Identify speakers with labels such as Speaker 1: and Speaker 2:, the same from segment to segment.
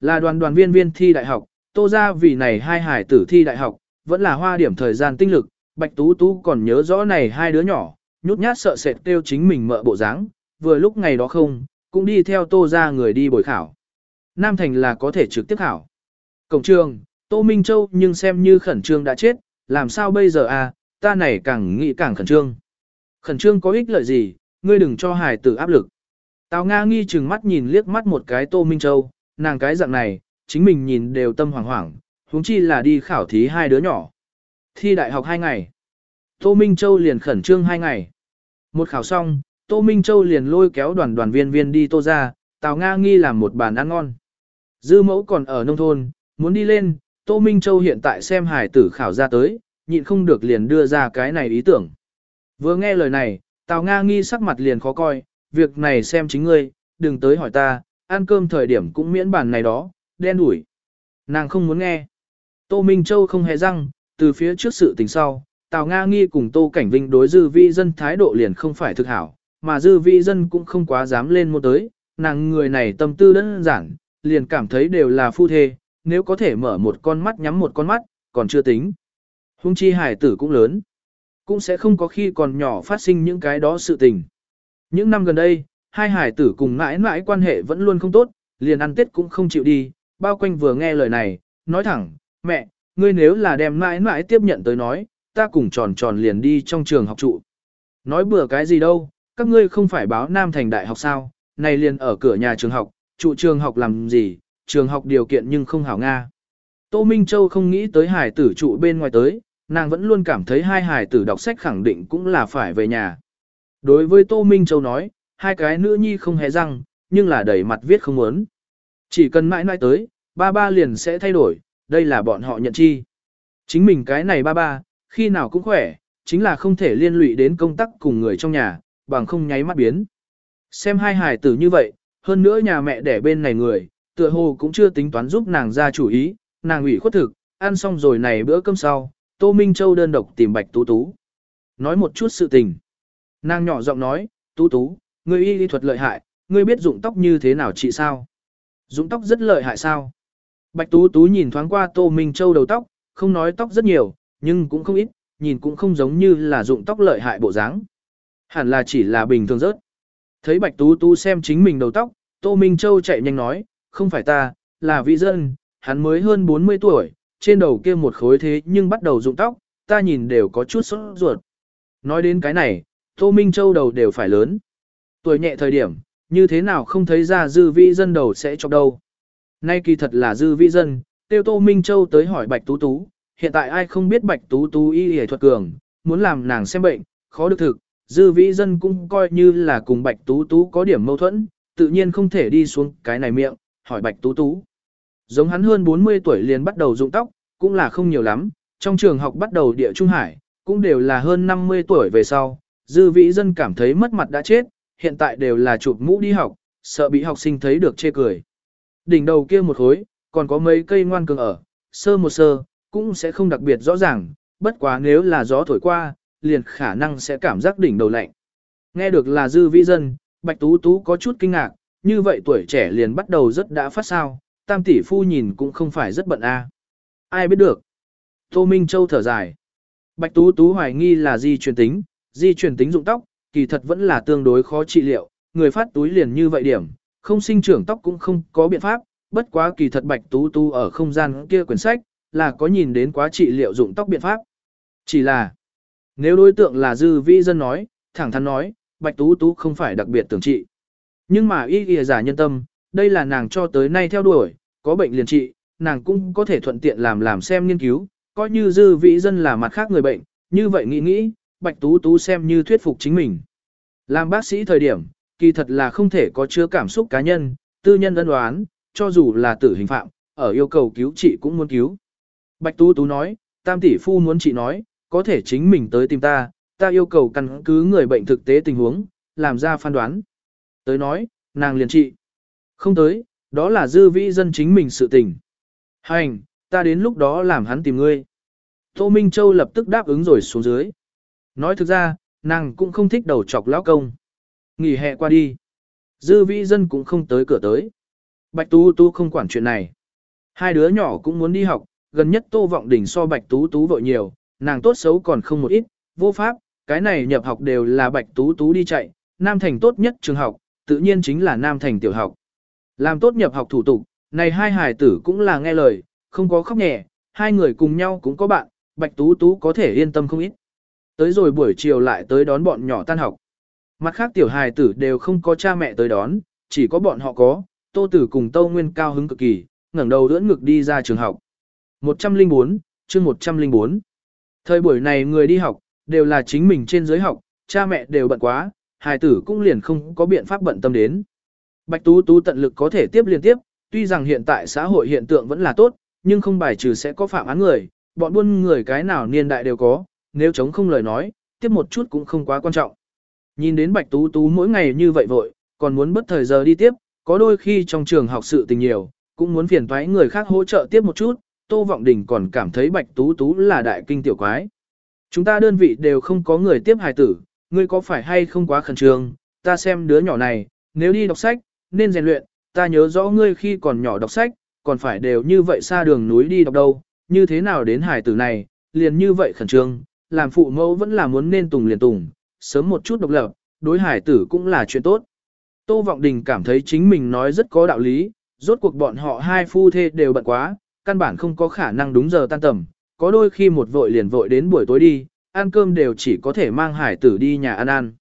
Speaker 1: Là đoàn đoàn viên viên thi đại học, tô ra vì này hai hải tử thi đại học, vẫn là hoa điểm thời gian tinh lực, Bạch Tú Tú còn nhớ rõ này hai đứa nhỏ, nhút nhát sợ sệt kêu chính mình mợ bộ dáng, vừa lúc ngày đó không, cũng đi theo tô ra người đi bồi khảo. Nam Thành là có thể trực tiếp khảo. Cổng trường, Tô Minh Châu nhưng xem như khẩn trương đã chết, làm sao bây giờ à, ta này càng nghĩ càng khẩn trương. Khẩn trương có ích lợi gì, ngươi đừng cho hài tử áp lực. Tào Nga nghi chừng mắt nhìn liếc mắt một cái Tô Minh Châu, nàng cái dạng này, chính mình nhìn đều tâm hoảng hoảng, huống chi là đi khảo thí hai đứa nhỏ. Thi đại học hai ngày. Tô Minh Châu liền khẩn trương hai ngày. Một khảo xong, Tô Minh Châu liền lôi kéo đoàn đoàn viên viên đi tô ra, Tào Nga nghi làm một bàn ăn ngon. Dư mẫu còn ở nông thôn, muốn đi lên, Tô Minh Châu hiện tại xem hải tử khảo ra tới, nhịn không được liền đưa ra cái này ý tưởng. Vừa nghe lời này, Tào Nga nghi sắc mặt liền khó coi, việc này xem chính ngươi, đừng tới hỏi ta, ăn cơm thời điểm cũng miễn bàn này đó, đen đủi. Nàng không muốn nghe. Tô Minh Châu không hề răng, từ phía trước sự tình sau, Tào Nga nghi cùng Tô Cảnh Vinh đối dư vi dân thái độ liền không phải thực hảo, mà dư vi dân cũng không quá dám lên một tới, nàng người này tâm tư đơn giản, liền cảm thấy đều là phu thê, nếu có thể mở một con mắt nhắm một con mắt, còn chưa tính. Hung chi hải tử cũng lớn, cũng sẽ không có khi còn nhỏ phát sinh những cái đó sự tình. Những năm gần đây, hai hải tử cùng mãi mãi quan hệ vẫn luôn không tốt, liền ăn tết cũng không chịu đi, bao quanh vừa nghe lời này, nói thẳng, mẹ, ngươi nếu là đem mãi mãi tiếp nhận tới nói, ta cùng tròn tròn liền đi trong trường học trụ. Nói bừa cái gì đâu, các ngươi không phải báo Nam Thành Đại học sao, này liền ở cửa nhà trường học, trụ trường học làm gì, trường học điều kiện nhưng không hảo Nga. Tô Minh Châu không nghĩ tới hải tử trụ bên ngoài tới, nàng vẫn luôn cảm thấy hai hải tử đọc sách khẳng định cũng là phải về nhà. Đối với Tô Minh Châu nói, hai cái nữ nhi không hề răng, nhưng là đầy mặt viết không muốn. Chỉ cần mãi mãi tới, ba ba liền sẽ thay đổi, đây là bọn họ nhận chi. Chính mình cái này ba ba, khi nào cũng khỏe, chính là không thể liên lụy đến công tác cùng người trong nhà, bằng không nháy mắt biến. Xem hai hài tử như vậy, hơn nữa nhà mẹ đẻ bên này người, tựa hồ cũng chưa tính toán giúp nàng ra chủ ý, nàng ủy khuất thực, ăn xong rồi này bữa cơm sau, Tô Minh Châu đơn độc tìm Bạch Tú Tú. Nói một chút sự tình. Nàng nhỏ giọng nói, Tú Tú, ngươi y lý thuật lợi hại, ngươi biết dụng tóc như thế nào chị sao? Dụng tóc rất lợi hại sao? Bạch Tú Tú nhìn thoáng qua Tô Minh Châu đầu tóc, không nói tóc rất nhiều, nhưng cũng không ít, nhìn cũng không giống như là dụng tóc lợi hại bộ dáng. Hẳn là chỉ là bình thường rớt. Thấy Bạch Tú Tú xem chính mình đầu tóc, Tô Minh Châu chạy nhanh nói, không phải ta, là vị dân, hắn mới hơn 40 tuổi, trên đầu kia một khối thế nhưng bắt đầu dụng tóc, ta nhìn đều có chút sốt ruột. Nói đến cái này, Tô Minh Châu đầu đều phải lớn. Tuổi nhẹ thời điểm, như thế nào không thấy ra dư vĩ dân đầu sẽ chọc đâu. Nay kỳ thật là dư vĩ dân, tiêu Tô Minh Châu tới hỏi Bạch Tú Tú, hiện tại ai không biết Bạch Tú Tú y y thuật cường, muốn làm nàng xem bệnh, khó được thực, dư vĩ dân cũng coi như là cùng Bạch Tú Tú có điểm mâu thuẫn, tự nhiên không thể đi xuống cái này miệng, hỏi Bạch Tú Tú. Giống hắn hơn 40 tuổi liền bắt đầu rụng tóc, cũng là không nhiều lắm, trong trường học bắt đầu địa trung hải, cũng đều là hơn 50 tuổi về sau, dư vĩ dân cảm thấy mất mặt đã chết, hiện tại đều là chụp mũ đi học, sợ bị học sinh thấy được chê cười. Đỉnh đầu kia một khối, còn có mấy cây ngoan cường ở, sơ một sơ, cũng sẽ không đặc biệt rõ ràng, bất quá nếu là gió thổi qua, liền khả năng sẽ cảm giác đỉnh đầu lạnh. Nghe được là dư vi dân, Bạch Tú Tú có chút kinh ngạc, như vậy tuổi trẻ liền bắt đầu rất đã phát sao, tam tỷ phu nhìn cũng không phải rất bận a. Ai biết được. Tô Minh Châu thở dài. Bạch Tú Tú hoài nghi là di truyền tính, di truyền tính dụng tóc, kỳ thật vẫn là tương đối khó trị liệu, người phát túi liền như vậy điểm, không sinh trưởng tóc cũng không có biện pháp, bất quá kỳ thật Bạch Tú Tú ở không gian kia quyển sách, là có nhìn đến quá trị liệu dụng tóc biện pháp. Chỉ là, nếu đối tượng là dư vi dân nói, thẳng thắn nói, Bạch Tú Tú không phải đặc biệt tưởng trị. Nhưng mà y y giả nhân tâm, đây là nàng cho tới nay theo đuổi, có bệnh liền trị, nàng cũng có thể thuận tiện làm làm xem nghiên cứu, coi như dư vị dân là mặt khác người bệnh, như vậy nghĩ nghĩ, Bạch Tú Tú xem như thuyết phục chính mình. Làm bác sĩ thời điểm, kỳ thật là không thể có chứa cảm xúc cá nhân, tư nhân ân đoán, cho dù là tử hình phạm, ở yêu cầu cứu trị cũng muốn cứu. Bạch Tú Tú nói, tam tỷ phu muốn chị nói, có thể chính mình tới tìm ta, ta yêu cầu căn cứ người bệnh thực tế tình huống, làm ra phán đoán. Tới nói, nàng liền trị. Không tới, đó là dư vĩ dân chính mình sự tình. Hành, ta đến lúc đó làm hắn tìm ngươi. Tô Minh Châu lập tức đáp ứng rồi xuống dưới. Nói thực ra, nàng cũng không thích đầu chọc lão công. Nghỉ hè qua đi. Dư vĩ dân cũng không tới cửa tới. Bạch Tú Tú không quản chuyện này. Hai đứa nhỏ cũng muốn đi học, gần nhất Tô Vọng Đình so Bạch Tú Tú vội nhiều, nàng tốt xấu còn không một ít, vô pháp, cái này nhập học đều là Bạch Tú Tú đi chạy, Nam Thành tốt nhất trường học, tự nhiên chính là Nam Thành tiểu học. Làm tốt nhập học thủ tục, này hai hài tử cũng là nghe lời, không có khóc nhẹ, hai người cùng nhau cũng có bạn, Bạch Tú Tú có thể yên tâm không ít. Tới rồi buổi chiều lại tới đón bọn nhỏ tan học. Mặt khác tiểu hài tử đều không có cha mẹ tới đón, chỉ có bọn họ có, Tô Tử cùng Tô Nguyên cao hứng cực kỳ, ngẩng đầu đỡ ngực đi ra trường học. 104, chương 104. Thời buổi này người đi học, đều là chính mình trên giới học, cha mẹ đều bận quá, hài tử cũng liền không có biện pháp bận tâm đến. Bạch Tú Tú tận lực có thể tiếp liên tiếp, tuy rằng hiện tại xã hội hiện tượng vẫn là tốt, nhưng không bài trừ sẽ có phạm án người, bọn buôn người cái nào niên đại đều có, nếu chống không lời nói, tiếp một chút cũng không quá quan trọng. Nhìn đến Bạch Tú Tú mỗi ngày như vậy vội, còn muốn bất thời giờ đi tiếp, có đôi khi trong trường học sự tình nhiều, cũng muốn phiền toái người khác hỗ trợ tiếp một chút, Tô Vọng Đình còn cảm thấy Bạch Tú Tú là đại kinh tiểu quái. Chúng ta đơn vị đều không có người tiếp hài tử, ngươi có phải hay không quá khẩn trương, ta xem đứa nhỏ này, nếu đi đọc sách, nên rèn luyện, ta nhớ rõ ngươi khi còn nhỏ đọc sách, còn phải đều như vậy xa đường núi đi đọc đâu, như thế nào đến hài tử này, liền như vậy khẩn trương, làm phụ mẫu vẫn là muốn nên tùng liền tùng, sớm một chút độc lập, đối hải tử cũng là chuyện tốt. Tô Vọng Đình cảm thấy chính mình nói rất có đạo lý, rốt cuộc bọn họ hai phu thê đều bận quá, căn bản không có khả năng đúng giờ tan tầm, có đôi khi một vội liền vội đến buổi tối đi, ăn cơm đều chỉ có thể mang hải tử đi nhà ăn ăn.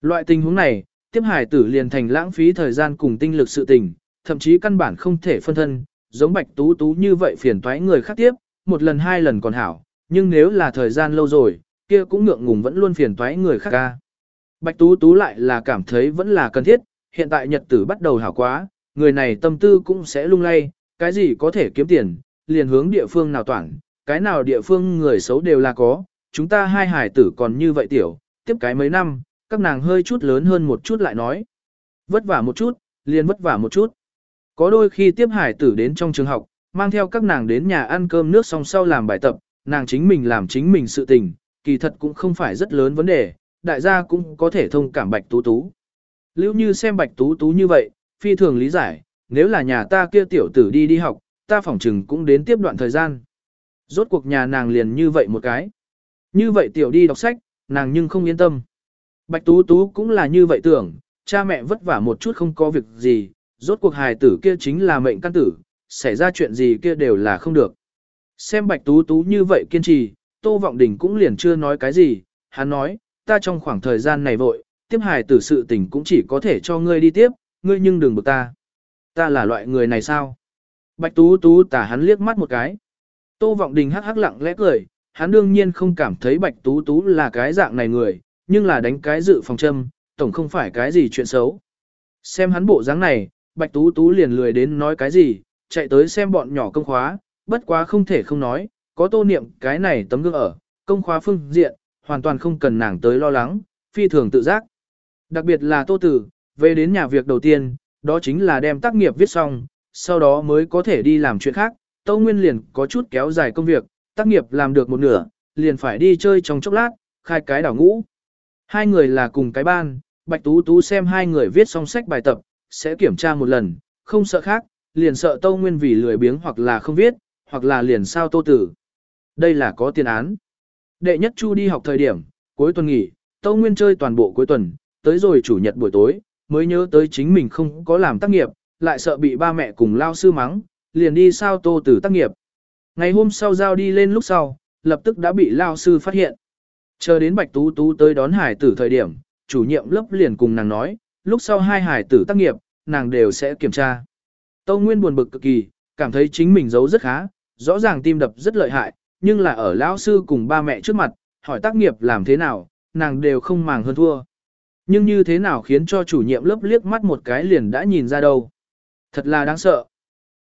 Speaker 1: Loại tình huống này, tiếp hải tử liền thành lãng phí thời gian cùng tinh lực sự tình, thậm chí căn bản không thể phân thân, giống bạch tú tú như vậy phiền toái người khác tiếp, một lần hai lần còn hảo, nhưng nếu là thời gian lâu rồi, kia cũng ngượng ngùng vẫn luôn phiền toái người khác ca. Bạch tú tú lại là cảm thấy vẫn là cần thiết, hiện tại nhật tử bắt đầu hảo quá, người này tâm tư cũng sẽ lung lay, cái gì có thể kiếm tiền, liền hướng địa phương nào toàn, cái nào địa phương người xấu đều là có, chúng ta hai hải tử còn như vậy tiểu, tiếp cái mấy năm, các nàng hơi chút lớn hơn một chút lại nói. Vất vả một chút, liền vất vả một chút. Có đôi khi tiếp hải tử đến trong trường học, mang theo các nàng đến nhà ăn cơm nước xong sau làm bài tập, nàng chính mình làm chính mình sự tình, kỳ thật cũng không phải rất lớn vấn đề, đại gia cũng có thể thông cảm bạch tú tú. Lưu như xem bạch tú tú như vậy, phi thường lý giải, nếu là nhà ta kia tiểu tử đi đi học, ta phỏng chừng cũng đến tiếp đoạn thời gian. Rốt cuộc nhà nàng liền như vậy một cái. Như vậy tiểu đi đọc sách, nàng nhưng không yên tâm. Bạch Tú Tú cũng là như vậy tưởng, cha mẹ vất vả một chút không có việc gì, rốt cuộc hài tử kia chính là mệnh căn tử, xảy ra chuyện gì kia đều là không được. Xem Bạch Tú Tú như vậy kiên trì, Tô Vọng Đình cũng liền chưa nói cái gì, hắn nói, ta trong khoảng thời gian này vội, tiếp hài tử sự tình cũng chỉ có thể cho ngươi đi tiếp, ngươi nhưng đừng bực ta. Ta là loại người này sao? Bạch Tú Tú tả hắn liếc mắt một cái. Tô Vọng Đình hắc hắc lặng lẽ cười, hắn đương nhiên không cảm thấy Bạch Tú Tú là cái dạng này người, nhưng là đánh cái dự phòng châm, tổng không phải cái gì chuyện xấu. Xem hắn bộ dáng này, Bạch Tú Tú liền lười đến nói cái gì, chạy tới xem bọn nhỏ công khóa, bất quá không thể không nói, có tô niệm cái này tấm gương ở, công khóa phương diện, hoàn toàn không cần nàng tới lo lắng, phi thường tự giác. Đặc biệt là tô tử, về đến nhà việc đầu tiên, đó chính là đem tác nghiệp viết xong, sau đó mới có thể đi làm chuyện khác. Tâu Nguyên liền có chút kéo dài công việc, tác nghiệp làm được một nửa, liền phải đi chơi trong chốc lát, khai cái đảo ngũ. Hai người là cùng cái ban, Bạch Tú Tú xem hai người viết xong sách bài tập, sẽ kiểm tra một lần, không sợ khác, liền sợ Tâu Nguyên vì lười biếng hoặc là không viết, hoặc là liền sao Tô Tử. Đây là có tiền án. Đệ nhất Chu đi học thời điểm, cuối tuần nghỉ, Tâu Nguyên chơi toàn bộ cuối tuần, tới rồi chủ nhật buổi tối, mới nhớ tới chính mình không có làm tác nghiệp, lại sợ bị ba mẹ cùng lao sư mắng, liền đi sao tô tử tác nghiệp. Ngày hôm sau giao đi lên lúc sau, lập tức đã bị lao sư phát hiện. Chờ đến Bạch Tú Tú tới đón hải tử thời điểm, chủ nhiệm lớp liền cùng nàng nói, lúc sau hai hải tử tác nghiệp, nàng đều sẽ kiểm tra. Tâu Nguyên buồn bực cực kỳ, cảm thấy chính mình giấu rất khá, rõ ràng tim đập rất lợi hại, nhưng là ở lão sư cùng ba mẹ trước mặt, hỏi tác nghiệp làm thế nào, nàng đều không màng hơn thua. Nhưng như thế nào khiến cho chủ nhiệm lớp liếc mắt một cái liền đã nhìn ra đâu. Thật là đáng sợ.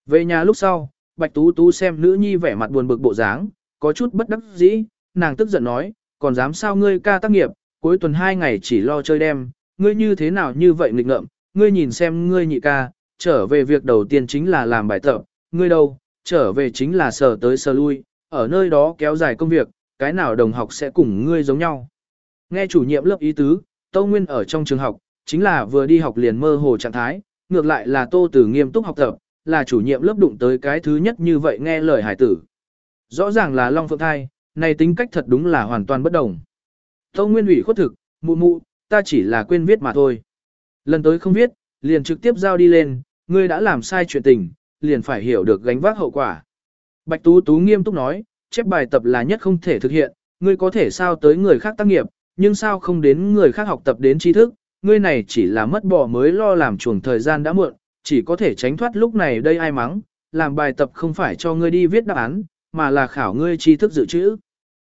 Speaker 1: Về nhà lúc sau, Bạch Tú Tú xem nữ nhi vẻ mặt buồn bực bộ dáng, có chút bất đắc dĩ, nàng tức giận nói, còn dám sao ngươi ca tác nghiệp, cuối tuần hai ngày chỉ lo chơi đêm, ngươi như thế nào như vậy nghịch ngợm, ngươi nhìn xem ngươi nhị ca, trở về việc đầu tiên chính là làm bài tập, ngươi đâu, trở về chính là sờ tới sờ lui, ở nơi đó kéo dài công việc, cái nào đồng học sẽ cùng ngươi giống nhau. Nghe chủ nhiệm lớp ý tứ, Tâu Nguyên ở trong trường học, chính là vừa đi học liền mơ hồ trạng thái, ngược lại là Tô Tử nghiêm túc học tập, là chủ nhiệm lớp đụng tới cái thứ nhất như vậy nghe lời hải tử. Rõ ràng là Long Phượng Thai, này tính cách thật đúng là hoàn toàn bất đồng. Tô Nguyên ủy khuất thực, mụ mụ, ta chỉ là quên viết mà thôi. Lần tới không viết, liền trực tiếp giao đi lên, ngươi đã làm sai chuyện tình, liền phải hiểu được gánh vác hậu quả. Bạch Tú Tú nghiêm túc nói, chép bài tập là nhất không thể thực hiện, ngươi có thể sao tới người khác tác nghiệp, nhưng sao không đến người khác học tập đến tri thức, ngươi này chỉ là mất bỏ mới lo làm chuồng thời gian đã muộn, chỉ có thể tránh thoát lúc này đây ai mắng, làm bài tập không phải cho ngươi đi viết đáp án, mà là khảo ngươi tri thức dự trữ.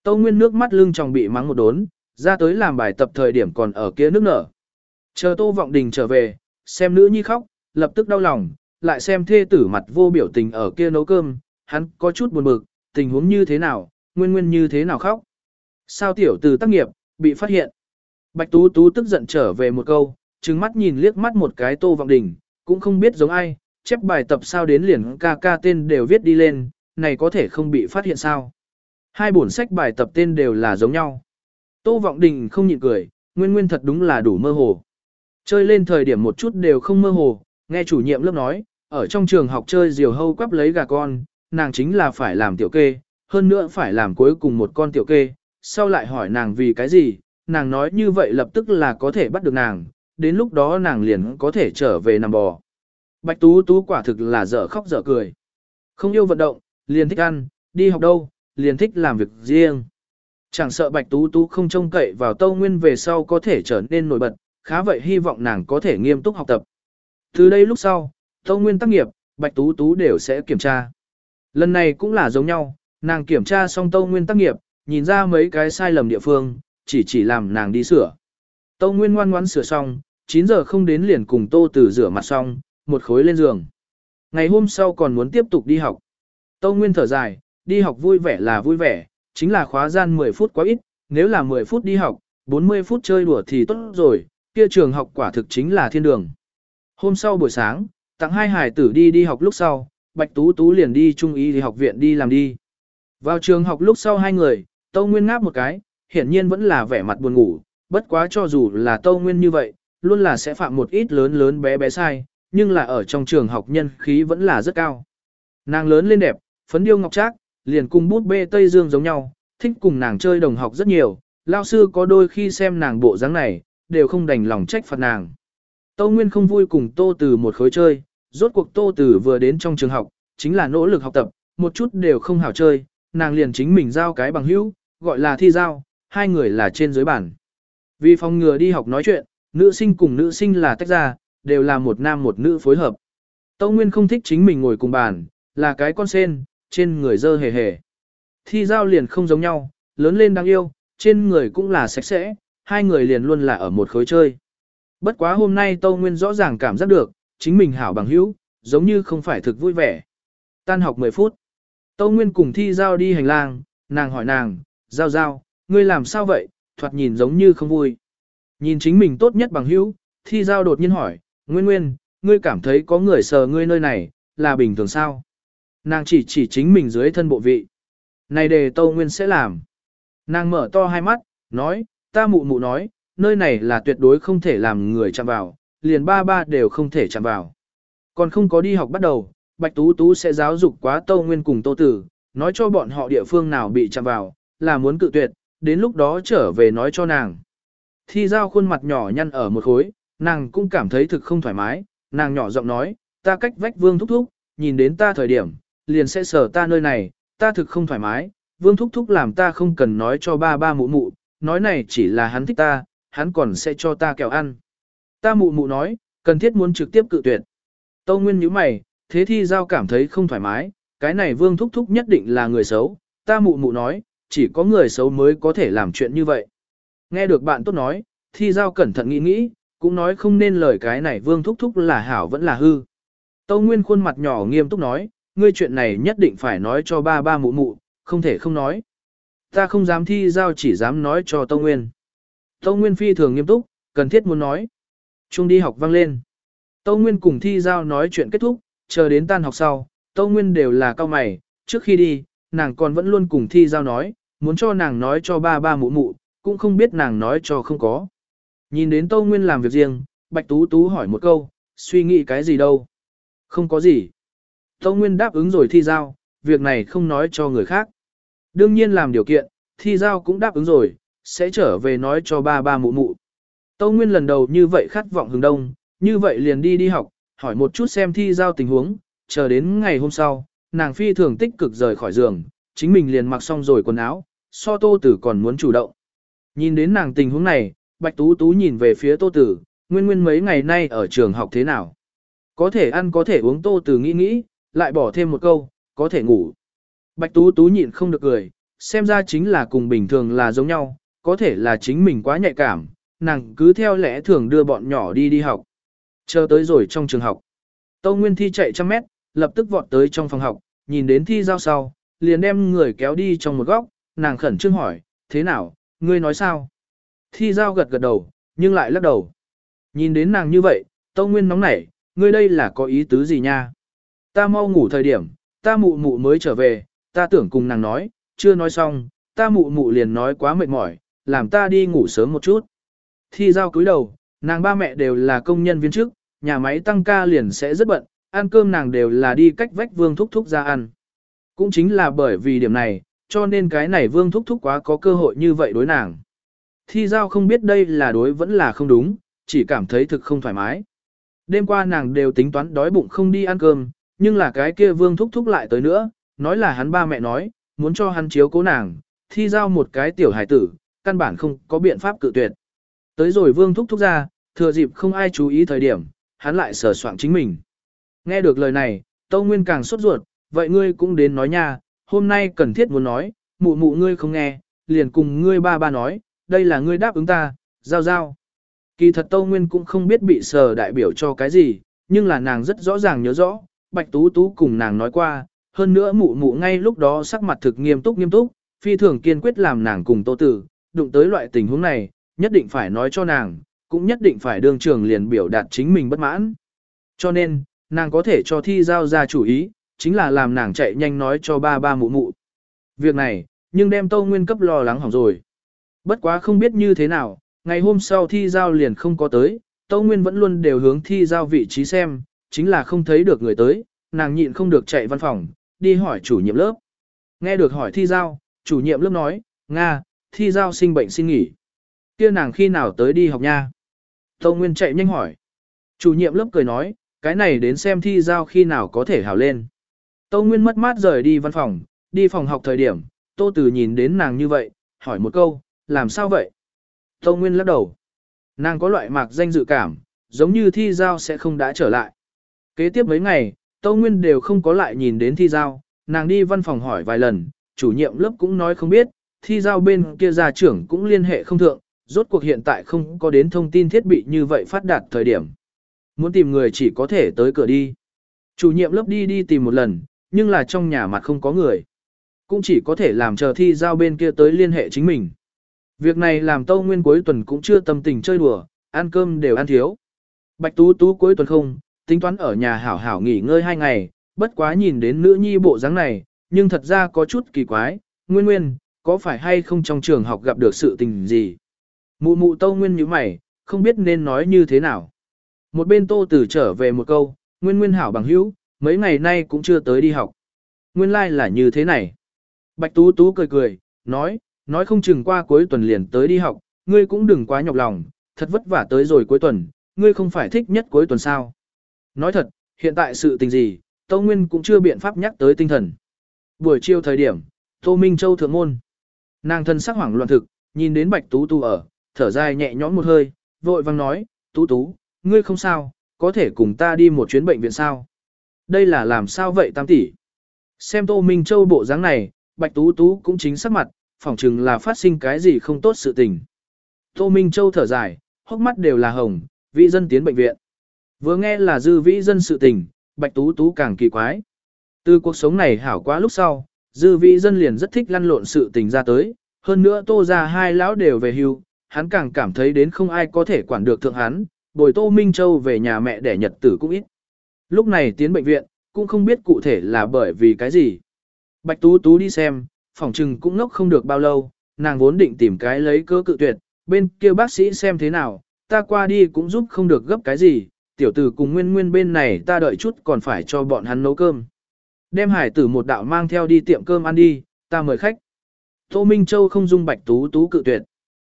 Speaker 1: Tâu Nguyên nước mắt lưng tròng bị mắng một đốn, ra tới làm bài tập thời điểm còn ở kia nước nở. Chờ Tô Vọng Đình trở về, xem nữ nhi khóc, lập tức đau lòng, lại xem thê tử mặt vô biểu tình ở kia nấu cơm, hắn có chút buồn bực, tình huống như thế nào, nguyên nguyên như thế nào khóc. Sao tiểu từ tác nghiệp, bị phát hiện. Bạch Tú Tú tức giận trở về một câu, trừng mắt nhìn liếc mắt một cái Tô Vọng Đình, cũng không biết giống ai, chép bài tập sao đến liền ca ca tên đều viết đi lên, này có thể không bị phát hiện sao. Hai bổn sách bài tập tên đều là giống nhau. Tô Vọng Đình không nhịn cười, nguyên nguyên thật đúng là đủ mơ hồ. Chơi lên thời điểm một chút đều không mơ hồ, nghe chủ nhiệm lớp nói, ở trong trường học chơi diều hâu quắp lấy gà con, nàng chính là phải làm tiểu kê, hơn nữa phải làm cuối cùng một con tiểu kê, sau lại hỏi nàng vì cái gì, nàng nói như vậy lập tức là có thể bắt được nàng, đến lúc đó nàng liền có thể trở về nằm bò. Bạch Tú Tú quả thực là dở khóc dở cười. Không yêu vận động, liền thích ăn, đi học đâu, liền thích làm việc riêng. Chẳng sợ Bạch Tú Tú không trông cậy vào Tâu Nguyên về sau có thể trở nên nổi bật, khá vậy hy vọng nàng có thể nghiêm túc học tập. Từ đây lúc sau, Tâu Nguyên tác nghiệp, Bạch Tú Tú đều sẽ kiểm tra. Lần này cũng là giống nhau, nàng kiểm tra xong Tâu Nguyên tác nghiệp, nhìn ra mấy cái sai lầm địa phương, chỉ chỉ làm nàng đi sửa. Tâu Nguyên ngoan ngoãn sửa xong, 9 giờ không đến liền cùng Tô Tử rửa mặt xong, một khối lên giường. Ngày hôm sau còn muốn tiếp tục đi học. Tâu Nguyên thở dài, đi học vui vẻ là vui vẻ, chính là khóa gian 10 phút quá ít, nếu là 10 phút đi học, 40 phút chơi đùa thì tốt rồi, kia trường học quả thực chính là thiên đường. Hôm sau buổi sáng, tặng hai hải tử đi đi học lúc sau, Bạch Tú Tú liền đi trung y thì học viện đi làm đi. Vào trường học lúc sau hai người, Tâu Nguyên ngáp một cái, hiển nhiên vẫn là vẻ mặt buồn ngủ, bất quá cho dù là Tâu Nguyên như vậy, luôn là sẽ phạm một ít lớn lớn bé bé sai, nhưng là ở trong trường học nhân khí vẫn là rất cao. Nàng lớn lên đẹp, phấn điêu ngọc trác, liền cùng bút bê Tây Dương giống nhau, thích cùng nàng chơi đồng học rất nhiều, lao sư có đôi khi xem nàng bộ dáng này, đều không đành lòng trách phạt nàng. Tô Nguyên không vui cùng Tô Tử một khối chơi, rốt cuộc Tô Tử vừa đến trong trường học, chính là nỗ lực học tập, một chút đều không hảo chơi, nàng liền chính mình giao cái bằng hữu, gọi là thi giao, hai người là trên dưới bản. Vì phòng ngừa đi học nói chuyện, nữ sinh cùng nữ sinh là tách ra, đều là một nam một nữ phối hợp. Tô Nguyên không thích chính mình ngồi cùng bàn, là cái con sen, trên người dơ hề hề. Thi giao liền không giống nhau, lớn lên đáng yêu, trên người cũng là sạch sẽ, hai người liền luôn là ở một khối chơi. Bất quá hôm nay Tâu Nguyên rõ ràng cảm giác được, chính mình hảo bằng hữu, giống như không phải thực vui vẻ. Tan học 10 phút. Tâu Nguyên cùng thi giao đi hành lang, nàng hỏi nàng, giao giao, ngươi làm sao vậy, thoạt nhìn giống như không vui. Nhìn chính mình tốt nhất bằng hữu, thi giao đột nhiên hỏi, Nguyên Nguyên, ngươi cảm thấy có người sờ ngươi nơi này, là bình thường sao? Nàng chỉ chỉ chính mình dưới thân bộ vị. Này đề Tâu Nguyên sẽ làm. Nàng mở to hai mắt, nói, ta mụ mụ nói, nơi này là tuyệt đối không thể làm người chạm vào, liền ba ba đều không thể chạm vào. Còn không có đi học bắt đầu, Bạch Tú Tú sẽ giáo dục quá Tâu Nguyên cùng Tô Tử, nói cho bọn họ địa phương nào bị chạm vào, là muốn cự tuyệt, đến lúc đó trở về nói cho nàng. Thi giao khuôn mặt nhỏ nhăn ở một khối, nàng cũng cảm thấy thực không thoải mái, nàng nhỏ giọng nói, ta cách vách vương thúc thúc, nhìn đến ta thời điểm, liền sẽ sở ta nơi này, ta thực không thoải mái, vương thúc thúc làm ta không cần nói cho ba ba mụ mụ, nói này chỉ là hắn thích ta, hắn còn sẽ cho ta kẹo ăn. Ta mụ mụ nói, cần thiết muốn trực tiếp cự tuyệt. Tâu Nguyên nhíu mày, thế thi giao cảm thấy không thoải mái, cái này vương thúc thúc nhất định là người xấu, ta mụ mụ nói, chỉ có người xấu mới có thể làm chuyện như vậy. Nghe được bạn tốt nói, thi giao cẩn thận nghĩ nghĩ, cũng nói không nên lời cái này vương thúc thúc là hảo vẫn là hư. Tâu Nguyên khuôn mặt nhỏ nghiêm túc nói, ngươi chuyện này nhất định phải nói cho ba ba mụ mụ, không thể không nói. Ta không dám thi giao chỉ dám nói cho Tâu Nguyên. Tâu Nguyên phi thường nghiêm túc, cần thiết muốn nói. Trung đi học vang lên. Tâu Nguyên cùng thi giao nói chuyện kết thúc, chờ đến tan học sau, Tâu Nguyên đều là cao mày, trước khi đi, nàng còn vẫn luôn cùng thi giao nói, muốn cho nàng nói cho ba ba mụ mụ, cũng không biết nàng nói cho không có. Nhìn đến Tâu Nguyên làm việc riêng, Bạch Tú Tú hỏi một câu, suy nghĩ cái gì đâu. Không có gì. Tâu Nguyên đáp ứng rồi thi giao, việc này không nói cho người khác. Đương nhiên làm điều kiện, thi giao cũng đáp ứng rồi, sẽ trở về nói cho ba ba mụ mụ. Tâu Nguyên lần đầu như vậy khát vọng hướng đông, như vậy liền đi đi học, hỏi một chút xem thi giao tình huống, chờ đến ngày hôm sau, nàng phi thường tích cực rời khỏi giường, chính mình liền mặc xong rồi quần áo, so tô tử còn muốn chủ động. Nhìn đến nàng tình huống này, Bạch Tú Tú nhìn về phía tô tử, nguyên nguyên mấy ngày nay ở trường học thế nào. Có thể ăn có thể uống tô tử nghĩ nghĩ, lại bỏ thêm một câu, có thể ngủ. Bạch Tú Tú nhịn không được cười, xem ra chính là cùng bình thường là giống nhau, có thể là chính mình quá nhạy cảm, nàng cứ theo lẽ thường đưa bọn nhỏ đi đi học. Chờ tới rồi trong trường học. Tâu Nguyên Thi chạy trăm mét, lập tức vọt tới trong phòng học, nhìn đến Thi giao sau, liền đem người kéo đi trong một góc, nàng khẩn trương hỏi, thế nào, ngươi nói sao? Thi giao gật gật đầu, nhưng lại lắc đầu. Nhìn đến nàng như vậy, Tâu Nguyên nóng nảy, ngươi đây là có ý tứ gì nha? Ta mau ngủ thời điểm, ta mụ mụ mới trở về, ta tưởng cùng nàng nói, chưa nói xong, ta mụ mụ liền nói quá mệt mỏi, làm ta đi ngủ sớm một chút. Thi giao cúi đầu, nàng ba mẹ đều là công nhân viên chức, nhà máy tăng ca liền sẽ rất bận, ăn cơm nàng đều là đi cách vách vương thúc thúc ra ăn. Cũng chính là bởi vì điểm này, cho nên cái này vương thúc thúc quá có cơ hội như vậy đối nàng. Thi giao không biết đây là đối vẫn là không đúng, chỉ cảm thấy thực không thoải mái. Đêm qua nàng đều tính toán đói bụng không đi ăn cơm, nhưng là cái kia vương thúc thúc lại tới nữa, nói là hắn ba mẹ nói, muốn cho hắn chiếu cố nàng, thi giao một cái tiểu hải tử, căn bản không có biện pháp cự tuyệt. Tới rồi vương thúc thúc ra, thừa dịp không ai chú ý thời điểm, hắn lại sờ soạn chính mình. Nghe được lời này, Tâu Nguyên càng sốt ruột, vậy ngươi cũng đến nói nha, hôm nay cần thiết muốn nói, mụ mụ ngươi không nghe, liền cùng ngươi ba ba nói, đây là ngươi đáp ứng ta, giao giao. Kỳ thật Tâu Nguyên cũng không biết bị sờ đại biểu cho cái gì, nhưng là nàng rất rõ ràng nhớ rõ, Bạch Tú Tú cùng nàng nói qua, hơn nữa mụ mụ ngay lúc đó sắc mặt thực nghiêm túc nghiêm túc, phi thường kiên quyết làm nàng cùng Tô Tử, đụng tới loại tình huống này, nhất định phải nói cho nàng, cũng nhất định phải đương trường liền biểu đạt chính mình bất mãn. Cho nên, nàng có thể cho thi giao ra chủ ý, chính là làm nàng chạy nhanh nói cho ba ba mụ mụ. Việc này, nhưng đem Tâu Nguyên cấp lo lắng hỏng rồi. Bất quá không biết như thế nào, ngày hôm sau thi giao liền không có tới, Tâu Nguyên vẫn luôn đều hướng thi giao vị trí xem, chính là không thấy được người tới, nàng nhịn không được chạy văn phòng, đi hỏi chủ nhiệm lớp. Nghe được hỏi thi giao, chủ nhiệm lớp nói, Nga, thi giao sinh bệnh xin nghỉ. kia nàng khi nào tới đi học nha? Tâu Nguyên chạy nhanh hỏi. Chủ nhiệm lớp cười nói, cái này đến xem thi giao khi nào có thể hào lên. Tâu Nguyên mất mát rời đi văn phòng, đi phòng học thời điểm, Tô Tử nhìn đến nàng như vậy, hỏi một câu, làm sao vậy? Tâu Nguyên lắc đầu. Nàng có loại mạc danh dự cảm, giống như thi giao sẽ không đã trở lại. Kế tiếp mấy ngày, Tâu Nguyên đều không có lại nhìn đến thi giao, nàng đi văn phòng hỏi vài lần, chủ nhiệm lớp cũng nói không biết, thi giao bên kia gia trưởng cũng liên hệ không thượng, rốt cuộc hiện tại không có đến thông tin thiết bị như vậy phát đạt thời điểm. Muốn tìm người chỉ có thể tới cửa đi. Chủ nhiệm lớp đi đi tìm một lần, nhưng là trong nhà mặt không có người. Cũng chỉ có thể làm chờ thi giao bên kia tới liên hệ chính mình. Việc này làm Tâu Nguyên cuối tuần cũng chưa tâm tình chơi đùa, ăn cơm đều ăn thiếu. Bạch Tú Tú cuối tuần không, tính toán ở nhà hảo hảo nghỉ ngơi hai ngày, bất quá nhìn đến nữ nhi bộ dáng này, nhưng thật ra có chút kỳ quái, nguyên nguyên, có phải hay không trong trường học gặp được sự tình gì? Mụ mụ tâu nguyên như mày, không biết nên nói như thế nào. Một bên tô tử trở về một câu, nguyên nguyên hảo bằng hữu, mấy ngày nay cũng chưa tới đi học. Nguyên lai like là như thế này. Bạch tú tú cười cười, nói, nói không chừng qua cuối tuần liền tới đi học, ngươi cũng đừng quá nhọc lòng, thật vất vả tới rồi cuối tuần, ngươi không phải thích nhất cuối tuần sao. Nói thật, hiện tại sự tình gì, Tâu Nguyên cũng chưa biện pháp nhắc tới tinh thần. Buổi chiều thời điểm, Tô Minh Châu thượng môn. Nàng thân sắc hoảng loạn thực, nhìn đến Bạch Tú Tú ở, thở dài nhẹ nhõm một hơi, vội vang nói, Tú Tú, ngươi không sao, có thể cùng ta đi một chuyến bệnh viện sao? Đây là làm sao vậy tam tỷ? Xem Tô Minh Châu bộ dáng này, Bạch Tú Tú cũng chính sắc mặt, phỏng chừng là phát sinh cái gì không tốt sự tình. Tô Minh Châu thở dài, hốc mắt đều là hồng, vị dân tiến bệnh viện. Vừa nghe là dư vĩ dân sự tình, Bạch Tú Tú càng kỳ quái. Từ cuộc sống này hảo quá lúc sau, dư vị dân liền rất thích lăn lộn sự tình ra tới, hơn nữa tô ra hai lão đều về hưu, hắn càng cảm thấy đến không ai có thể quản được thượng hắn, bồi tô Minh Châu về nhà mẹ để nhật tử cũng ít. Lúc này tiến bệnh viện, cũng không biết cụ thể là bởi vì cái gì. Bạch Tú Tú đi xem, phòng trừng cũng ngốc không được bao lâu, nàng vốn định tìm cái lấy cơ cự tuyệt, bên kia bác sĩ xem thế nào, ta qua đi cũng giúp không được gấp cái gì, tiểu tử cùng nguyên nguyên bên này ta đợi chút còn phải cho bọn hắn nấu cơm. Đem hải tử một đạo mang theo đi tiệm cơm ăn đi, ta mời khách. Tô Minh Châu không dung bạch tú tú cự tuyệt.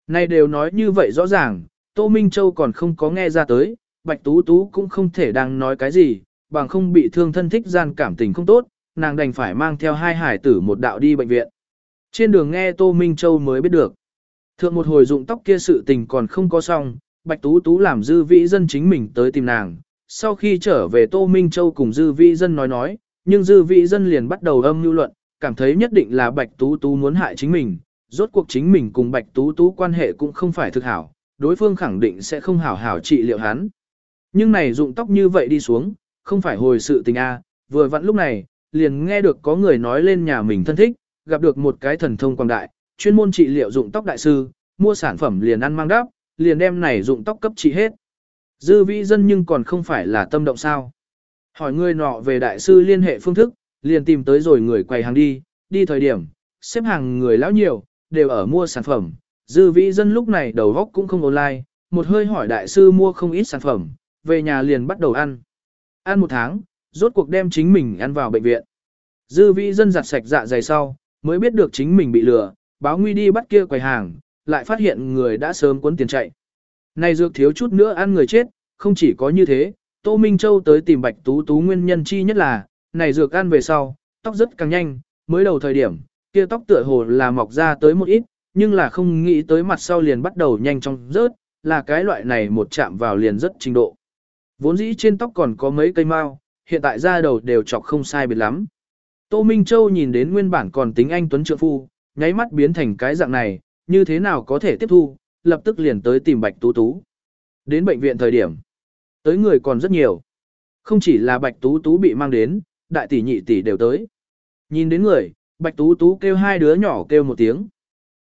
Speaker 1: nay đều nói như vậy rõ ràng, Tô Minh Châu còn không có nghe ra tới, bạch tú tú cũng không thể đang nói cái gì, bằng không bị thương thân thích gian cảm tình không tốt, nàng đành phải mang theo hai hải tử một đạo đi bệnh viện. Trên đường nghe Tô Minh Châu mới biết được. Thượng một hồi dụng tóc kia sự tình còn không có xong, Bạch Tú Tú làm dư vĩ dân chính mình tới tìm nàng. Sau khi trở về Tô Minh Châu cùng dư vĩ dân nói nói, nhưng dư vị dân liền bắt đầu âm mưu luận, cảm thấy nhất định là Bạch Tú Tú muốn hại chính mình. Rốt cuộc chính mình cùng Bạch Tú Tú quan hệ cũng không phải thực hảo, đối phương khẳng định sẽ không hảo hảo trị liệu hắn. Nhưng này dụng tóc như vậy đi xuống, không phải hồi sự tình A, vừa vặn lúc này, liền nghe được có người nói lên nhà mình thân thích, gặp được một cái thần thông quang đại, chuyên môn trị liệu dụng tóc đại sư, mua sản phẩm liền ăn mang đáp, liền đem này dụng tóc cấp trị hết. Dư vĩ dân nhưng còn không phải là tâm động sao. Hỏi người nọ về đại sư liên hệ phương thức, liền tìm tới rồi người quầy hàng đi, đi thời điểm, xếp hàng người lão nhiều, đều ở mua sản phẩm. Dư vĩ dân lúc này đầu góc cũng không online, một hơi hỏi đại sư mua không ít sản phẩm, về nhà liền bắt đầu ăn. Ăn một tháng, rốt cuộc đem chính mình ăn vào bệnh viện. Dư vĩ dân giặt sạch dạ dày sau, mới biết được chính mình bị lừa, báo nguy đi bắt kia quầy hàng, lại phát hiện người đã sớm cuốn tiền chạy. Này dược thiếu chút nữa ăn người chết, không chỉ có như thế, Tô Minh Châu tới tìm Bạch Tú Tú nguyên nhân chi nhất là, này dược ăn về sau, tóc rất càng nhanh, mới đầu thời điểm, kia tóc tựa hồ là mọc ra tới một ít, nhưng là không nghĩ tới mặt sau liền bắt đầu nhanh chóng rớt, là cái loại này một chạm vào liền rất trình độ. Vốn dĩ trên tóc còn có mấy cây mao, hiện tại da đầu đều chọc không sai biệt lắm. Tô Minh Châu nhìn đến nguyên bản còn tính anh Tuấn Trượng Phu, nháy mắt biến thành cái dạng này, như thế nào có thể tiếp thu, lập tức liền tới tìm Bạch Tú Tú. Đến bệnh viện thời điểm, tới người còn rất nhiều. Không chỉ là Bạch Tú Tú bị mang đến, đại tỷ nhị tỷ đều tới. Nhìn đến người, Bạch Tú Tú kêu hai đứa nhỏ kêu một tiếng.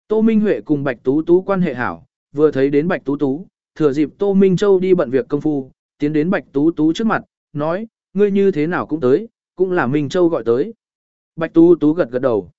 Speaker 1: Tô Minh Huệ cùng Bạch Tú Tú quan hệ hảo, vừa thấy đến Bạch Tú Tú, thừa dịp Tô Minh Châu đi bận việc công phu, tiến đến Bạch Tú Tú trước mặt, nói, ngươi như thế nào cũng tới, cũng là Minh Châu gọi tới. Bạch Tú Tú gật gật đầu.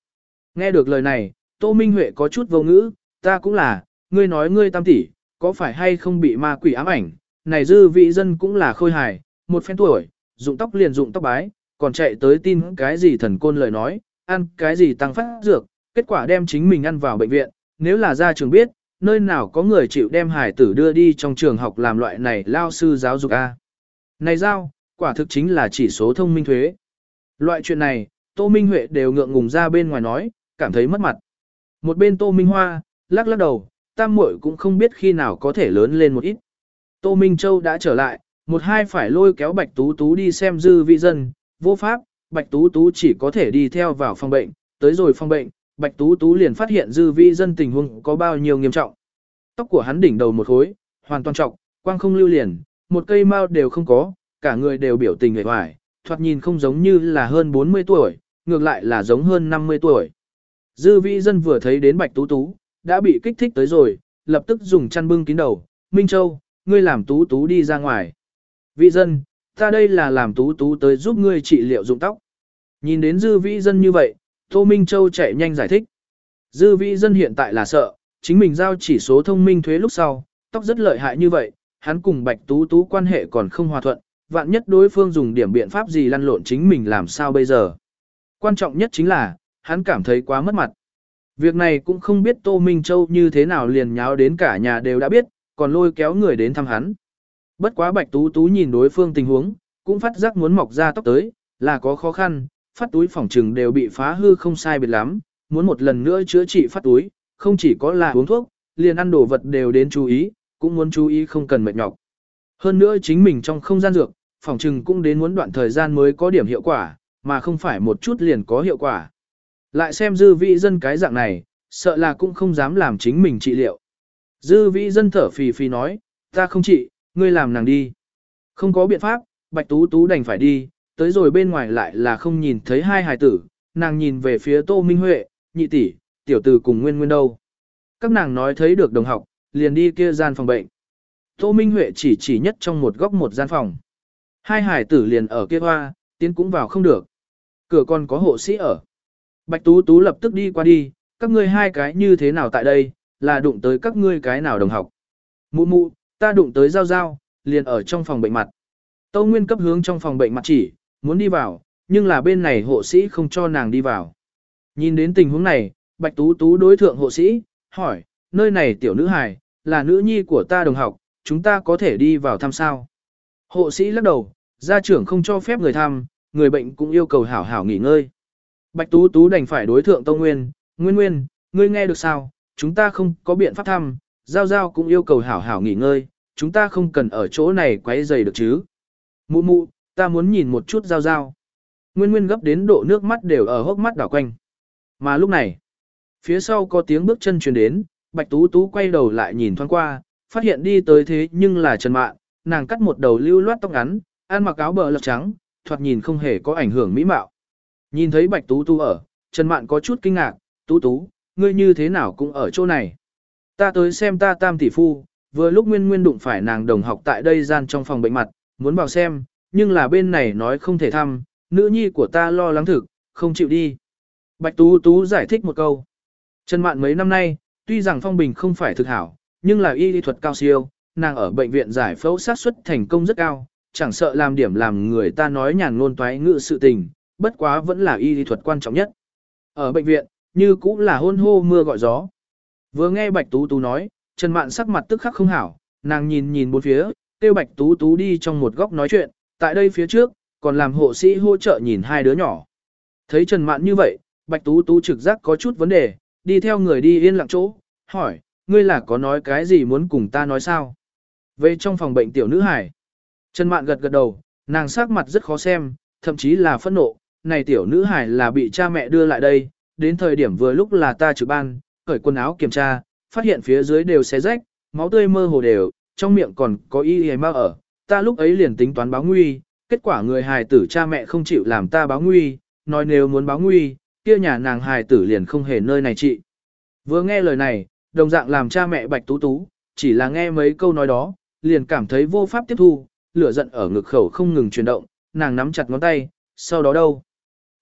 Speaker 1: Nghe được lời này, Tô Minh Huệ có chút vô ngữ, ta cũng là, ngươi nói ngươi tam tỷ, có phải hay không bị ma quỷ ám ảnh, này dư vị dân cũng là khôi hài, một phen tuổi, dụng tóc liền dụng tóc bái, còn chạy tới tin cái gì thần côn lời nói, ăn cái gì tăng phát dược, kết quả đem chính mình ăn vào bệnh viện, nếu là ra trường biết, nơi nào có người chịu đem hải tử đưa đi trong trường học làm loại này lao sư giáo dục A. Này giao, quả thực chính là chỉ số thông minh thuế. Loại chuyện này, Tô Minh Huệ đều ngượng ngùng ra bên ngoài nói, cảm thấy mất mặt. Một bên Tô Minh Hoa, lắc lắc đầu, tam muội cũng không biết khi nào có thể lớn lên một ít. Tô Minh Châu đã trở lại, một hai phải lôi kéo Bạch Tú Tú đi xem dư vị dân, vô pháp, Bạch Tú Tú chỉ có thể đi theo vào phòng bệnh, tới rồi phòng bệnh, Bạch Tú Tú liền phát hiện dư vị dân tình huống có bao nhiêu nghiêm trọng. Tóc của hắn đỉnh đầu một khối, hoàn toàn trọng, quang không lưu liền, một cây mao đều không có, cả người đều biểu tình người hoài, thoạt nhìn không giống như là hơn 40 tuổi, ngược lại là giống hơn 50 tuổi. Dư vị dân vừa thấy đến bạch tú tú, đã bị kích thích tới rồi, lập tức dùng chăn bưng kín đầu, Minh Châu, ngươi làm tú tú đi ra ngoài. Vị dân, ta đây là làm tú tú tới giúp ngươi trị liệu dụng tóc. Nhìn đến dư vĩ dân như vậy, Tô Minh Châu chạy nhanh giải thích. Dư vĩ dân hiện tại là sợ, chính mình giao chỉ số thông minh thuế lúc sau, tóc rất lợi hại như vậy, hắn cùng bạch tú tú quan hệ còn không hòa thuận, vạn nhất đối phương dùng điểm biện pháp gì lăn lộn chính mình làm sao bây giờ. Quan trọng nhất chính là, hắn cảm thấy quá mất mặt. Việc này cũng không biết Tô Minh Châu như thế nào liền nháo đến cả nhà đều đã biết, còn lôi kéo người đến thăm hắn. Bất quá Bạch Tú Tú nhìn đối phương tình huống, cũng phát giác muốn mọc ra tóc tới, là có khó khăn, phát túi phòng trừng đều bị phá hư không sai biệt lắm, muốn một lần nữa chữa trị phát túi, không chỉ có là uống thuốc, liền ăn đồ vật đều đến chú ý, cũng muốn chú ý không cần mệt nhọc. Hơn nữa chính mình trong không gian dược, phòng trừng cũng đến muốn đoạn thời gian mới có điểm hiệu quả, mà không phải một chút liền có hiệu quả. Lại xem dư vị dân cái dạng này, sợ là cũng không dám làm chính mình trị liệu. Dư Vĩ dân thở phì phì nói, ta không trị, ngươi làm nàng đi. Không có biện pháp, bạch tú tú đành phải đi, tới rồi bên ngoài lại là không nhìn thấy hai hài tử, nàng nhìn về phía tô minh huệ, nhị tỷ, tiểu tử cùng nguyên nguyên đâu. Các nàng nói thấy được đồng học, liền đi kia gian phòng bệnh. Tô Minh Huệ chỉ chỉ nhất trong một góc một gian phòng. Hai hải tử liền ở kia hoa, tiến cũng vào không được. Cửa còn có hộ sĩ ở. Bạch Tú Tú lập tức đi qua đi, các ngươi hai cái như thế nào tại đây, là đụng tới các ngươi cái nào đồng học. Mụ mụ, ta đụng tới giao giao, liền ở trong phòng bệnh mặt. Tâu Nguyên cấp hướng trong phòng bệnh mặt chỉ, muốn đi vào, nhưng là bên này hộ sĩ không cho nàng đi vào. Nhìn đến tình huống này, Bạch Tú Tú đối thượng hộ sĩ, hỏi, nơi này tiểu nữ hài, là nữ nhi của ta đồng học, chúng ta có thể đi vào thăm sao? Hộ sĩ lắc đầu, gia trưởng không cho phép người thăm, người bệnh cũng yêu cầu hảo hảo nghỉ ngơi. Bạch Tú Tú đành phải đối thượng Tâu Nguyên, Nguyên Nguyên, ngươi nghe được sao, chúng ta không có biện pháp thăm, Giao Giao cũng yêu cầu hảo hảo nghỉ ngơi, chúng ta không cần ở chỗ này quấy rầy được chứ. Mụ mụ, ta muốn nhìn một chút Giao Giao. Nguyên Nguyên gấp đến độ nước mắt đều ở hốc mắt đảo quanh. Mà lúc này, phía sau có tiếng bước chân truyền đến, Bạch Tú Tú quay đầu lại nhìn thoáng qua, phát hiện đi tới thế nhưng là Trần Mạn, nàng cắt một đầu lưu loát tóc ngắn, ăn mặc áo bờ lật trắng, thoạt nhìn không hề có ảnh hưởng mỹ mạo. Nhìn thấy Bạch Tú Tú ở, Trần Mạn có chút kinh ngạc, Tú Tú, ngươi như thế nào cũng ở chỗ này. Ta tới xem ta tam tỷ phu, vừa lúc nguyên nguyên đụng phải nàng đồng học tại đây gian trong phòng bệnh mặt, muốn vào xem, nhưng là bên này nói không thể thăm, nữ nhi của ta lo lắng thực, không chịu đi. Bạch Tú Tú giải thích một câu. Trần Mạn mấy năm nay, tuy rằng phong bình không phải thực hảo, nhưng là y lý thuật cao siêu, nàng ở bệnh viện giải phẫu sát suất thành công rất cao, chẳng sợ làm điểm làm người ta nói nhàn ngôn toái ngự sự tình, bất quá vẫn là y lý thuật quan trọng nhất. Ở bệnh viện, như cũng là hôn hô mưa gọi gió. Vừa nghe Bạch Tú Tú nói, Trần Mạn sắc mặt tức khắc không hảo, nàng nhìn nhìn bốn phía, kêu Bạch Tú Tú đi trong một góc nói chuyện, tại đây phía trước, còn làm hộ sĩ hỗ trợ nhìn hai đứa nhỏ. Thấy Trần Mạn như vậy, Bạch Tú Tú trực giác có chút vấn đề, đi theo người đi yên lặng chỗ, hỏi, ngươi là có nói cái gì muốn cùng ta nói sao? Về trong phòng bệnh tiểu nữ hải. Trần Mạn gật gật đầu, nàng sắc mặt rất khó xem, thậm chí là phẫn nộ, này tiểu nữ hải là bị cha mẹ đưa lại đây, đến thời điểm vừa lúc là ta trực ban, cởi quần áo kiểm tra, phát hiện phía dưới đều xé rách, máu tươi mơ hồ đều, trong miệng còn có y y ma ở, ta lúc ấy liền tính toán báo nguy, kết quả người hài tử cha mẹ không chịu làm ta báo nguy, nói nếu muốn báo nguy, kia nhà nàng hài tử liền không hề nơi này trị. Vừa nghe lời này, đồng dạng làm cha mẹ bạch tú tú, chỉ là nghe mấy câu nói đó, liền cảm thấy vô pháp tiếp thu, lửa giận ở ngực khẩu không ngừng chuyển động, nàng nắm chặt ngón tay, sau đó đâu?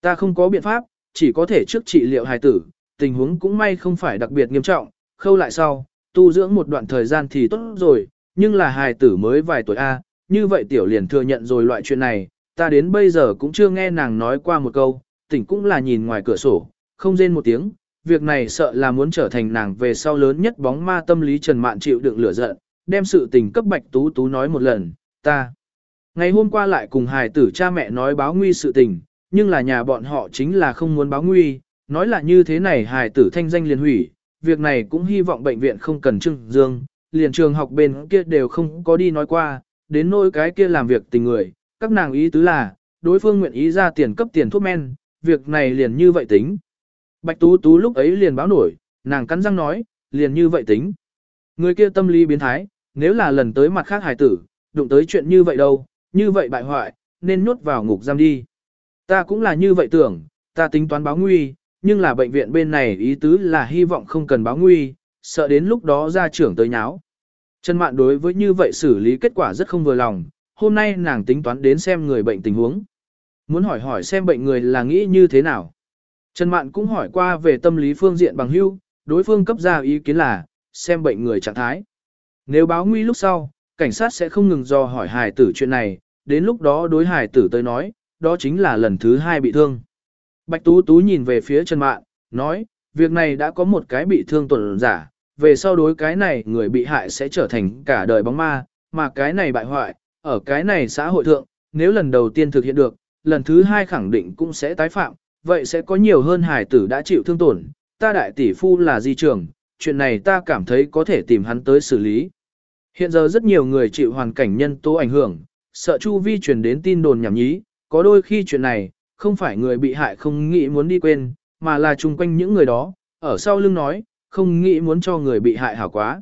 Speaker 1: Ta không có biện pháp, chỉ có thể trước trị liệu hài tử, tình huống cũng may không phải đặc biệt nghiêm trọng, khâu lại sau, tu dưỡng một đoạn thời gian thì tốt rồi, nhưng là hài tử mới vài tuổi A, như vậy tiểu liền thừa nhận rồi loại chuyện này, ta đến bây giờ cũng chưa nghe nàng nói qua một câu, tỉnh cũng là nhìn ngoài cửa sổ, không rên một tiếng, việc này sợ là muốn trở thành nàng về sau lớn nhất bóng ma tâm lý Trần Mạn chịu đựng lửa giận, đem sự tình cấp Bạch Tú Tú nói một lần, ta. Ngày hôm qua lại cùng hài tử cha mẹ nói báo nguy sự tình, nhưng là nhà bọn họ chính là không muốn báo nguy, nói là như thế này hài tử thanh danh liền hủy, việc này cũng hy vọng bệnh viện không cần trưng dương, liền trường học bên kia đều không có đi nói qua, đến nỗi cái kia làm việc tình người, các nàng ý tứ là, đối phương nguyện ý ra tiền cấp tiền thuốc men, việc này liền như vậy tính. Bạch Tú Tú lúc ấy liền báo nổi, nàng cắn răng nói, liền như vậy tính. Người kia tâm lý biến thái, nếu là lần tới mặt khác hài tử, đụng tới chuyện như vậy đâu, như vậy bại hoại, nên nhốt vào ngục giam đi. Ta cũng là như vậy tưởng, ta tính toán báo nguy, nhưng là bệnh viện bên này ý tứ là hy vọng không cần báo nguy, sợ đến lúc đó ra trưởng tới nháo. Trần Mạn đối với như vậy xử lý kết quả rất không vừa lòng, hôm nay nàng tính toán đến xem người bệnh tình huống. Muốn hỏi hỏi xem bệnh người là nghĩ như thế nào. Trần Mạn cũng hỏi qua về tâm lý phương diện bằng hưu, đối phương cấp ra ý kiến là, xem bệnh người trạng thái. Nếu báo nguy lúc sau, cảnh sát sẽ không ngừng do hỏi hài tử chuyện này, đến lúc đó đối hài tử tới nói, đó chính là lần thứ hai bị thương. Bạch Tú Tú nhìn về phía Trần Mạn, nói, việc này đã có một cái bị thương tuần giả, về sau đối cái này người bị hại sẽ trở thành cả đời bóng ma, mà cái này bại hoại, ở cái này xã hội thượng, nếu lần đầu tiên thực hiện được, lần thứ hai khẳng định cũng sẽ tái phạm, vậy sẽ có nhiều hơn hải tử đã chịu thương tổn, ta đại tỷ phu là di trường, chuyện này ta cảm thấy có thể tìm hắn tới xử lý. Hiện giờ rất nhiều người chịu hoàn cảnh nhân tố ảnh hưởng, sợ chu vi truyền đến tin đồn nhảm nhí, có đôi khi chuyện này, không phải người bị hại không nghĩ muốn đi quên, mà là chung quanh những người đó, ở sau lưng nói, không nghĩ muốn cho người bị hại hảo quá.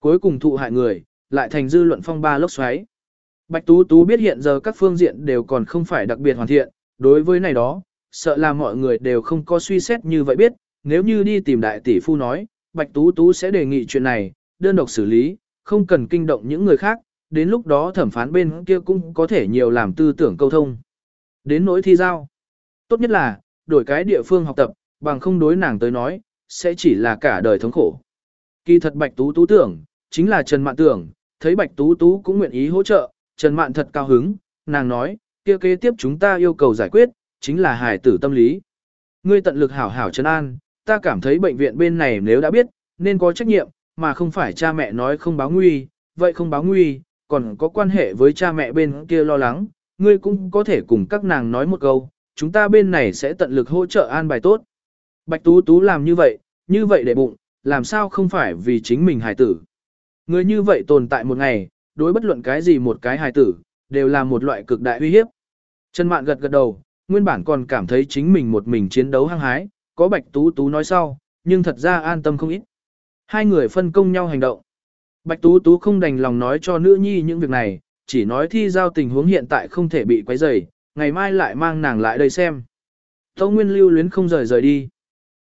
Speaker 1: Cuối cùng thụ hại người, lại thành dư luận phong ba lốc xoáy. Bạch Tú Tú biết hiện giờ các phương diện đều còn không phải đặc biệt hoàn thiện, đối với này đó, sợ là mọi người đều không có suy xét như vậy biết, nếu như đi tìm đại tỷ phu nói, Bạch Tú Tú sẽ đề nghị chuyện này, đơn độc xử lý, không cần kinh động những người khác, đến lúc đó thẩm phán bên kia cũng có thể nhiều làm tư tưởng câu thông. Đến nỗi thi giao, tốt nhất là, đổi cái địa phương học tập, bằng không đối nàng tới nói, sẽ chỉ là cả đời thống khổ. Kỳ thật Bạch Tú Tú tưởng, chính là Trần Mạn tưởng, thấy Bạch Tú Tú cũng nguyện ý hỗ trợ, Trần Mạn thật cao hứng, nàng nói, kia kế tiếp chúng ta yêu cầu giải quyết, chính là hài tử tâm lý. Ngươi tận lực hảo hảo trấn an, ta cảm thấy bệnh viện bên này nếu đã biết, nên có trách nhiệm, mà không phải cha mẹ nói không báo nguy, vậy không báo nguy, còn có quan hệ với cha mẹ bên kia lo lắng, ngươi cũng có thể cùng các nàng nói một câu, chúng ta bên này sẽ tận lực hỗ trợ an bài tốt. Bạch Tú Tú làm như vậy, như vậy để bụng, làm sao không phải vì chính mình hài tử. Người như vậy tồn tại một ngày, đối bất luận cái gì một cái hài tử, đều là một loại cực đại uy hiếp. Trần Mạn gật gật đầu, nguyên bản còn cảm thấy chính mình một mình chiến đấu hăng hái, có Bạch Tú Tú nói sau, nhưng thật ra an tâm không ít. Hai người phân công nhau hành động. Bạch Tú Tú không đành lòng nói cho nữ nhi những việc này, chỉ nói thi giao tình huống hiện tại không thể bị quấy rầy, ngày mai lại mang nàng lại đây xem. Tô Nguyên lưu luyến không rời rời đi.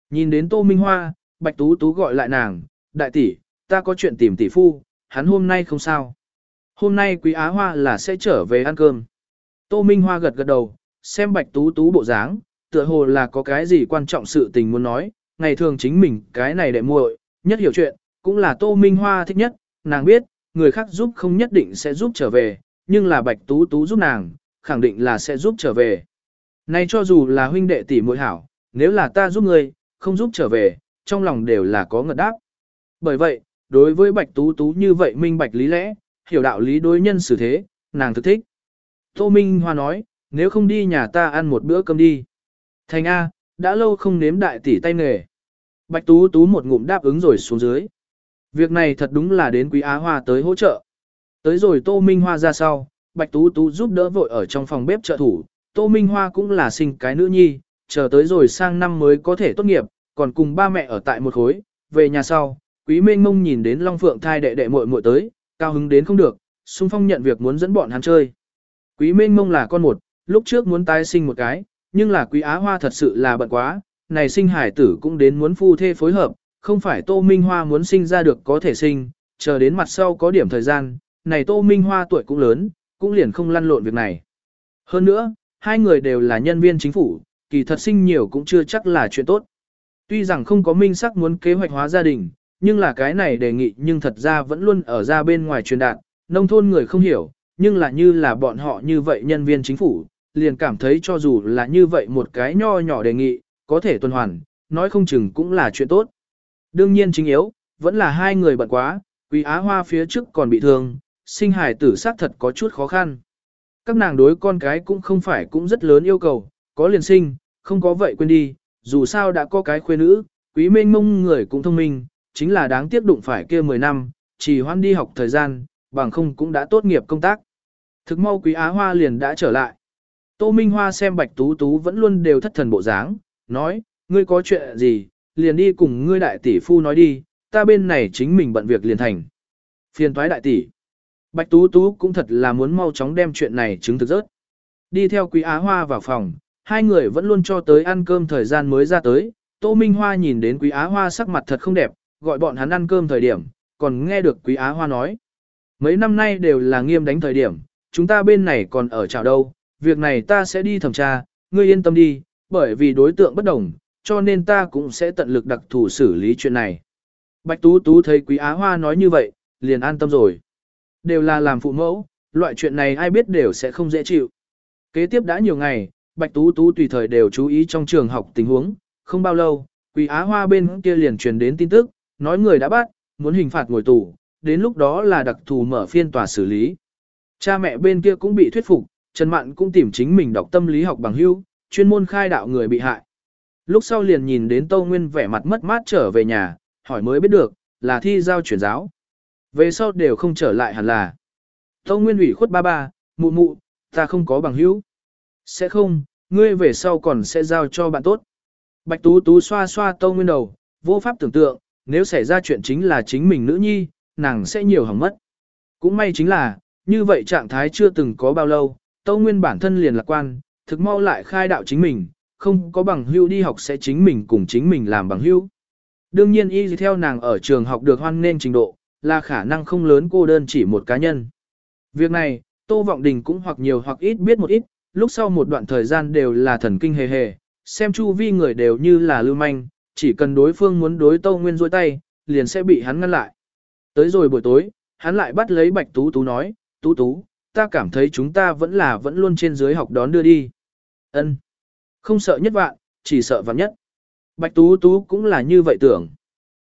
Speaker 1: Nhìn đến Tô Minh Hoa, Bạch Tú Tú gọi lại nàng, đại tỷ, ta có chuyện tìm tỷ phu, hắn hôm nay không sao. Hôm nay Quý Á Hoa là sẽ trở về ăn cơm. Tô Minh Hoa gật gật đầu, xem Bạch Tú Tú bộ dáng, tựa hồ là có cái gì quan trọng sự tình muốn nói, ngày thường chính mình cái này đệ muội, nhất hiểu chuyện, cũng là Tô Minh Hoa thích nhất, nàng biết, người khác giúp không nhất định sẽ giúp trở về, nhưng là Bạch Tú Tú giúp nàng, khẳng định là sẽ giúp trở về. Nay cho dù là huynh đệ tỷ muội hảo, nếu là ta giúp ngươi, không giúp trở về, trong lòng đều là có ngật đáp. Bởi vậy, đối với Bạch Tú Tú như vậy minh bạch lý lẽ, hiểu đạo lý đối nhân xử thế, nàng thực thích. Tô Minh Hoa nói, nếu không đi nhà ta ăn một bữa cơm đi. Thành A, đã lâu không nếm đại tỷ tay nghề. Bạch Tú Tú một ngụm đáp ứng rồi xuống dưới. Việc này thật đúng là đến Quý Á Hoa tới hỗ trợ. Tới rồi Tô Minh Hoa ra sau, Bạch Tú Tú giúp đỡ vội ở trong phòng bếp trợ thủ. Tô Minh Hoa cũng là sinh cái nữ nhi, chờ tới rồi sang năm mới có thể tốt nghiệp, còn cùng ba mẹ ở tại một khối. Về nhà sau, Quý Minh Mông nhìn đến Long Phượng thai đệ đệ muội muội tới, cao hứng đến không được, xung phong nhận việc muốn dẫn bọn hắn chơi. Quý Minh Mông là con một, lúc trước muốn tái sinh một cái, nhưng là Quý Á Hoa thật sự là bận quá, này sinh hải tử cũng đến muốn phu thê phối hợp, không phải Tô Minh Hoa muốn sinh ra được có thể sinh, chờ đến mặt sau có điểm thời gian, này Tô Minh Hoa tuổi cũng lớn, cũng liền không lăn lộn việc này. Hơn nữa, hai người đều là nhân viên chính phủ, kỳ thật sinh nhiều cũng chưa chắc là chuyện tốt. Tuy rằng không có minh sắc muốn kế hoạch hóa gia đình, nhưng là cái này đề nghị nhưng thật ra vẫn luôn ở ra bên ngoài truyền đạt, nông thôn người không hiểu, nhưng là như là bọn họ như vậy nhân viên chính phủ, liền cảm thấy cho dù là như vậy một cái nho nhỏ đề nghị, có thể tuần hoàn, nói không chừng cũng là chuyện tốt. Đương nhiên chính yếu, vẫn là hai người bận quá, Quý Á Hoa phía trước còn bị thương, sinh hài tử xác thật có chút khó khăn. Các nàng đối con cái cũng không phải cũng rất lớn yêu cầu, có liền sinh, không có vậy quên đi, dù sao đã có cái khuê nữ, quý mênh mông người cũng thông minh, chính là đáng tiếc đụng phải kia 10 năm, chỉ hoan đi học thời gian, bằng không cũng đã tốt nghiệp công tác. Thực mau quý Á Hoa liền đã trở lại. Tô Minh Hoa xem Bạch Tú Tú vẫn luôn đều thất thần bộ dáng, nói, ngươi có chuyện gì, liền đi cùng ngươi đại tỷ phu nói đi, ta bên này chính mình bận việc liền thành. Phiền thoái đại tỷ. Bạch Tú Tú cũng thật là muốn mau chóng đem chuyện này chứng thực rớt. Đi theo Quý Á Hoa vào phòng, hai người vẫn luôn cho tới ăn cơm thời gian mới ra tới. Tô Minh Hoa nhìn đến Quý Á Hoa sắc mặt thật không đẹp, gọi bọn hắn ăn cơm thời điểm, còn nghe được Quý Á Hoa nói. Mấy năm nay đều là nghiêm đánh thời điểm, chúng ta bên này còn ở chào đâu, việc này ta sẽ đi thẩm tra, ngươi yên tâm đi, bởi vì đối tượng bất đồng, cho nên ta cũng sẽ tận lực đặc thù xử lý chuyện này. Bạch Tú Tú thấy Quý Á Hoa nói như vậy, liền an tâm rồi. Đều là làm phụ mẫu, loại chuyện này ai biết đều sẽ không dễ chịu. Kế tiếp đã nhiều ngày, Bạch Tú Tú tùy thời đều chú ý trong trường học tình huống, không bao lâu, Quý Á Hoa bên kia liền truyền đến tin tức, nói người đã bắt, muốn hình phạt ngồi tù, đến lúc đó là đặc thù mở phiên tòa xử lý. Cha mẹ bên kia cũng bị thuyết phục, Trần Mạn cũng tìm chính mình đọc tâm lý học bằng hữu, chuyên môn khai đạo người bị hại. Lúc sau liền nhìn đến Tâu Nguyên vẻ mặt mất mát trở về nhà, hỏi mới biết được, là thi giao chuyển giáo. Về sau đều không trở lại hẳn là. Tâu Nguyên ủy khuất ba ba, mụ mụ, ta không có bằng hữu. Sẽ không, ngươi về sau còn sẽ giao cho bạn tốt. Bạch Tú Tú xoa xoa Tâu Nguyên đầu, vô pháp tưởng tượng, nếu xảy ra chuyện chính là chính mình nữ nhi, nàng sẽ nhiều hỏng mất. Cũng may chính là, như vậy trạng thái chưa từng có bao lâu, Tâu Nguyên bản thân liền lạc quan, thực mau lại khai đạo chính mình, không có bằng hưu đi học sẽ chính mình cùng chính mình làm bằng hưu. Đương nhiên y theo nàng ở trường học được hoan nên trình độ, là khả năng không lớn cô đơn chỉ một cá nhân. Việc này, Tô Vọng Đình cũng hoặc nhiều hoặc ít biết một ít, lúc sau một đoạn thời gian đều là thần kinh hề hề, xem chu vi người đều như là lưu manh, chỉ cần đối phương muốn đối Tô Nguyên rôi tay, liền sẽ bị hắn ngăn lại. Tới rồi buổi tối, hắn lại bắt lấy Bạch Tú Tú nói, Tú Tú, ta cảm thấy chúng ta vẫn là vẫn luôn trên dưới học đón đưa đi. Ân, không sợ nhất vạn, chỉ sợ vạn nhất. Bạch Tú Tú cũng là như vậy tưởng.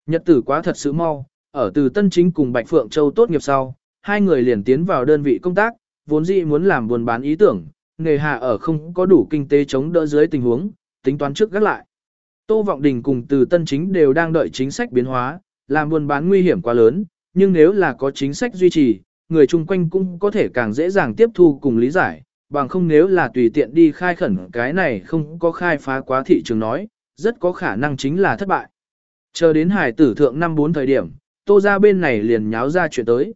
Speaker 1: Nhật tử quá thật sự mau, ở từ Tân Chính cùng Bạch Phượng Châu tốt nghiệp sau, hai người liền tiến vào đơn vị công tác, vốn dĩ muốn làm buôn bán ý tưởng, nghề hà ở không có đủ kinh tế chống đỡ dưới tình huống, tính toán trước gác lại. Tô Vọng Đình cùng từ Tân Chính đều đang đợi chính sách biến hóa, làm buôn bán nguy hiểm quá lớn, nhưng nếu là có chính sách duy trì, người chung quanh cũng có thể càng dễ dàng tiếp thu cùng lý giải, bằng không nếu là tùy tiện đi khai khẩn cái này không có khai phá quá thị trường nói, rất có khả năng chính là thất bại. Chờ đến hải tử thượng năm bốn thời điểm, tô ra bên này liền nháo ra chuyện tới.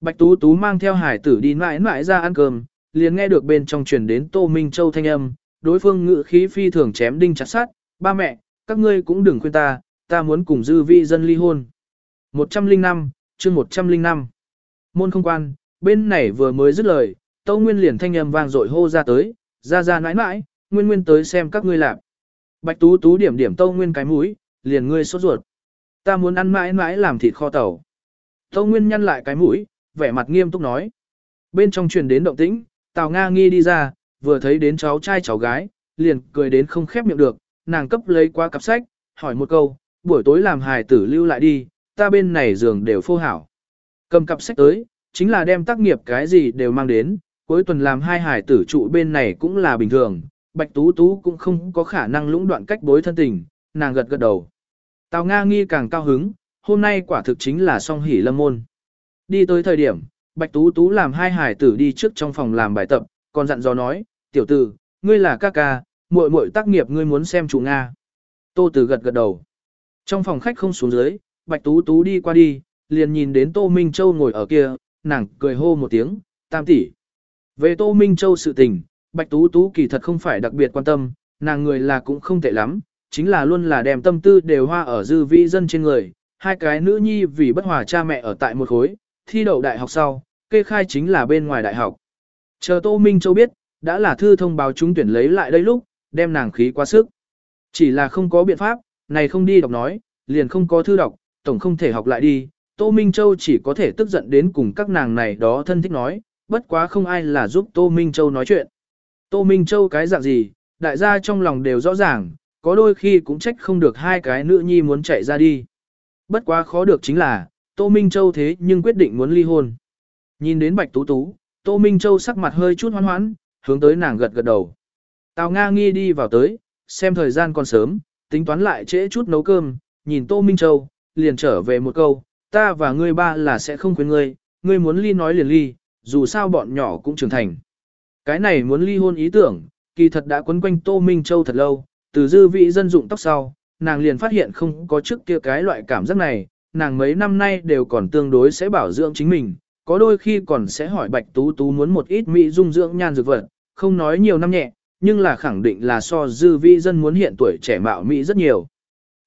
Speaker 1: Bạch Tú Tú mang theo hải tử đi mãi mãi ra ăn cơm, liền nghe được bên trong truyền đến Tô Minh Châu thanh âm, đối phương ngự khí phi thường chém đinh chặt sát, ba mẹ, các ngươi cũng đừng khuyên ta, ta muốn cùng dư vi dân ly hôn. 105, chương 105. Môn không quan, bên này vừa mới dứt lời, Tâu Nguyên liền thanh âm vang dội hô ra tới, ra ra nãi nãi, Nguyên Nguyên tới xem các ngươi làm. Bạch Tú Tú điểm điểm Tâu Nguyên cái mũi, liền ngươi sốt ruột. Ta muốn ăn mãi mãi làm thịt kho tàu. Tâu Nguyên nhăn lại cái mũi, vẻ mặt nghiêm túc nói. Bên trong truyền đến động tĩnh, Tào Nga nghi đi ra, vừa thấy đến cháu trai cháu gái, liền cười đến không khép miệng được, nàng cấp lấy qua cặp sách, hỏi một câu, buổi tối làm hài tử lưu lại đi, ta bên này giường đều phô hảo. Cầm cặp sách tới, chính là đem tác nghiệp cái gì đều mang đến, cuối tuần làm hai hải tử trụ bên này cũng là bình thường, Bạch Tú Tú cũng không có khả năng lũng đoạn cách bối thân tình, nàng gật gật đầu. Tào Nga nghi càng cao hứng, hôm nay quả thực chính là song hỷ lâm môn. Đi tới thời điểm, Bạch Tú Tú làm hai hải tử đi trước trong phòng làm bài tập, còn dặn dò nói, tiểu tử, ngươi là ca ca, muội muội tác nghiệp ngươi muốn xem chủ Nga. Tô Tử gật gật đầu. Trong phòng khách không xuống dưới, Bạch Tú Tú đi qua đi, liền nhìn đến Tô Minh Châu ngồi ở kia, nàng cười hô một tiếng, tam tỷ. Về Tô Minh Châu sự tình, Bạch Tú Tú kỳ thật không phải đặc biệt quan tâm, nàng người là cũng không tệ lắm, chính là luôn là đem tâm tư đều hoa ở dư vị dân trên người, hai cái nữ nhi vì bất hòa cha mẹ ở tại một khối, thi đậu đại học sau, kê khai chính là bên ngoài đại học. Chờ Tô Minh Châu biết, đã là thư thông báo chúng tuyển lấy lại đây lúc, đem nàng khí quá sức. Chỉ là không có biện pháp, này không đi đọc nói, liền không có thư đọc, tổng không thể học lại đi. Tô Minh Châu chỉ có thể tức giận đến cùng các nàng này đó thân thích nói, bất quá không ai là giúp Tô Minh Châu nói chuyện. Tô Minh Châu cái dạng gì, đại gia trong lòng đều rõ ràng, có đôi khi cũng trách không được hai cái nữ nhi muốn chạy ra đi. Bất quá khó được chính là, Tô Minh Châu thế nhưng quyết định muốn ly hôn. Nhìn đến Bạch Tú Tú, Tô Minh Châu sắc mặt hơi chút hoan hoãn, hướng tới nàng gật gật đầu. Tào Nga nghi đi vào tới, xem thời gian còn sớm, tính toán lại trễ chút nấu cơm, nhìn Tô Minh Châu, liền trở về một câu, ta và ngươi ba là sẽ không khuyên ngươi, ngươi muốn ly nói liền ly, dù sao bọn nhỏ cũng trưởng thành. Cái này muốn ly hôn ý tưởng, kỳ thật đã quấn quanh Tô Minh Châu thật lâu, từ dư vị dân dụng tóc sau, nàng liền phát hiện không có trước kia cái loại cảm giác này, nàng mấy năm nay đều còn tương đối sẽ bảo dưỡng chính mình, có đôi khi còn sẽ hỏi Bạch Tú Tú muốn một ít mỹ dung dưỡng nhan dược vật, không nói nhiều năm nhẹ, nhưng là khẳng định là so dư vị dân muốn hiện tuổi trẻ mạo mỹ rất nhiều.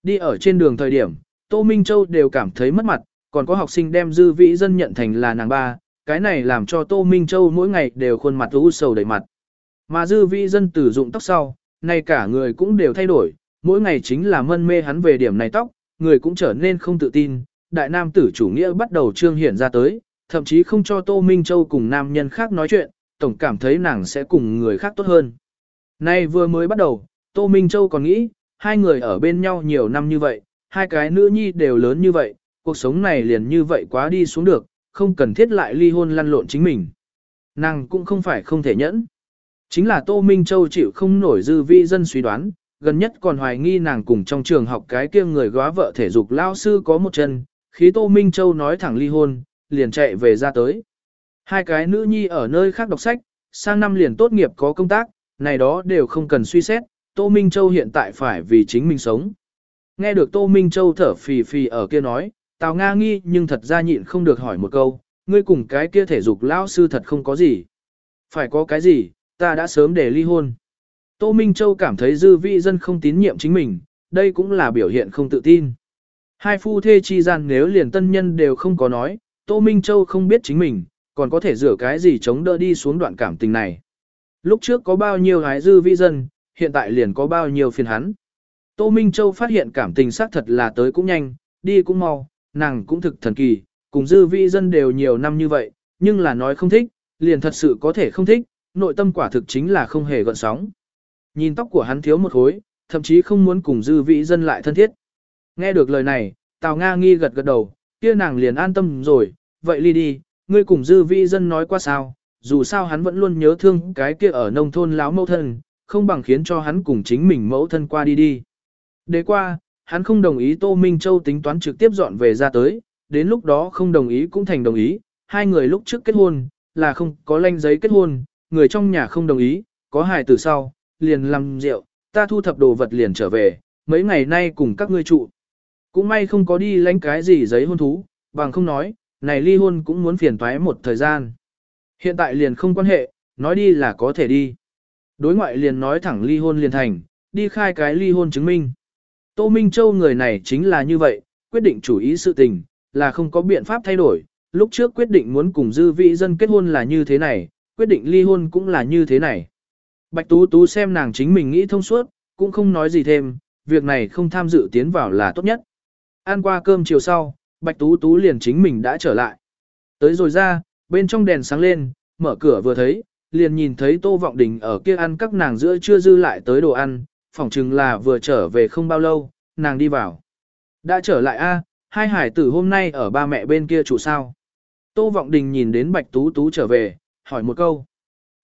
Speaker 1: Đi ở trên đường thời điểm, Tô Minh Châu đều cảm thấy mất mặt, còn có học sinh đem dư vị dân nhận thành là nàng ba, cái này làm cho Tô Minh Châu mỗi ngày đều khuôn mặt u sầu đầy mặt. Mà dư vi dân tử dụng tóc sau, nay cả người cũng đều thay đổi, mỗi ngày chính là mân mê hắn về điểm này tóc, người cũng trở nên không tự tin, đại nam tử chủ nghĩa bắt đầu trương hiện ra tới, thậm chí không cho Tô Minh Châu cùng nam nhân khác nói chuyện, tổng cảm thấy nàng sẽ cùng người khác tốt hơn. Nay vừa mới bắt đầu, Tô Minh Châu còn nghĩ, hai người ở bên nhau nhiều năm như vậy, hai cái nữ nhi đều lớn như vậy, cuộc sống này liền như vậy quá đi xuống được, không cần thiết lại ly hôn lăn lộn chính mình. Nàng cũng không phải không thể nhẫn. Chính là Tô Minh Châu chịu không nổi dư vi dân suy đoán, gần nhất còn hoài nghi nàng cùng trong trường học cái kia người góa vợ thể dục lao sư có một chân, khi Tô Minh Châu nói thẳng ly hôn, liền chạy về ra tới. Hai cái nữ nhi ở nơi khác đọc sách, sang năm liền tốt nghiệp có công tác, này đó đều không cần suy xét, Tô Minh Châu hiện tại phải vì chính mình sống. Nghe được Tô Minh Châu thở phì phì ở kia nói, Tào Nga nghi nhưng thật ra nhịn không được hỏi một câu, ngươi cùng cái kia thể dục lão sư thật không có gì. Phải có cái gì, ta đã sớm để ly hôn. Tô Minh Châu cảm thấy dư vị dân không tín nhiệm chính mình, đây cũng là biểu hiện không tự tin. Hai phu thê chi gian nếu liền tân nhân đều không có nói, Tô Minh Châu không biết chính mình, còn có thể rửa cái gì chống đỡ đi xuống đoạn cảm tình này. Lúc trước có bao nhiêu gái dư vị dân, hiện tại liền có bao nhiêu phiền hắn. Tô Minh Châu phát hiện cảm tình xác thật là tới cũng nhanh, đi cũng mau, nàng cũng thực thần kỳ, cùng dư vị dân đều nhiều năm như vậy, nhưng là nói không thích, liền thật sự có thể không thích, nội tâm quả thực chính là không hề gợn sóng. Nhìn tóc của hắn thiếu một khối, thậm chí không muốn cùng dư vị dân lại thân thiết. Nghe được lời này, Tào Nga nghi gật gật đầu, kia nàng liền an tâm rồi, vậy ly đi, ngươi cùng dư vị dân nói qua sao, dù sao hắn vẫn luôn nhớ thương cái kia ở nông thôn láo mẫu thân, không bằng khiến cho hắn cùng chính mình mẫu thân qua đi đi. Đế qua, hắn không đồng ý Tô Minh Châu tính toán trực tiếp dọn về ra tới, đến lúc đó không đồng ý cũng thành đồng ý, hai người lúc trước kết hôn, là không có lanh giấy kết hôn, người trong nhà không đồng ý, có hài từ sau, liền làm rượu, ta thu thập đồ vật liền trở về, mấy ngày nay cùng các ngươi trụ. Cũng may không có đi lánh cái gì giấy hôn thú, bằng không nói, này ly hôn cũng muốn phiền toái một thời gian. Hiện tại liền không quan hệ, nói đi là có thể đi. Đối ngoại liền nói thẳng ly hôn liền thành, đi khai cái ly hôn chứng minh. Tô Minh Châu người này chính là như vậy, quyết định chủ ý sự tình, là không có biện pháp thay đổi. Lúc trước quyết định muốn cùng dư vị dân kết hôn là như thế này, quyết định ly hôn cũng là như thế này. Bạch Tú Tú xem nàng chính mình nghĩ thông suốt, cũng không nói gì thêm, việc này không tham dự tiến vào là tốt nhất. Ăn qua cơm chiều sau, Bạch Tú Tú liền chính mình đã trở lại. Tới rồi ra, bên trong đèn sáng lên, mở cửa vừa thấy, liền nhìn thấy Tô Vọng Đình ở kia ăn các nàng giữa chưa dư lại tới đồ ăn, phỏng chừng là vừa trở về không bao lâu, nàng đi vào. Đã trở lại a, hai hải tử hôm nay ở ba mẹ bên kia chủ sao. Tô Vọng Đình nhìn đến Bạch Tú Tú trở về, hỏi một câu.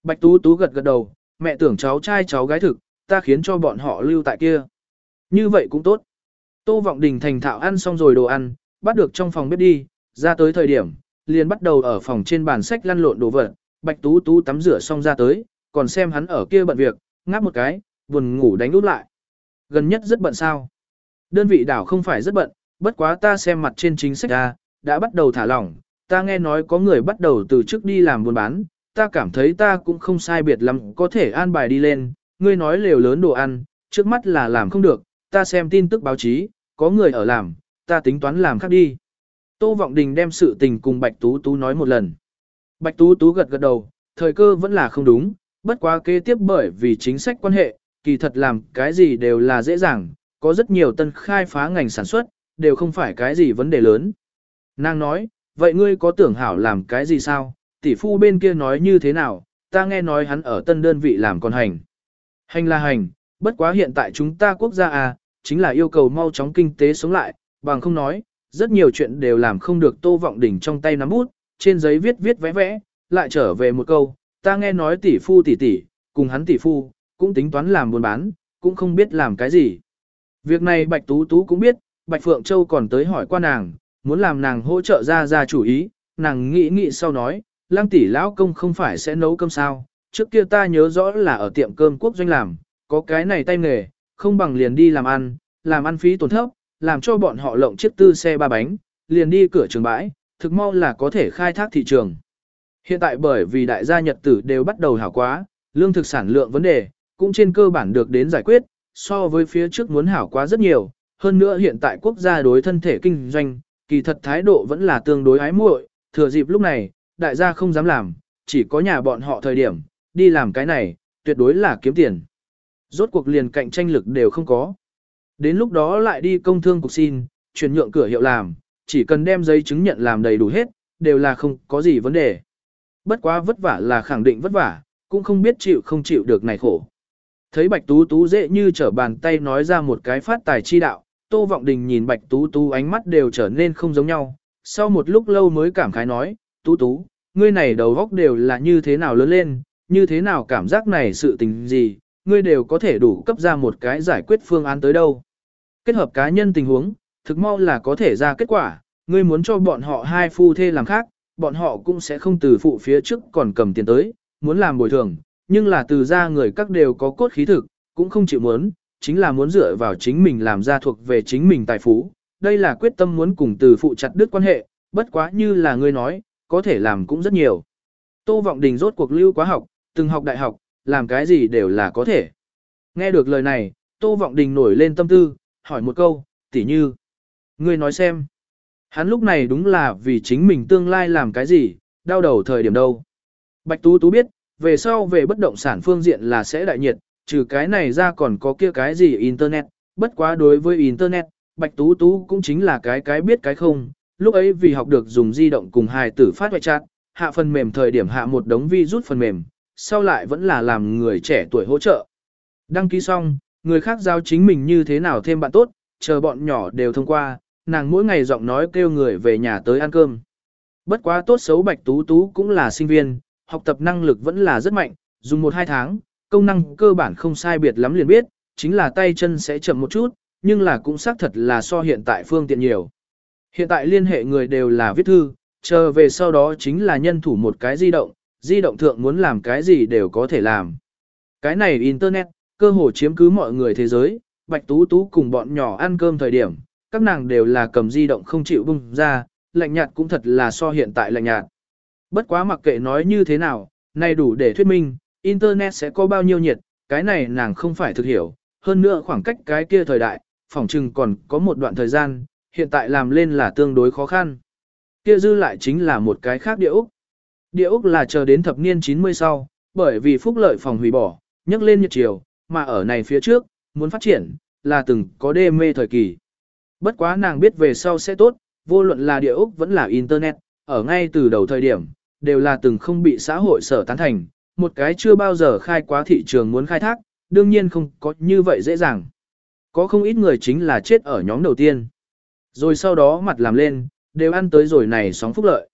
Speaker 1: Bạch Tú Tú gật gật đầu, mẹ tưởng cháu trai cháu gái thực, ta khiến cho bọn họ lưu tại kia. Như vậy cũng tốt. Tô Vọng Đình thành thạo ăn xong rồi đồ ăn, bắt được trong phòng bếp đi, ra tới thời điểm, liền bắt đầu ở phòng trên bàn sách lăn lộn đồ vật, Bạch Tú Tú tắm rửa xong ra tới, còn xem hắn ở kia bận việc, ngáp một cái, buồn ngủ đánh út lại. Gần nhất rất bận sao? Đơn vị đảo không phải rất bận, bất quá ta xem mặt trên chính sách ra, đã bắt đầu thả lỏng, ta nghe nói có người bắt đầu từ trước đi làm buôn bán, ta cảm thấy ta cũng không sai biệt lắm, có thể an bài đi lên, ngươi nói lều lớn đồ ăn, trước mắt là làm không được, ta xem tin tức báo chí, có người ở làm, ta tính toán làm khác đi. Tô Vọng Đình đem sự tình cùng Bạch Tú Tú nói một lần. Bạch Tú Tú gật gật đầu, thời cơ vẫn là không đúng, bất quá kế tiếp bởi vì chính sách quan hệ, kỳ thật làm cái gì đều là dễ dàng, có rất nhiều tân khai phá ngành sản xuất, đều không phải cái gì vấn đề lớn. Nàng nói, vậy ngươi có tưởng hảo làm cái gì sao, tỷ phu bên kia nói như thế nào, ta nghe nói hắn ở tân đơn vị làm con hành. Hành là hành, bất quá hiện tại chúng ta quốc gia à, chính là yêu cầu mau chóng kinh tế sống lại, bằng không nói, rất nhiều chuyện đều làm không được tô vọng đỉnh trong tay nắm bút, trên giấy viết viết vẽ vẽ, lại trở về một câu, ta nghe nói tỷ phu tỷ tỷ, cùng hắn tỷ phu, cũng tính toán làm buôn bán, cũng không biết làm cái gì. Việc này Bạch Tú Tú cũng biết, Bạch Phượng Châu còn tới hỏi qua nàng, muốn làm nàng hỗ trợ ra ra chủ ý, nàng nghĩ nghĩ sau nói, lang tỷ lão công không phải sẽ nấu cơm sao, trước kia ta nhớ rõ là ở tiệm cơm quốc doanh làm, có cái này tay nghề, không bằng liền đi làm ăn, làm ăn phí tổn thấp, làm cho bọn họ lộng chiếc tư xe ba bánh, liền đi cửa trường bãi, thực mau là có thể khai thác thị trường. Hiện tại bởi vì đại gia nhật tử đều bắt đầu hảo quá, lương thực sản lượng vấn đề, cũng trên cơ bản được đến giải quyết, so với phía trước muốn hảo quá rất nhiều, hơn nữa hiện tại quốc gia đối thân thể kinh doanh, kỳ thật thái độ vẫn là tương đối ái muội, thừa dịp lúc này, đại gia không dám làm, chỉ có nhà bọn họ thời điểm, đi làm cái này, tuyệt đối là kiếm tiền. Rốt cuộc liền cạnh tranh lực đều không có. Đến lúc đó lại đi công thương cục xin, chuyển nhượng cửa hiệu làm, chỉ cần đem giấy chứng nhận làm đầy đủ hết, đều là không có gì vấn đề. Bất quá vất vả là khẳng định vất vả, cũng không biết chịu không chịu được này khổ. Thấy Bạch Tú Tú dễ như trở bàn tay nói ra một cái phát tài chi đạo, Tô Vọng Đình nhìn Bạch Tú Tú ánh mắt đều trở nên không giống nhau. Sau một lúc lâu mới cảm khái nói, Tú Tú, ngươi này đầu óc đều là như thế nào lớn lên, như thế nào cảm giác này sự tình gì, ngươi đều có thể đủ cấp ra một cái giải quyết phương án tới đâu. Kết hợp cá nhân tình huống, thực mau là có thể ra kết quả, ngươi muốn cho bọn họ hai phu thê làm khác, bọn họ cũng sẽ không từ phụ phía trước còn cầm tiền tới, muốn làm bồi thường, nhưng là từ ra người các đều có cốt khí thực, cũng không chịu muốn, chính là muốn dựa vào chính mình làm ra thuộc về chính mình tài phú. Đây là quyết tâm muốn cùng từ phụ chặt đứt quan hệ, bất quá như là ngươi nói, có thể làm cũng rất nhiều. Tô Vọng Đình rốt cuộc lưu quá học, từng học đại học, làm cái gì đều là có thể. Nghe được lời này, Tô Vọng Đình nổi lên tâm tư, hỏi một câu, tỉ như. Ngươi nói xem. Hắn lúc này đúng là vì chính mình tương lai làm cái gì, đau đầu thời điểm đâu. Bạch Tú Tú biết, về sau về bất động sản phương diện là sẽ đại nhiệt, trừ cái này ra còn có kia cái gì Internet, bất quá đối với Internet, Bạch Tú Tú cũng chính là cái cái biết cái không, lúc ấy vì học được dùng di động cùng hài tử phát hoại chat, hạ phần mềm thời điểm hạ một đống vi rút phần mềm, sau lại vẫn là làm người trẻ tuổi hỗ trợ. Đăng ký xong, người khác giao chính mình như thế nào thêm bạn tốt, chờ bọn nhỏ đều thông qua, nàng mỗi ngày giọng nói kêu người về nhà tới ăn cơm. Bất quá tốt xấu Bạch Tú Tú cũng là sinh viên, học tập năng lực vẫn là rất mạnh, dùng 1-2 tháng, công năng cơ bản không sai biệt lắm liền biết, chính là tay chân sẽ chậm một chút, nhưng là cũng xác thật là so hiện tại phương tiện nhiều. Hiện tại liên hệ người đều là viết thư, chờ về sau đó chính là nhân thủ một cái di động, di động thượng muốn làm cái gì đều có thể làm. Cái này Internet, cơ hồ chiếm cứ mọi người thế giới, Bạch Tú Tú cùng bọn nhỏ ăn cơm thời điểm, các nàng đều là cầm di động không chịu bung ra, lạnh nhạt cũng thật là so hiện tại lạnh nhạt. Bất quá mặc kệ nói như thế nào, này đủ để thuyết minh, Internet sẽ có bao nhiêu nhiệt, cái này nàng không phải thực hiểu, hơn nữa khoảng cách cái kia thời đại, phỏng chừng còn có một đoạn thời gian, hiện tại làm lên là tương đối khó khăn. Kia dư lại chính là một cái khác địa Úc. Địa Úc là chờ đến thập niên 90 sau, bởi vì phúc lợi phòng hủy bỏ, nhấc lên nhiệt chiều, mà ở này phía trước, muốn phát triển, là từng có đê mê thời kỳ. Bất quá nàng biết về sau sẽ tốt, vô luận là địa Úc vẫn là Internet, ở ngay từ đầu thời điểm, đều là từng không bị xã hội sở tán thành, một cái chưa bao giờ khai quá thị trường muốn khai thác, đương nhiên không có như vậy dễ dàng. Có không ít người chính là chết ở nhóm đầu tiên. Rồi sau đó mặt làm lên, đều ăn tới rồi này sóng phúc lợi.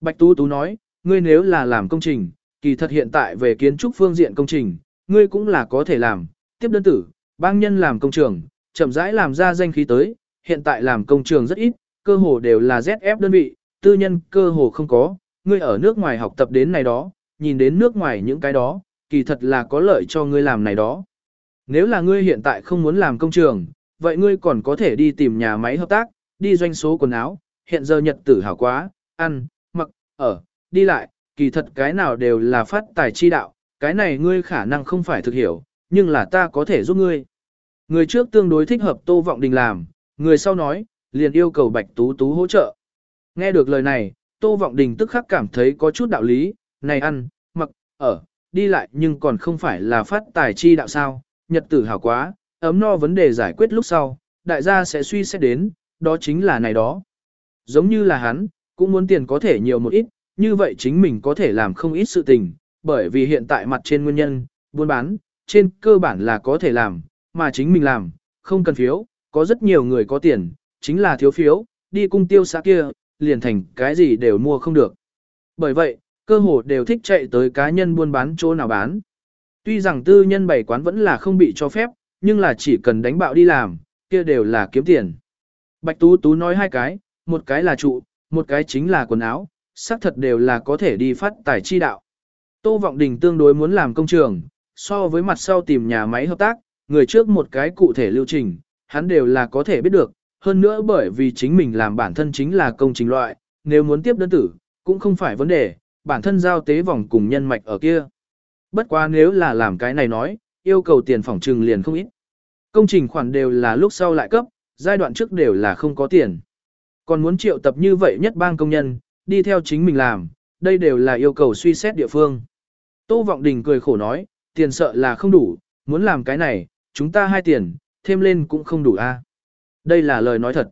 Speaker 1: Bạch Tú Tú nói, ngươi nếu là làm công trình, kỳ thật hiện tại về kiến trúc phương diện công trình, ngươi cũng là có thể làm, tiếp đơn tử, bang nhân làm công trường, chậm rãi làm ra danh khí tới, hiện tại làm công trường rất ít, cơ hồ đều là ZF đơn vị, tư nhân cơ hồ không có, ngươi ở nước ngoài học tập đến này đó, nhìn đến nước ngoài những cái đó, kỳ thật là có lợi cho ngươi làm này đó. Nếu là ngươi hiện tại không muốn làm công trường, vậy ngươi còn có thể đi tìm nhà máy hợp tác, đi doanh số quần áo, hiện giờ nhật tử hảo quá, ăn, mặc, ở, đi lại, kỳ thật cái nào đều là phát tài chi đạo, cái này ngươi khả năng không phải thực hiểu, nhưng là ta có thể giúp ngươi. Người trước tương đối thích hợp Tô Vọng Đình làm, người sau nói, liền yêu cầu Bạch Tú Tú hỗ trợ. Nghe được lời này, Tô Vọng Đình tức khắc cảm thấy có chút đạo lý, này ăn, mặc, ở, đi lại nhưng còn không phải là phát tài chi đạo sao, nhật tử hảo quá, ấm no vấn đề giải quyết lúc sau, đại gia sẽ suy xét đến, đó chính là này đó. Giống như là hắn, cũng muốn tiền có thể nhiều một ít, như vậy chính mình có thể làm không ít sự tình, bởi vì hiện tại mặt trên nguyên nhân, buôn bán, trên cơ bản là có thể làm, mà chính mình làm, không cần phiếu, có rất nhiều người có tiền, chính là thiếu phiếu, đi cung tiêu xã kia, liền thành cái gì đều mua không được. Bởi vậy, cơ hồ đều thích chạy tới cá nhân buôn bán chỗ nào bán. Tuy rằng tư nhân bày quán vẫn là không bị cho phép, nhưng là chỉ cần đánh bạo đi làm, kia đều là kiếm tiền. Bạch Tú Tú nói hai cái, một cái là trụ, một cái chính là quần áo, xác thật đều là có thể đi phát tài chi đạo. Tô Vọng Đình tương đối muốn làm công trường, so với mặt sau tìm nhà máy hợp tác, người trước một cái cụ thể lưu trình, hắn đều là có thể biết được, hơn nữa bởi vì chính mình làm bản thân chính là công trình loại, nếu muốn tiếp đơn tử, cũng không phải vấn đề, bản thân giao tế vòng cùng nhân mạch ở kia. Bất quá nếu là làm cái này nói, yêu cầu tiền phòng trừng liền không ít. Công trình khoản đều là lúc sau lại cấp, giai đoạn trước đều là không có tiền. Còn muốn triệu tập như vậy nhất bang công nhân, đi theo chính mình làm, đây đều là yêu cầu suy xét địa phương. Tô Vọng Đình cười khổ nói, tiền sợ là không đủ, muốn làm cái này, chúng ta hai tiền, thêm lên cũng không đủ a. Đây là lời nói thật.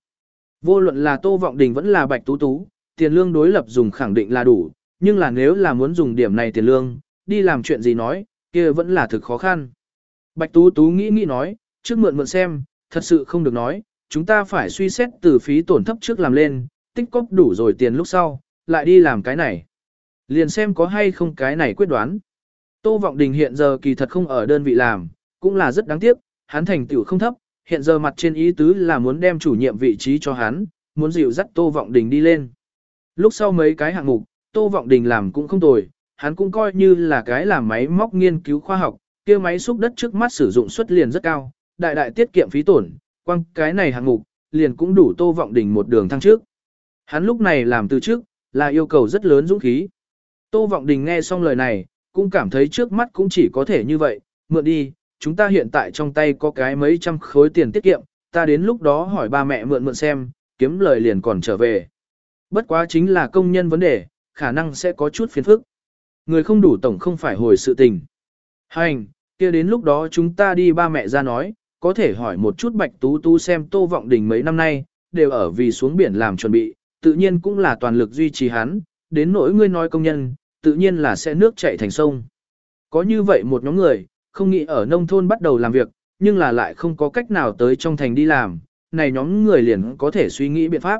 Speaker 1: Vô luận là Tô Vọng Đình vẫn là Bạch Tú Tú, tiền lương đối lập dùng khẳng định là đủ, nhưng là nếu là muốn dùng điểm này tiền lương, đi làm chuyện gì nói, kia vẫn là thực khó khăn. Bạch Tú Tú nghĩ nghĩ nói, trước mượn mượn xem, thật sự không được nói, chúng ta phải suy xét từ phí tổn thấp trước làm lên, tích cóp đủ rồi tiền lúc sau, lại đi làm cái này. Liền xem có hay không cái này quyết đoán. Tô Vọng Đình hiện giờ kỳ thật không ở đơn vị làm, cũng là rất đáng tiếc, hắn thành tựu không thấp, hiện giờ mặt trên ý tứ là muốn đem chủ nhiệm vị trí cho hắn, muốn dịu dắt Tô Vọng Đình đi lên. Lúc sau mấy cái hạng mục, Tô Vọng Đình làm cũng không tồi, hắn cũng coi như là cái làm máy móc nghiên cứu khoa học, kia máy xúc đất trước mắt sử dụng suất liền rất cao, đại đại tiết kiệm phí tổn, quăng cái này hạng mục, liền cũng đủ Tô Vọng Đình một đường thăng trước. Hắn lúc này làm từ trước, là yêu cầu rất lớn dũng khí. Tô Vọng Đình nghe xong lời này, cũng cảm thấy trước mắt cũng chỉ có thể như vậy, mượn đi, chúng ta hiện tại trong tay có cái mấy trăm khối tiền tiết kiệm, ta đến lúc đó hỏi ba mẹ mượn mượn xem, kiếm lời liền còn trở về. Bất quá chính là công nhân vấn đề, khả năng sẽ có chút phiền phức. Người không đủ tổng không phải hồi sự tình. Hành, kia đến lúc đó chúng ta đi ba mẹ ra nói, có thể hỏi một chút Bạch Tú Tú xem Tô Vọng Đình mấy năm nay, đều ở vì xuống biển làm chuẩn bị, tự nhiên cũng là toàn lực duy trì hắn, đến nỗi ngươi nói công nhân, tự nhiên là sẽ nước chảy thành sông. Có như vậy một nhóm người, không nghĩ ở nông thôn bắt đầu làm việc, nhưng là lại không có cách nào tới trong thành đi làm, này nhóm người liền có thể suy nghĩ biện pháp.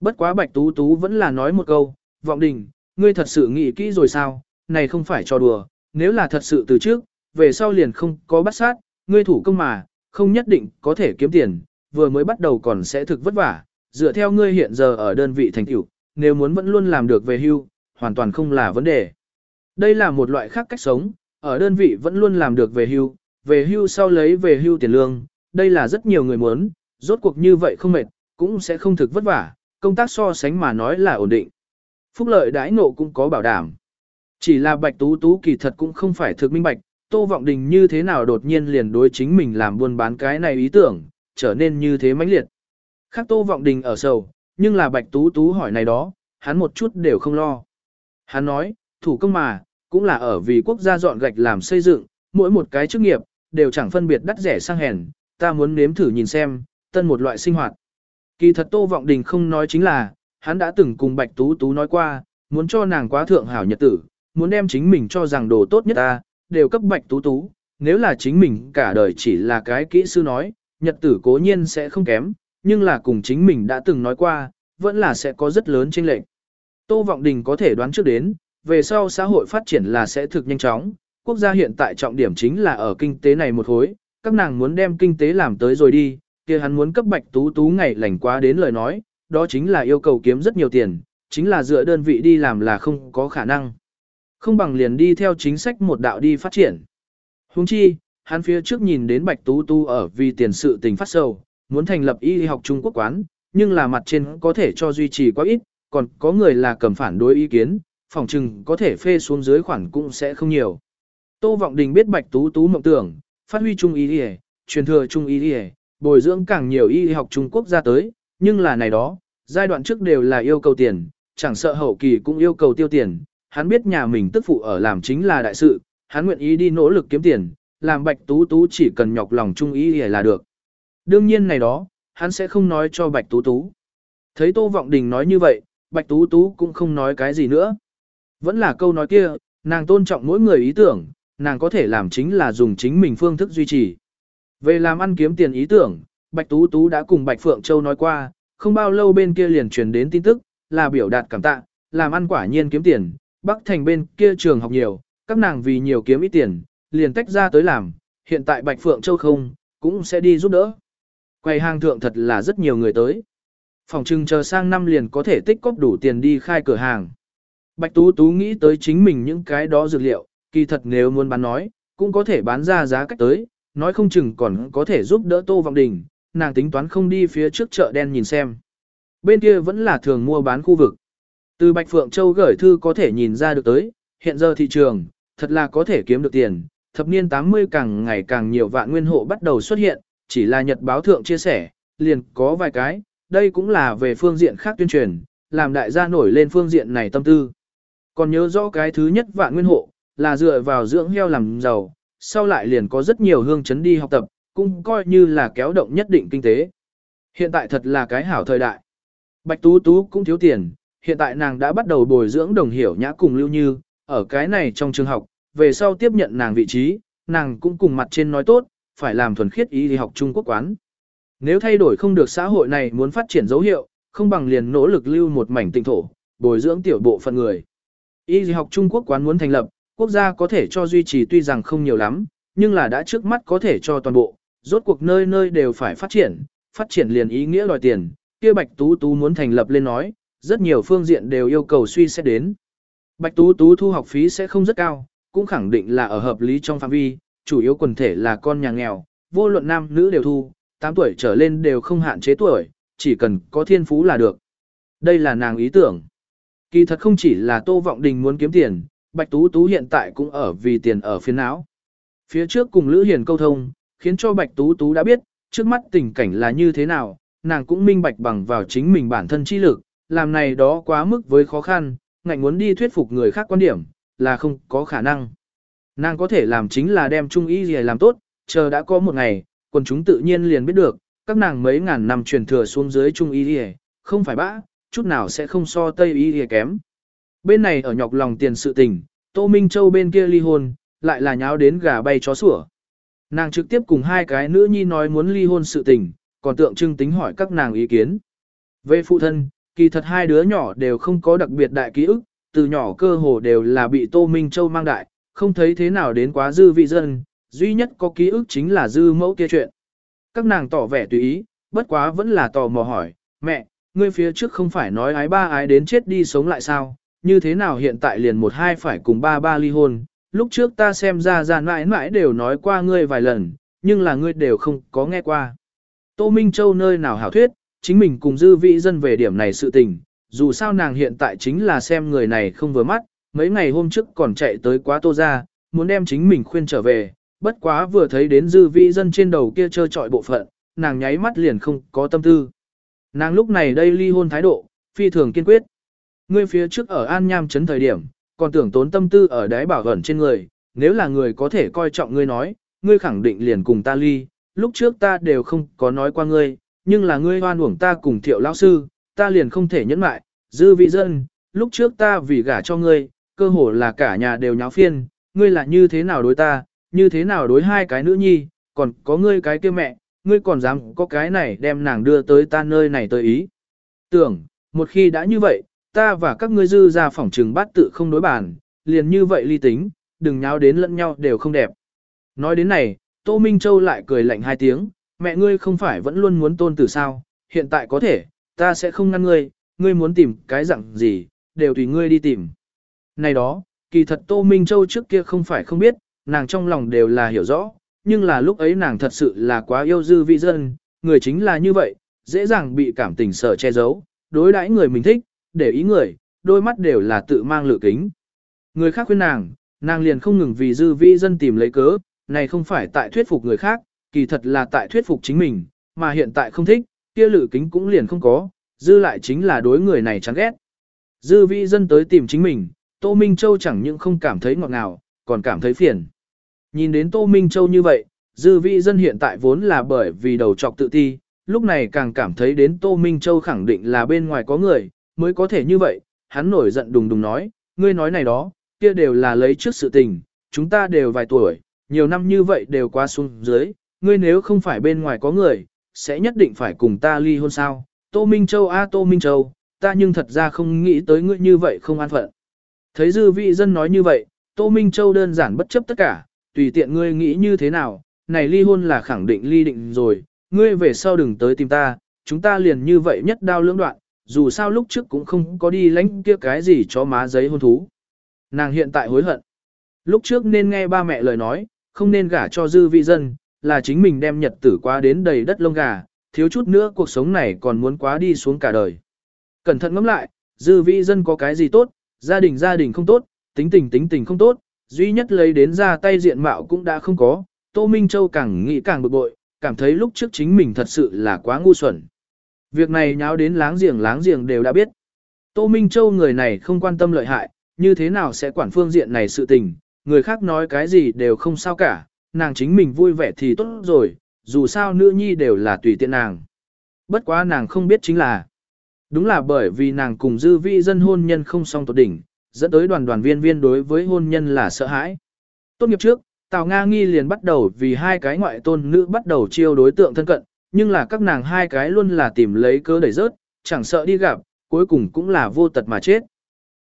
Speaker 1: Bất quá Bạch Tú Tú vẫn là nói một câu, vọng đình, ngươi thật sự nghĩ kỹ rồi sao, này không phải cho đùa, nếu là thật sự từ trước, về sau liền không có bắt sát, ngươi thủ công mà, không nhất định có thể kiếm tiền, vừa mới bắt đầu còn sẽ thực vất vả, dựa theo ngươi hiện giờ ở đơn vị thành tiểu, nếu muốn vẫn luôn làm được về hưu, hoàn toàn không là vấn đề. Đây là một loại khác cách sống, ở đơn vị vẫn luôn làm được về hưu, về hưu sau lấy về hưu tiền lương, đây là rất nhiều người muốn, rốt cuộc như vậy không mệt, cũng sẽ không thực vất vả, công tác so sánh mà nói là ổn định. Phúc lợi đãi ngộ cũng có bảo đảm. Chỉ là Bạch Tú Tú kỳ thật cũng không phải thực minh bạch, Tô Vọng Đình như thế nào đột nhiên liền đối chính mình làm buôn bán cái này ý tưởng, trở nên như thế mãnh liệt. Khác Tô Vọng Đình ở sầu, nhưng là Bạch Tú Tú hỏi này đó, hắn một chút đều không lo. Hắn nói, thủ công mà, cũng là ở vì quốc gia dọn gạch làm xây dựng, mỗi một cái chức nghiệp, đều chẳng phân biệt đắt rẻ sang hèn, ta muốn nếm thử nhìn xem, tân một loại sinh hoạt. Kỳ thật Tô Vọng Đình không nói chính là, hắn đã từng cùng Bạch Tú Tú nói qua, muốn cho nàng quá thượng hảo nhật tử, muốn đem chính mình cho rằng đồ tốt nhất ta, đều cấp Bạch Tú Tú, nếu là chính mình cả đời chỉ là cái kỹ sư nói, nhật tử cố nhiên sẽ không kém, nhưng là cùng chính mình đã từng nói qua, vẫn là sẽ có rất lớn chênh lệch. Tô Vọng Đình có thể đoán trước đến, về sau xã hội phát triển là sẽ thực nhanh chóng, quốc gia hiện tại trọng điểm chính là ở kinh tế này một hối, các nàng muốn đem kinh tế làm tới rồi đi, kia hắn muốn cấp Bạch Tú Tú ngày lành quá đến lời nói, đó chính là yêu cầu kiếm rất nhiều tiền, chính là dựa đơn vị đi làm là không có khả năng. Không bằng liền đi theo chính sách một đạo đi phát triển. Huống chi, hắn phía trước nhìn đến Bạch Tú Tú ở vì tiền sự tình phát sầu, muốn thành lập y học Trung Quốc quán, nhưng là mặt trên có thể cho duy trì quá ít, còn có người là cầm phản đối ý kiến, phòng trừng có thể phê xuống dưới khoản cũng sẽ không nhiều. Tô Vọng Đình biết Bạch Tú Tú mộng tưởng, phát huy trung y đi truyền thừa trung y đi bồi dưỡng càng nhiều y học Trung Quốc ra tới, nhưng là này đó, giai đoạn trước đều là yêu cầu tiền, chẳng sợ hậu kỳ cũng yêu cầu tiêu tiền, hắn biết nhà mình tức phụ ở làm chính là đại sự, hắn nguyện ý đi nỗ lực kiếm tiền, làm Bạch Tú Tú chỉ cần nhọc lòng trung ý là được. Đương nhiên này đó, hắn sẽ không nói cho Bạch Tú Tú. Thấy Tô Vọng Đình nói như vậy, Bạch Tú Tú cũng không nói cái gì nữa. Vẫn là câu nói kia, nàng tôn trọng mỗi người ý tưởng, nàng có thể làm chính là dùng chính mình phương thức duy trì. Về làm ăn kiếm tiền ý tưởng, Bạch Tú Tú đã cùng Bạch Phượng Châu nói qua, không bao lâu bên kia liền truyền đến tin tức, là biểu đạt cảm tạ, làm ăn quả nhiên kiếm tiền, Bắc Thành bên kia trường học nhiều, các nàng vì nhiều kiếm ít tiền, liền tách ra tới làm, hiện tại Bạch Phượng Châu không, cũng sẽ đi giúp đỡ. Quầy hàng thượng thật là rất nhiều người tới. Phòng trưng chờ sang năm liền có thể tích cóp đủ tiền đi khai cửa hàng. Bạch Tú Tú nghĩ tới chính mình những cái đó dược liệu, kỳ thật nếu muốn bán nói, cũng có thể bán ra giá cách tới, nói không chừng còn có thể giúp đỡ Tô Vọng Đình, nàng tính toán không đi phía trước chợ đen nhìn xem. Bên kia vẫn là thường mua bán khu vực. Từ Bạch Phượng Châu gửi thư có thể nhìn ra được tới, hiện giờ thị trường, thật là có thể kiếm được tiền, thập niên 80 càng ngày càng nhiều vạn nguyên hộ bắt đầu xuất hiện, chỉ là nhật báo thượng chia sẻ, liền có vài cái, đây cũng là về phương diện khác tuyên truyền, làm đại gia nổi lên phương diện này tâm tư. Còn nhớ rõ cái thứ nhất vạn nguyên hộ, là dựa vào dưỡng heo làm giàu, sau lại liền có rất nhiều hương chấn đi học tập, cũng coi như là kéo động nhất định kinh tế. Hiện tại thật là cái hảo thời đại. Bạch Tú Tú cũng thiếu tiền, hiện tại nàng đã bắt đầu bồi dưỡng đồng hiểu nhã cùng lưu như, ở cái này trong trường học, về sau tiếp nhận nàng vị trí, nàng cũng cùng mặt trên nói tốt, phải làm thuần khiết ý đi học Trung Quốc quán. Nếu thay đổi không được xã hội này muốn phát triển dấu hiệu, không bằng liền nỗ lực lưu một mảnh tinh thổ, bồi dưỡng tiểu bộ phận người. Y học Trung Quốc quán muốn thành lập, quốc gia có thể cho duy trì tuy rằng không nhiều lắm, nhưng là đã trước mắt có thể cho toàn bộ, rốt cuộc nơi nơi đều phải phát triển, phát triển liền ý nghĩa đòi tiền, kia Bạch Tú Tú muốn thành lập lên nói, rất nhiều phương diện đều yêu cầu suy xét đến. Bạch Tú Tú thu học phí sẽ không rất cao, cũng khẳng định là ở hợp lý trong phạm vi, chủ yếu quần thể là con nhà nghèo, vô luận nam nữ đều thu, 8 tuổi trở lên đều không hạn chế tuổi, chỉ cần có thiên phú là được. Đây là nàng ý tưởng. Kỳ thật không chỉ là Tô Vọng Đình muốn kiếm tiền, Bạch Tú Tú hiện tại cũng ở vì tiền ở phía não. Phía trước cùng Lữ Hiền câu thông, khiến cho Bạch Tú Tú đã biết, trước mắt tình cảnh là như thế nào, nàng cũng minh bạch bằng vào chính mình bản thân chi lực, làm này đó quá mức với khó khăn, ngạnh muốn đi thuyết phục người khác quan điểm, là không có khả năng. Nàng có thể làm chính là đem trung ý gì làm tốt, chờ đã có một ngày, quần chúng tự nhiên liền biết được, các nàng mấy ngàn năm truyền thừa xuống dưới trung ý gì, không phải bã, chút nào sẽ không so tây Y gì kém. bên này ở nhọc lòng tiền sự tình, Tô Minh Châu bên kia ly hôn, lại là nháo đến gà bay chó sủa. Nàng trực tiếp cùng hai cái nữ nhi nói muốn ly hôn sự tình, còn tượng trưng tính hỏi các nàng ý kiến. Về phụ thân, kỳ thật hai đứa nhỏ đều không có đặc biệt đại ký ức, từ nhỏ cơ hồ đều là bị Tô Minh Châu mang đại, không thấy thế nào đến quá dư vị dân, duy nhất có ký ức chính là dư mẫu kia chuyện. Các nàng tỏ vẻ tùy ý, bất quá vẫn là tò mò hỏi, mẹ, ngươi phía trước không phải nói ái ba ái đến chết đi sống lại sao, như thế nào hiện tại liền một hai phải cùng ba ba ly hôn, lúc trước ta xem ra ra mãi mãi đều nói qua ngươi vài lần, nhưng là ngươi đều không có nghe qua. Tô Minh Châu nơi nào hảo thuyết, chính mình cùng dư vị dân về điểm này sự tình, dù sao nàng hiện tại chính là xem người này không vừa mắt, mấy ngày hôm trước còn chạy tới quá tô ra, muốn đem chính mình khuyên trở về, bất quá vừa thấy đến dư vị dân trên đầu kia trơ trọi bộ phận, nàng nháy mắt liền không có tâm tư. Nàng lúc này đây ly hôn thái độ, phi thường kiên quyết. Ngươi phía trước ở An Nham chấn thời điểm, còn tưởng tốn tâm tư ở đáy bảo ẩn trên người, nếu là người có thể coi trọng ngươi nói, ngươi khẳng định liền cùng ta ly, lúc trước ta đều không có nói qua ngươi, nhưng là ngươi hoan uổng ta cùng thiệu lão sư, ta liền không thể nhẫn mại, dư vị dân, lúc trước ta vì gả cho ngươi, cơ hồ là cả nhà đều nháo phiên, ngươi là như thế nào đối ta, như thế nào đối hai cái nữ nhi, còn có ngươi cái kia mẹ, ngươi còn dám có cái này đem nàng đưa tới ta nơi này tới ý. Tưởng, một khi đã như vậy, ta và các ngươi dư ra phỏng trừng bát tự không đối bản, liền như vậy ly tính, đừng nháo đến lẫn nhau đều không đẹp. Nói đến này, Tô Minh Châu lại cười lạnh hai tiếng, mẹ ngươi không phải vẫn luôn muốn tôn tử sao, hiện tại có thể, ta sẽ không ngăn ngươi, ngươi muốn tìm cái dạng gì, đều tùy ngươi đi tìm. Này đó, kỳ thật Tô Minh Châu trước kia không phải không biết, nàng trong lòng đều là hiểu rõ, nhưng là lúc ấy nàng thật sự là quá yêu dư vị dân, người chính là như vậy, dễ dàng bị cảm tình sợ che giấu, đối đãi người mình thích, để ý người, đôi mắt đều là tự mang lựa kính. Người khác khuyên nàng, nàng liền không ngừng vì dư vị dân tìm lấy cớ, này không phải tại thuyết phục người khác, kỳ thật là tại thuyết phục chính mình, mà hiện tại không thích, kia lựa kính cũng liền không có, dư lại chính là đối người này chán ghét. Dư vị dân tới tìm chính mình, Tô Minh Châu chẳng những không cảm thấy ngọt ngào, còn cảm thấy phiền. Nhìn đến Tô Minh Châu như vậy, dư vị dân hiện tại vốn là bởi vì đầu trọc tự ti, lúc này càng cảm thấy đến Tô Minh Châu khẳng định là bên ngoài có người, mới có thể như vậy, hắn nổi giận đùng đùng nói, ngươi nói này đó, kia đều là lấy trước sự tình, chúng ta đều vài tuổi, nhiều năm như vậy đều qua xuống dưới, ngươi nếu không phải bên ngoài có người, sẽ nhất định phải cùng ta ly hôn sao, Tô Minh Châu a Tô Minh Châu, ta nhưng thật ra không nghĩ tới ngươi như vậy không an phận. Thấy dư vị dân nói như vậy, Tô Minh Châu đơn giản bất chấp tất cả, tùy tiện ngươi nghĩ như thế nào, này ly hôn là khẳng định ly định rồi, ngươi về sau đừng tới tìm ta, chúng ta liền như vậy nhất đao lưỡng đoạn, dù sao lúc trước cũng không có đi lãnh kia cái gì cho má giấy hôn thú. Nàng hiện tại hối hận. Lúc trước nên nghe ba mẹ lời nói, không nên gả cho dư vị dân, là chính mình đem nhật tử qua đến đầy đất lông gà, thiếu chút nữa cuộc sống này còn muốn quá đi xuống cả đời. Cẩn thận ngẫm lại, dư vị dân có cái gì tốt, gia đình gia đình không tốt, tính tình tính tình không tốt, duy nhất lấy đến ra tay diện mạo cũng đã không có, Tô Minh Châu càng nghĩ càng bực bội, cảm thấy lúc trước chính mình thật sự là quá ngu xuẩn. Việc này nháo đến láng giềng láng giềng đều đã biết. Tô Minh Châu người này không quan tâm lợi hại, như thế nào sẽ quản phương diện này sự tình, người khác nói cái gì đều không sao cả, nàng chính mình vui vẻ thì tốt rồi, dù sao nữ nhi đều là tùy tiện nàng. Bất quá nàng không biết chính là, đúng là bởi vì nàng cùng dư vi dân hôn nhân không song tột đỉnh, dẫn tới đoàn đoàn viên viên đối với hôn nhân là sợ hãi. Tốt nghiệp trước, Tào Nga Nghi liền bắt đầu vì hai cái ngoại tôn nữ bắt đầu chiêu đối tượng thân cận, nhưng là các nàng hai cái luôn là tìm lấy cớ đẩy rớt, chẳng sợ đi gặp, cuối cùng cũng là vô tật mà chết.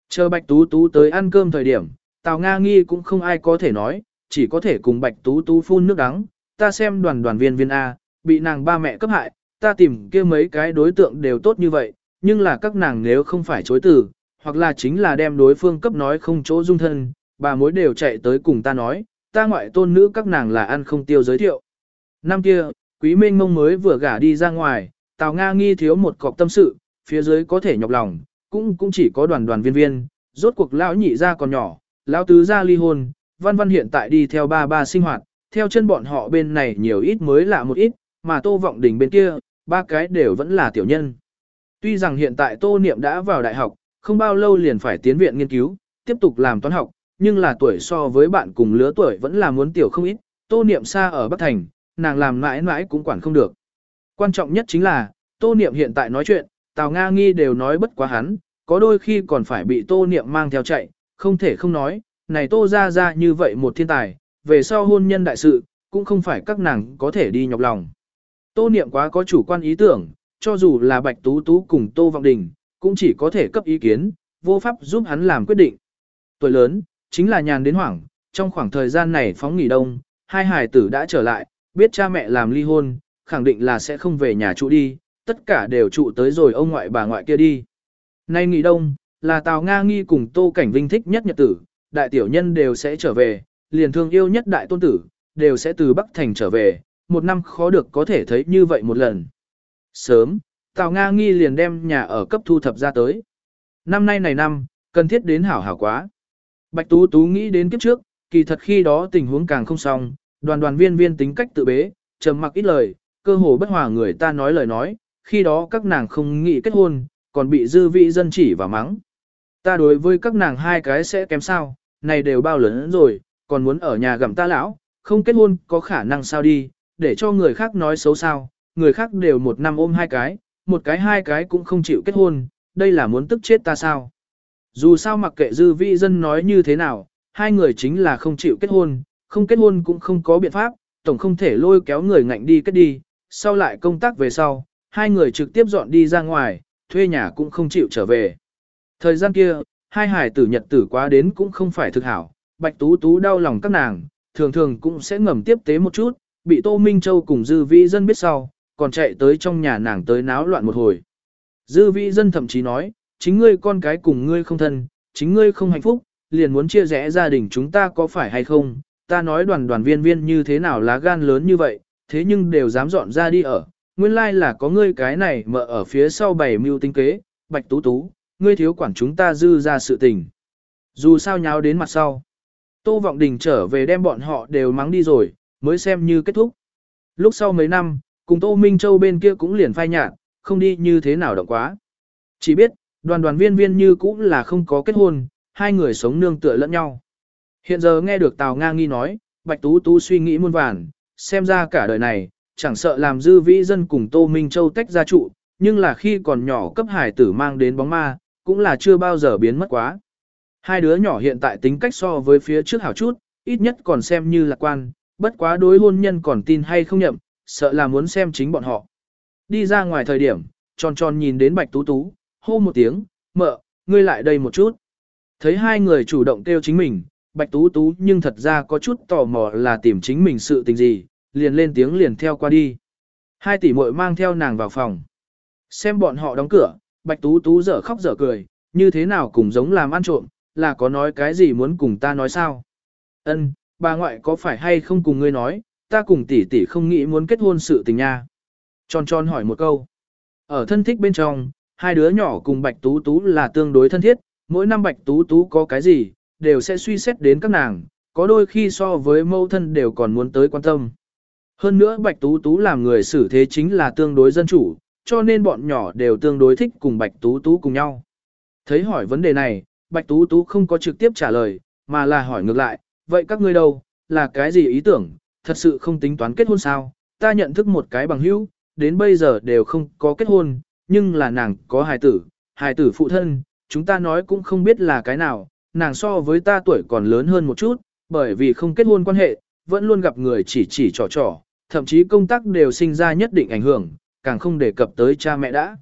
Speaker 1: Chờ Bạch Tú Tú tới ăn cơm thời điểm, Tào Nga Nghi cũng không ai có thể nói, chỉ có thể cùng Bạch Tú Tú phun nước đắng, ta xem đoàn đoàn viên viên A, bị nàng ba mẹ cấp hại, ta tìm kia mấy cái đối tượng đều tốt như vậy, nhưng là các nàng nếu không phải chối từ, hoặc là chính là đem đối phương cấp nói không chỗ dung thân, bà mối đều chạy tới cùng ta nói, ta ngoại tôn nữ các nàng là ăn không tiêu giới thiệu. Năm kia, quý minh mông mới vừa gả đi ra ngoài, Tào Nga nghi thiếu một cọc tâm sự, phía dưới có thể nhọc lòng, cũng cũng chỉ có đoàn đoàn viên viên, rốt cuộc lão nhị ra còn nhỏ, lão tứ ra ly hôn, văn văn hiện tại đi theo ba ba sinh hoạt, theo chân bọn họ bên này nhiều ít mới lạ một ít, mà tô vọng đỉnh bên kia, ba cái đều vẫn là tiểu nhân. Tuy rằng hiện tại tô niệm đã vào đại học, không bao lâu liền phải tiến viện nghiên cứu, tiếp tục làm toán học, nhưng là tuổi so với bạn cùng lứa tuổi vẫn là muốn tiểu không ít, tô niệm xa ở Bắc Thành, nàng làm mãi mãi cũng quản không được. Quan trọng nhất chính là, tô niệm hiện tại nói chuyện, Tào Nga nghi đều nói bất quá hắn, có đôi khi còn phải bị tô niệm mang theo chạy, không thể không nói, này tô ra ra như vậy một thiên tài, về sau hôn nhân đại sự, cũng không phải các nàng có thể đi nhọc lòng. Tô niệm quá có chủ quan ý tưởng, cho dù là Bạch Tú Tú cùng Tô Vọng Đình, cũng chỉ có thể cấp ý kiến, vô pháp giúp hắn làm quyết định. Tuổi lớn, chính là nhàn đến hoảng, trong khoảng thời gian này phóng nghỉ đông, hai hài tử đã trở lại, biết cha mẹ làm ly hôn, khẳng định là sẽ không về nhà trụ đi, tất cả đều trụ tới rồi ông ngoại bà ngoại kia đi. Nay nghỉ đông, là Tào Nga nghi cùng Tô Cảnh Vinh thích nhất nhật tử, đại tiểu nhân đều sẽ trở về, liền thương yêu nhất đại tôn tử, đều sẽ từ Bắc Thành trở về, một năm khó được có thể thấy như vậy một lần. Sớm, Tào Nga nghi liền đem nhà ở cấp thu thập ra tới. Năm nay này năm, cần thiết đến hảo hảo quá. Bạch Tú Tú nghĩ đến kiếp trước, kỳ thật khi đó tình huống càng không xong, đoàn đoàn viên viên tính cách tự bế, trầm mặc ít lời, cơ hồ bất hòa người ta nói lời nói, khi đó các nàng không nghĩ kết hôn, còn bị dư vị dân chỉ và mắng. Ta đối với các nàng hai cái sẽ kém sao, này đều bao lớn rồi, còn muốn ở nhà gặm ta lão, không kết hôn có khả năng sao đi, để cho người khác nói xấu sao, người khác đều một năm ôm hai cái, một cái hai cái cũng không chịu kết hôn, đây là muốn tức chết ta sao. Dù sao mặc kệ dư vi dân nói như thế nào, hai người chính là không chịu kết hôn, không kết hôn cũng không có biện pháp, tổng không thể lôi kéo người ngạnh đi kết đi, sau lại công tác về sau, hai người trực tiếp dọn đi ra ngoài, thuê nhà cũng không chịu trở về. Thời gian kia, hai hải tử nhật tử quá đến cũng không phải thực hảo, bạch tú tú đau lòng các nàng, thường thường cũng sẽ ngầm tiếp tế một chút, bị Tô Minh Châu cùng Dư vi Dân biết sau, còn chạy tới trong nhà nàng tới náo loạn một hồi. Dư vị Dân thậm chí nói, chính ngươi con cái cùng ngươi không thân, chính ngươi không hạnh phúc, liền muốn chia rẽ gia đình chúng ta có phải hay không, ta nói đoàn đoàn viên viên như thế nào lá gan lớn như vậy, thế nhưng đều dám dọn ra đi ở, nguyên lai là có ngươi cái này mở ở phía sau bảy mưu tinh kế, bạch tú tú, ngươi thiếu quản chúng ta dư ra sự tình. Dù sao nháo đến mặt sau. Tô Vọng Đình trở về đem bọn họ đều mắng đi rồi, mới xem như kết thúc. Lúc sau mấy năm, cùng Tô Minh Châu bên kia cũng liền phai nhạt, không đi như thế nào động quá. Chỉ biết, đoàn đoàn viên viên như cũng là không có kết hôn, hai người sống nương tựa lẫn nhau. Hiện giờ nghe được Tào Nga nghi nói, Bạch Tú Tú suy nghĩ muôn vàn, xem ra cả đời này, chẳng sợ làm dư vĩ dân cùng Tô Minh Châu tách ra trụ, nhưng là khi còn nhỏ cấp hải tử mang đến bóng ma, cũng là chưa bao giờ biến mất quá. Hai đứa nhỏ hiện tại tính cách so với phía trước hảo chút, ít nhất còn xem như lạc quan, bất quá đối hôn nhân còn tin hay không nhậm, sợ là muốn xem chính bọn họ. Đi ra ngoài thời điểm, tròn tròn nhìn đến bạch tú tú, hô một tiếng, mợ, ngươi lại đây một chút. Thấy hai người chủ động kêu chính mình, bạch tú tú nhưng thật ra có chút tò mò là tìm chính mình sự tình gì, liền lên tiếng liền theo qua đi. Hai tỷ muội mang theo nàng vào phòng. Xem bọn họ đóng cửa, bạch tú tú dở khóc dở cười, như thế nào cũng giống làm ăn trộm, là có nói cái gì muốn cùng ta nói sao? Ân, bà ngoại có phải hay không cùng ngươi nói, ta cùng tỷ tỷ không nghĩ muốn kết hôn sự tình nha. Tròn tròn hỏi một câu. Ở thân thích bên trong, hai đứa nhỏ cùng Bạch Tú Tú là tương đối thân thiết, mỗi năm Bạch Tú Tú có cái gì, đều sẽ suy xét đến các nàng, có đôi khi so với mâu thân đều còn muốn tới quan tâm. Hơn nữa Bạch Tú Tú làm người xử thế chính là tương đối dân chủ, cho nên bọn nhỏ đều tương đối thích cùng Bạch Tú Tú cùng nhau. Thấy hỏi vấn đề này, Bạch Tú Tú không có trực tiếp trả lời, mà là hỏi ngược lại, vậy các ngươi đâu, là cái gì ý tưởng, thật sự không tính toán kết hôn sao, ta nhận thức một cái bằng hữu, đến bây giờ đều không có kết hôn, nhưng là nàng có hài tử, hài tử phụ thân, chúng ta nói cũng không biết là cái nào, nàng so với ta tuổi còn lớn hơn một chút, bởi vì không kết hôn quan hệ, vẫn luôn gặp người chỉ chỉ trò trò, thậm chí công tác đều sinh ra nhất định ảnh hưởng, càng không đề cập tới cha mẹ đã.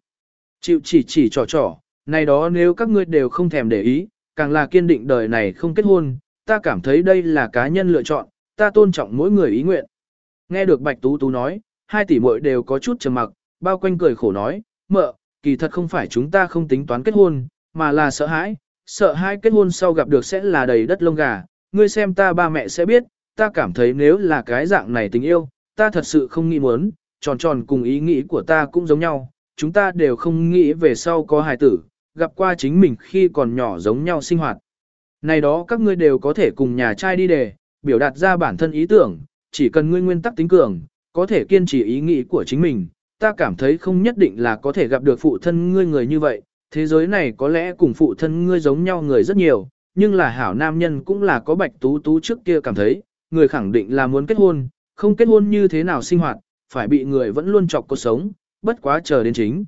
Speaker 1: Chịu chỉ chỉ trò trò, này đó nếu các ngươi đều không thèm để ý, càng là kiên định đời này không kết hôn, ta cảm thấy đây là cá nhân lựa chọn, ta tôn trọng mỗi người ý nguyện. Nghe được Bạch Tú Tú nói, hai tỷ muội đều có chút trầm mặc, bao quanh cười khổ nói, mợ, kỳ thật không phải chúng ta không tính toán kết hôn, mà là sợ hãi, sợ hai kết hôn sau gặp được sẽ là đầy đất lông gà, ngươi xem ta ba mẹ sẽ biết, ta cảm thấy nếu là cái dạng này tình yêu, ta thật sự không nghĩ muốn, tròn tròn cùng ý nghĩ của ta cũng giống nhau, chúng ta đều không nghĩ về sau có hài tử, gặp qua chính mình khi còn nhỏ giống nhau sinh hoạt. Này đó các ngươi đều có thể cùng nhà trai đi đề, biểu đạt ra bản thân ý tưởng, chỉ cần ngươi nguyên tắc tính cường, có thể kiên trì ý nghĩ của chính mình, ta cảm thấy không nhất định là có thể gặp được phụ thân ngươi người như vậy, thế giới này có lẽ cùng phụ thân ngươi giống nhau người rất nhiều, nhưng là hảo nam nhân cũng là có bạch tú tú trước kia cảm thấy, người khẳng định là muốn kết hôn, không kết hôn như thế nào sinh hoạt, phải bị người vẫn luôn chọc cuộc sống, bất quá chờ đến chính.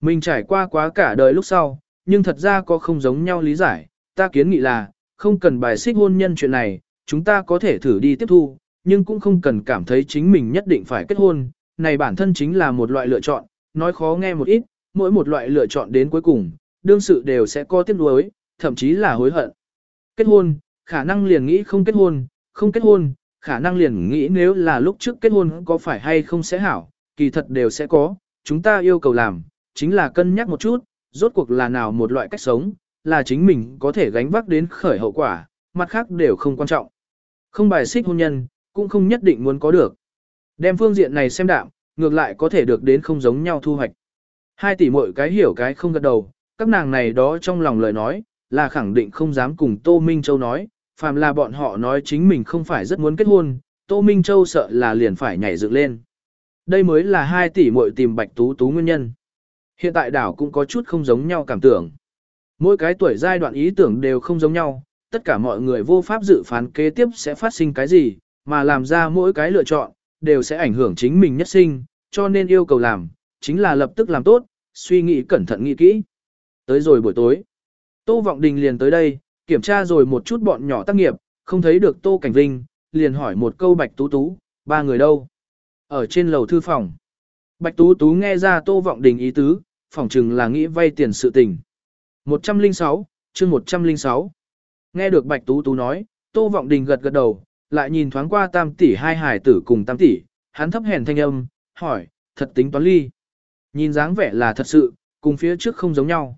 Speaker 1: Mình trải qua quá cả đời lúc sau, nhưng thật ra có không giống nhau lý giải, ta kiến nghị là, không cần bài xích hôn nhân chuyện này, chúng ta có thể thử đi tiếp thu, nhưng cũng không cần cảm thấy chính mình nhất định phải kết hôn, này bản thân chính là một loại lựa chọn, nói khó nghe một ít, mỗi một loại lựa chọn đến cuối cùng, đương sự đều sẽ có tiếc nuối, thậm chí là hối hận. Kết hôn, khả năng liền nghĩ không kết hôn, không kết hôn, khả năng liền nghĩ nếu là lúc trước kết hôn có phải hay không sẽ hảo, kỳ thật đều sẽ có, chúng ta yêu cầu làm, chính là cân nhắc một chút, rốt cuộc là nào một loại cách sống, là chính mình có thể gánh vác đến khởi hậu quả, mặt khác đều không quan trọng. Không bài xích hôn nhân, cũng không nhất định muốn có được. Đem phương diện này xem đạm, ngược lại có thể được đến không giống nhau thu hoạch. Hai tỷ mỗi cái hiểu cái không gật đầu, các nàng này đó trong lòng lời nói, là khẳng định không dám cùng Tô Minh Châu nói, phàm là bọn họ nói chính mình không phải rất muốn kết hôn, Tô Minh Châu sợ là liền phải nhảy dựng lên. Đây mới là hai tỷ muội tìm Bạch Tú Tú nguyên nhân. Hiện tại đảo cũng có chút không giống nhau cảm tưởng. Mỗi cái tuổi giai đoạn ý tưởng đều không giống nhau, tất cả mọi người vô pháp dự phán kế tiếp sẽ phát sinh cái gì, mà làm ra mỗi cái lựa chọn, đều sẽ ảnh hưởng chính mình nhất sinh, cho nên yêu cầu làm, chính là lập tức làm tốt, suy nghĩ cẩn thận nghĩ kỹ. Tới rồi buổi tối, Tô Vọng Đình liền tới đây, kiểm tra rồi một chút bọn nhỏ tác nghiệp, không thấy được Tô Cảnh Vinh, liền hỏi một câu Bạch Tú Tú, ba người đâu? Ở trên lầu thư phòng. Bạch Tú Tú nghe ra Tô Vọng Đình ý tứ, phỏng chừng là nghĩ vay tiền sự tình. 106, chương 106. Nghe được Bạch Tú Tú nói, Tô Vọng Đình gật gật đầu, lại nhìn thoáng qua tam tỷ hai hải tử cùng tam tỷ, hắn thấp hèn thanh âm, hỏi, thật tính toán ly. Nhìn dáng vẻ là thật sự, cùng phía trước không giống nhau.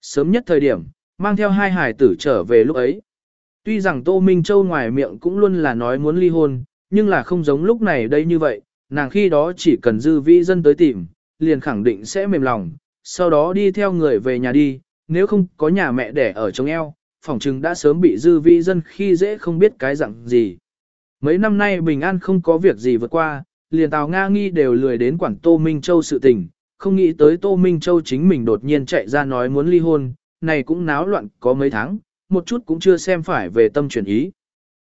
Speaker 1: Sớm nhất thời điểm, mang theo hai hải tử trở về lúc ấy. Tuy rằng Tô Minh Châu ngoài miệng cũng luôn là nói muốn ly hôn, nhưng là không giống lúc này đây như vậy, nàng khi đó chỉ cần dư vĩ dân tới tìm, liền khẳng định sẽ mềm lòng, sau đó đi theo người về nhà đi, nếu không có nhà mẹ đẻ ở trong eo, phỏng chừng đã sớm bị dư vi dân khi dễ không biết cái dạng gì. Mấy năm nay bình an không có việc gì vượt qua, liền Tào Nga nghi đều lười đến quản Tô Minh Châu sự tình, không nghĩ tới Tô Minh Châu chính mình đột nhiên chạy ra nói muốn ly hôn, này cũng náo loạn có mấy tháng, một chút cũng chưa xem phải về tâm chuyển ý.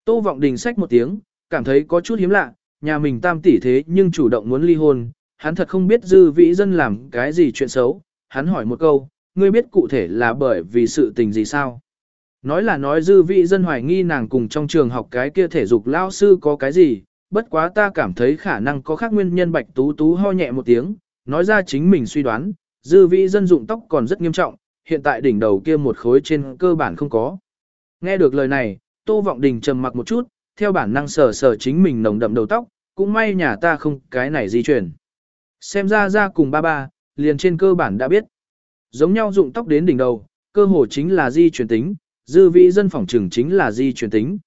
Speaker 1: Tô Vọng Đình sách một tiếng, cảm thấy có chút hiếm lạ, nhà mình tam tỷ thế nhưng chủ động muốn ly hôn, hắn thật không biết dư vĩ dân làm cái gì chuyện xấu, hắn hỏi một câu, ngươi biết cụ thể là bởi vì sự tình gì sao? Nói là nói dư vị dân hoài nghi nàng cùng trong trường học cái kia thể dục lao sư có cái gì, bất quá ta cảm thấy khả năng có khác nguyên nhân bạch tú tú ho nhẹ một tiếng, nói ra chính mình suy đoán, dư vị dân dụng tóc còn rất nghiêm trọng, hiện tại đỉnh đầu kia một khối trên cơ bản không có. Nghe được lời này, Tô Vọng Đình trầm mặc một chút, theo bản năng sờ sờ chính mình nồng đậm đầu tóc, cũng may nhà ta không cái này di chuyển. Xem ra ra cùng ba ba, liền trên cơ bản đã biết. Giống nhau dụng tóc đến đỉnh đầu, cơ hồ chính là di chuyển tính, dư vị dân phỏng trường chính là di truyền tính.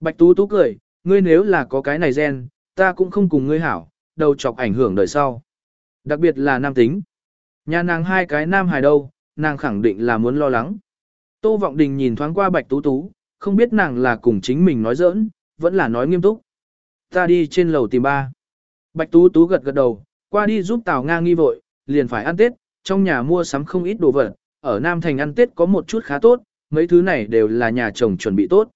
Speaker 1: Bạch Tú Tú cười, ngươi nếu là có cái này gen, ta cũng không cùng ngươi hảo, đầu chọc ảnh hưởng đời sau. Đặc biệt là nam tính. Nhà nàng hai cái nam hài đâu, nàng khẳng định là muốn lo lắng. Tô Vọng Đình nhìn thoáng qua Bạch Tú Tú, không biết nàng là cùng chính mình nói giỡn, vẫn là nói nghiêm túc. Ta đi trên lầu tìm ba. Bạch Tú Tú gật gật đầu, qua đi giúp Tào Nga nghi vội, liền phải ăn Tết, trong nhà mua sắm không ít đồ vật, ở Nam Thành ăn Tết có một chút khá tốt, mấy thứ này đều là nhà chồng chuẩn bị tốt.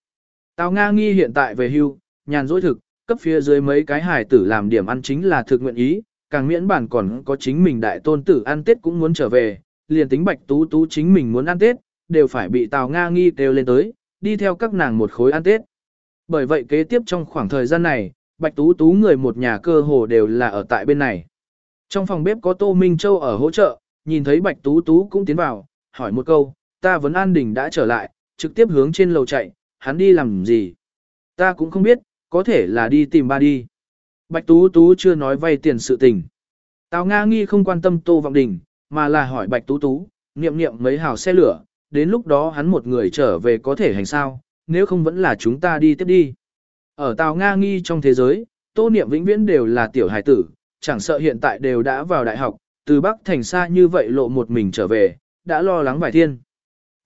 Speaker 1: Tào Nga nghi hiện tại về hưu, nhàn rỗi thực, cấp phía dưới mấy cái hài tử làm điểm ăn chính là thực nguyện ý, càng miễn bản còn có chính mình đại tôn tử ăn Tết cũng muốn trở về, liền tính Bạch Tú Tú chính mình muốn ăn Tết, đều phải bị Tào Nga nghi kêu lên tới, đi theo các nàng một khối ăn Tết. Bởi vậy kế tiếp trong khoảng thời gian này, Bạch Tú Tú người một nhà cơ hồ đều là ở tại bên này. Trong phòng bếp có Tô Minh Châu ở hỗ trợ, nhìn thấy Bạch Tú Tú cũng tiến vào, hỏi một câu, ta vẫn an đình đã trở lại, trực tiếp hướng trên lầu chạy, hắn đi làm gì? Ta cũng không biết, có thể là đi tìm ba đi. Bạch Tú Tú chưa nói vay tiền sự tình. Tào Nga nghi không quan tâm Tô Vọng Đình, mà là hỏi Bạch Tú Tú, niệm niệm mấy hào xe lửa, đến lúc đó hắn một người trở về có thể hành sao, nếu không vẫn là chúng ta đi tiếp đi. Ở Tào Nga nghi trong thế giới, Tô Niệm vĩnh viễn đều là tiểu hài tử, chẳng sợ hiện tại đều đã vào đại học, từ Bắc thành xa như vậy lộ một mình trở về, đã lo lắng vài thiên.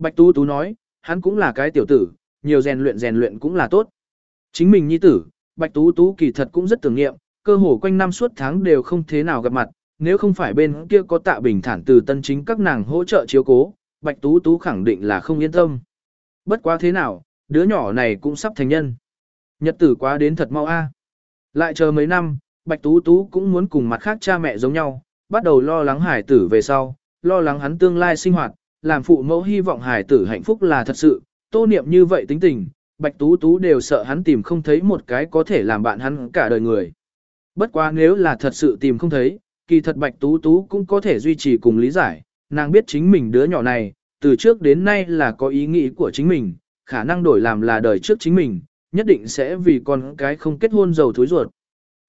Speaker 1: Bạch Tú Tú nói, hắn cũng là cái tiểu tử, nhiều rèn luyện rèn luyện cũng là tốt. Chính mình nhi tử, Bạch Tú Tú kỳ thật cũng rất tưởng niệm, cơ hồ quanh năm suốt tháng đều không thế nào gặp mặt, nếu không phải bên kia có tạ bình thản từ tân chính các nàng hỗ trợ chiếu cố, Bạch Tú Tú khẳng định là không yên tâm. Bất quá thế nào, đứa nhỏ này cũng sắp thành nhân. Nhật tử quá đến thật mau a. Lại chờ mấy năm, Bạch Tú Tú cũng muốn cùng mặt khác cha mẹ giống nhau, bắt đầu lo lắng hải tử về sau, lo lắng hắn tương lai sinh hoạt, làm phụ mẫu hy vọng hài tử hạnh phúc là thật sự, tô niệm như vậy tính tình, Bạch Tú Tú đều sợ hắn tìm không thấy một cái có thể làm bạn hắn cả đời người. Bất quá nếu là thật sự tìm không thấy, kỳ thật Bạch Tú Tú cũng có thể duy trì cùng lý giải, nàng biết chính mình đứa nhỏ này, từ trước đến nay là có ý nghĩ của chính mình, khả năng đổi làm là đời trước chính mình, nhất định sẽ vì con cái không kết hôn giàu thối ruột.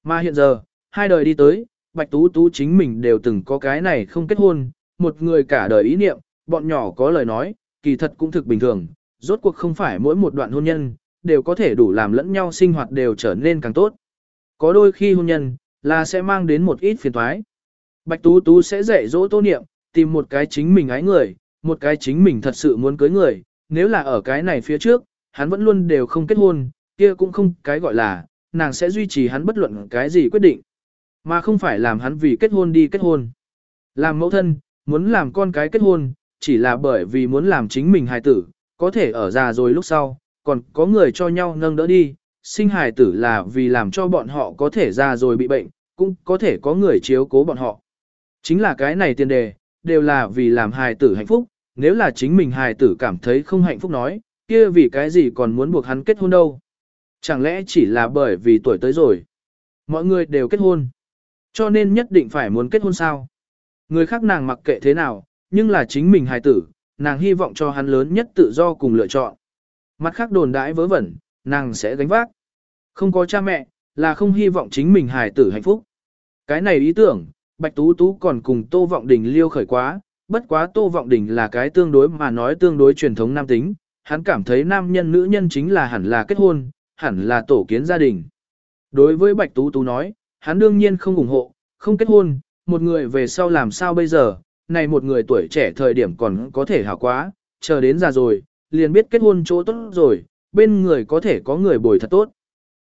Speaker 1: Mà hiện giờ, hai đời đi tới, Bạch Tú Tú chính mình đều từng có cái này không kết hôn, một người cả đời ý niệm, bọn nhỏ có lời nói, kỳ thật cũng thực bình thường, rốt cuộc không phải mỗi một đoạn hôn nhân, đều có thể đủ làm lẫn nhau sinh hoạt đều trở nên càng tốt. Có đôi khi hôn nhân, là sẽ mang đến một ít phiền toái. Bạch Tú Tú sẽ dạy dỗ tô niệm, tìm một cái chính mình ái người, một cái chính mình thật sự muốn cưới người, nếu là ở cái này phía trước, hắn vẫn luôn đều không kết hôn, kia cũng không cái gọi là, nàng sẽ duy trì hắn bất luận cái gì quyết định, mà không phải làm hắn vì kết hôn đi kết hôn. Làm mẫu thân, muốn làm con cái kết hôn, chỉ là bởi vì muốn làm chính mình hài tử, có thể ở già rồi lúc sau, còn có người cho nhau nâng đỡ đi, sinh hài tử là vì làm cho bọn họ có thể già rồi bị bệnh, cũng có thể có người chiếu cố bọn họ. Chính là cái này tiền đề, đều là vì làm hài tử hạnh phúc, nếu là chính mình hài tử cảm thấy không hạnh phúc nói, kia vì cái gì còn muốn buộc hắn kết hôn đâu. Chẳng lẽ chỉ là bởi vì tuổi tới rồi. Mọi người đều kết hôn. Cho nên nhất định phải muốn kết hôn sao. Người khác nàng mặc kệ thế nào, nhưng là chính mình hài tử, nàng hy vọng cho hắn lớn nhất tự do cùng lựa chọn. Mặt khác đồn đãi vớ vẩn, nàng sẽ gánh vác. Không có cha mẹ, là không hy vọng chính mình hài tử hạnh phúc. Cái này ý tưởng, Bạch Tú Tú còn cùng Tô Vọng Đình liêu khởi quá, bất quá Tô Vọng Đình là cái tương đối mà nói tương đối truyền thống nam tính, hắn cảm thấy nam nhân nữ nhân chính là hẳn là kết hôn, hẳn là tổ kiến gia đình. Đối với Bạch Tú Tú nói, hắn đương nhiên không ủng hộ, không kết hôn, một người về sau làm sao bây giờ, này một người tuổi trẻ thời điểm còn có thể hảo quá, chờ đến già rồi, liền biết kết hôn chỗ tốt rồi, bên người có thể có người bồi thật tốt.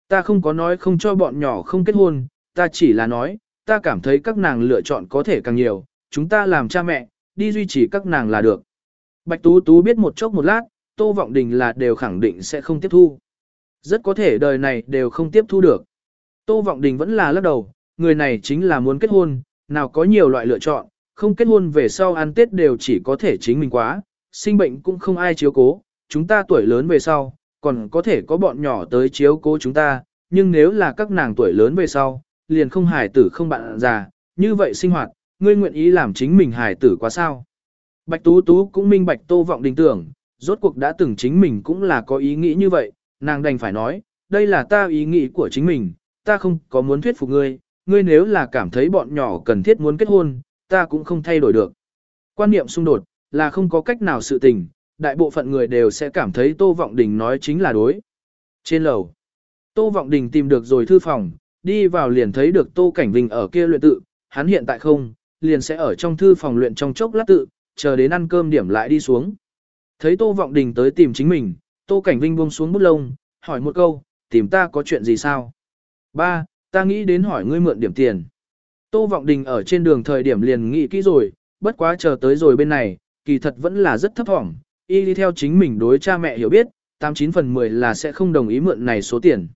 Speaker 1: Ta không có nói không cho bọn nhỏ không kết hôn, ta chỉ là nói, ta cảm thấy các nàng lựa chọn có thể càng nhiều, chúng ta làm cha mẹ, đi duy trì các nàng là được. Bạch Tú Tú biết một chốc một lát, Tô Vọng Đình là đều khẳng định sẽ không tiếp thu. Rất có thể đời này đều không tiếp thu được. Tô Vọng Đình vẫn là lắc đầu, người này chính là muốn kết hôn, nào có nhiều loại lựa chọn, không kết hôn về sau ăn Tết đều chỉ có thể chính mình quá, sinh bệnh cũng không ai chiếu cố, chúng ta tuổi lớn về sau, còn có thể có bọn nhỏ tới chiếu cố chúng ta, nhưng nếu là các nàng tuổi lớn về sau, liền không hài tử không bạn già, như vậy sinh hoạt, ngươi nguyện ý làm chính mình hài tử quá sao. Bạch Tú Tú cũng minh bạch Tô Vọng Đình tưởng, rốt cuộc đã từng chính mình cũng là có ý nghĩ như vậy, nàng đành phải nói, đây là ta ý nghĩ của chính mình, ta không có muốn thuyết phục ngươi, ngươi nếu là cảm thấy bọn nhỏ cần thiết muốn kết hôn, ta cũng không thay đổi được. Quan niệm xung đột, là không có cách nào sự tình, đại bộ phận người đều sẽ cảm thấy Tô Vọng Đình nói chính là đối. Trên lầu, Tô Vọng Đình tìm được rồi thư phòng, đi vào liền thấy được Tô Cảnh Vinh ở kia luyện tự, hắn hiện tại không, liền sẽ ở trong thư phòng luyện trong chốc lát tự, chờ đến ăn cơm điểm lại đi xuống. Thấy Tô Vọng Đình tới tìm chính mình, Tô Cảnh Vinh buông xuống bút lông, hỏi một câu, tìm ta có chuyện gì sao? Ba, ta nghĩ đến hỏi ngươi mượn điểm tiền. Tô Vọng Đình ở trên đường thời điểm liền nghĩ kỹ rồi, bất quá chờ tới rồi bên này, kỳ thật vẫn là rất thấp vọng. y đi theo chính mình đối cha mẹ hiểu biết, 89 phần 10 là sẽ không đồng ý mượn này số tiền.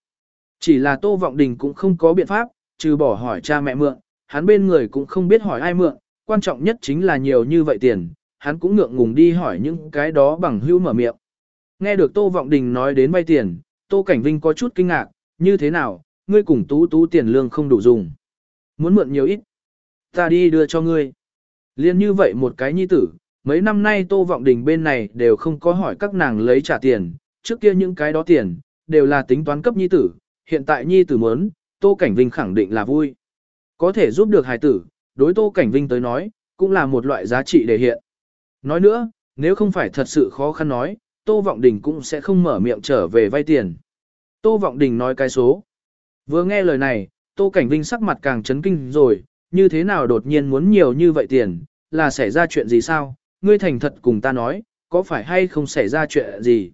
Speaker 1: Chỉ là Tô Vọng Đình cũng không có biện pháp, trừ bỏ hỏi cha mẹ mượn, hắn bên người cũng không biết hỏi ai mượn, quan trọng nhất chính là nhiều như vậy tiền, hắn cũng ngượng ngùng đi hỏi những cái đó bằng hữu mở miệng. Nghe được Tô Vọng Đình nói đến vay tiền, Tô Cảnh Vinh có chút kinh ngạc, như thế nào, ngươi cùng tú tú tiền lương không đủ dùng. Muốn mượn nhiều ít, ta đi đưa cho ngươi. Liên như vậy một cái nhi tử, mấy năm nay Tô Vọng Đình bên này đều không có hỏi các nàng lấy trả tiền, trước kia những cái đó tiền, đều là tính toán cấp nhi tử, hiện tại nhi tử muốn, Tô Cảnh Vinh khẳng định là vui. Có thể giúp được hài tử, đối Tô Cảnh Vinh tới nói, cũng là một loại giá trị để hiện. Nói nữa, nếu không phải thật sự khó khăn nói, Tô Vọng Đình cũng sẽ không mở miệng trở về vay tiền. Tô Vọng Đình nói cái số. Vừa nghe lời này, Tô Cảnh Vinh sắc mặt càng chấn kinh rồi, như thế nào đột nhiên muốn nhiều như vậy tiền, là xảy ra chuyện gì sao, ngươi thành thật cùng ta nói, có phải hay không xảy ra chuyện gì.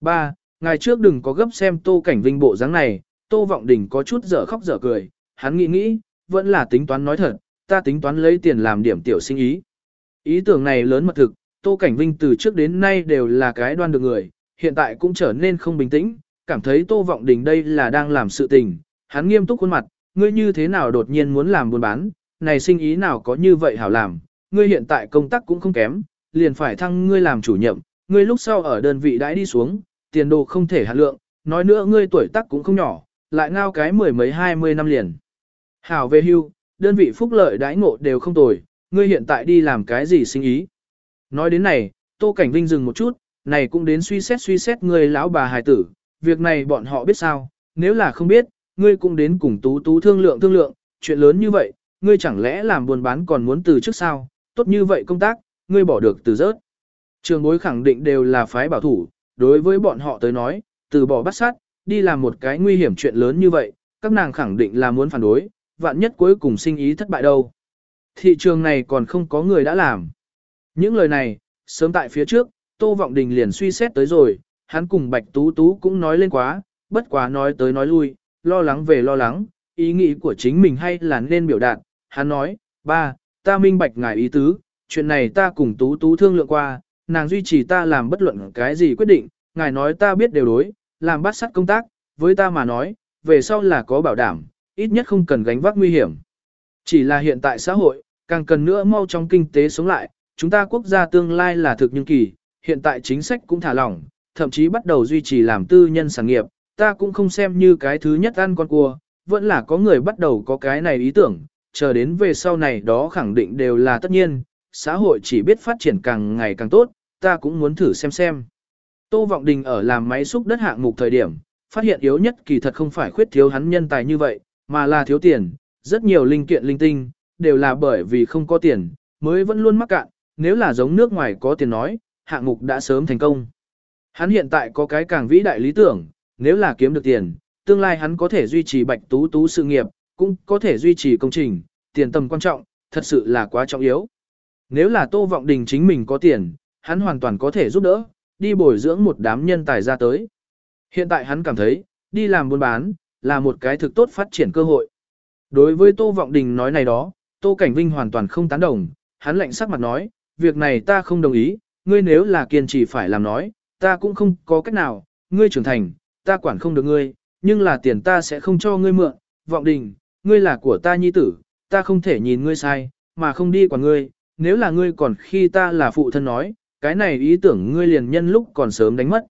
Speaker 1: Ba, ngày trước đừng có gấp xem Tô Cảnh Vinh bộ dáng này, Tô Vọng Đình có chút dở khóc dở cười, hắn nghĩ nghĩ, vẫn là tính toán nói thật, ta tính toán lấy tiền làm điểm tiểu sinh ý. Ý tưởng này lớn mật thực, Tô Cảnh Vinh từ trước đến nay đều là cái đoan được người, hiện tại cũng trở nên không bình tĩnh, cảm thấy Tô Vọng Đình đây là đang làm sự tình, hắn nghiêm túc khuôn mặt, ngươi như thế nào đột nhiên muốn làm buôn bán, này sinh ý nào có như vậy hảo làm, ngươi hiện tại công tác cũng không kém, liền phải thăng ngươi làm chủ nhiệm, ngươi lúc sau ở đơn vị đãi đi xuống, tiền đồ không thể hạt lượng, nói nữa ngươi tuổi tác cũng không nhỏ, lại ngao cái mười mấy hai mươi năm liền. Hảo về hưu, đơn vị phúc lợi đãi ngộ đều không tồi, ngươi hiện tại đi làm cái gì sinh ý. Nói đến này, Tô Cảnh Vinh dừng một chút, này cũng đến suy xét suy xét ngươi lão bà hài tử, việc này bọn họ biết sao, nếu là không biết, ngươi cũng đến cùng tú tú thương lượng thương lượng, chuyện lớn như vậy, ngươi chẳng lẽ làm buôn bán còn muốn từ trước sao, tốt như vậy công tác, ngươi bỏ được từ rớt. Trường bối khẳng định đều là phái bảo thủ, đối với bọn họ tới nói, từ bỏ bắt sát, đi làm một cái nguy hiểm chuyện lớn như vậy, các nàng khẳng định là muốn phản đối, vạn nhất cuối cùng sinh ý thất bại đâu. Thị trường này còn không có người đã làm. Những lời này, sớm tại phía trước, Tô Vọng Đình liền suy xét tới rồi, hắn cùng Bạch Tú Tú cũng nói lên quá, bất quá nói tới nói lui, lo lắng về lo lắng, ý nghĩ của chính mình hay là nên biểu đạt. Hắn nói, ba, ta minh bạch ngài ý tứ, chuyện này ta cùng Tú Tú thương lượng qua, nàng duy trì ta làm bất luận cái gì quyết định, ngài nói ta biết đều đối, làm bắt sắt công tác, với ta mà nói, về sau là có bảo đảm, ít nhất không cần gánh vác nguy hiểm. Chỉ là hiện tại xã hội, càng cần nữa mau trong kinh tế sống lại, chúng ta quốc gia tương lai là thực nhưng kỳ, hiện tại chính sách cũng thả lỏng, thậm chí bắt đầu duy trì làm tư nhân sản nghiệp, ta cũng không xem như cái thứ nhất ăn con cua, vẫn là có người bắt đầu có cái này ý tưởng, chờ đến về sau này đó khẳng định đều là tất nhiên, xã hội chỉ biết phát triển càng ngày càng tốt, ta cũng muốn thử xem xem. Tô Vọng Đình ở làm máy xúc đất hạng mục thời điểm, phát hiện yếu nhất kỳ thật không phải khuyết thiếu hắn nhân tài như vậy, mà là thiếu tiền, rất nhiều linh kiện linh tinh, đều là bởi vì không có tiền, mới vẫn luôn mắc cạn, nếu là giống nước ngoài có tiền nói, hạng mục đã sớm thành công. Hắn hiện tại có cái càng vĩ đại lý tưởng, nếu là kiếm được tiền, tương lai hắn có thể duy trì bạch tú tú sự nghiệp, cũng có thể duy trì công trình, tiền tầm quan trọng, thật sự là quá trọng yếu. Nếu là Tô Vọng Đình chính mình có tiền, hắn hoàn toàn có thể giúp đỡ, đi bồi dưỡng một đám nhân tài ra tới. Hiện tại hắn cảm thấy, đi làm buôn bán, là một cái thực tốt phát triển cơ hội. Đối với Tô Vọng Đình nói này đó, Tô Cảnh Vinh hoàn toàn không tán đồng, hắn lạnh sắc mặt nói, việc này ta không đồng ý, ngươi nếu là kiên trì phải làm nói, ta cũng không có cách nào, ngươi trưởng thành, ta quản không được ngươi, nhưng là tiền ta sẽ không cho ngươi mượn, Vọng Đình, ngươi là của ta nhi tử, ta không thể nhìn ngươi sai, mà không đi quản ngươi, nếu là ngươi còn khi ta là phụ thân nói, cái này ý tưởng ngươi liền nhân lúc còn sớm đánh mất.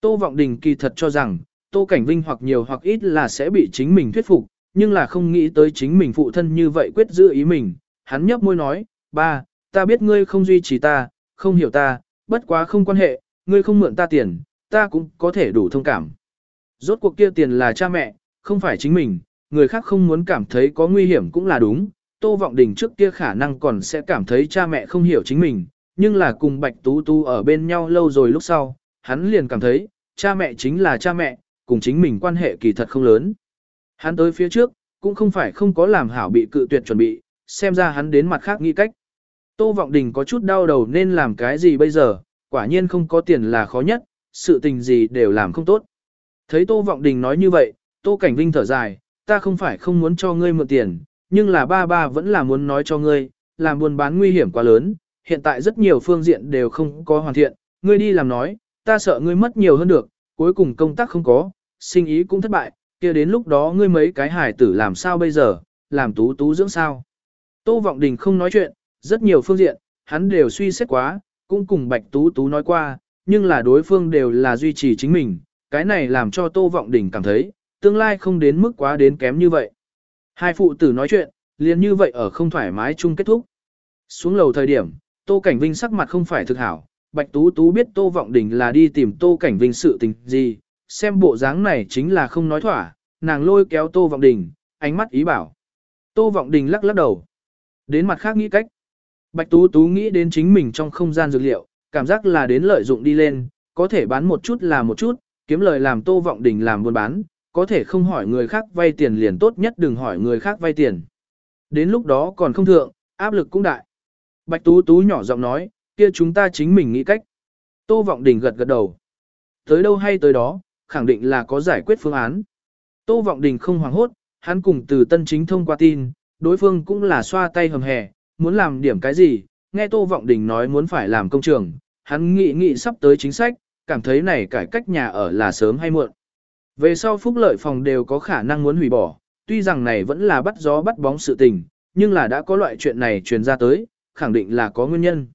Speaker 1: Tô Vọng Đình kỳ thật cho rằng, Tô Cảnh Vinh hoặc nhiều hoặc ít là sẽ bị chính mình thuyết phục, nhưng là không nghĩ tới chính mình phụ thân như vậy quyết giữ ý mình. Hắn nhấp môi nói, ba, ta biết ngươi không duy trì ta, không hiểu ta, bất quá không quan hệ, ngươi không mượn ta tiền, ta cũng có thể đủ thông cảm. Rốt cuộc kia tiền là cha mẹ, không phải chính mình, người khác không muốn cảm thấy có nguy hiểm cũng là đúng. Tô Vọng Đình trước kia khả năng còn sẽ cảm thấy cha mẹ không hiểu chính mình, nhưng là cùng Bạch Tú Tú ở bên nhau lâu rồi lúc sau, hắn liền cảm thấy, cha mẹ chính là cha mẹ, cùng chính mình quan hệ kỳ thật không lớn. Hắn tới phía trước, cũng không phải không có làm hảo bị cự tuyệt chuẩn bị, xem ra hắn đến mặt khác nghĩ cách. Tô Vọng Đình có chút đau đầu nên làm cái gì bây giờ, quả nhiên không có tiền là khó nhất, sự tình gì đều làm không tốt. Thấy Tô Vọng Đình nói như vậy, Tô Cảnh Vinh thở dài, ta không phải không muốn cho ngươi mượn tiền, nhưng là ba ba vẫn là muốn nói cho ngươi, làm buôn bán nguy hiểm quá lớn, hiện tại rất nhiều phương diện đều không có hoàn thiện, ngươi đi làm nói, ta sợ ngươi mất nhiều hơn được, cuối cùng công tác không có, sinh ý cũng thất bại, kia đến lúc đó ngươi mấy cái hải tử làm sao bây giờ, làm tú tú dưỡng sao. Tô Vọng Đình không nói chuyện, rất nhiều phương diện, hắn đều suy xét quá, cũng cùng Bạch Tú Tú nói qua, nhưng là đối phương đều là duy trì chính mình, cái này làm cho Tô Vọng Đình cảm thấy, tương lai không đến mức quá đến kém như vậy. Hai phụ tử nói chuyện, liền như vậy ở không thoải mái chung kết thúc. Xuống lầu thời điểm, Tô Cảnh Vinh sắc mặt không phải thực hảo, Bạch Tú Tú biết Tô Vọng Đình là đi tìm Tô Cảnh Vinh sự tình gì, xem bộ dáng này chính là không nói thỏa, nàng lôi kéo Tô Vọng Đình, ánh mắt ý bảo. Tô Vọng Đình lắc lắc đầu. Đến mặt khác nghĩ cách. Bạch Tú Tú nghĩ đến chính mình trong không gian dược liệu, cảm giác là đến lợi dụng đi lên, có thể bán một chút là một chút, kiếm lời làm Tô Vọng Đình làm buôn bán, có thể không hỏi người khác vay tiền liền tốt nhất đừng hỏi người khác vay tiền. Đến lúc đó còn không thượng, áp lực cũng đại. Bạch Tú Tú nhỏ giọng nói, kia chúng ta chính mình nghĩ cách. Tô Vọng Đình gật gật đầu. Tới đâu hay tới đó, khẳng định là có giải quyết phương án. Tô Vọng Đình không hoảng hốt, hắn cùng từ tân chính thông qua tin, đối phương cũng là xoa tay hầm hè, muốn làm điểm cái gì, nghe Tô Vọng Đình nói muốn phải làm công trường, hắn nghĩ nghĩ sắp tới chính sách, cảm thấy này cải cách nhà ở là sớm hay muộn. Về sau phúc lợi phòng đều có khả năng muốn hủy bỏ, tuy rằng này vẫn là bắt gió bắt bóng sự tình, nhưng là đã có loại chuyện này truyền ra tới, khẳng định là có nguyên nhân.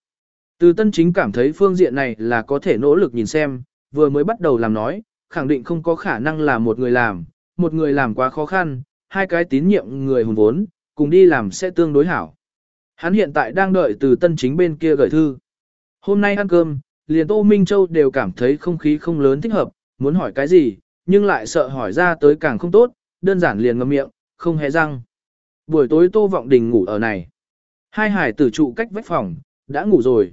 Speaker 1: Từ tân chính cảm thấy phương diện này là có thể nỗ lực nhìn xem, vừa mới bắt đầu làm nói, khẳng định không có khả năng là một người làm, một người làm quá khó khăn, hai cái tín nhiệm người hùng vốn, cùng đi làm sẽ tương đối hảo. Hắn hiện tại đang đợi từ tân chính bên kia gửi thư. Hôm nay ăn cơm, liền Tô Minh Châu đều cảm thấy không khí không lớn thích hợp, muốn hỏi cái gì, nhưng lại sợ hỏi ra tới càng không tốt, đơn giản liền ngậm miệng, không hề răng. Buổi tối Tô Vọng Đình ngủ ở này. Hai hải tử trụ cách vách phòng, đã ngủ rồi.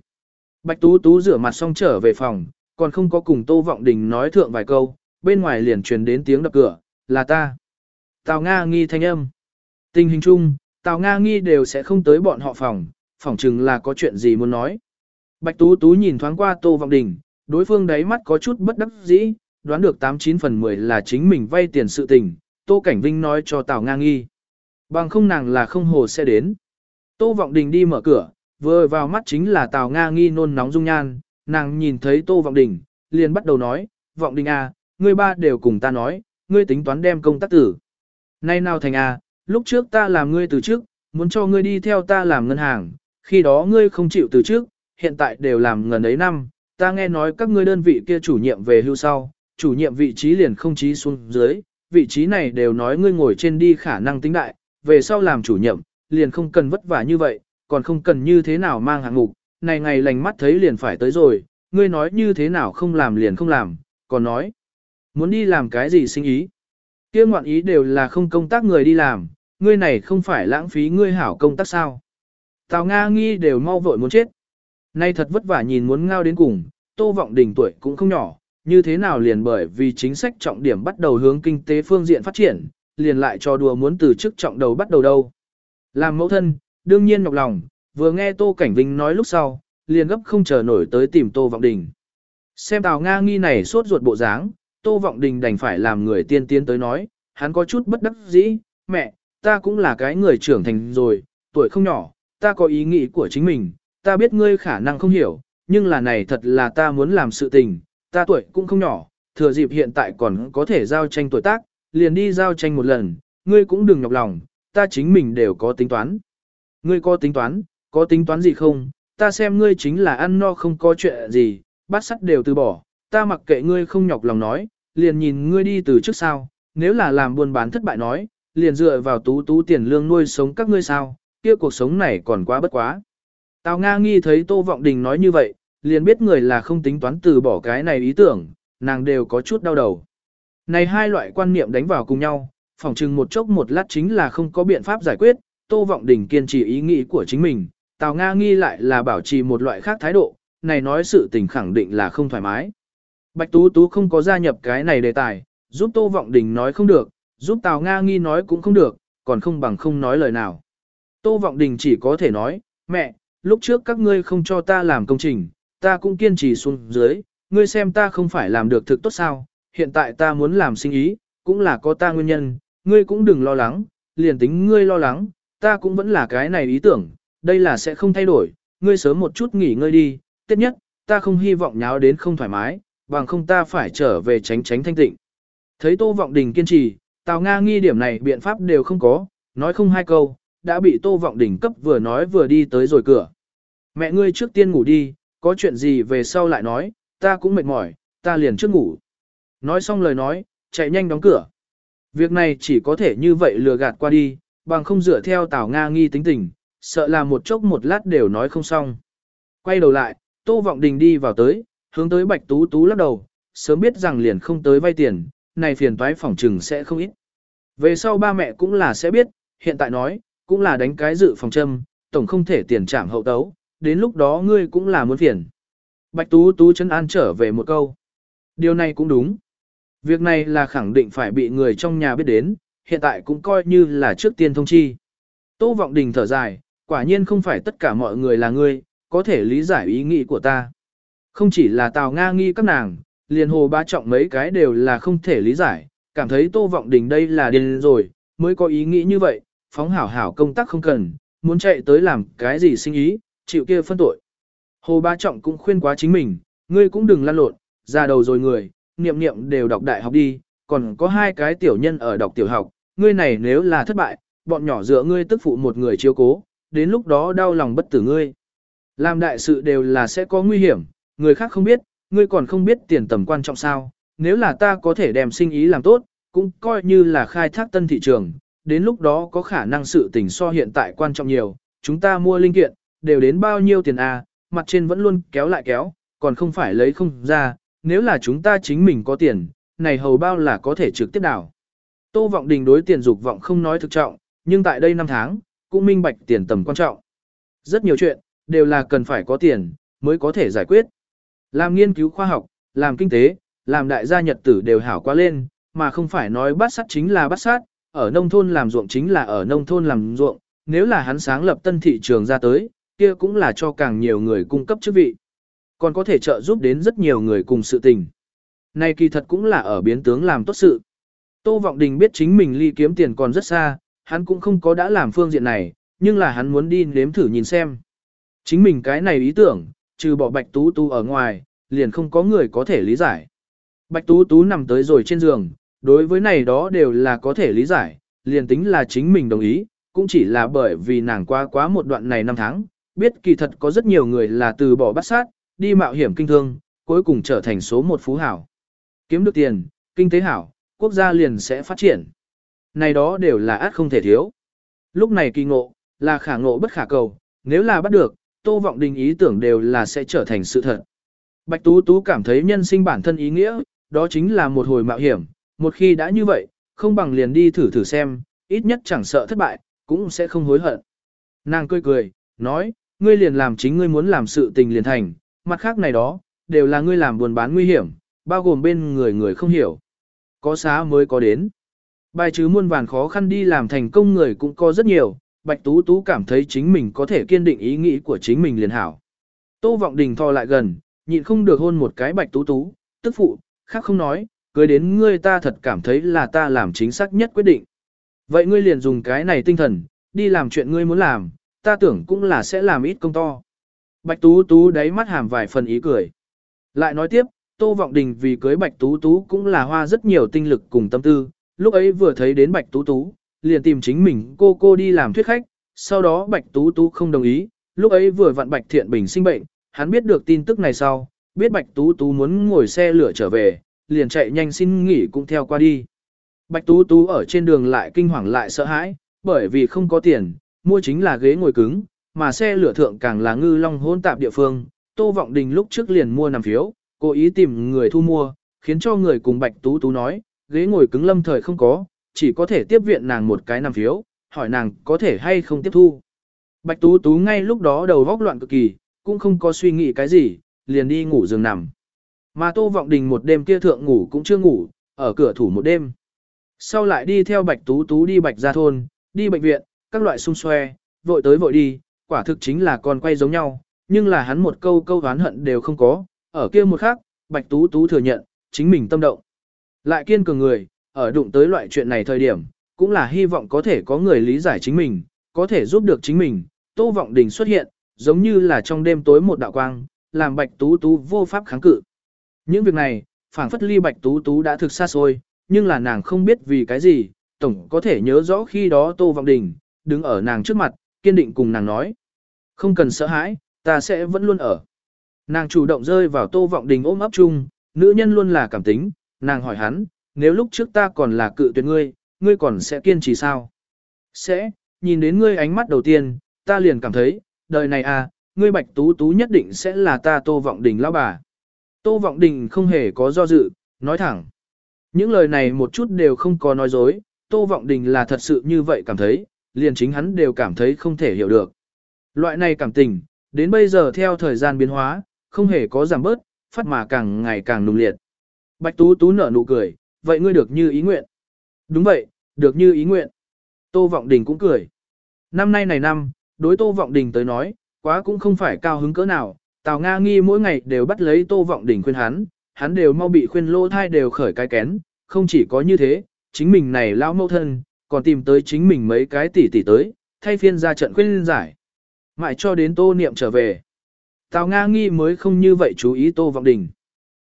Speaker 1: Bạch Tú Tú rửa mặt xong trở về phòng, còn không có cùng Tô Vọng Đình nói thượng vài câu, bên ngoài liền truyền đến tiếng đập cửa, là ta. Tào Nga nghi thanh âm. Tình hình chung, Tào Nga nghi đều sẽ không tới bọn họ phòng, phỏng chừng là có chuyện gì muốn nói. Bạch Tú Tú nhìn thoáng qua Tô Vọng Đình, đối phương đáy mắt có chút bất đắc dĩ, đoán được 89 phần 10 là chính mình vay tiền sự tình, Tô Cảnh Vinh nói cho Tào Nga nghi. Bằng không nàng là không hồ sẽ đến. Tô Vọng Đình đi mở cửa, vừa vào mắt chính là Tào Nga nghi nôn nóng dung nhan, nàng nhìn thấy Tô Vọng Đình, liền bắt đầu nói, Vọng Đình à, ngươi ba đều cùng ta nói, ngươi tính toán đem công tác tử. Nay nào thành à, lúc trước ta làm ngươi từ trước, muốn cho ngươi đi theo ta làm ngân hàng, khi đó ngươi không chịu từ trước, hiện tại đều làm ngần ấy năm, ta nghe nói các ngươi đơn vị kia chủ nhiệm về hưu sau, chủ nhiệm vị trí liền không trí xuống dưới, vị trí này đều nói ngươi ngồi trên đi khả năng tính đại, về sau làm chủ nhiệm, liền không cần vất vả như vậy, còn không cần như thế nào mang hạng mục, này ngày lành mắt thấy liền phải tới rồi, ngươi nói như thế nào không làm liền không làm, còn nói, muốn đi làm cái gì sinh ý. kia ngoạn ý đều là không công tác người đi làm, ngươi này không phải lãng phí ngươi hảo công tác sao. Tào Nga nghi đều mau vội muốn chết. Nay thật vất vả nhìn muốn ngao đến cùng, Tô Vọng Đình tuổi cũng không nhỏ, như thế nào liền bởi vì chính sách trọng điểm bắt đầu hướng kinh tế phương diện phát triển, liền lại cho đùa muốn từ chức trọng đầu bắt đầu đâu. Làm mẫu thân, đương nhiên nhọc lòng, vừa nghe Tô Cảnh Vinh nói lúc sau, liền gấp không chờ nổi tới tìm Tô Vọng Đình. Xem Tào Nga nghi này sốt ruột bộ dáng, Tô Vọng Đình đành phải làm người tiên tiến tới nói, hắn có chút bất đắc dĩ, mẹ, ta cũng là cái người trưởng thành rồi, tuổi không nhỏ, ta có ý nghĩ của chính mình, ta biết ngươi khả năng không hiểu, nhưng là này thật là ta muốn làm sự tình, ta tuổi cũng không nhỏ, thừa dịp hiện tại còn có thể giao tranh tuổi tác, liền đi giao tranh một lần, ngươi cũng đừng nhọc lòng, ta chính mình đều có tính toán. Ngươi có tính toán, có tính toán gì không, ta xem ngươi chính là ăn no không có chuyện gì, bát sắt đều từ bỏ, ta mặc kệ ngươi không nhọc lòng nói, liền nhìn ngươi đi từ trước sao, nếu là làm buôn bán thất bại nói, liền dựa vào tú tú tiền lương nuôi sống các ngươi sao, kia cuộc sống này còn quá bất quá. Tào Nga nghi thấy Tô Vọng Đình nói như vậy, liền biết người là không tính toán từ bỏ cái này ý tưởng, nàng đều có chút đau đầu. Này hai loại quan niệm đánh vào cùng nhau, phỏng chừng một chốc một lát chính là không có biện pháp giải quyết, Tô Vọng Đình kiên trì ý nghĩ của chính mình, Tào Nga nghi lại là bảo trì một loại khác thái độ, này nói sự tình khẳng định là không thoải mái. Bạch Tú Tú không có gia nhập cái này đề tài, giúp Tô Vọng Đình nói không được, giúp Tào Nga nghi nói cũng không được, còn không bằng không nói lời nào. Tô Vọng Đình chỉ có thể nói, mẹ, lúc trước các ngươi không cho ta làm công trình, ta cũng kiên trì xuống dưới, ngươi xem ta không phải làm được thực tốt sao, hiện tại ta muốn làm sinh ý, cũng là có ta nguyên nhân, ngươi cũng đừng lo lắng, liền tính ngươi lo lắng, ta cũng vẫn là cái này ý tưởng, đây là sẽ không thay đổi, ngươi sớm một chút nghỉ ngơi đi, tiết nhất, ta không hy vọng nháo đến không thoải mái, bằng không ta phải trở về tránh tránh thanh tịnh. Thấy Tô Vọng Đình kiên trì, Tào Nga nghi điểm này biện pháp đều không có, nói không hai câu, đã bị Tô Vọng Đình cấp vừa nói vừa đi tới rồi cửa. Mẹ ngươi trước tiên ngủ đi, có chuyện gì về sau lại nói, ta cũng mệt mỏi, ta liền trước ngủ. Nói xong lời nói, chạy nhanh đóng cửa. Việc này chỉ có thể như vậy lừa gạt qua đi, bằng không dựa theo Tào Nga nghi tính tình, sợ là một chốc một lát đều nói không xong. Quay đầu lại, Tô Vọng Đình đi vào tới, hướng tới Bạch Tú Tú lắc đầu, sớm biết rằng liền không tới vay tiền, này phiền toái phòng trừng sẽ không ít. Về sau ba mẹ cũng là sẽ biết, hiện tại nói, cũng là đánh cái dự phòng châm, tổng không thể tiền trảm hậu tấu, đến lúc đó ngươi cũng là muốn phiền. Bạch Tú Tú chân an trở về một câu. Điều này cũng đúng. Việc này là khẳng định phải bị người trong nhà biết đến, hiện tại cũng coi như là trước tiên thông chi. Tô Vọng Đình thở dài, quả nhiên không phải tất cả mọi người là ngươi, có thể lý giải ý nghĩ của ta. Không chỉ là Tào Nga nghi các nàng, liền hồ ba trọng mấy cái đều là không thể lý giải, cảm thấy Tô Vọng Đình đây là điên rồi, mới có ý nghĩ như vậy, phóng hảo hảo công tác không cần, muốn chạy tới làm cái gì sinh ý, chịu kia phân tội. Hồ Ba Trọng cũng khuyên quá chính mình, ngươi cũng đừng lăn lộn, ra đầu rồi người, niệm niệm đều đọc đại học đi, còn có hai cái tiểu nhân ở đọc tiểu học, ngươi này nếu là thất bại, bọn nhỏ dựa ngươi tức phụ một người chiếu cố, đến lúc đó đau lòng bất tử ngươi. Làm đại sự đều là sẽ có nguy hiểm, người khác không biết, ngươi còn không biết tiền tầm quan trọng sao. Nếu là ta có thể đem sinh ý làm tốt, cũng coi như là khai thác tân thị trường, đến lúc đó có khả năng sự tình so hiện tại quan trọng nhiều, chúng ta mua linh kiện, đều đến bao nhiêu tiền à, mặt trên vẫn luôn kéo lại kéo, còn không phải lấy không ra, nếu là chúng ta chính mình có tiền, này hầu bao là có thể trực tiếp đảo. Tô Vọng Đình đối tiền dục vọng không nói thực trọng, nhưng tại đây năm tháng, cũng minh bạch tiền tầm quan trọng. Rất nhiều chuyện, đều là cần phải có tiền, mới có thể giải quyết. Làm nghiên cứu khoa học, làm kinh tế, làm đại gia nhật tử đều hảo quá lên, mà không phải nói bắt sát chính là bắt sát, ở nông thôn làm ruộng chính là ở nông thôn làm ruộng, nếu là hắn sáng lập tân thị trường ra tới, kia cũng là cho càng nhiều người cung cấp chức vị. Còn có thể trợ giúp đến rất nhiều người cùng sự tình. Này kỳ thật cũng là ở biến tướng làm tốt sự. Tô Vọng Đình biết chính mình ly kiếm tiền còn rất xa, hắn cũng không có đã làm phương diện này, nhưng là hắn muốn đi nếm thử nhìn xem. Chính mình cái này ý tưởng, trừ bỏ Bạch Tú Tú ở ngoài, liền không có người có thể lý giải. Bạch Tú Tú nằm tới rồi trên giường, đối với này đó đều là có thể lý giải, liền tính là chính mình đồng ý, cũng chỉ là bởi vì nàng qua quá một đoạn này năm tháng, biết kỳ thật có rất nhiều người là từ bỏ bắt sát, đi mạo hiểm kinh thương, cuối cùng trở thành số một phú hảo. Kiếm được tiền, kinh tế hảo, quốc gia liền sẽ phát triển. Này đó đều là át không thể thiếu. Lúc này kỳ ngộ, là khả ngộ bất khả cầu, nếu là bắt được, tô vọng đình ý tưởng đều là sẽ trở thành sự thật. Bạch Tú Tú cảm thấy nhân sinh bản thân ý nghĩa, đó chính là một hồi mạo hiểm, một khi đã như vậy, không bằng liền đi thử thử xem, ít nhất chẳng sợ thất bại, cũng sẽ không hối hận. Nàng cười cười, nói, ngươi liền làm chính ngươi muốn làm sự tình liền thành, mặt khác này đó, đều là ngươi làm buồn bán nguy hiểm, bao gồm bên người người không hiểu. Có xá mới có đến. Bài chứ muôn vàn khó khăn đi làm thành công người cũng có rất nhiều, Bạch Tú Tú cảm thấy chính mình có thể kiên định ý nghĩ của chính mình liền hảo. Tô Vọng Đình thò lại gần, nhịn không được hôn một cái Bạch Tú Tú, tức phụ, khác không nói, cưới đến ngươi ta thật cảm thấy là ta làm chính xác nhất quyết định. Vậy ngươi liền dùng cái này tinh thần, đi làm chuyện ngươi muốn làm, ta tưởng cũng là sẽ làm ít công to. Bạch Tú Tú đáy mắt hàm vài phần ý cười. Lại nói tiếp, Tô Vọng Đình vì cưới Bạch Tú Tú cũng là hoa rất nhiều tinh lực cùng tâm tư, lúc ấy vừa thấy đến Bạch Tú Tú, liền tìm chính mình cô cô đi làm thuyết khách, sau đó Bạch Tú Tú không đồng ý, lúc ấy vừa vặn Bạch Thiện Bình sinh bệnh, hắn biết được tin tức này sau, biết Bạch Tú Tú muốn ngồi xe lửa trở về, liền chạy nhanh xin nghỉ cũng theo qua đi. Bạch Tú Tú ở trên đường lại kinh hoàng lại sợ hãi, bởi vì không có tiền, mua chính là ghế ngồi cứng, mà xe lửa thượng càng là ngư long hôn tạp địa phương. Tô Vọng Đình lúc trước liền mua nằm phiếu, cố ý tìm người thu mua, khiến cho người cùng Bạch Tú Tú nói, ghế ngồi cứng lâm thời không có, chỉ có thể tiếp viện nàng một cái nằm phiếu, hỏi nàng có thể hay không tiếp thu. Bạch Tú Tú ngay lúc đó đầu óc loạn cực kỳ, cũng không có suy nghĩ cái gì, liền đi ngủ giường nằm. Mà Tô Vọng Đình một đêm kia thượng ngủ cũng chưa ngủ, ở cửa thủ một đêm. Sau lại đi theo Bạch Tú Tú đi Bạch Gia Thôn, đi bệnh viện, các loại xung xoe, vội tới vội đi, quả thực chính là con quay giống nhau, nhưng là hắn một câu câu oán hận đều không có, ở kia một khắc, Bạch Tú Tú thừa nhận, chính mình tâm động. Lại kiên cường người, ở đụng tới loại chuyện này thời điểm, cũng là hy vọng có thể có người lý giải chính mình, có thể giúp được chính mình, Tô Vọng Đình xuất hiện, giống như là trong đêm tối một đạo quang, làm Bạch Tú Tú vô pháp kháng cự. Những việc này, phảng phất ly Bạch Tú Tú đã thực xa xôi, nhưng là nàng không biết vì cái gì, tổng có thể nhớ rõ khi đó Tô Vọng Đình, đứng ở nàng trước mặt, kiên định cùng nàng nói. Không cần sợ hãi, ta sẽ vẫn luôn ở. Nàng chủ động rơi vào Tô Vọng Đình ôm ấp chung, nữ nhân luôn là cảm tính, nàng hỏi hắn, nếu lúc trước ta còn là cự tuyệt ngươi, ngươi còn sẽ kiên trì sao? Sẽ, nhìn đến ngươi ánh mắt đầu tiên, ta liền cảm thấy, đời này à, ngươi bạch tú tú nhất định sẽ là ta Tô Vọng Đình lão bà. Tô Vọng Đình không hề có do dự, nói thẳng. Những lời này một chút đều không có nói dối, Tô Vọng Đình là thật sự như vậy cảm thấy, liền chính hắn đều cảm thấy không thể hiểu được. Loại này cảm tình, đến bây giờ theo thời gian biến hóa, không hề có giảm bớt, phát mà càng ngày càng nung liệt. Bạch Tú Tú nở nụ cười, vậy ngươi được như ý nguyện. Đúng vậy, được như ý nguyện. Tô Vọng Đình cũng cười. Năm nay này năm, đối Tô Vọng Đình tới nói, quá cũng không phải cao hứng cỡ nào, Tào Nga nghi mỗi ngày đều bắt lấy Tô Vọng Đình khuyên hắn, hắn đều mau bị khuyên lỗ thai đều khởi cái kén, không chỉ có như thế, chính mình này lão mâu thân, còn tìm tới chính mình mấy cái tỷ tỷ tới, thay phiên ra trận khuyên giải. Mãi cho đến Tô Niệm trở về. Tào Nga nghi mới không như vậy chú ý Tô Vọng Đình.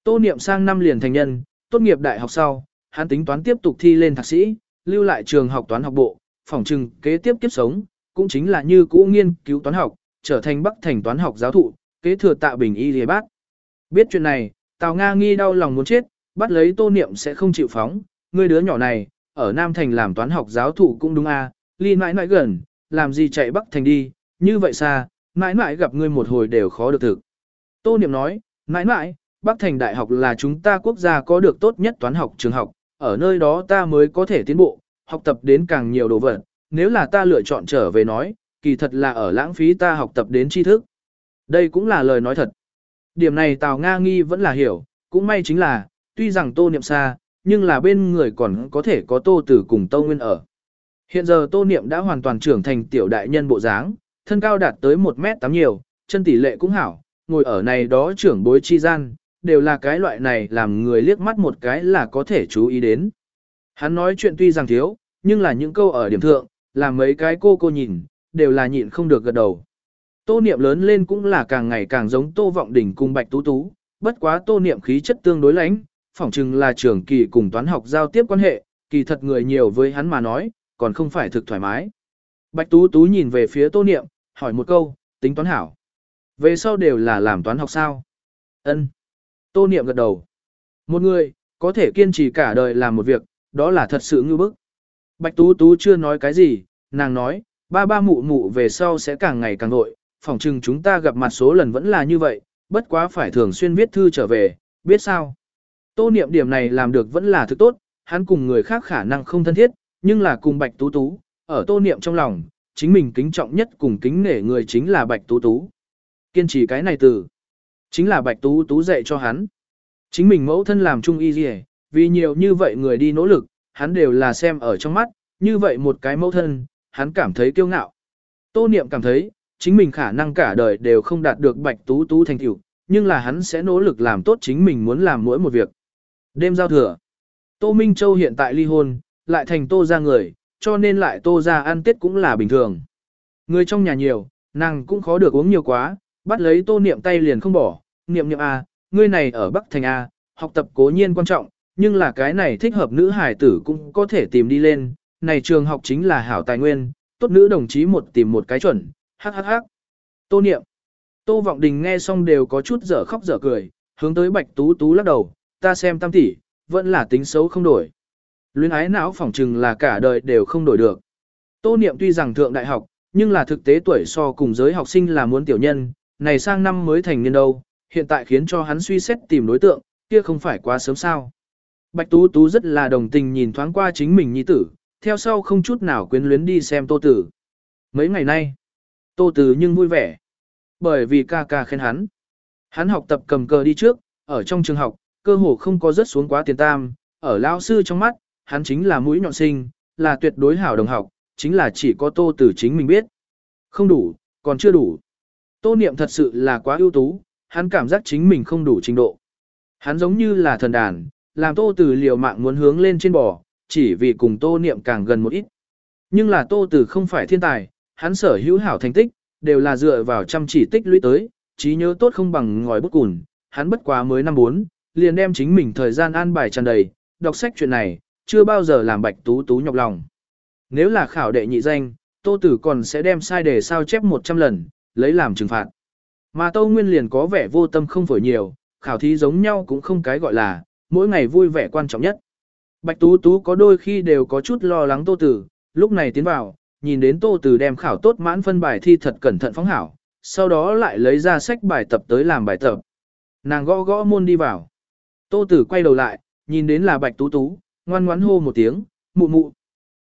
Speaker 1: Tô Niệm sang năm liền thành nhân, tốt nghiệp đại học sau, hắn tính toán tiếp tục thi lên thạc sĩ, lưu lại trường học toán học bộ, phòng trừng kế tiếp kiếp sống, cũng chính là như cũ nghiên cứu toán học, trở thành Bắc Thành toán học giáo thụ, kế thừa tạ bình y lìa bác. Biết chuyện này, Tào Nga nghi đau lòng muốn chết, bắt lấy tô niệm sẽ không chịu phóng, ngươi đứa nhỏ này, ở Nam Thành làm toán học giáo thụ cũng đúng à, ly mãi mãi gần, làm gì chạy Bắc Thành đi, như vậy xa, mãi mãi gặp ngươi một hồi đều khó được thực. Tô niệm nói, mãi mãi, Bắc Thành Đại học là chúng ta quốc gia có được tốt nhất toán học trường học, ở nơi đó ta mới có thể tiến bộ, học tập đến càng nhiều đồ vật, nếu là ta lựa chọn trở về nói, kỳ thật là ở lãng phí ta học tập đến tri thức. Đây cũng là lời nói thật. Điểm này Tào Nga nghi vẫn là hiểu, cũng may chính là, tuy rằng tô niệm xa, nhưng là bên người còn có thể có tô tử cùng tô nguyên ở. Hiện giờ tô niệm đã hoàn toàn trưởng thành tiểu đại nhân bộ dáng, thân cao đạt tới 1 mét 8 nhiều, chân tỷ lệ cũng hảo, ngồi ở này đó trưởng bối chi gian, đều là cái loại này làm người liếc mắt một cái là có thể chú ý đến. Hắn nói chuyện tuy rằng thiếu, nhưng là những câu ở điểm thượng, làm mấy cái cô cô nhìn, đều là nhịn không được gật đầu. Tô niệm lớn lên cũng là càng ngày càng giống tô vọng đỉnh cùng bạch tú tú, bất quá tô niệm khí chất tương đối lãnh, phỏng chừng là trưởng kỳ cùng toán học giao tiếp quan hệ, kỳ thật người nhiều với hắn mà nói, còn không phải thực thoải mái. Bạch tú tú nhìn về phía tô niệm, hỏi một câu, tính toán hảo. Về sau đều là làm toán học sao? Ân. Tô niệm gật đầu. Một người, có thể kiên trì cả đời làm một việc, đó là thật sự ngư bức. Bạch Tú Tú chưa nói cái gì, nàng nói, ba ba mụ mụ về sau sẽ càng ngày càng nội, phỏng chừng chúng ta gặp mặt số lần vẫn là như vậy, bất quá phải thường xuyên viết thư trở về, biết sao. Tô niệm điểm này làm được vẫn là thực tốt, hắn cùng người khác khả năng không thân thiết, nhưng là cùng Bạch Tú Tú, ở tô niệm trong lòng, chính mình kính trọng nhất cùng kính nể người chính là Bạch Tú Tú. Kiên trì cái này từ, chính là Bạch Tú Tú dạy cho hắn. Chính mình mẫu thân làm trung y gì vì nhiều như vậy người đi nỗ lực, hắn đều là xem ở trong mắt, như vậy một cái mẫu thân, hắn cảm thấy kiêu ngạo. Tô Niệm cảm thấy, chính mình khả năng cả đời đều không đạt được Bạch Tú Tú thành tựu, nhưng là hắn sẽ nỗ lực làm tốt chính mình muốn làm mỗi một việc. Đêm giao thừa, Tô Minh Châu hiện tại ly hôn, lại thành Tô gia người, cho nên lại Tô gia ăn Tết cũng là bình thường. Người trong nhà nhiều, nàng cũng khó được uống nhiều quá, bắt lấy Tô Niệm tay liền không bỏ, Niệm Niệm a, ngươi này ở Bắc Thành a, học tập cố nhiên quan trọng, nhưng là cái này thích hợp nữ hải tử cũng có thể tìm đi lên, này trường học chính là hảo tài nguyên, tốt nữ đồng chí một tìm một cái chuẩn, hắc hắc hắc. Tô niệm. Tô Vọng Đình nghe xong đều có chút dở khóc dở cười, hướng tới Bạch Tú Tú lắc đầu, ta xem tam tỷ, vẫn là tính xấu không đổi. Luyến ái não phỏng chừng là cả đời đều không đổi được. Tô niệm tuy rằng thượng đại học, nhưng là thực tế tuổi so cùng giới học sinh là muốn tiểu nhân, này sang năm mới thành niên đâu, hiện tại khiến cho hắn suy xét tìm đối tượng, kia không phải quá sớm sao. Bạch Tú Tú rất là đồng tình nhìn thoáng qua chính mình nhi tử, theo sau không chút nào quyến luyến đi xem Tô Tử. Mấy ngày nay, Tô từ nhưng vui vẻ, bởi vì ca ca khen hắn. Hắn học tập cầm cờ đi trước, ở trong trường học, cơ hồ không có rớt xuống quá tiền tam, ở lao sư trong mắt, hắn chính là mũi nhọn sinh, là tuyệt đối hảo đồng học, chính là chỉ có Tô từ chính mình biết. Không đủ, còn chưa đủ. Tô Niệm thật sự là quá ưu tú, hắn cảm giác chính mình không đủ trình độ. Hắn giống như là thần đàn, làm tô từ liều mạng muốn hướng lên trên bò, chỉ vì cùng tô niệm càng gần một ít. Nhưng là tô từ không phải thiên tài, hắn sở hữu hảo thành tích, đều là dựa vào chăm chỉ tích lũy tới, trí nhớ tốt không bằng ngòi bút cùn, hắn bất quá mới năm bốn, liền đem chính mình thời gian an bài tràn đầy, đọc sách chuyện này, chưa bao giờ làm bạch tú tú nhọc lòng. Nếu là khảo đệ nhị danh, tô tử còn sẽ đem sai đề sao chép 100 lần, lấy làm trừng phạt. Mà tô nguyên liền có vẻ vô tâm không phổi nhiều, khảo thí giống nhau cũng không cái gọi là, mỗi ngày vui vẻ quan trọng nhất. Bạch Tú Tú có đôi khi đều có chút lo lắng Tô Tử, lúc này tiến vào, nhìn đến Tô từ đem khảo tốt mãn phân bài thi thật cẩn thận phóng hảo, sau đó lại lấy ra sách bài tập tới làm bài tập. Nàng gõ gõ môn đi vào. Tô Tử quay đầu lại, nhìn đến là Bạch Tú Tú, ngoan ngoãn hô một tiếng, mụ mụ.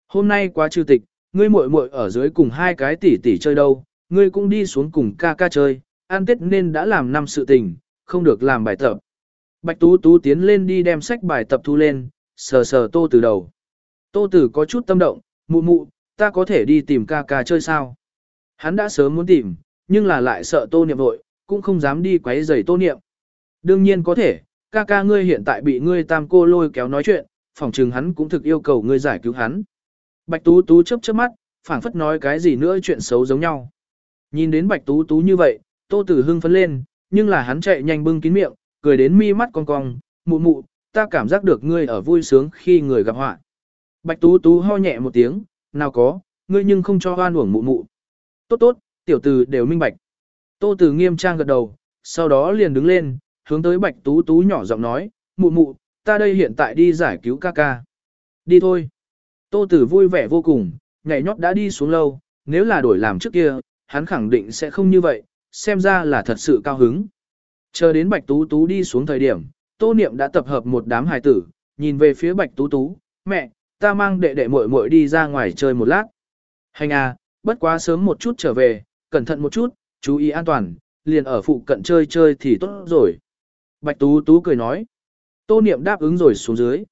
Speaker 1: Hôm nay quá trừ tịch, ngươi muội muội ở dưới cùng hai cái tỷ tỷ chơi đâu, ngươi cũng đi xuống cùng ca ca chơi, an tết nên đã làm năm sự tình, không được làm bài tập. Bạch Tú Tú tiến lên đi đem sách bài tập thu lên, sờ sờ tô từ đầu. Tô tử có chút tâm động, mụ mụ, ta có thể đi tìm ca ca chơi sao? Hắn đã sớm muốn tìm, nhưng là lại sợ tô niệm vội, cũng không dám đi quấy rầy tô niệm. Đương nhiên có thể, ca ca ngươi hiện tại bị ngươi tam cô lôi kéo nói chuyện, phỏng chừng hắn cũng thực yêu cầu ngươi giải cứu hắn. Bạch Tú Tú chớp chớp mắt, phảng phất nói cái gì nữa chuyện xấu giống nhau. Nhìn đến Bạch Tú Tú như vậy, Tô Tử hưng phấn lên, nhưng là hắn chạy nhanh bưng kín miệng, cười đến mi mắt cong cong, mụ mụ, ta cảm giác được ngươi ở vui sướng khi người gặp họa. Bạch Tú Tú ho nhẹ một tiếng, nào có, ngươi nhưng không cho hoan uổng mụ mụ. Tốt tốt, tiểu tử đều minh bạch. Tô Tử nghiêm trang gật đầu, sau đó liền đứng lên, hướng tới Bạch Tú Tú nhỏ giọng nói, mụ mụ, ta đây hiện tại đi giải cứu ca ca. Đi thôi. Tô Tử vui vẻ vô cùng, nhảy nhót đã đi xuống lâu, nếu là đổi làm trước kia, hắn khẳng định sẽ không như vậy, xem ra là thật sự cao hứng. Chờ đến Bạch Tú Tú đi xuống thời điểm, Tô Niệm đã tập hợp một đám hài tử, nhìn về phía Bạch Tú Tú, mẹ, ta mang đệ đệ muội muội đi ra ngoài chơi một lát. Hành à, bất quá sớm một chút trở về, cẩn thận một chút, chú ý an toàn, liền ở phụ cận chơi chơi thì tốt rồi. Bạch Tú Tú cười nói. Tô Niệm đáp ứng rồi xuống dưới.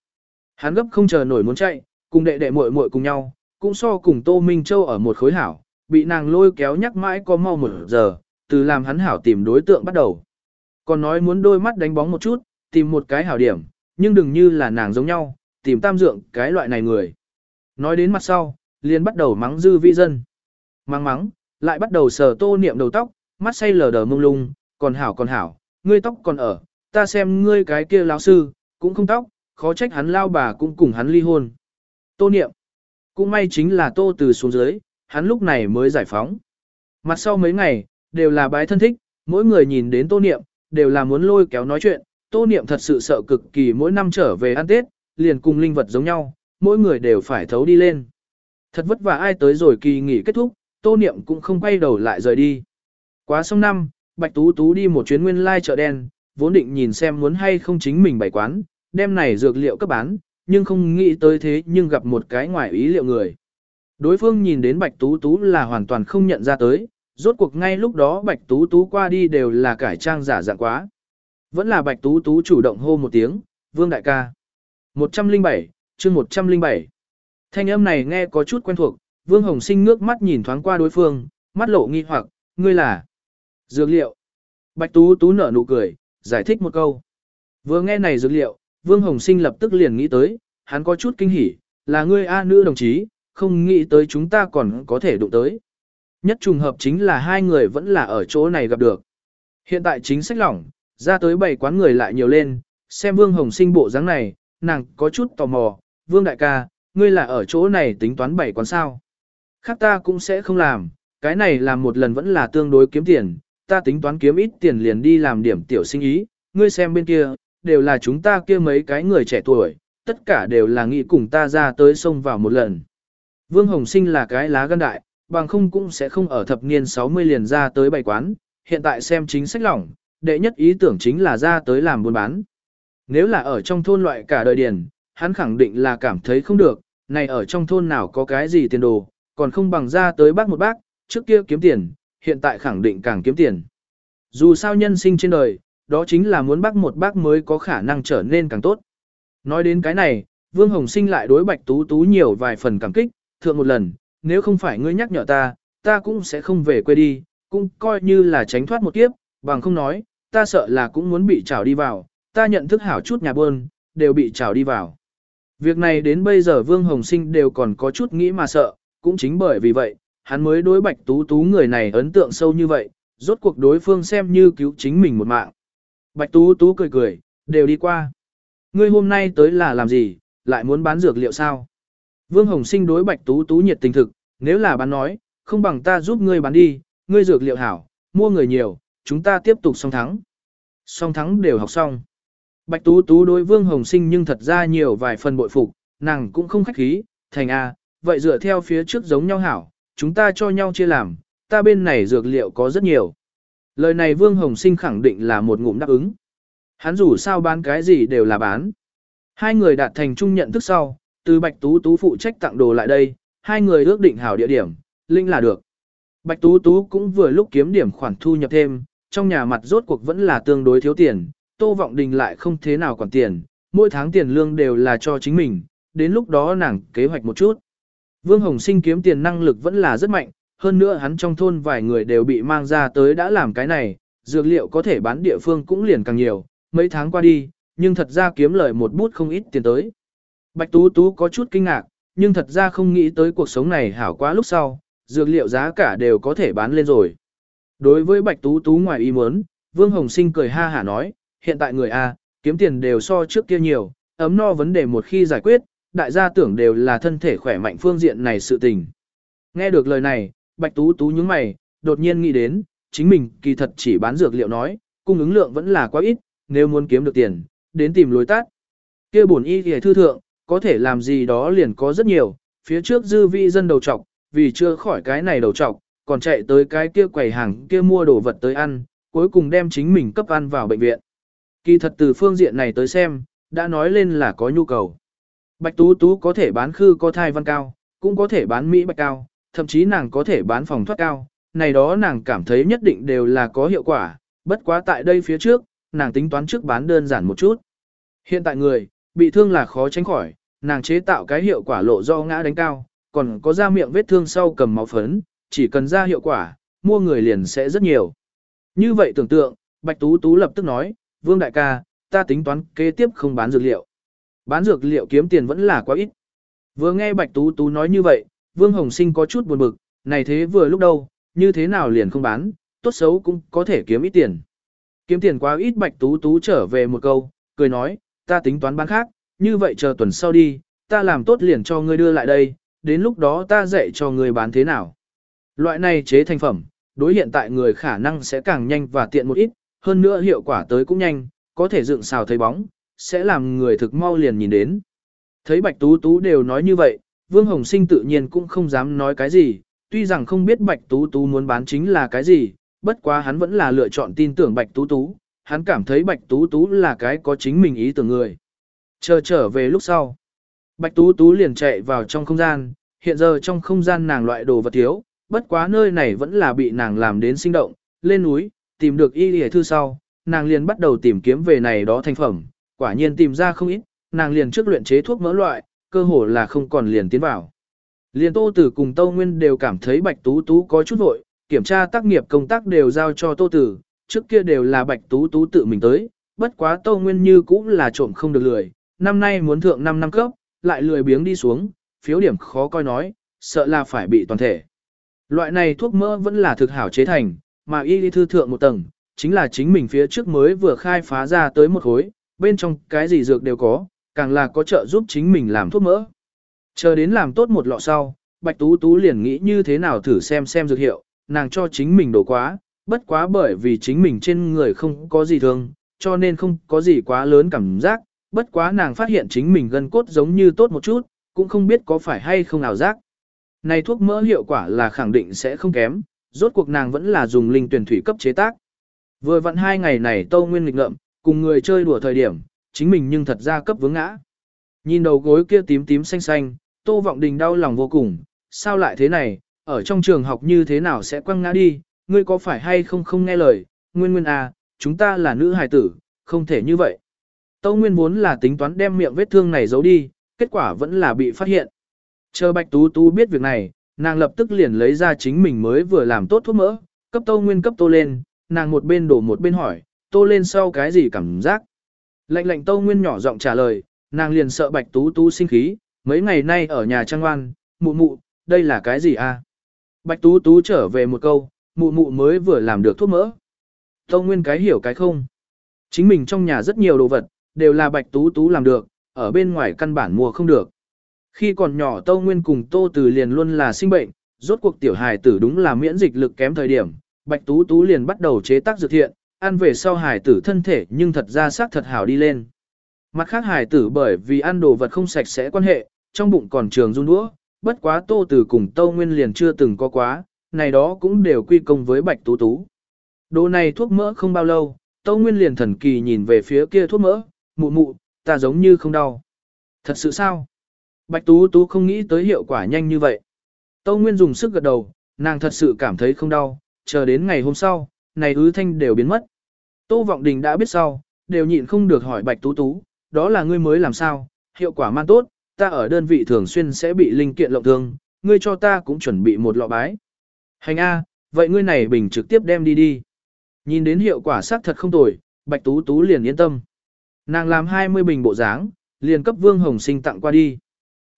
Speaker 1: Hắn gấp không chờ nổi muốn chạy, cùng đệ đệ muội muội cùng nhau, cũng so cùng Tô Minh Châu ở một khối hảo, bị nàng lôi kéo nhắc mãi có mau một giờ, từ làm hắn hảo tìm đối tượng bắt đầu. Còn nói muốn đôi mắt đánh bóng một chút, tìm một cái hảo điểm, nhưng đừng như là nàng giống nhau, tìm tam dượng cái loại này người. Nói đến mặt sau, liền bắt đầu mắng dư vi dân. Mắng mắng, lại bắt đầu sờ tô niệm đầu tóc, mắt say lờ đờ mông lung, còn hảo còn hảo, ngươi tóc còn ở, ta xem ngươi cái kia lão sư, cũng không tóc, khó trách hắn lao bà cũng cùng hắn ly hôn. Tô niệm, cũng may chính là tô từ xuống dưới, hắn lúc này mới giải phóng. Mặt sau mấy ngày, đều là bái thân thích, mỗi người nhìn đến tô niệm, đều là muốn lôi kéo nói chuyện, tô niệm thật sự sợ cực kỳ mỗi năm trở về ăn Tết, liền cùng linh vật giống nhau, mỗi người đều phải thấu đi lên. Thật vất vả ai tới rồi kỳ nghỉ kết thúc, tô niệm cũng không quay đầu lại rời đi. Quá xong năm, Bạch Tú Tú đi một chuyến nguyên lai chợ đen, vốn định nhìn xem muốn hay không chính mình bày quán, đem này dược liệu cấp bán, nhưng không nghĩ tới thế nhưng gặp một cái ngoài ý liệu người. Đối phương nhìn đến Bạch Tú Tú là hoàn toàn không nhận ra tới, rốt cuộc ngay lúc đó Bạch Tú Tú qua đi đều là cải trang giả dạng quá. Vẫn là Bạch Tú Tú chủ động hô một tiếng, Vương Đại ca. 107, chương 107. Thanh âm này nghe có chút quen thuộc, Vương Hồng Sinh ngước mắt nhìn thoáng qua đối phương, mắt lộ nghi hoặc, ngươi là dược liệu. Bạch Tú Tú nở nụ cười, giải thích một câu. Vừa nghe này dược liệu, Vương Hồng Sinh lập tức liền nghĩ tới, hắn có chút kinh hỉ, là ngươi A nữ đồng chí, không nghĩ tới chúng ta còn có thể đụng tới. Nhất trùng hợp chính là hai người vẫn là ở chỗ này gặp được. Hiện tại chính sách lỏng, ra tới bảy quán người lại nhiều lên, xem Vương Hồng Sinh bộ dáng này, nàng có chút tò mò, Vương Đại ca, ngươi là ở chỗ này tính toán bảy quán sao. Khác ta cũng sẽ không làm, cái này làm một lần vẫn là tương đối kiếm tiền, ta tính toán kiếm ít tiền liền đi làm điểm tiểu sinh ý, ngươi xem bên kia, đều là chúng ta kia mấy cái người trẻ tuổi, tất cả đều là nghĩ cùng ta ra tới sông vào một lần. Vương Hồng Sinh là cái lá gan đại, bằng không cũng sẽ không ở thập niên 60 liền ra tới bày quán, hiện tại xem chính sách lỏng, đệ nhất ý tưởng chính là ra tới làm buôn bán. Nếu là ở trong thôn loại cả đời điền, hắn khẳng định là cảm thấy không được, này ở trong thôn nào có cái gì tiền đồ, còn không bằng ra tới bác một bác, trước kia kiếm tiền, hiện tại khẳng định càng kiếm tiền. Dù sao nhân sinh trên đời, đó chính là muốn bác một bác mới có khả năng trở nên càng tốt. Nói đến cái này, Vương Hồng Sinh lại đối Bạch Tú Tú nhiều vài phần cảm kích, thượng một lần, nếu không phải ngươi nhắc nhở ta, ta cũng sẽ không về quê đi, cũng coi như là tránh thoát một kiếp, bằng không nói, ta sợ là cũng muốn bị trào đi vào, ta nhận thức hảo chút nhà buôn, đều bị trào đi vào. Việc này đến bây giờ Vương Hồng Sinh đều còn có chút nghĩ mà sợ, cũng chính bởi vì vậy, hắn mới đối Bạch Tú Tú người này ấn tượng sâu như vậy, rốt cuộc đối phương xem như cứu chính mình một mạng. Bạch Tú Tú cười cười, đều đi qua. Ngươi hôm nay tới là làm gì, lại muốn bán dược liệu sao? Vương Hồng Sinh đối Bạch Tú Tú nhiệt tình thực, nếu là bán nói, không bằng ta giúp ngươi bán đi, ngươi dược liệu hảo, mua người nhiều, chúng ta tiếp tục song thắng. Song thắng đều học xong. Bạch Tú Tú đối Vương Hồng Sinh nhưng thật ra nhiều vài phần bội phục, nàng cũng không khách khí, thành A, vậy dựa theo phía trước giống nhau hảo, chúng ta cho nhau chia làm, ta bên này dược liệu có rất nhiều. Lời này Vương Hồng Sinh khẳng định là một ngụm đáp ứng. Hắn dù sao bán cái gì đều là bán. Hai người đạt thành chung nhận thức sau, từ Bạch Tú Tú phụ trách tặng đồ lại đây, hai người ước định hảo địa điểm, linh là được. Bạch Tú Tú cũng vừa lúc kiếm điểm khoản thu nhập thêm, trong nhà mặt rốt cuộc vẫn là tương đối thiếu tiền, Tô Vọng Đình lại không thế nào quản tiền, mỗi tháng tiền lương đều là cho chính mình, đến lúc đó nàng kế hoạch một chút. Vương Hồng Sinh kiếm tiền năng lực vẫn là rất mạnh, hơn nữa hắn trong thôn vài người đều bị mang ra tới đã làm cái này, dược liệu có thể bán địa phương cũng liền càng nhiều, mấy tháng qua đi, nhưng thật ra kiếm lời một bút không ít tiền tới. Bạch Tú Tú có chút kinh ngạc, nhưng thật ra không nghĩ tới cuộc sống này hảo quá lúc sau, dược liệu giá cả đều có thể bán lên rồi. Đối với Bạch Tú Tú ngoài ý muốn, Vương Hồng Sinh cười ha hả nói, hiện tại người A, kiếm tiền đều so trước kia nhiều, ấm no vấn đề một khi giải quyết, đại gia tưởng đều là thân thể khỏe mạnh phương diện này sự tình. Nghe được lời này, Bạch Tú Tú nhướng mày, đột nhiên nghĩ đến, chính mình kỳ thật chỉ bán dược liệu nói, cung ứng lượng vẫn là quá ít, nếu muốn kiếm được tiền, đến tìm lối tắt. Kia bổn y y thư thượng, có thể làm gì đó liền có rất nhiều, phía trước dư vi dân đầu trọc, vì chưa khỏi cái này đầu trọc, còn chạy tới cái kia quầy hàng kia mua đồ vật tới ăn, cuối cùng đem chính mình cấp ăn vào bệnh viện. Kỳ thật từ phương diện này tới xem, đã nói lên là có nhu cầu. Bạch Tú Tú có thể bán khư có thai văn cao, cũng có thể bán Mỹ bạch cao, thậm chí nàng có thể bán phòng thoát cao, này đó nàng cảm thấy nhất định đều là có hiệu quả, bất quá tại đây phía trước, nàng tính toán trước bán đơn giản một chút. Hiện tại người, bị thương là khó tránh khỏi, nàng chế tạo cái hiệu quả lộ do ngã đánh cao, còn có ra miệng vết thương sau cầm máu phấn, chỉ cần ra hiệu quả, mua người liền sẽ rất nhiều. Như vậy tưởng tượng, Bạch Tú Tú lập tức nói, Vương Đại ca, ta tính toán kế tiếp không bán dược liệu. Bán dược liệu kiếm tiền vẫn là quá ít. Vừa nghe Bạch Tú Tú nói như vậy, Vương Hồng Sinh có chút buồn bực, này thế vừa lúc đâu, như thế nào liền không bán, tốt xấu cũng có thể kiếm ít tiền. Kiếm tiền quá ít Bạch Tú Tú trở về một câu, cười nói, ta tính toán bán khác, như vậy chờ tuần sau đi, ta làm tốt liền cho ngươi đưa lại đây, đến lúc đó ta dạy cho ngươi bán thế nào. Loại này chế thành phẩm, đối hiện tại người khả năng sẽ càng nhanh và tiện một ít, hơn nữa hiệu quả tới cũng nhanh, có thể dựng xào thấy bóng, sẽ làm người thực mau liền nhìn đến. Thấy Bạch Tú Tú đều nói như vậy, Vương Hồng Sinh tự nhiên cũng không dám nói cái gì, tuy rằng không biết Bạch Tú Tú muốn bán chính là cái gì, bất quá hắn vẫn là lựa chọn tin tưởng Bạch Tú Tú, hắn cảm thấy Bạch Tú Tú là cái có chính mình ý tưởng người. Chờ trở về lúc sau, Bạch Tú Tú liền chạy vào trong không gian, hiện giờ trong không gian nàng loại đồ vật thiếu, bất quá nơi này vẫn là bị nàng làm đến sinh động, lên núi, tìm được y hề thư sau, nàng liền bắt đầu tìm kiếm về này đó thành phẩm, quả nhiên tìm ra không ít, nàng liền trước luyện chế thuốc mỡ loại, cơ hồ là không còn liền tiến vào. Liền Tô Tử cùng Tô Nguyên đều cảm thấy Bạch Tú Tú có chút vội, kiểm tra tác nghiệp công tác đều giao cho Tô Tử, trước kia đều là Bạch Tú Tú tự mình tới, bất quá Tô Nguyên như cũng là trộm không được lười, năm nay muốn thượng 5 năm cấp, lại lười biếng đi xuống, phiếu điểm khó coi nói, sợ là phải bị toàn thể. Loại này thuốc mỡ vẫn là thực hảo chế thành, mà y lý thư thượng một tầng, chính là chính mình phía trước mới vừa khai phá ra tới một khối, bên trong cái gì dược đều có, càng là có trợ giúp chính mình làm thuốc mỡ. Chờ đến làm tốt một lọ sau, Bạch Tú Tú liền nghĩ như thế nào thử xem xem dược hiệu, nàng cho chính mình đổ quá, bất quá bởi vì chính mình trên người không có gì thương, cho nên không có gì quá lớn cảm giác, bất quá nàng phát hiện chính mình gân cốt giống như tốt một chút, cũng không biết có phải hay không nào giác. Này thuốc mỡ hiệu quả là khẳng định sẽ không kém, rốt cuộc nàng vẫn là dùng linh tuyển thủy cấp chế tác. Vừa vặn hai ngày này Tâu Nguyên nghịch ngợm, cùng người chơi đùa thời điểm, chính mình nhưng thật ra cấp vướng ngã. Nhìn đầu gối kia tím tím xanh xanh, Tô Vọng Đình đau lòng vô cùng, sao lại thế này, ở trong trường học như thế nào sẽ quăng ngã đi, ngươi có phải hay không không nghe lời, Nguyên Nguyên à, chúng ta là nữ hài tử, không thể như vậy. Tâu Nguyên vốn là tính toán đem miệng vết thương này giấu đi, kết quả vẫn là bị phát hiện. Chờ Bạch Tú Tú biết việc này, nàng lập tức liền lấy ra chính mình mới vừa làm tốt thuốc mỡ, cấp tô Nguyên cấp tô lên, nàng một bên đổ một bên hỏi, tô lên sau cái gì cảm giác. Lệnh lệnh tô Nguyên nhỏ giọng trả lời, nàng liền sợ Bạch Tú Tú sinh khí, mấy ngày nay ở nhà trang ngoan, mụ mụ, đây là cái gì a? Bạch Tú Tú trở về một câu, mụ mụ mới vừa làm được thuốc mỡ. Tô Nguyên cái hiểu cái không. Chính mình trong nhà rất nhiều đồ vật, đều là Bạch Tú Tú làm được, ở bên ngoài căn bản mua không được. Khi còn nhỏ Tâu Nguyên cùng Tô Từ liền luôn là sinh bệnh, rốt cuộc tiểu hài tử đúng là miễn dịch lực kém thời điểm, Bạch Tú Tú liền bắt đầu chế tác dược thiện, ăn về sau hài tử thân thể nhưng thật ra xác thật hảo đi lên. Mặt khác hài tử bởi vì ăn đồ vật không sạch sẽ quan hệ, trong bụng còn trường run đũa, bất quá Tô Từ cùng Tâu Nguyên liền chưa từng có quá, này đó cũng đều quy công với Bạch Tú Tú. Đồ này thuốc mỡ không bao lâu, Tâu Nguyên liền thần kỳ nhìn về phía kia thuốc mỡ, mụ mụ, ta giống như không đau. Thật sự sao? Bạch Tú Tú không nghĩ tới hiệu quả nhanh như vậy. Tâu Nguyên dùng sức gật đầu, nàng thật sự cảm thấy không đau, chờ đến ngày hôm sau, này ứ thanh đều biến mất. Tô Vọng Đình đã biết sau, đều nhịn không được hỏi Bạch Tú Tú, đó là ngươi mới làm sao, hiệu quả man tốt, ta ở đơn vị thường xuyên sẽ bị linh kiện lộng thương, ngươi cho ta cũng chuẩn bị một lọ bái. Hành A, vậy ngươi này bình trực tiếp đem đi đi. Nhìn đến hiệu quả xác thật không tồi, Bạch Tú Tú liền yên tâm. Nàng làm 20 bình bộ dáng, liền cấp Vương Hồng Sinh tặng qua đi.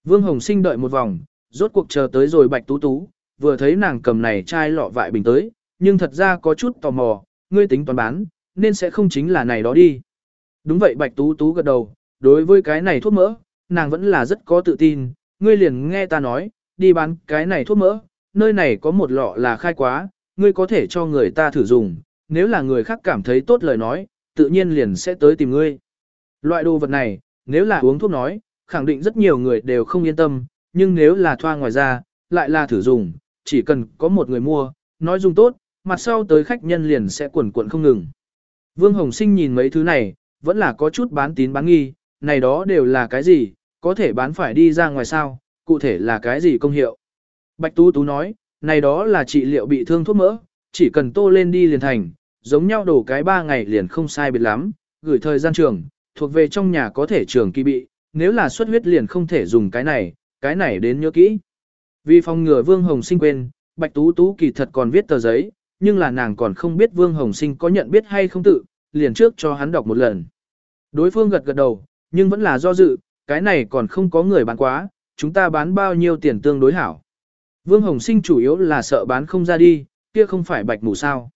Speaker 1: Vương Hồng Sinh đợi một vòng, rốt cuộc chờ tới rồi Bạch Tú Tú, vừa thấy nàng cầm này chai lọ vại bình tới, nhưng thật ra có chút tò mò, ngươi tính toán bán, nên sẽ không chính là này đó đi. Đúng vậy Bạch Tú Tú gật đầu, đối với cái này thuốc mỡ, nàng vẫn là rất có tự tin, ngươi liền nghe ta nói, đi bán cái này thuốc mỡ, nơi này có một lọ là khai quá, ngươi có thể cho người ta thử dùng, nếu là người khác cảm thấy tốt lời nói, tự nhiên liền sẽ tới tìm ngươi. Loại đồ vật này, nếu là uống thuốc nói, khẳng định rất nhiều người đều không yên tâm, nhưng nếu là thoa ngoài ra, lại là thử dùng, chỉ cần có một người mua, nói dùng tốt, mặt sau tới khách nhân liền sẽ quẩn quẩn không ngừng. Vương Hồng Sinh nhìn mấy thứ này, vẫn là có chút bán tín bán nghi, này đó đều là cái gì, có thể bán phải đi ra ngoài sao, cụ thể là cái gì công hiệu. Bạch Tú Tú nói, này đó là trị liệu bị thương thuốc mỡ, chỉ cần tô lên đi liền thành, giống nhau đổ cái 3 ngày liền không sai biệt lắm, gửi thời gian trường, thuộc về trong nhà có thể trường kỳ bị, nếu là xuất huyết liền không thể dùng cái này, cái này đến nhớ kỹ. Vì phòng ngừa Vương Hồng Sinh quên, Bạch Tú Tú kỳ thật còn viết tờ giấy, nhưng là nàng còn không biết Vương Hồng Sinh có nhận biết hay không tự, liền trước cho hắn đọc một lần. Đối phương gật gật đầu, nhưng vẫn là do dự, cái này còn không có người bán quá, chúng ta bán bao nhiêu tiền tương đối hảo. Vương Hồng Sinh chủ yếu là sợ bán không ra đi, kia không phải bạch mù sao.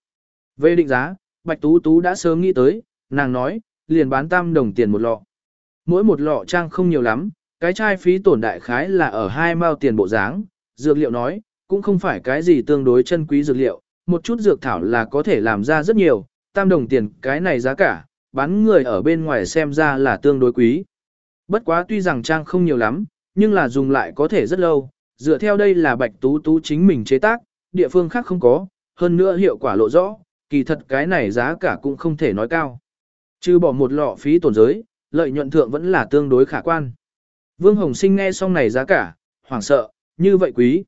Speaker 1: Về định giá, bạch tú tú đã sớm nghĩ tới, nàng nói, liền bán tam đồng tiền một lọ. Mỗi một lọ trang không nhiều lắm, cái chai phí tổn đại khái là ở hai mao tiền bộ dáng, dược liệu nói, cũng không phải cái gì tương đối chân quý dược liệu, một chút dược thảo là có thể làm ra rất nhiều, tam đồng tiền cái này giá cả, bán người ở bên ngoài xem ra là tương đối quý. Bất quá tuy rằng trang không nhiều lắm, nhưng là dùng lại có thể rất lâu, dựa theo đây là bạch tú tú chính mình chế tác, địa phương khác không có, hơn nữa hiệu quả lộ rõ, kỳ thật cái này giá cả cũng không thể nói cao. Trừ bỏ một lọ phí tổn giới, lợi nhuận thượng vẫn là tương đối khả quan. Vương Hồng Sinh nghe xong này giá cả, hoảng sợ, như vậy quý.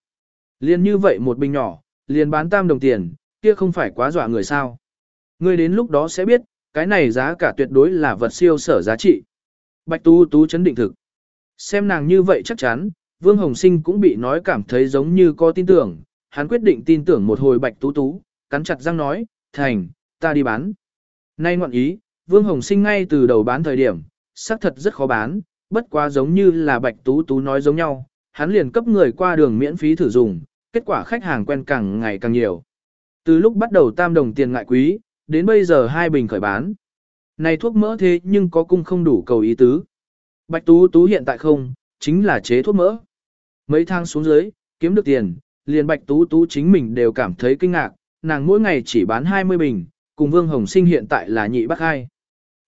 Speaker 1: Liên như vậy một bình nhỏ, liền bán tam đồng tiền, kia không phải quá dọa người sao. Người đến lúc đó sẽ biết, cái này giá cả tuyệt đối là vật siêu sở giá trị. Bạch Tú Tú chấn định thực. Xem nàng như vậy chắc chắn, Vương Hồng Sinh cũng bị nói cảm thấy giống như có tin tưởng, hắn quyết định tin tưởng một hồi Bạch Tú Tú, cắn chặt răng nói, thành, ta đi bán. Nay ngoạn ý, Vương Hồng Sinh ngay từ đầu bán thời điểm, xác thật rất khó bán, bất quá giống như là Bạch Tú Tú nói giống nhau, hắn liền cấp người qua đường miễn phí thử dùng, kết quả khách hàng quen càng ngày càng nhiều. Từ lúc bắt đầu tam đồng tiền ngại quý, đến bây giờ hai bình khởi bán. Này thuốc mỡ thế nhưng có cung không đủ cầu ý tứ. Bạch Tú Tú hiện tại không, chính là chế thuốc mỡ. Mấy thang xuống dưới, kiếm được tiền, liền Bạch Tú Tú chính mình đều cảm thấy kinh ngạc, nàng mỗi ngày chỉ bán 20 bình, cùng Vương Hồng Sinh hiện tại là nhị bác hai.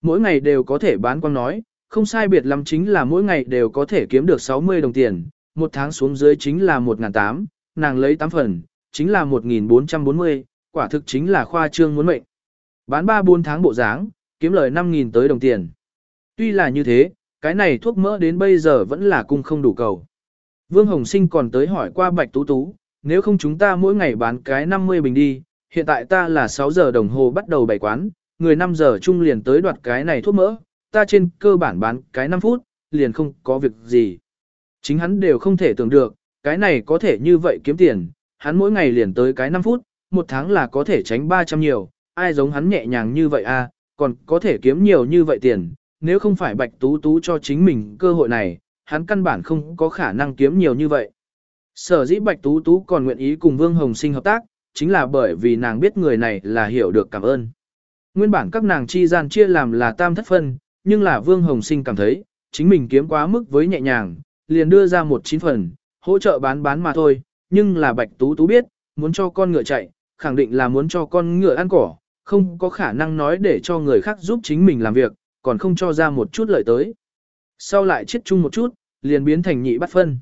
Speaker 1: Mỗi ngày đều có thể bán quang nói, không sai biệt lắm chính là mỗi ngày đều có thể kiếm được 60 đồng tiền, một tháng xuống dưới chính là 1.800, nàng lấy 8 phần, chính là 1.440, quả thực chính là khoa trương muốn mệnh. Bán 3-4 tháng bộ dáng, kiếm lời 5.000 tới đồng tiền. Tuy là như thế, cái này thuốc mỡ đến bây giờ vẫn là cung không đủ cầu. Vương Hồng Sinh còn tới hỏi qua Bạch Tú Tú, nếu không chúng ta mỗi ngày bán cái 50 bình đi, hiện tại ta là 6 giờ đồng hồ bắt đầu bày quán, người 5 giờ chung liền tới đoạt cái này thuốc mỡ, ta trên cơ bản bán cái 5 phút, liền không có việc gì. Chính hắn đều không thể tưởng được, cái này có thể như vậy kiếm tiền, hắn mỗi ngày liền tới cái 5 phút, một tháng là có thể tránh 300 nhiều, ai giống hắn nhẹ nhàng như vậy à, còn có thể kiếm nhiều như vậy tiền, nếu không phải Bạch Tú Tú cho chính mình cơ hội này, hắn căn bản không có khả năng kiếm nhiều như vậy. Sở dĩ Bạch Tú Tú còn nguyện ý cùng Vương Hồng Sinh hợp tác, chính là bởi vì nàng biết người này là hiểu được cảm ơn. Nguyên bản các nàng chi gian chia làm là tam thất phân, nhưng là Vương Hồng Sinh cảm thấy, chính mình kiếm quá mức với nhẹ nhàng, liền đưa ra một chín phần, hỗ trợ bán bán mà thôi, nhưng là Bạch Tú Tú biết, muốn cho con ngựa chạy, khẳng định là muốn cho con ngựa ăn cỏ, không có khả năng nói để cho người khác giúp chính mình làm việc, còn không cho ra một chút lợi tới. Sau lại chết chung một chút, liền biến thành nhị bắt phân.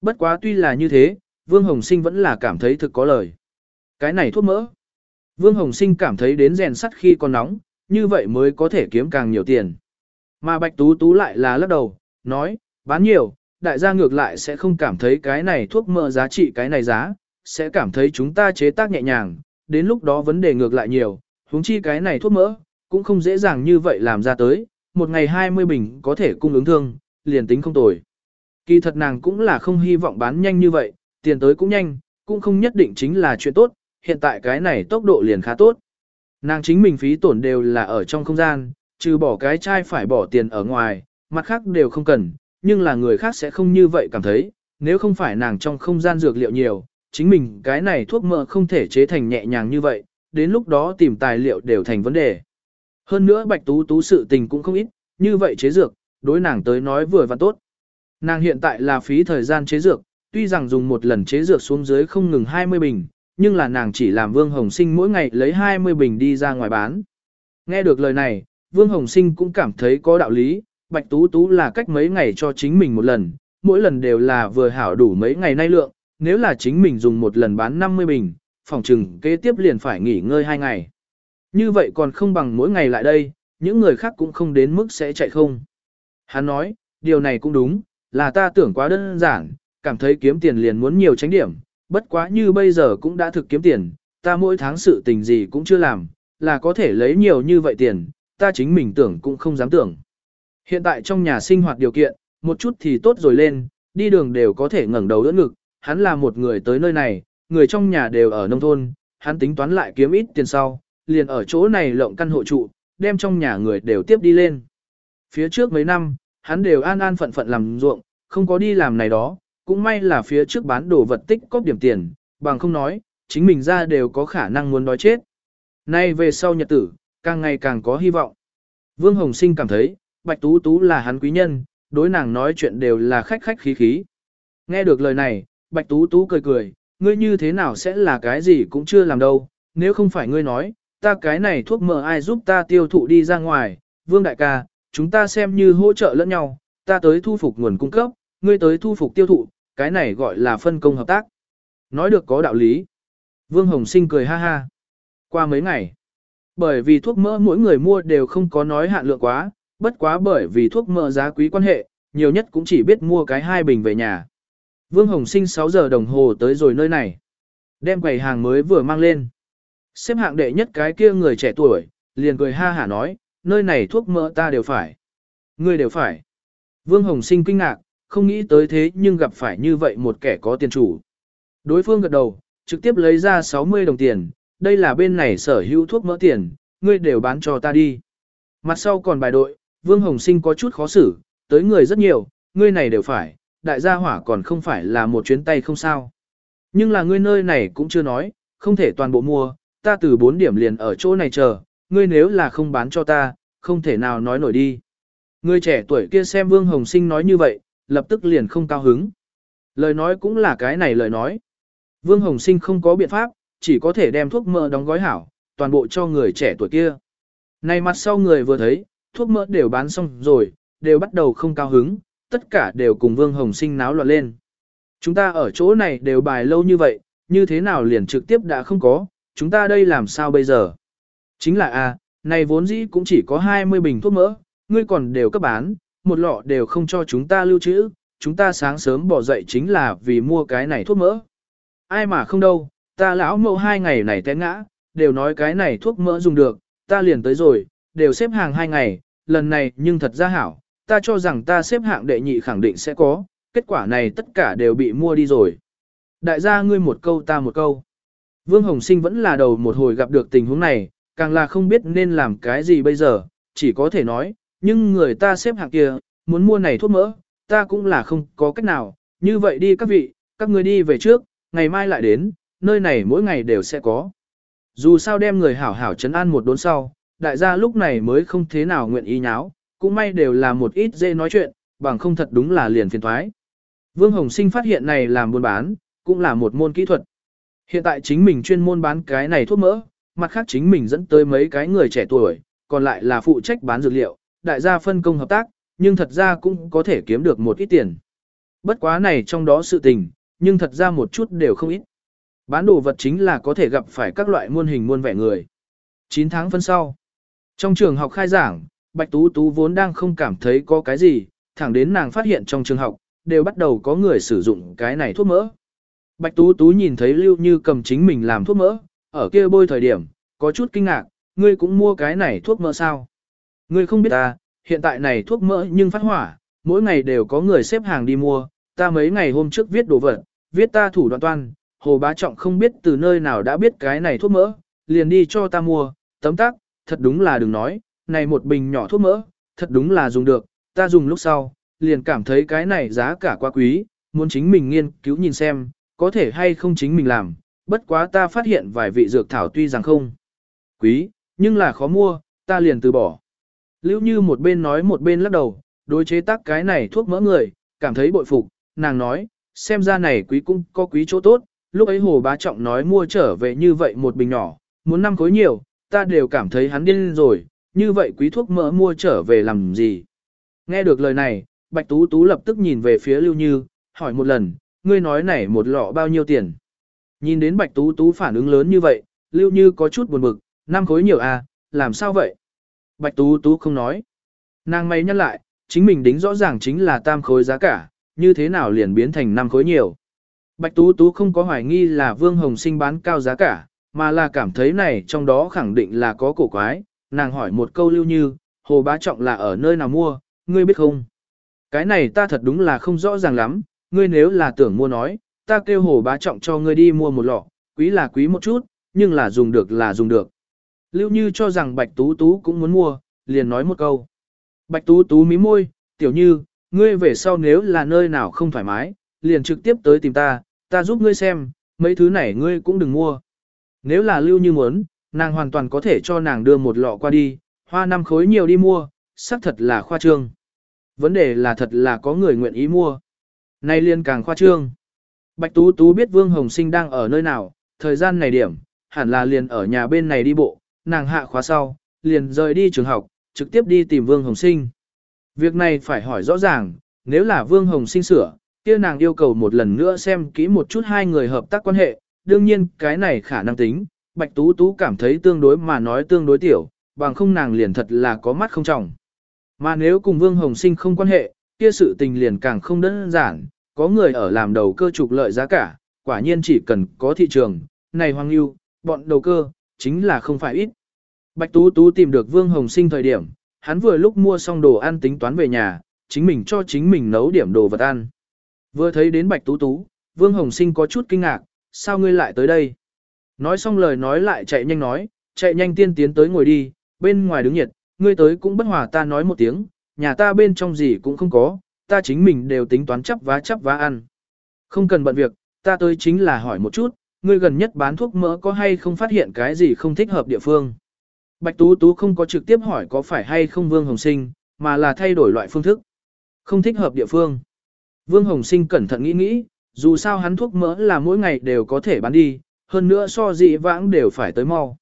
Speaker 1: Bất quá tuy là như thế, Vương Hồng Sinh vẫn là cảm thấy thực có lời. Cái này thuốc mỡ. Vương Hồng Sinh cảm thấy đến rèn sắt khi còn nóng, như vậy mới có thể kiếm càng nhiều tiền. Mà Bạch Tú Tú lại là lắc đầu, nói, bán nhiều, đại gia ngược lại sẽ không cảm thấy cái này thuốc mỡ giá trị cái này giá, sẽ cảm thấy chúng ta chế tác nhẹ nhàng, đến lúc đó vấn đề ngược lại nhiều, huống chi cái này thuốc mỡ, cũng không dễ dàng như vậy làm ra tới, một ngày 20 bình có thể cung ứng thương, liền tính không tồi. Kỳ thật nàng cũng là không hy vọng bán nhanh như vậy, tiền tới cũng nhanh, cũng không nhất định chính là chuyện tốt, hiện tại cái này tốc độ liền khá tốt. Nàng chính mình phí tổn đều là ở trong không gian, trừ bỏ cái chai phải bỏ tiền ở ngoài, mặt khác đều không cần, nhưng là người khác sẽ không như vậy cảm thấy, nếu không phải nàng trong không gian dược liệu nhiều, chính mình cái này thuốc mỡ không thể chế thành nhẹ nhàng như vậy, đến lúc đó tìm tài liệu đều thành vấn đề. Hơn nữa bạch tú tú sự tình cũng không ít, như vậy chế dược, đối nàng tới nói vừa và tốt. Nàng hiện tại là phí thời gian chế dược, tuy rằng dùng một lần chế dược xuống dưới không ngừng 20 bình, nhưng là nàng chỉ làm Vương Hồng Sinh mỗi ngày lấy 20 bình đi ra ngoài bán. Nghe được lời này, Vương Hồng Sinh cũng cảm thấy có đạo lý, Bạch Tú Tú là cách mấy ngày cho chính mình một lần, mỗi lần đều là vừa hảo đủ mấy ngày nay lượng, nếu là chính mình dùng một lần bán 50 bình, phòng trừng kế tiếp liền phải nghỉ ngơi hai ngày. Như vậy còn không bằng mỗi ngày lại đây, những người khác cũng không đến mức sẽ chạy không. Hắn nói, điều này cũng đúng, là ta tưởng quá đơn giản, cảm thấy kiếm tiền liền muốn nhiều tránh điểm, bất quá như bây giờ cũng đã thực kiếm tiền, ta mỗi tháng sự tình gì cũng chưa làm, là có thể lấy nhiều như vậy tiền, ta chính mình tưởng cũng không dám tưởng. Hiện tại trong nhà sinh hoạt điều kiện, một chút thì tốt rồi lên, đi đường đều có thể ngẩng đầu đỡ ngực, hắn là một người tới nơi này, người trong nhà đều ở nông thôn, hắn tính toán lại kiếm ít tiền sau, liền ở chỗ này lộng căn hộ trụ, đem trong nhà người đều tiếp đi lên. Phía trước mấy năm, hắn đều an an phận phận làm ruộng, không có đi làm này đó, cũng may là phía trước bán đồ vật tích cóp điểm tiền, bằng không nói, chính mình ra đều có khả năng muốn đói chết. Nay về sau nhật tử, càng ngày càng có hy vọng. Vương Hồng Sinh cảm thấy, Bạch Tú Tú là hắn quý nhân, đối nàng nói chuyện đều là khách khách khí khí. Nghe được lời này, Bạch Tú Tú cười cười, ngươi như thế nào sẽ là cái gì cũng chưa làm đâu, nếu không phải ngươi nói, ta cái này thuốc mỡ ai giúp ta tiêu thụ đi ra ngoài, Vương Đại ca, chúng ta xem như hỗ trợ lẫn nhau, ta tới thu phục nguồn cung cấp, ngươi tới thu phục tiêu thụ, cái này gọi là phân công hợp tác. Nói được có đạo lý. Vương Hồng Sinh cười ha ha. Qua mấy ngày, bởi vì thuốc mỡ mỗi người mua đều không có nói hạn lượng quá, bất quá bởi vì thuốc mỡ giá quý quan hệ, nhiều nhất cũng chỉ biết mua cái hai bình về nhà. Vương Hồng Sinh 6 giờ đồng hồ tới rồi nơi này. Đem quầy hàng mới vừa mang lên. Xếp hạng đệ nhất cái kia người trẻ tuổi, liền cười ha hả nói, nơi này thuốc mỡ ta đều phải. Ngươi đều phải. Vương Hồng Sinh kinh ngạc, không nghĩ tới thế nhưng gặp phải như vậy một kẻ có tiền chủ. Đối phương gật đầu, trực tiếp lấy ra 60 đồng tiền, đây là bên này sở hữu thuốc mỡ tiền, ngươi đều bán cho ta đi. Mặt sau còn bài đội, Vương Hồng Sinh có chút khó xử, tới người rất nhiều, ngươi này đều phải, đại gia hỏa còn không phải là một chuyến tay không sao. Nhưng là ngươi nơi này cũng chưa nói, không thể toàn bộ mua, ta từ 4 điểm liền ở chỗ này chờ, ngươi nếu là không bán cho ta, không thể nào nói nổi đi. Người trẻ tuổi kia xem Vương Hồng Sinh nói như vậy, lập tức liền không cao hứng. Lời nói cũng là cái này lời nói. Vương Hồng Sinh không có biện pháp, chỉ có thể đem thuốc mỡ đóng gói hảo, toàn bộ cho người trẻ tuổi kia. Này mặt sau người vừa thấy, thuốc mỡ đều bán xong rồi, đều bắt đầu không cao hứng, tất cả đều cùng Vương Hồng Sinh náo loạn lên. Chúng ta ở chỗ này đều bài lâu như vậy, như thế nào liền trực tiếp đã không có, chúng ta đây làm sao bây giờ? Chính là a, à, này vốn dĩ cũng chỉ có 20 bình thuốc mỡ, ngươi còn đều cấp bán, một lọ đều không cho chúng ta lưu trữ, chúng ta sáng sớm bỏ dậy chính là vì mua cái này thuốc mỡ. Ai mà không đâu, ta lão mẫu hai ngày này té ngã, đều nói cái này thuốc mỡ dùng được, ta liền tới rồi, đều xếp hàng hai ngày, lần này nhưng thật ra hảo, ta cho rằng ta xếp hạng đệ nhị khẳng định sẽ có, kết quả này tất cả đều bị mua đi rồi. Đại gia ngươi một câu ta một câu. Vương Hồng Sinh vẫn là đầu một hồi gặp được tình huống này, càng là không biết nên làm cái gì bây giờ, chỉ có thể nói, nhưng người ta xếp hạng kia, muốn mua này thuốc mỡ, ta cũng là không có cách nào, như vậy đi các vị, các người đi về trước, ngày mai lại đến, nơi này mỗi ngày đều sẽ có. Dù sao đem người hảo hảo chấn an một đốn sau, đại gia lúc này mới không thế nào nguyện ý nháo, cũng may đều là một ít dễ nói chuyện, bằng không thật đúng là liền phiền thoái. Vương Hồng Sinh phát hiện này làm buôn bán, cũng là một môn kỹ thuật. Hiện tại chính mình chuyên môn bán cái này thuốc mỡ, mặt khác chính mình dẫn tới mấy cái người trẻ tuổi, còn lại là phụ trách bán dược liệu, đại gia phân công hợp tác, nhưng thật ra cũng có thể kiếm được một ít tiền. Bất quá này trong đó sự tình, nhưng thật ra một chút đều không ít. Bán đồ vật chính là có thể gặp phải các loại muôn hình muôn vẻ người. 9 tháng phân sau, trong trường học khai giảng, Bạch Tú Tú vốn đang không cảm thấy có cái gì, thẳng đến nàng phát hiện trong trường học, đều bắt đầu có người sử dụng cái này thuốc mỡ. Bạch Tú Tú nhìn thấy Lưu Như cầm chính mình làm thuốc mỡ, ở kia bôi thời điểm, có chút kinh ngạc, ngươi cũng mua cái này thuốc mỡ sao? Ngươi không biết ta, hiện tại này thuốc mỡ nhưng phát hỏa, mỗi ngày đều có người xếp hàng đi mua, ta mấy ngày hôm trước viết đồ vật, viết ta thủ đoạn toan, hồ bá trọng không biết từ nơi nào đã biết cái này thuốc mỡ, liền đi cho ta mua, tấm tắc, thật đúng là đừng nói, này một bình nhỏ thuốc mỡ, thật đúng là dùng được, ta dùng lúc sau, liền cảm thấy cái này giá cả quá quý, muốn chính mình nghiên cứu nhìn xem, có thể hay không chính mình làm, bất quá ta phát hiện vài vị dược thảo tuy rằng không quý, nhưng là khó mua, ta liền từ bỏ. Lưu Như một bên nói một bên lắc đầu, đối chế tác cái này thuốc mỡ người, cảm thấy bội phục, nàng nói, xem ra này quý cung có quý chỗ tốt, lúc ấy Hồ Bá Trọng nói mua trở về như vậy một bình nhỏ, muốn năm khối nhiều, ta đều cảm thấy hắn điên rồi, như vậy quý thuốc mỡ mua trở về làm gì. Nghe được lời này, Bạch Tú Tú lập tức nhìn về phía Lưu Như, hỏi một lần, ngươi nói này một lọ bao nhiêu tiền. Nhìn đến Bạch Tú Tú phản ứng lớn như vậy, Lưu Như có chút buồn bực, năm khối nhiều à, làm sao vậy? Bạch Tú Tú không nói. Nàng may nhắc lại, chính mình đính rõ ràng chính là tam khối giá cả, như thế nào liền biến thành năm khối nhiều. Bạch Tú Tú không có hoài nghi là Vương Hồng Sinh bán cao giá cả, mà là cảm thấy này trong đó khẳng định là có cổ quái, nàng hỏi một câu lưu như, Hồ Bá Trọng là ở nơi nào mua, ngươi biết không? Cái này ta thật đúng là không rõ ràng lắm, ngươi nếu là tưởng mua nói, ta kêu Hồ Bá Trọng cho ngươi đi mua một lọ, quý là quý một chút, nhưng là dùng được là dùng được. Lưu Như cho rằng Bạch Tú Tú cũng muốn mua, liền nói một câu. Bạch Tú Tú mí môi, tiểu như, ngươi về sau nếu là nơi nào không thoải mái, liền trực tiếp tới tìm ta, ta giúp ngươi xem, mấy thứ này ngươi cũng đừng mua. Nếu là Lưu Như muốn, nàng hoàn toàn có thể cho nàng đưa một lọ qua đi, hoa năm khối nhiều đi mua, xác thật là khoa trương. Vấn đề là thật là có người nguyện ý mua. Nay liên càng khoa trương. Bạch Tú Tú biết Vương Hồng Sinh đang ở nơi nào, thời gian này điểm, hẳn là liền ở nhà bên này đi bộ, nàng hạ khóa sau, liền rời đi trường học, trực tiếp đi tìm Vương Hồng Sinh. Việc này phải hỏi rõ ràng, nếu là Vương Hồng Sinh sửa, kia nàng yêu cầu một lần nữa xem kỹ một chút hai người hợp tác quan hệ, đương nhiên cái này khả năng tính, Bạch Tú Tú cảm thấy tương đối mà nói tương đối tiểu, bằng không nàng liền thật là có mắt không trọng. Mà nếu cùng Vương Hồng Sinh không quan hệ, kia sự tình liền càng không đơn giản, có người ở làm đầu cơ trục lợi giá cả, quả nhiên chỉ cần có thị trường, này hoang lưu, bọn đầu cơ, chính là không phải ít. Bạch Tú Tú tìm được Vương Hồng Sinh thời điểm, hắn vừa lúc mua xong đồ ăn tính toán về nhà, chính mình cho chính mình nấu điểm đồ vật ăn. Vừa thấy đến Bạch Tú Tú, Vương Hồng Sinh có chút kinh ngạc, sao ngươi lại tới đây? Nói xong lời nói lại chạy nhanh nói, chạy nhanh tiên tiến tới ngồi đi, bên ngoài đứng nhiệt, ngươi tới cũng bất hòa ta nói một tiếng, nhà ta bên trong gì cũng không có, ta chính mình đều tính toán chấp vá chấp vá ăn. Không cần bận việc, ta tới chính là hỏi một chút, ngươi gần nhất bán thuốc mỡ có hay không phát hiện cái gì không thích hợp địa phương. Bạch Tú Tú không có trực tiếp hỏi có phải hay không Vương Hồng Sinh, mà là thay đổi loại phương thức. Không thích hợp địa phương. Vương Hồng Sinh cẩn thận nghĩ nghĩ, dù sao hắn thuốc mỡ là mỗi ngày đều có thể bán đi, hơn nữa so dị vãng đều phải tới mau.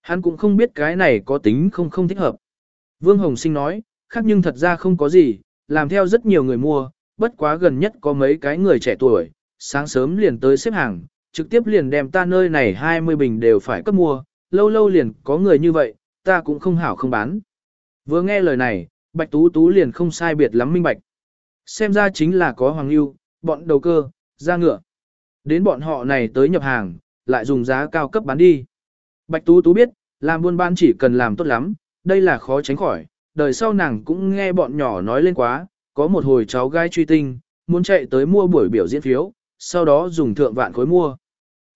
Speaker 1: Hắn cũng không biết cái này có tính không không thích hợp. Vương Hồng Sinh nói, khác nhưng thật ra không có gì, làm theo rất nhiều người mua, bất quá gần nhất có mấy cái người trẻ tuổi, sáng sớm liền tới xếp hàng, trực tiếp liền đem ta nơi này 20 bình đều phải cấp mua, lâu lâu liền có người như vậy, ta cũng không hảo không bán. Vừa nghe lời này, Bạch Tú Tú liền không sai biệt lắm minh bạch. Xem ra chính là có hoàng lưu, bọn đầu cơ, ra ngựa. Đến bọn họ này tới nhập hàng, lại dùng giá cao cấp bán đi. Bạch Tú Tú biết, làm buôn bán chỉ cần làm tốt lắm, đây là khó tránh khỏi. Đời sau nàng cũng nghe bọn nhỏ nói lên quá, có một hồi cháu gái truy tinh, muốn chạy tới mua buổi biểu diễn phiếu, sau đó dùng thượng vạn khối mua.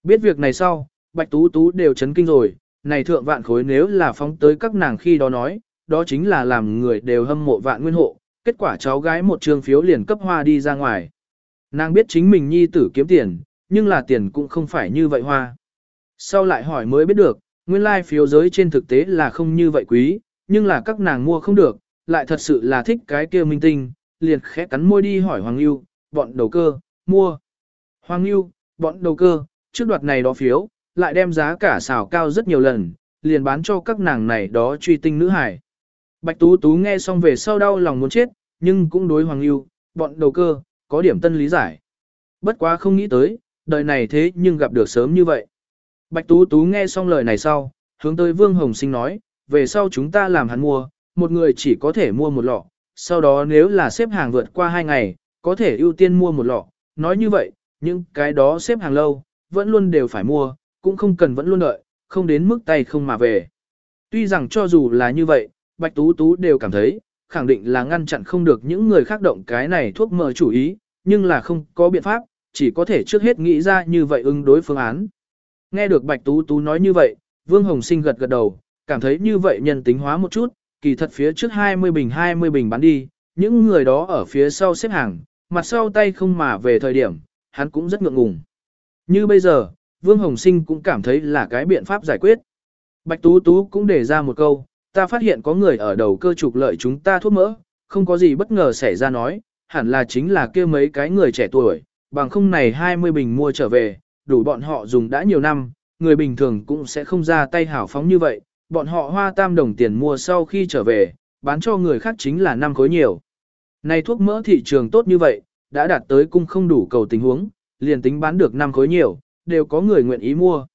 Speaker 1: Biết việc này sau, Bạch Tú Tú đều chấn kinh rồi, này thượng vạn khối nếu là phóng tới các nàng khi đó nói, đó chính là làm người đều hâm mộ vạn nguyên hộ, kết quả cháu gái một trường phiếu liền cấp hoa đi ra ngoài. Nàng biết chính mình nhi tử kiếm tiền, nhưng là tiền cũng không phải như vậy hoa. Sau lại hỏi mới biết được, nguyên lai phiếu giới trên thực tế là không như vậy quý, nhưng là các nàng mua không được, lại thật sự là thích cái kia minh tinh, liền khẽ cắn môi đi hỏi Hoàng Lưu, bọn đầu cơ, mua. Hoàng Lưu, bọn đầu cơ, trước đoạt này đó phiếu, lại đem giá cả xào cao rất nhiều lần, liền bán cho các nàng này đó truy tinh nữ hải. Bạch Tú Tú nghe xong về sau đau lòng muốn chết, nhưng cũng đối Hoàng Lưu, bọn đầu cơ, có điểm tân lý giải. Bất quá không nghĩ tới, đời này thế nhưng gặp được sớm như vậy. Bạch Tú Tú nghe xong lời này sau, hướng tới Vương Hồng Sinh nói, về sau chúng ta làm hắn mua, một người chỉ có thể mua một lọ, sau đó nếu là xếp hàng vượt qua hai ngày, có thể ưu tiên mua một lọ. Nói như vậy, những cái đó xếp hàng lâu, vẫn luôn đều phải mua, cũng không cần vẫn luôn đợi, không đến mức tay không mà về. Tuy rằng cho dù là như vậy, Bạch Tú Tú đều cảm thấy, khẳng định là ngăn chặn không được những người khác động cái này thuốc mờ chủ ý, nhưng là không có biện pháp, chỉ có thể trước hết nghĩ ra như vậy ứng đối phương án. Nghe được Bạch Tú Tú nói như vậy, Vương Hồng Sinh gật gật đầu, cảm thấy như vậy nhân tính hóa một chút, kỳ thật phía trước 20 bình 20 bình bán đi, những người đó ở phía sau xếp hàng, mặt sau tay không mà về thời điểm, hắn cũng rất ngượng ngùng. Như bây giờ, Vương Hồng Sinh cũng cảm thấy là cái biện pháp giải quyết. Bạch Tú Tú cũng để ra một câu, ta phát hiện có người ở đầu cơ trục lợi chúng ta thuốc mỡ, không có gì bất ngờ xảy ra nói, hẳn là chính là kia mấy cái người trẻ tuổi, bằng không này 20 bình mua trở về, đủ bọn họ dùng đã nhiều năm, người bình thường cũng sẽ không ra tay hảo phóng như vậy, bọn họ hoa tam đồng tiền mua sau khi trở về, bán cho người khác chính là năm khối nhiều. Này thuốc mỡ thị trường tốt như vậy, đã đạt tới cung không đủ cầu tình huống, liền tính bán được năm khối nhiều, đều có người nguyện ý mua.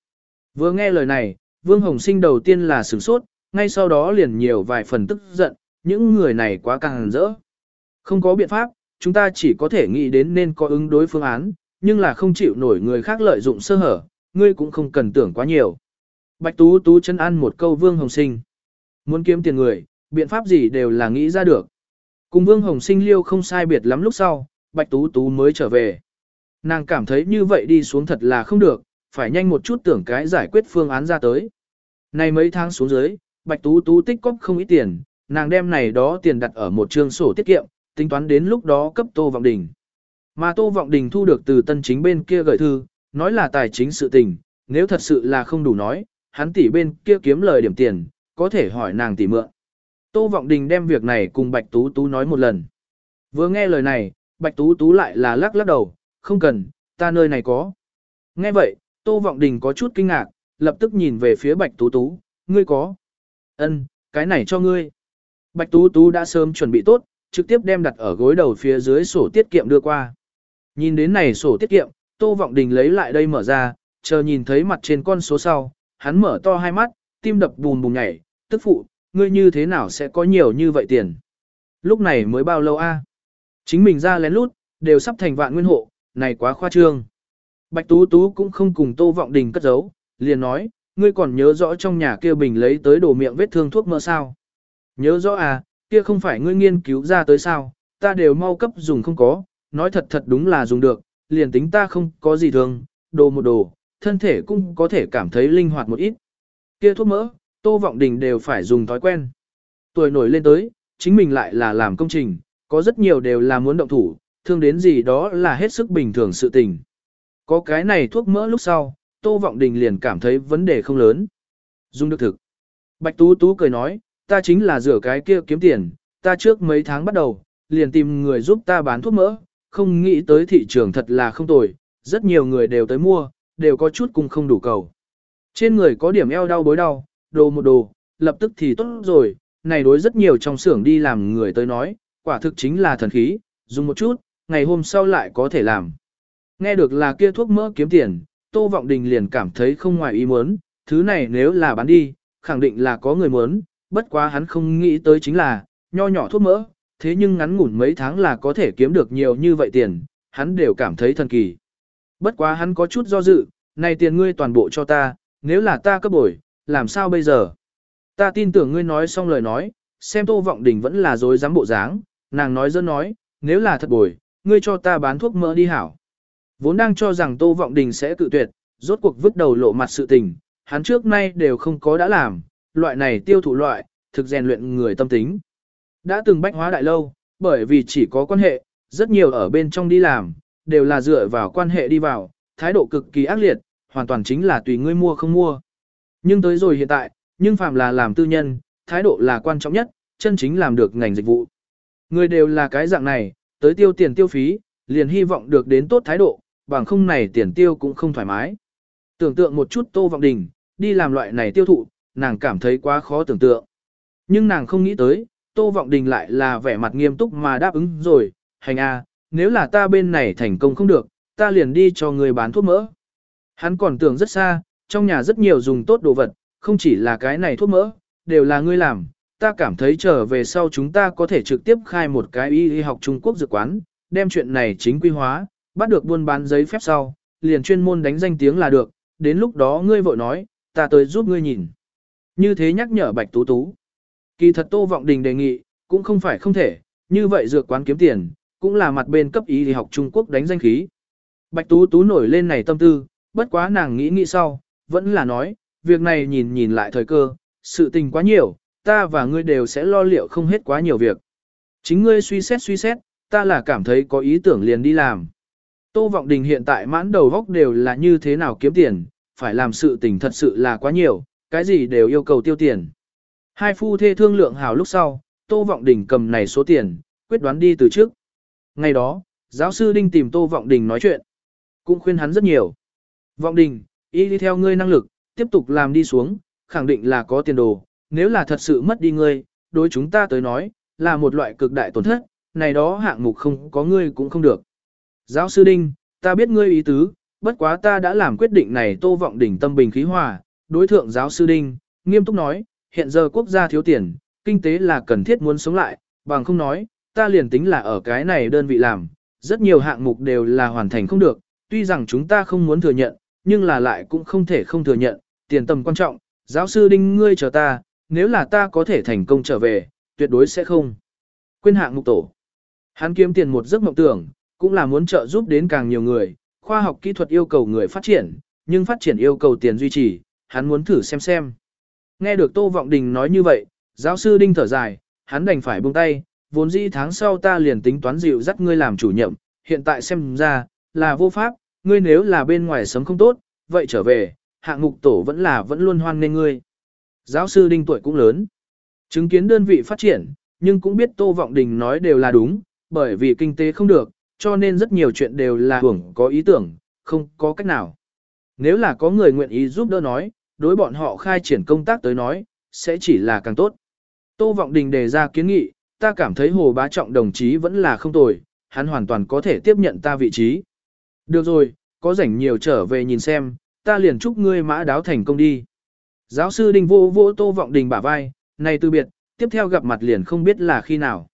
Speaker 1: Vừa nghe lời này, Vương Hồng Sinh đầu tiên là sửng sốt, ngay sau đó liền nhiều vài phần tức giận, những người này quá càng rỡ. Không có biện pháp, chúng ta chỉ có thể nghĩ đến nên có ứng đối phương án, nhưng là không chịu nổi người khác lợi dụng sơ hở, ngươi cũng không cần tưởng quá nhiều. Bạch Tú Tú chân ăn một câu Vương Hồng Sinh. Muốn kiếm tiền người, biện pháp gì đều là nghĩ ra được. Cùng Vương Hồng Sinh liêu không sai biệt lắm lúc sau, Bạch Tú Tú mới trở về. Nàng cảm thấy như vậy đi xuống thật là không được, phải nhanh một chút tưởng cái giải quyết phương án ra tới. Này mấy tháng xuống dưới, Bạch Tú Tú tích cóp không ít tiền, nàng đem này đó tiền đặt ở một trương sổ tiết kiệm, tính toán đến lúc đó cấp Tô Vọng Đình. Mà Tô Vọng Đình thu được từ tân chính bên kia gửi thư, nói là tài chính sự tình, nếu thật sự là không đủ nói, hắn tỷ bên kia kiếm lời điểm tiền, có thể hỏi nàng tỷ mượn. Tô Vọng Đình đem việc này cùng Bạch Tú Tú nói một lần. Vừa nghe lời này, Bạch Tú Tú lại là lắc lắc đầu, không cần, ta nơi này có. Nghe vậy, Tô Vọng Đình có chút kinh ngạc, lập tức nhìn về phía Bạch Tú Tú, ngươi có. Ân, cái này cho ngươi. Bạch Tú Tú đã sớm chuẩn bị tốt, trực tiếp đem đặt ở gối đầu phía dưới sổ tiết kiệm đưa qua. Nhìn đến này sổ tiết kiệm, Tô Vọng Đình lấy lại đây mở ra, chờ nhìn thấy mặt trên con số sau, hắn mở to hai mắt, tim đập bùm bùm nhảy, tức phụ, ngươi như thế nào sẽ có nhiều như vậy tiền. Lúc này mới bao lâu a? Chính mình ra lén lút, đều sắp thành vạn nguyên hộ, này quá khoa trương. Bạch Tú Tú cũng không cùng Tô Vọng Đình cất giấu, liền nói, ngươi còn nhớ rõ trong nhà kia bình lấy tới đổ miệng vết thương thuốc mỡ sao? Nhớ rõ à, kia không phải ngươi nghiên cứu ra tới sao, ta đều mau cấp dùng không có, nói thật thật đúng là dùng được, liền tính ta không có gì thương, đồ một đồ, thân thể cũng có thể cảm thấy linh hoạt một ít. Kia thuốc mỡ, Tô Vọng Đình đều phải dùng thói quen. Tuổi nổi lên tới, chính mình lại là làm công trình, có rất nhiều đều là muốn động thủ, thương đến gì đó là hết sức bình thường sự tình. Có cái này thuốc mỡ lúc sau, Tô Vọng Đình liền cảm thấy vấn đề không lớn. Dùng được thực. Bạch Tú Tú cười nói, ta chính là rửa cái kia kiếm tiền, ta trước mấy tháng bắt đầu, liền tìm người giúp ta bán thuốc mỡ, không nghĩ tới thị trường thật là không tồi, rất nhiều người đều tới mua, đều có chút cùng không đủ cầu. Trên người có điểm eo đau bối đau, đồ một đồ, lập tức thì tốt rồi, này đối rất nhiều trong xưởng đi làm người tới nói, quả thực chính là thần khí, dùng một chút, ngày hôm sau lại có thể làm. Nghe được là kia thuốc mỡ kiếm tiền, Tô Vọng Đình liền cảm thấy không ngoài ý muốn, thứ này nếu là bán đi, khẳng định là có người muốn, bất quá hắn không nghĩ tới chính là, nho nhỏ thuốc mỡ, thế nhưng ngắn ngủn mấy tháng là có thể kiếm được nhiều như vậy tiền, hắn đều cảm thấy thần kỳ. Bất quá hắn có chút do dự, này tiền ngươi toàn bộ cho ta, nếu là ta cấp bồi, làm sao bây giờ? Ta tin tưởng ngươi nói xong lời nói, xem Tô Vọng Đình vẫn là dối dám bộ dáng, nàng nói dân nói, nếu là thật bồi, ngươi cho ta bán thuốc mỡ đi hảo. Vốn đang cho rằng Tô Vọng Đình sẽ cự tuyệt, rốt cuộc vứt đầu lộ mặt sự tình, hắn trước nay đều không có đã làm, loại này tiêu thụ loại, thực rèn luyện người tâm tính. Đã từng bách hóa đại lâu, bởi vì chỉ có quan hệ, rất nhiều ở bên trong đi làm, đều là dựa vào quan hệ đi vào, thái độ cực kỳ ác liệt, hoàn toàn chính là tùy ngươi mua không mua. Nhưng tới rồi hiện tại, nhưng phàm là làm tư nhân, thái độ là quan trọng nhất, chân chính làm được ngành dịch vụ. Người đều là cái dạng này, tới tiêu tiền tiêu phí, liền hy vọng được đến tốt thái độ, bằng không này tiền tiêu cũng không thoải mái. Tưởng tượng một chút Tô Vọng Đình, đi làm loại này tiêu thụ, nàng cảm thấy quá khó tưởng tượng. Nhưng nàng không nghĩ tới, Tô Vọng Đình lại là vẻ mặt nghiêm túc mà đáp ứng rồi, hành a, nếu là ta bên này thành công không được, ta liền đi cho người bán thuốc mỡ. Hắn còn tưởng rất xa, trong nhà rất nhiều dùng tốt đồ vật, không chỉ là cái này thuốc mỡ, đều là ngươi làm, ta cảm thấy trở về sau chúng ta có thể trực tiếp khai một cái y y học Trung Quốc dược quán, đem chuyện này chính quy hóa, bắt được buôn bán giấy phép sau, liền chuyên môn đánh danh tiếng là được, đến lúc đó ngươi vội nói, ta tới giúp ngươi nhìn. Như thế nhắc nhở Bạch Tú Tú. Kỳ thật Tô Vọng Đình đề nghị, cũng không phải không thể, như vậy dược quán kiếm tiền, cũng là mặt bên cấp y y học Trung Quốc đánh danh khí. Bạch Tú Tú nổi lên này tâm tư, bất quá nàng nghĩ nghĩ sau, vẫn là nói, việc này nhìn nhìn lại thời cơ, sự tình quá nhiều, ta và ngươi đều sẽ lo liệu không hết quá nhiều việc. Chính ngươi suy xét suy xét, ta là cảm thấy có ý tưởng liền đi làm. Tô Vọng Đình hiện tại mãn đầu góc đều là như thế nào kiếm tiền, phải làm sự tình thật sự là quá nhiều, cái gì đều yêu cầu tiêu tiền. Hai phu thê thương lượng hào lúc sau, Tô Vọng Đình cầm này số tiền, quyết đoán đi từ trước. Ngày đó, giáo sư Đinh tìm Tô Vọng Đình nói chuyện, cũng khuyên hắn rất nhiều. Vọng đình, y đi theo ngươi năng lực, tiếp tục làm đi xuống, khẳng định là có tiền đồ, nếu là thật sự mất đi ngươi, đối chúng ta tới nói, là một loại cực đại tổn thất, này đó hạng mục không có ngươi cũng không được. Giáo sư Đinh, ta biết ngươi ý tứ, bất quá ta đã làm quyết định này tô vọng đỉnh tâm bình khí hòa, đối thượng giáo sư Đinh, nghiêm túc nói, hiện giờ quốc gia thiếu tiền, kinh tế là cần thiết muốn sống lại, bằng không nói, ta liền tính là ở cái này đơn vị làm, rất nhiều hạng mục đều là hoàn thành không được, tuy rằng chúng ta không muốn thừa nhận, nhưng là lại cũng không thể không thừa nhận, tiền tầm quan trọng, giáo sư Đinh ngươi chờ ta, nếu là ta có thể thành công trở về, tuyệt đối sẽ không. Quên hạng mục tổ. Hắn kiếm tiền một giấc mộng tưởng, cũng là muốn trợ giúp đến càng nhiều người, khoa học kỹ thuật yêu cầu người phát triển, nhưng phát triển yêu cầu tiền duy trì, hắn muốn thử xem xem. Nghe được Tô Vọng Đình nói như vậy, giáo sư Đinh thở dài, hắn đành phải buông tay, vốn dĩ tháng sau ta liền tính toán dịu dắt ngươi làm chủ nhiệm, hiện tại xem ra, là vô pháp, ngươi nếu là bên ngoài sớm không tốt, vậy trở về, hạng mục tổ vẫn là vẫn luôn hoan nghênh ngươi. Giáo sư Đinh tuổi cũng lớn, chứng kiến đơn vị phát triển, nhưng cũng biết Tô Vọng Đình nói đều là đúng, bởi vì kinh tế không được, cho nên rất nhiều chuyện đều là hưởng có ý tưởng, không có cách nào. Nếu là có người nguyện ý giúp đỡ nói, đối bọn họ khai triển công tác tới nói, sẽ chỉ là càng tốt. Tô Vọng Đình đề ra kiến nghị, ta cảm thấy Hồ Bá Trọng đồng chí vẫn là không tồi, hắn hoàn toàn có thể tiếp nhận ta vị trí. Được rồi, có rảnh nhiều trở về nhìn xem, ta liền chúc ngươi mã đáo thành công đi. Giáo sư Đinh vô vô Tô Vọng Đình bả vai, này từ biệt, tiếp theo gặp mặt liền không biết là khi nào.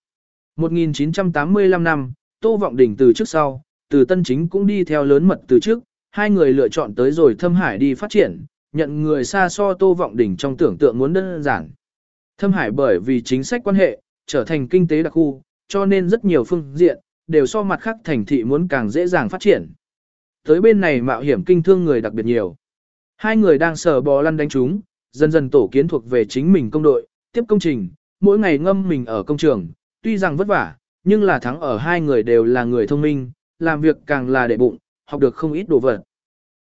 Speaker 1: 1985 năm, Tô Vọng Đình từ trước sau, từ Tân Chính cũng đi theo lớn mật từ trước, hai người lựa chọn tới rồi Thâm Hải đi phát triển, nhận người xa so Tô Vọng Đình trong tưởng tượng muốn đơn giản. Thâm Hải bởi vì chính sách quan hệ, trở thành kinh tế đặc khu, cho nên rất nhiều phương diện, đều so mặt khác thành thị muốn càng dễ dàng phát triển. Tới bên này mạo hiểm kinh thương người đặc biệt nhiều. Hai người đang sờ bò lăn đánh chúng, dần dần tổ kiến thuộc về chính mình công đội, tiếp công trình, mỗi ngày ngâm mình ở công trường, tuy rằng vất vả, nhưng là thắng ở hai người đều là người thông minh, làm việc càng là để bụng, học được không ít đồ vật.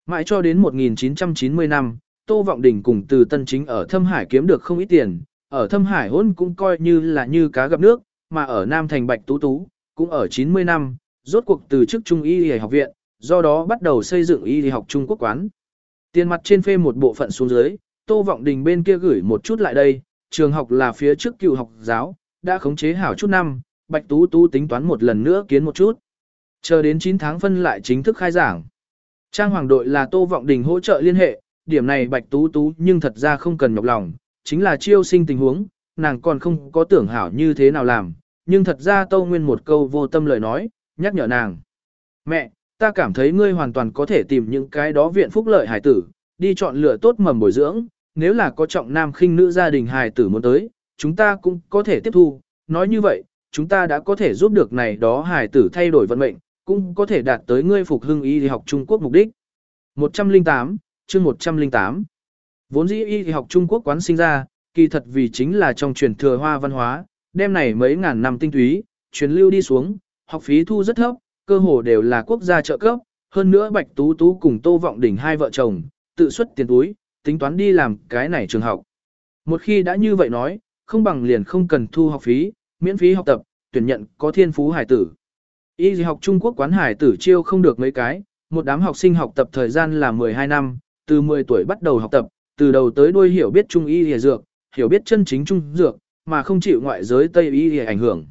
Speaker 1: Mãi cho đến 1990 năm, Tô Vọng Đình cùng từ Tân Chính ở Thâm Hải kiếm được không ít tiền, ở Thâm Hải hôn cũng coi như là như cá gặp nước, mà ở Nam Thành Bạch Tú Tú, cũng ở 90 năm, rốt cuộc từ chức Trung Y Y học viện, do đó bắt đầu xây dựng Y Y học Trung Quốc quán. Tiền mặt trên phê một bộ phận xuống dưới, Tô Vọng Đình bên kia gửi một chút lại đây, trường học là phía trước cựu học giáo, đã khống chế hảo chút năm, Bạch Tú Tú tính toán một lần nữa kiến một chút. Chờ đến 9 tháng phân lại chính thức khai giảng. Trang hoàng đội là Tô Vọng Đình hỗ trợ liên hệ, điểm này Bạch Tú Tú nhưng thật ra không cần nhọc lòng, chính là chiêu sinh tình huống, nàng còn không có tưởng hảo như thế nào làm, nhưng thật ra Tô Nguyên một câu vô tâm lời nói, nhắc nhở nàng. Mẹ, ta cảm thấy ngươi hoàn toàn có thể tìm những cái đó viện phúc lợi hải tử, đi chọn lựa tốt mầm bồi dưỡng, nếu là có trọng nam khinh nữ gia đình hải tử muốn tới, chúng ta cũng có thể tiếp thu, nói như vậy, chúng ta đã có thể giúp được này đó hải tử thay đổi vận mệnh, cũng có thể đạt tới ngươi phục hưng y học Trung Quốc mục đích. 108, chương 108 Vốn dĩ y học Trung Quốc quán sinh ra, kỳ thật vì chính là trong truyền thừa hoa văn hóa, đem này mấy ngàn năm tinh túy, truyền lưu đi xuống, học phí thu rất thấp, cơ hồ đều là quốc gia trợ cấp, hơn nữa Bạch Tú Tú cùng Tô Vọng Đỉnh hai vợ chồng, tự xuất tiền túi, tính toán đi làm cái này trường học. Một khi đã như vậy nói, không bằng liền không cần thu học phí, miễn phí học tập, tuyển nhận có thiên phú hải tử. Y học Trung Quốc quán hải tử chiêu không được mấy cái, một đám học sinh học tập thời gian là 12 năm, từ 10 tuổi bắt đầu học tập, từ đầu tới đuôi hiểu biết trung y y dược, hiểu biết chân chính trung dược, mà không chịu ngoại giới Tây y y ảnh hưởng.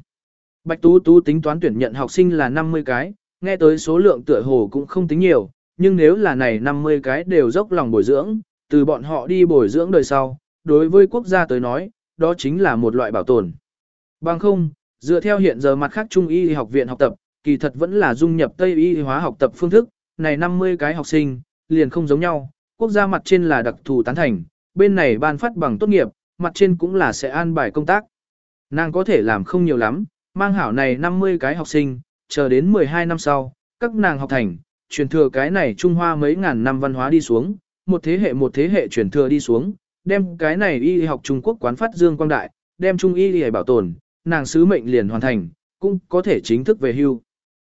Speaker 1: Bạch Tú Tú tính toán tuyển nhận học sinh là 50 cái, nghe tới số lượng tựa hồ cũng không tính nhiều, nhưng nếu là này 50 cái đều dốc lòng bồi dưỡng, từ bọn họ đi bồi dưỡng đời sau, đối với quốc gia tới nói, đó chính là một loại bảo tồn. Bằng không, dựa theo hiện giờ mặt khác Trung y học viện học tập, kỳ thật vẫn là dung nhập Tây y hóa học tập phương thức, này 50 cái học sinh, liền không giống nhau, quốc gia mặt trên là đặc thù tán thành, bên này ban phát bằng tốt nghiệp, mặt trên cũng là sẽ an bài công tác. Nàng có thể làm không nhiều lắm, mang hảo này 50 cái học sinh, chờ đến 12 năm sau, các nàng học thành, truyền thừa cái này Trung Hoa mấy ngàn năm văn hóa đi xuống, một thế hệ một thế hệ truyền thừa đi xuống, đem cái này y học Trung Quốc quán phát dương quang đại, đem Trung y y bảo tồn, nàng sứ mệnh liền hoàn thành, cũng có thể chính thức về hưu.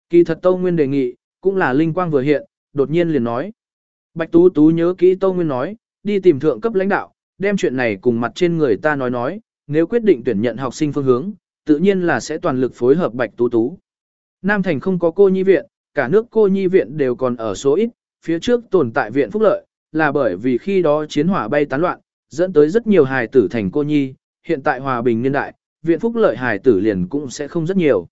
Speaker 1: Kỳ thật Tâu Nguyên đề nghị, cũng là linh quang vừa hiện, đột nhiên liền nói. Bạch Tú Tú nhớ kỹ Tâu Nguyên nói, đi tìm thượng cấp lãnh đạo, đem chuyện này cùng mặt trên người ta nói nói, nếu quyết định tuyển nhận học sinh phương hướng, tự nhiên là sẽ toàn lực phối hợp Bạch Tú Tú. Nam Thành không có cô nhi viện, cả nước cô nhi viện đều còn ở số ít, phía trước tồn tại viện phúc lợi, là bởi vì khi đó chiến hỏa bay tán loạn, dẫn tới rất nhiều hài tử thành cô nhi, hiện tại hòa bình niên đại, viện phúc lợi hài tử liền cũng sẽ không rất nhiều.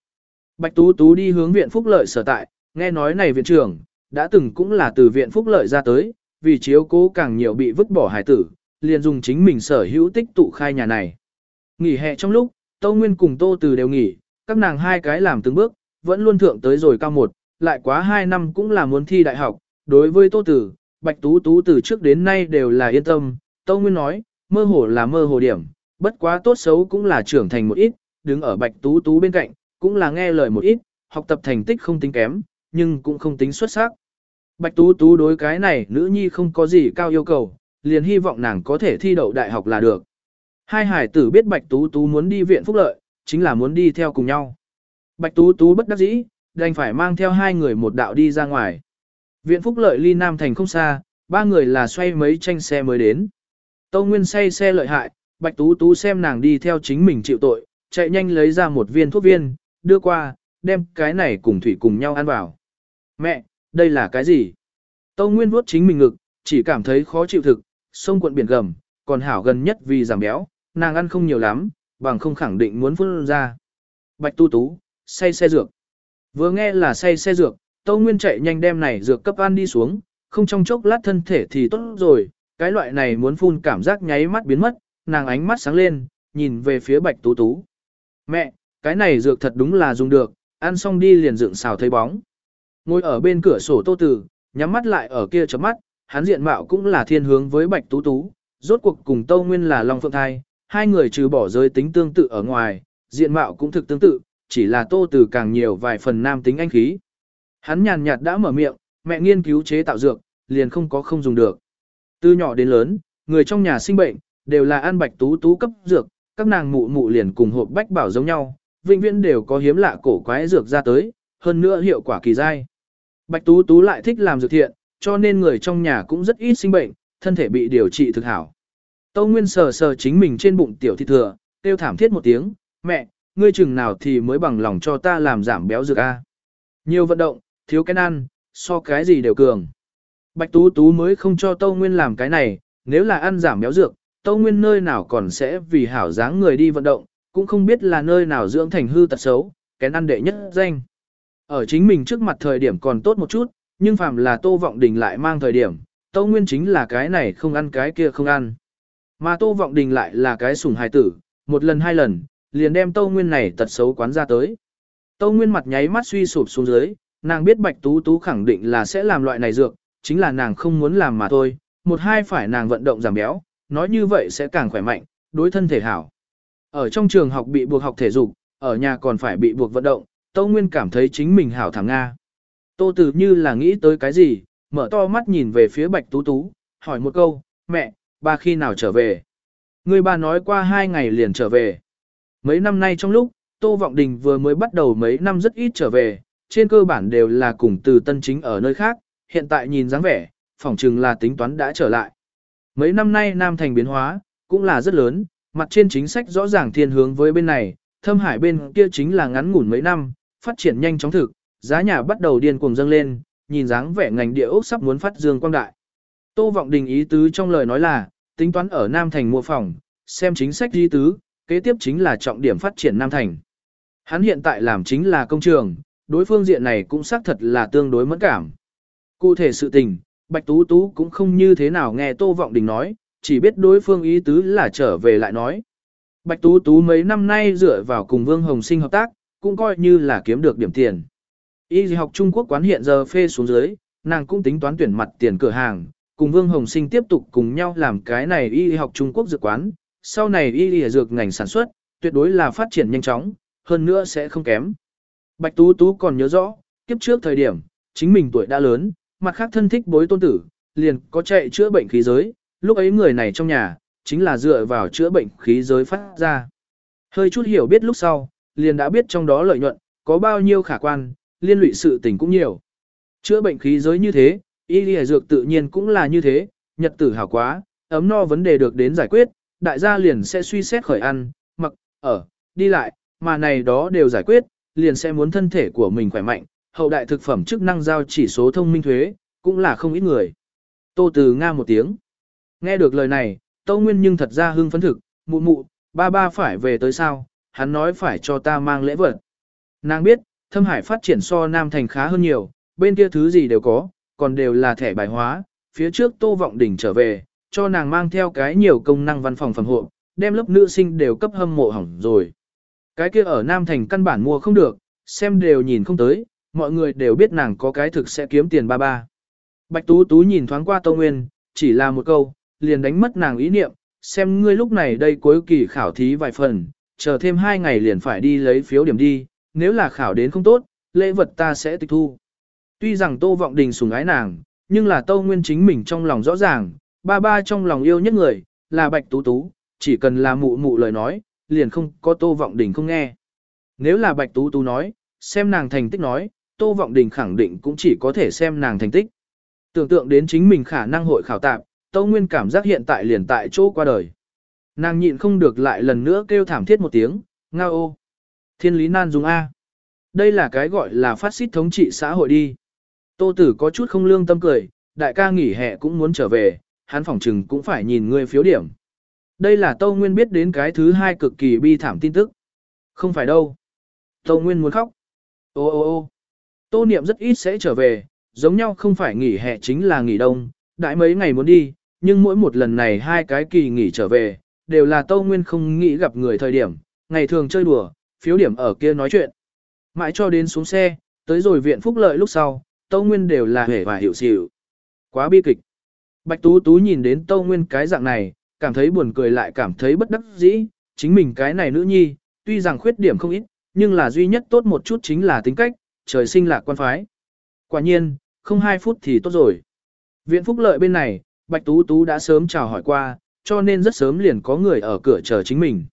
Speaker 1: Bạch Tú Tú đi hướng viện phúc lợi sở tại, nghe nói này viện trưởng, đã từng cũng là từ viện phúc lợi ra tới, vì chiếu cố càng nhiều bị vứt bỏ hài tử, liền dùng chính mình sở hữu tích tụ khai nhà này. Nghỉ hè trong lúc, Tô Nguyên cùng Tô Từ đều nghỉ, các nàng hai cái làm từng bước, vẫn luôn thượng tới rồi cao một, lại quá hai năm cũng là muốn thi đại học. Đối với Tô Từ, Bạch Tú Tú từ trước đến nay đều là yên tâm, Tô Nguyên nói, mơ hồ là mơ hồ điểm, bất quá tốt xấu cũng là trưởng thành một ít, đứng ở Bạch Tú Tú bên cạnh, cũng là nghe lời một ít, học tập thành tích không tính kém, nhưng cũng không tính xuất sắc. Bạch Tú Tú đối cái này nữ nhi không có gì cao yêu cầu, liền hy vọng nàng có thể thi đậu đại học là được. Hai hải tử biết Bạch Tú Tú muốn đi viện phúc lợi, chính là muốn đi theo cùng nhau. Bạch Tú Tú bất đắc dĩ, đành phải mang theo hai người một đạo đi ra ngoài. Viện phúc lợi ly Nam Thành không xa, ba người là xoay mấy tranh xe mới đến. Tâu Nguyên say xe lợi hại, Bạch Tú Tú xem nàng đi theo chính mình chịu tội, chạy nhanh lấy ra một viên thuốc viên, đưa qua, đem cái này cùng Thủy cùng nhau ăn vào. Mẹ, đây là cái gì? Tâu Nguyên vuốt chính mình ngực, chỉ cảm thấy khó chịu thực, sông quận biển gầm, còn hảo gần nhất vì giảm béo, nàng ăn không nhiều lắm, bằng không khẳng định muốn phun ra. Bạch tu tú, say xe dược. Vừa nghe là say xe dược, Tâu Nguyên chạy nhanh đem này dược cấp ăn đi xuống, không trong chốc lát thân thể thì tốt rồi, cái loại này muốn phun cảm giác nháy mắt biến mất, nàng ánh mắt sáng lên, nhìn về phía bạch tú tú. Mẹ, cái này dược thật đúng là dùng được, ăn xong đi liền dựng xào thấy bóng. Ngồi ở bên cửa sổ tô tử, nhắm mắt lại ở kia chấm mắt, hắn diện mạo cũng là thiên hướng với bạch tú tú, rốt cuộc cùng Tâu Nguyên là Long Phượng Thai, hai người trừ bỏ giới tính tương tự ở ngoài, diện mạo cũng thực tương tự, chỉ là tô từ càng nhiều vài phần nam tính anh khí. Hắn nhàn nhạt đã mở miệng, mẹ nghiên cứu chế tạo dược, liền không có không dùng được. Từ nhỏ đến lớn, người trong nhà sinh bệnh, đều là ăn bạch tú tú cấp dược, các nàng mụ mụ liền cùng hộp bách bảo giống nhau, vĩnh viễn đều có hiếm lạ cổ quái dược ra tới, hơn nữa hiệu quả kỳ dai. Bạch tú tú lại thích làm dược thiện, cho nên người trong nhà cũng rất ít sinh bệnh, thân thể bị điều trị thực hảo. Tâu Nguyên sờ sờ chính mình trên bụng tiểu thịt thừa, tiêu thảm thiết một tiếng, mẹ, ngươi chừng nào thì mới bằng lòng cho ta làm giảm béo dược a? Nhiều vận động, thiếu cái ăn, so cái gì đều cường. Bạch Tú Tú mới không cho Tâu Nguyên làm cái này, nếu là ăn giảm béo dược, Tâu Nguyên nơi nào còn sẽ vì hảo dáng người đi vận động, cũng không biết là nơi nào dưỡng thành hư tật xấu, cái ăn đệ nhất danh. Ở chính mình trước mặt thời điểm còn tốt một chút, nhưng phàm là Tô Vọng Đình lại mang thời điểm, Tâu Nguyên chính là cái này không ăn cái kia không ăn. Mà Tô Vọng Đình lại là cái sủng hài tử, một lần hai lần, liền đem tô Nguyên này tật xấu quán ra tới. tô Nguyên mặt nháy mắt suy sụp xuống dưới, nàng biết Bạch Tú Tú khẳng định là sẽ làm loại này dược, chính là nàng không muốn làm mà thôi, một hai phải nàng vận động giảm béo, nói như vậy sẽ càng khỏe mạnh, đối thân thể hảo. Ở trong trường học bị buộc học thể dục, ở nhà còn phải bị buộc vận động, tô Nguyên cảm thấy chính mình hảo thẳng Nga. Tô Tử như là nghĩ tới cái gì, mở to mắt nhìn về phía Bạch Tú Tú, hỏi một câu, mẹ, ba khi nào trở về? Người ba nói qua hai ngày liền trở về. Mấy năm nay trong lúc, Tô Vọng Đình vừa mới bắt đầu mấy năm rất ít trở về, trên cơ bản đều là cùng từ tân chính ở nơi khác, hiện tại nhìn dáng vẻ, phỏng chừng là tính toán đã trở lại. Mấy năm nay Nam Thành biến hóa, cũng là rất lớn, mặt trên chính sách rõ ràng thiên hướng với bên này, thâm hải bên kia chính là ngắn ngủn mấy năm, phát triển nhanh chóng thực, giá nhà bắt đầu điên cuồng dâng lên, nhìn dáng vẻ ngành địa ốc sắp muốn phát dương quang đại. Tô Vọng Đình ý tứ trong lời nói là, tính toán ở Nam Thành mua phòng, xem chính sách ý tứ, kế tiếp chính là trọng điểm phát triển Nam Thành. Hắn hiện tại làm chính là công trường, đối phương diện này cũng xác thật là tương đối mẫn cảm. Cụ thể sự tình, Bạch Tú Tú cũng không như thế nào nghe Tô Vọng Đình nói, chỉ biết đối phương ý tứ là trở về lại nói. Bạch Tú Tú mấy năm nay dựa vào cùng Vương Hồng Sinh hợp tác, cũng coi như là kiếm được điểm tiền. Y học Trung Quốc quán hiện giờ phê xuống dưới, nàng cũng tính toán tuyển mặt tiền cửa hàng, cùng Vương Hồng Sinh tiếp tục cùng nhau làm cái này y học Trung Quốc dược quán, sau này y y dược ngành sản xuất, tuyệt đối là phát triển nhanh chóng, hơn nữa sẽ không kém. Bạch Tú Tú còn nhớ rõ, kiếp trước thời điểm, chính mình tuổi đã lớn, mặt khác thân thích bối tôn tử, liền có chạy chữa bệnh khí giới, lúc ấy người này trong nhà, chính là dựa vào chữa bệnh khí giới phát ra. Hơi chút hiểu biết lúc sau, liền đã biết trong đó lợi nhuận, có bao nhiêu khả quan, liên lụy sự tình cũng nhiều. Chữa bệnh khí giới như thế, y lìa dược tự nhiên cũng là như thế, nhật tử hảo quá, ấm no vấn đề được đến giải quyết, đại gia liền sẽ suy xét khởi ăn, mặc, ở, đi lại, mà này đó đều giải quyết, liền sẽ muốn thân thể của mình khỏe mạnh, hậu đại thực phẩm chức năng giao chỉ số thông minh thuế, cũng là không ít người. Tô Từ Nga một tiếng. Nghe được lời này, Tô Nguyên nhưng thật ra hưng phấn thực, mụ mụ, ba ba phải về tới sao, hắn nói phải cho ta mang lễ vật. Nàng biết, thâm hải phát triển so Nam Thành khá hơn nhiều, bên kia thứ gì đều có, còn đều là thẻ bài hóa, phía trước Tô Vọng Đình trở về, cho nàng mang theo cái nhiều công năng văn phòng phẩm hộ, đem lớp nữ sinh đều cấp hâm mộ hỏng rồi. Cái kia ở Nam Thành căn bản mua không được, xem đều nhìn không tới, mọi người đều biết nàng có cái thực sẽ kiếm tiền ba ba. Bạch Tú Tú nhìn thoáng qua Tô Nguyên, chỉ là một câu, liền đánh mất nàng ý niệm, xem ngươi lúc này đây cuối kỳ khảo thí vài phần, chờ thêm hai ngày liền phải đi lấy phiếu điểm đi, nếu là khảo đến không tốt, lễ vật ta sẽ tịch thu. Tuy rằng Tô Vọng Đình sủng ái nàng, nhưng là Tô Nguyên chính mình trong lòng rõ ràng, ba ba trong lòng yêu nhất người, là Bạch Tú Tú, chỉ cần là mụ mụ lời nói, liền không có Tô Vọng Đình không nghe. Nếu là Bạch Tú Tú nói, xem nàng thành tích nói, Tô Vọng Đình khẳng định cũng chỉ có thể xem nàng thành tích. Tưởng tượng đến chính mình khả năng hội khảo tạm, Tô Nguyên cảm giác hiện tại liền tại chỗ qua đời. Nàng nhịn không được lại lần nữa kêu thảm thiết một tiếng, nga ô. Thiên lý nan dùng A. Đây là cái gọi là phát xít thống trị xã hội đi. Tô Tử có chút không lương tâm cười, đại ca nghỉ hè cũng muốn trở về, hắn phỏng chừng cũng phải nhìn ngươi phiếu điểm. Đây là Tô Nguyên biết đến cái thứ hai cực kỳ bi thảm tin tức. Không phải đâu. Tô Nguyên muốn khóc. Ô ô ô Tô Niệm rất ít sẽ trở về, giống nhau không phải nghỉ hè chính là nghỉ đông, đại mấy ngày muốn đi, nhưng mỗi một lần này hai cái kỳ nghỉ trở về, đều là Tô Nguyên không nghĩ gặp người thời điểm, ngày thường chơi đùa, phiếu điểm ở kia nói chuyện. Mãi cho đến xuống xe, tới rồi viện phúc lợi lúc sau, Tâu Nguyên đều là hề và hiểu xỉu. Quá bi kịch. Bạch Tú Tú nhìn đến Tâu Nguyên cái dạng này, cảm thấy buồn cười lại cảm thấy bất đắc dĩ, chính mình cái này nữ nhi, tuy rằng khuyết điểm không ít, nhưng là duy nhất tốt một chút chính là tính cách, trời sinh lạc quan phái. Quả nhiên, không hai phút thì tốt rồi. Viện phúc lợi bên này, Bạch Tú Tú đã sớm chào hỏi qua, cho nên rất sớm liền có người ở cửa chờ chính mình.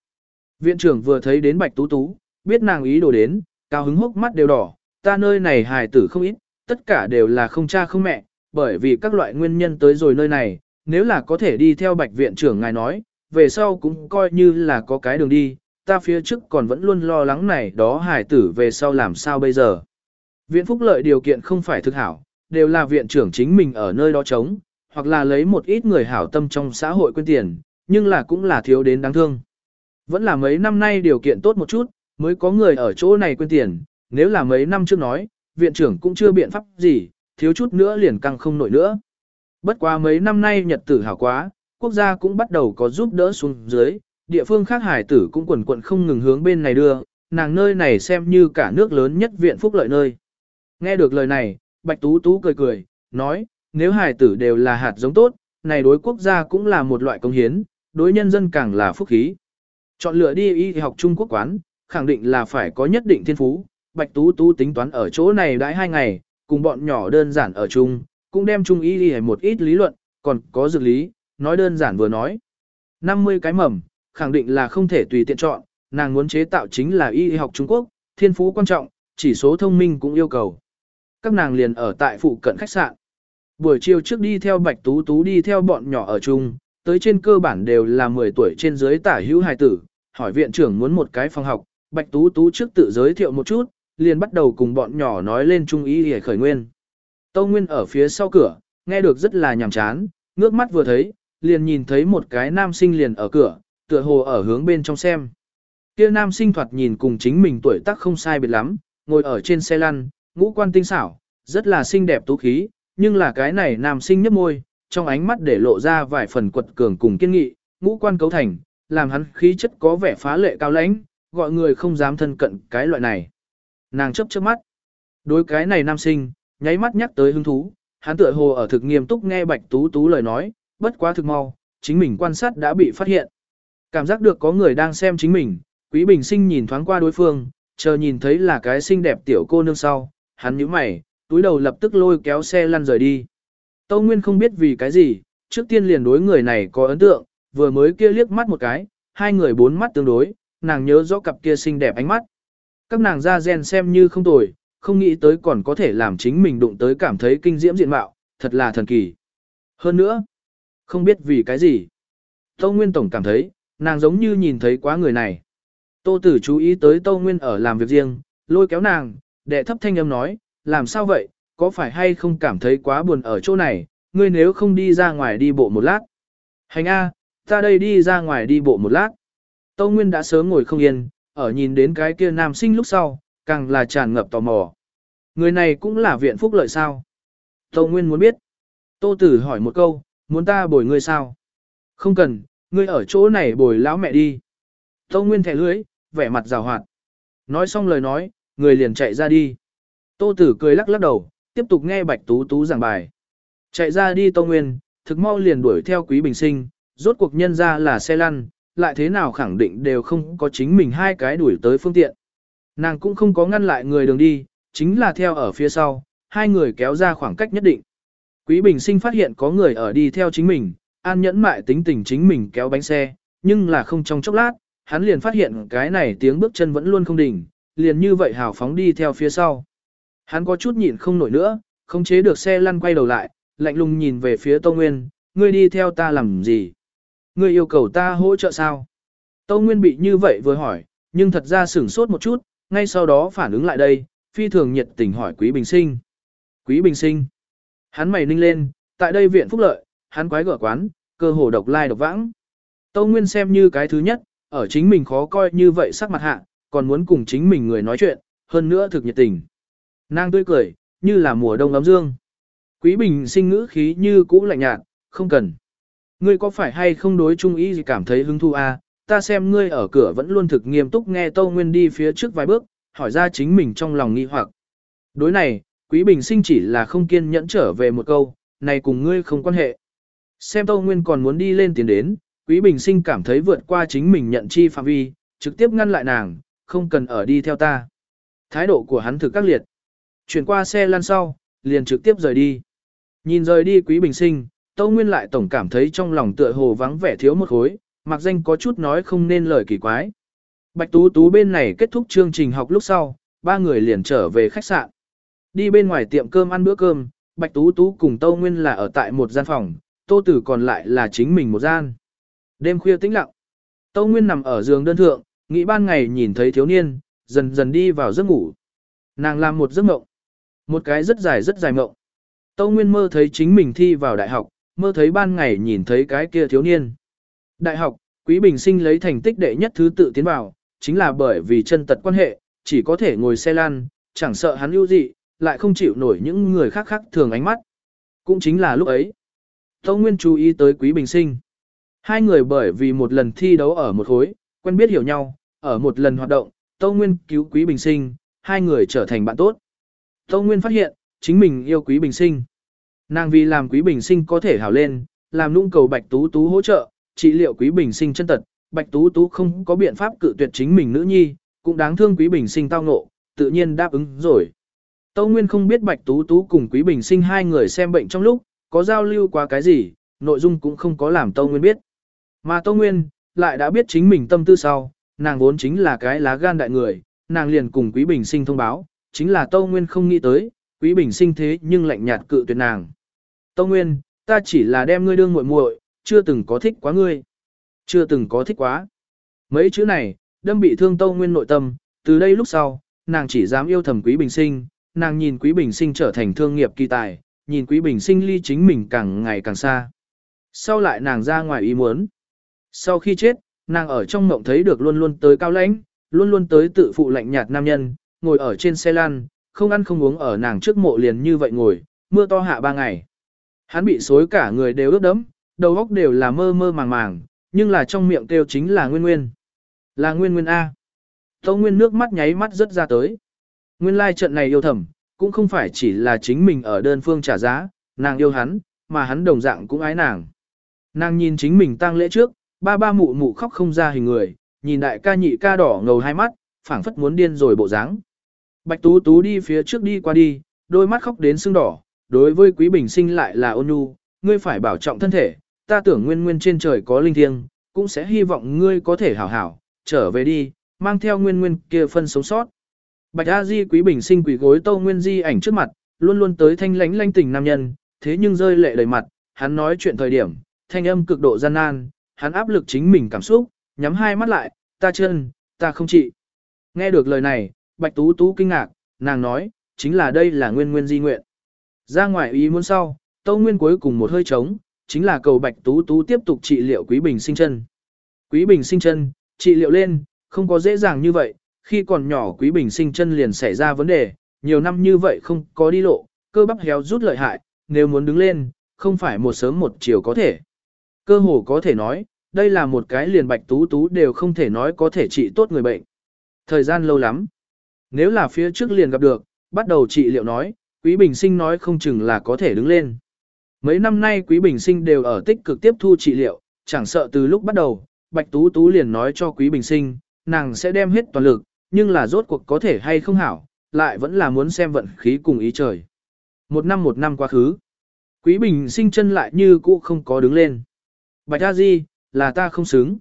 Speaker 1: Viện trưởng vừa thấy đến Bạch Tú Tú, biết nàng ý đồ đến, cao hứng hốc mắt đều đỏ, ta nơi này hài tử không ít, tất cả đều là không cha không mẹ, bởi vì các loại nguyên nhân tới rồi nơi này, nếu là có thể đi theo Bạch viện trưởng ngài nói, về sau cũng coi như là có cái đường đi, ta phía trước còn vẫn luôn lo lắng này đó hải tử về sau làm sao bây giờ. Viện phúc lợi điều kiện không phải thực hảo, đều là viện trưởng chính mình ở nơi đó chống, hoặc là lấy một ít người hảo tâm trong xã hội quên tiền, nhưng là cũng là thiếu đến đáng thương. Vẫn là mấy năm nay điều kiện tốt một chút, mới có người ở chỗ này quên tiền, nếu là mấy năm trước nói, viện trưởng cũng chưa biện pháp gì, thiếu chút nữa liền căng không nổi nữa. Bất quá mấy năm nay nhật tử hảo quá, quốc gia cũng bắt đầu có giúp đỡ xuống dưới, địa phương khác hải tử cũng quần quận không ngừng hướng bên này đưa, nàng nơi này xem như cả nước lớn nhất viện phúc lợi nơi. Nghe được lời này, Bạch Tú Tú cười cười, nói, nếu hải tử đều là hạt giống tốt, này đối quốc gia cũng là một loại công hiến, đối nhân dân càng là phúc khí. Chọn lựa đi y học Trung Quốc quán, khẳng định là phải có nhất định thiên phú. Bạch Tú Tú tính toán ở chỗ này đãi hai ngày, cùng bọn nhỏ đơn giản ở chung, cũng đem chung y đi một ít lý luận, còn có dược lý, nói đơn giản vừa nói. 50 cái mầm, khẳng định là không thể tùy tiện chọn, nàng muốn chế tạo chính là y học Trung Quốc, thiên phú quan trọng, chỉ số thông minh cũng yêu cầu. Các nàng liền ở tại phụ cận khách sạn. Buổi chiều trước đi theo Bạch Tú Tú đi theo bọn nhỏ ở chung, tới trên cơ bản đều là 10 tuổi trên dưới tả hữu hài tử, hỏi viện trưởng muốn một cái phòng học, Bạch Tú Tú trước tự giới thiệu một chút, liền bắt đầu cùng bọn nhỏ nói lên trung ý để khởi nguyên. Tâu Nguyên ở phía sau cửa, nghe được rất là nhàm chán, ngước mắt vừa thấy, liền nhìn thấy một cái nam sinh liền ở cửa, tựa hồ ở hướng bên trong xem. Kia nam sinh thoạt nhìn cùng chính mình tuổi tác không sai biệt lắm, ngồi ở trên xe lăn, ngũ quan tinh xảo, rất là xinh đẹp tú khí, nhưng là cái này nam sinh nhấp môi, trong ánh mắt để lộ ra vài phần quật cường cùng kiên nghị, ngũ quan cấu thành, làm hắn khí chất có vẻ phá lệ cao lãnh, gọi người không dám thân cận cái loại này. Nàng chấp chớp mắt. Đối cái này nam sinh, nháy mắt nhắc tới hứng thú, hắn tựa hồ ở thực nghiêm túc nghe Bạch Tú Tú lời nói, bất quá thực mau, chính mình quan sát đã bị phát hiện. Cảm giác được có người đang xem chính mình, Quý Bình Sinh nhìn thoáng qua đối phương, chờ nhìn thấy là cái xinh đẹp tiểu cô nương sau, hắn nhíu mày, túi đầu lập tức lôi kéo xe lăn rời đi. Tâu Nguyên không biết vì cái gì, trước tiên liền đối người này có ấn tượng, vừa mới kia liếc mắt một cái, hai người bốn mắt tương đối, nàng nhớ rõ cặp kia xinh đẹp ánh mắt. Các nàng ra gen xem như không tồi, không nghĩ tới còn có thể làm chính mình đụng tới cảm thấy kinh diễm diện mạo, thật là thần kỳ. Hơn nữa, không biết vì cái gì. Tâu Nguyên Tổng cảm thấy, nàng giống như nhìn thấy quá người này. Tô Tử chú ý tới Tâu Nguyên ở làm việc riêng, lôi kéo nàng, đệ thấp thanh âm nói, làm sao vậy, có phải hay không cảm thấy quá buồn ở chỗ này, ngươi nếu không đi ra ngoài đi bộ một lát. Hành A, ta đây đi ra ngoài đi bộ một lát. Tâu Nguyên đã sớm ngồi không yên, ở nhìn đến cái kia nam sinh lúc sau, càng là tràn ngập tò mò. Người này cũng là viện phúc lợi sao? Tô Nguyên muốn biết. Tô Tử hỏi một câu, muốn ta bồi ngươi sao? Không cần, ngươi ở chỗ này bồi lão mẹ đi. Tô Nguyên thẻ lưới, vẻ mặt rào hoạt. Nói xong lời nói, người liền chạy ra đi. Tô Tử cười lắc lắc đầu, tiếp tục nghe Bạch Tú Tú giảng bài. Chạy ra đi Tô Nguyên, thực mau liền đuổi theo Quý Bình Sinh, rốt cuộc nhân ra là xe lăn, lại thế nào khẳng định đều không có chính mình hai cái đuổi tới phương tiện. Nàng cũng không có ngăn lại người đường đi, chính là theo ở phía sau, hai người kéo ra khoảng cách nhất định. Quý Bình Sinh phát hiện có người ở đi theo chính mình, an nhẫn mại tính tình chính mình kéo bánh xe, nhưng là không trong chốc lát, hắn liền phát hiện cái này tiếng bước chân vẫn luôn không đỉnh, liền như vậy hào phóng đi theo phía sau. Hắn có chút nhịn không nổi nữa, không chế được xe lăn quay đầu lại, lạnh lùng nhìn về phía Tô Nguyên, ngươi đi theo ta làm gì? Ngươi yêu cầu ta hỗ trợ sao? Tô Nguyên bị như vậy vừa hỏi, nhưng thật ra sửng sốt một chút, ngay sau đó phản ứng lại đây, phi thường nhiệt tình hỏi Quý Bình Sinh. Quý Bình Sinh. Hắn mày ninh lên, tại đây viện phúc lợi, hắn quái gở quán, cơ hồ độc lai độc vãng. Tô Nguyên xem như cái thứ nhất, ở chính mình khó coi như vậy sắc mặt hạ, còn muốn cùng chính mình người nói chuyện, hơn nữa thực nhiệt tình. Nàng tươi cười, như là mùa đông ấm dương. Quý Bình sinh ngữ khí như cũ lạnh nhạt, không cần. Ngươi có phải hay không đối trung ý gì cảm thấy hứng thú à? ta xem ngươi ở cửa vẫn luôn thực nghiêm túc nghe Tô Nguyên đi phía trước vài bước, hỏi ra chính mình trong lòng nghi hoặc. Đối này, Quý Bình sinh chỉ là không kiên nhẫn trở về một câu, này cùng ngươi không quan hệ. Xem Tô Nguyên còn muốn đi lên tiến đến, Quý Bình sinh cảm thấy vượt qua chính mình nhận chi phạm vi, trực tiếp ngăn lại nàng, không cần ở đi theo ta. Thái độ của hắn thực các liệt. Chuyển qua xe lăn sau, liền trực tiếp rời đi. Nhìn rời đi Quý Bình sinh, Tâu Nguyên lại tổng cảm thấy trong lòng tựa hồ vắng vẻ thiếu một khối, mặc danh có chút nói không nên lời kỳ quái. Bạch Tú Tú bên này kết thúc chương trình học lúc sau, ba người liền trở về khách sạn. Đi bên ngoài tiệm cơm ăn bữa cơm, Bạch Tú Tú cùng Tâu Nguyên là ở tại một gian phòng, Tô Tử còn lại là chính mình một gian. Đêm khuya tĩnh lặng. Tâu Nguyên nằm ở giường đơn thượng, nghĩ ban ngày nhìn thấy thiếu niên, dần dần đi vào giấc ngủ. Nàng làm một giấc mộng. Một cái rất dài rất dài mộng. Tâu Nguyên mơ thấy chính mình thi vào đại học, mơ thấy ban ngày nhìn thấy cái kia thiếu niên. Đại học, Quý Bình Sinh lấy thành tích đệ nhất thứ tự tiến vào, chính là bởi vì chân tật quan hệ, chỉ có thể ngồi xe lăn, chẳng sợ hắn ưu dị, lại không chịu nổi những người khác khác thường ánh mắt. Cũng chính là lúc ấy. Tâu Nguyên chú ý tới Quý Bình Sinh. Hai người bởi vì một lần thi đấu ở một khối, quen biết hiểu nhau, ở một lần hoạt động, Tâu Nguyên cứu Quý Bình Sinh, hai người trở thành bạn tốt. Tâu Nguyên phát hiện, chính mình yêu Quý Bình Sinh. Nàng vì làm Quý Bình Sinh có thể hảo lên, làm nung cầu Bạch Tú Tú hỗ trợ, trị liệu Quý Bình Sinh chân tật, Bạch Tú Tú không có biện pháp cự tuyệt chính mình nữ nhi, cũng đáng thương Quý Bình Sinh tao ngộ, tự nhiên đáp ứng rồi. Tâu Nguyên không biết Bạch Tú Tú cùng Quý Bình Sinh hai người xem bệnh trong lúc, có giao lưu qua cái gì, nội dung cũng không có làm Tâu Nguyên biết. Mà Tâu Nguyên, lại đã biết chính mình tâm tư sau, nàng vốn chính là cái lá gan đại người, nàng liền cùng Quý Bình Sinh thông báo, chính là Tâu Nguyên không nghĩ tới, Quý Bình Sinh thế nhưng lạnh nhạt cự tuyệt nàng. Tâu Nguyên, ta chỉ là đem ngươi đương muội muội, chưa từng có thích quá ngươi. Chưa từng có thích quá. Mấy chữ này, đâm bị thương Tâu Nguyên nội tâm, từ đây lúc sau, nàng chỉ dám yêu thầm Quý Bình Sinh, nàng nhìn Quý Bình Sinh trở thành thương nghiệp kỳ tài, nhìn Quý Bình Sinh ly chính mình càng ngày càng xa. Sau lại nàng ra ngoài ý muốn. Sau khi chết, nàng ở trong mộng thấy được luôn luôn tới cao lãnh, luôn luôn tới tự phụ lạnh nhạt nam nhân, ngồi ở trên xe lăn, không ăn không uống ở nàng trước mộ liền như vậy ngồi, mưa to hạ ba ngày. Hắn bị xối cả người đều ướt đẫm, đầu óc đều là mơ mơ màng màng, nhưng là trong miệng kêu chính là nguyên nguyên. Là nguyên nguyên A. Tâu nguyên nước mắt nháy mắt rất ra tới. Nguyên lai trận này yêu thầm, cũng không phải chỉ là chính mình ở đơn phương trả giá, nàng yêu hắn, mà hắn đồng dạng cũng ái nàng. Nàng nhìn chính mình tăng lễ trước, ba ba mụ mụ khóc không ra hình người, nhìn đại ca nhị ca đỏ ngầu hai mắt, phảng phất muốn điên rồi bộ dáng. Bạch Tú Tú đi phía trước đi qua đi, đôi mắt khóc đến sưng đỏ, đối với Quý Bình Sinh lại là ôn nhu, ngươi phải bảo trọng thân thể, ta tưởng nguyên nguyên trên trời có linh thiêng, cũng sẽ hy vọng ngươi có thể hảo hảo, trở về đi, mang theo nguyên nguyên kia phân sống sót. Bạch A Di Quý Bình Sinh quỳ gối Tâu Nguyên Di ảnh trước mặt, luôn luôn tới thanh lãnh lanh tình nam nhân, thế nhưng rơi lệ đầy mặt, hắn nói chuyện thời điểm, thanh âm cực độ gian nan, hắn áp lực chính mình cảm xúc, nhắm hai mắt lại, ta chân, ta không trị. Nghe được lời này, Bạch Tú Tú kinh ngạc, nàng nói, chính là đây là nguyên nguyên di nguyện. Ra ngoài ý muốn sau, Tâu Nguyên cuối cùng một hơi trống, chính là cầu Bạch Tú Tú tiếp tục trị liệu Quý Bình sinh chân. Quý Bình sinh chân, trị liệu lên, không có dễ dàng như vậy, khi còn nhỏ Quý Bình sinh chân liền xảy ra vấn đề, nhiều năm như vậy không có đi lộ, cơ bắp héo rút lợi hại, nếu muốn đứng lên, không phải một sớm một chiều có thể. Cơ hồ có thể nói, đây là một cái liền Bạch Tú Tú đều không thể nói có thể trị tốt người bệnh. Thời gian lâu lắm. Nếu là phía trước liền gặp được, bắt đầu trị liệu nói, Quý Bình Sinh nói không chừng là có thể đứng lên. Mấy năm nay Quý Bình Sinh đều ở tích cực tiếp thu trị liệu, chẳng sợ từ lúc bắt đầu, Bạch Tú Tú liền nói cho Quý Bình Sinh, nàng sẽ đem hết toàn lực, nhưng là rốt cuộc có thể hay không hảo, lại vẫn là muốn xem vận khí cùng ý trời. Một năm một năm quá khứ, Quý Bình Sinh chân lại như cũ không có đứng lên. Bạch A Di, là ta không xứng.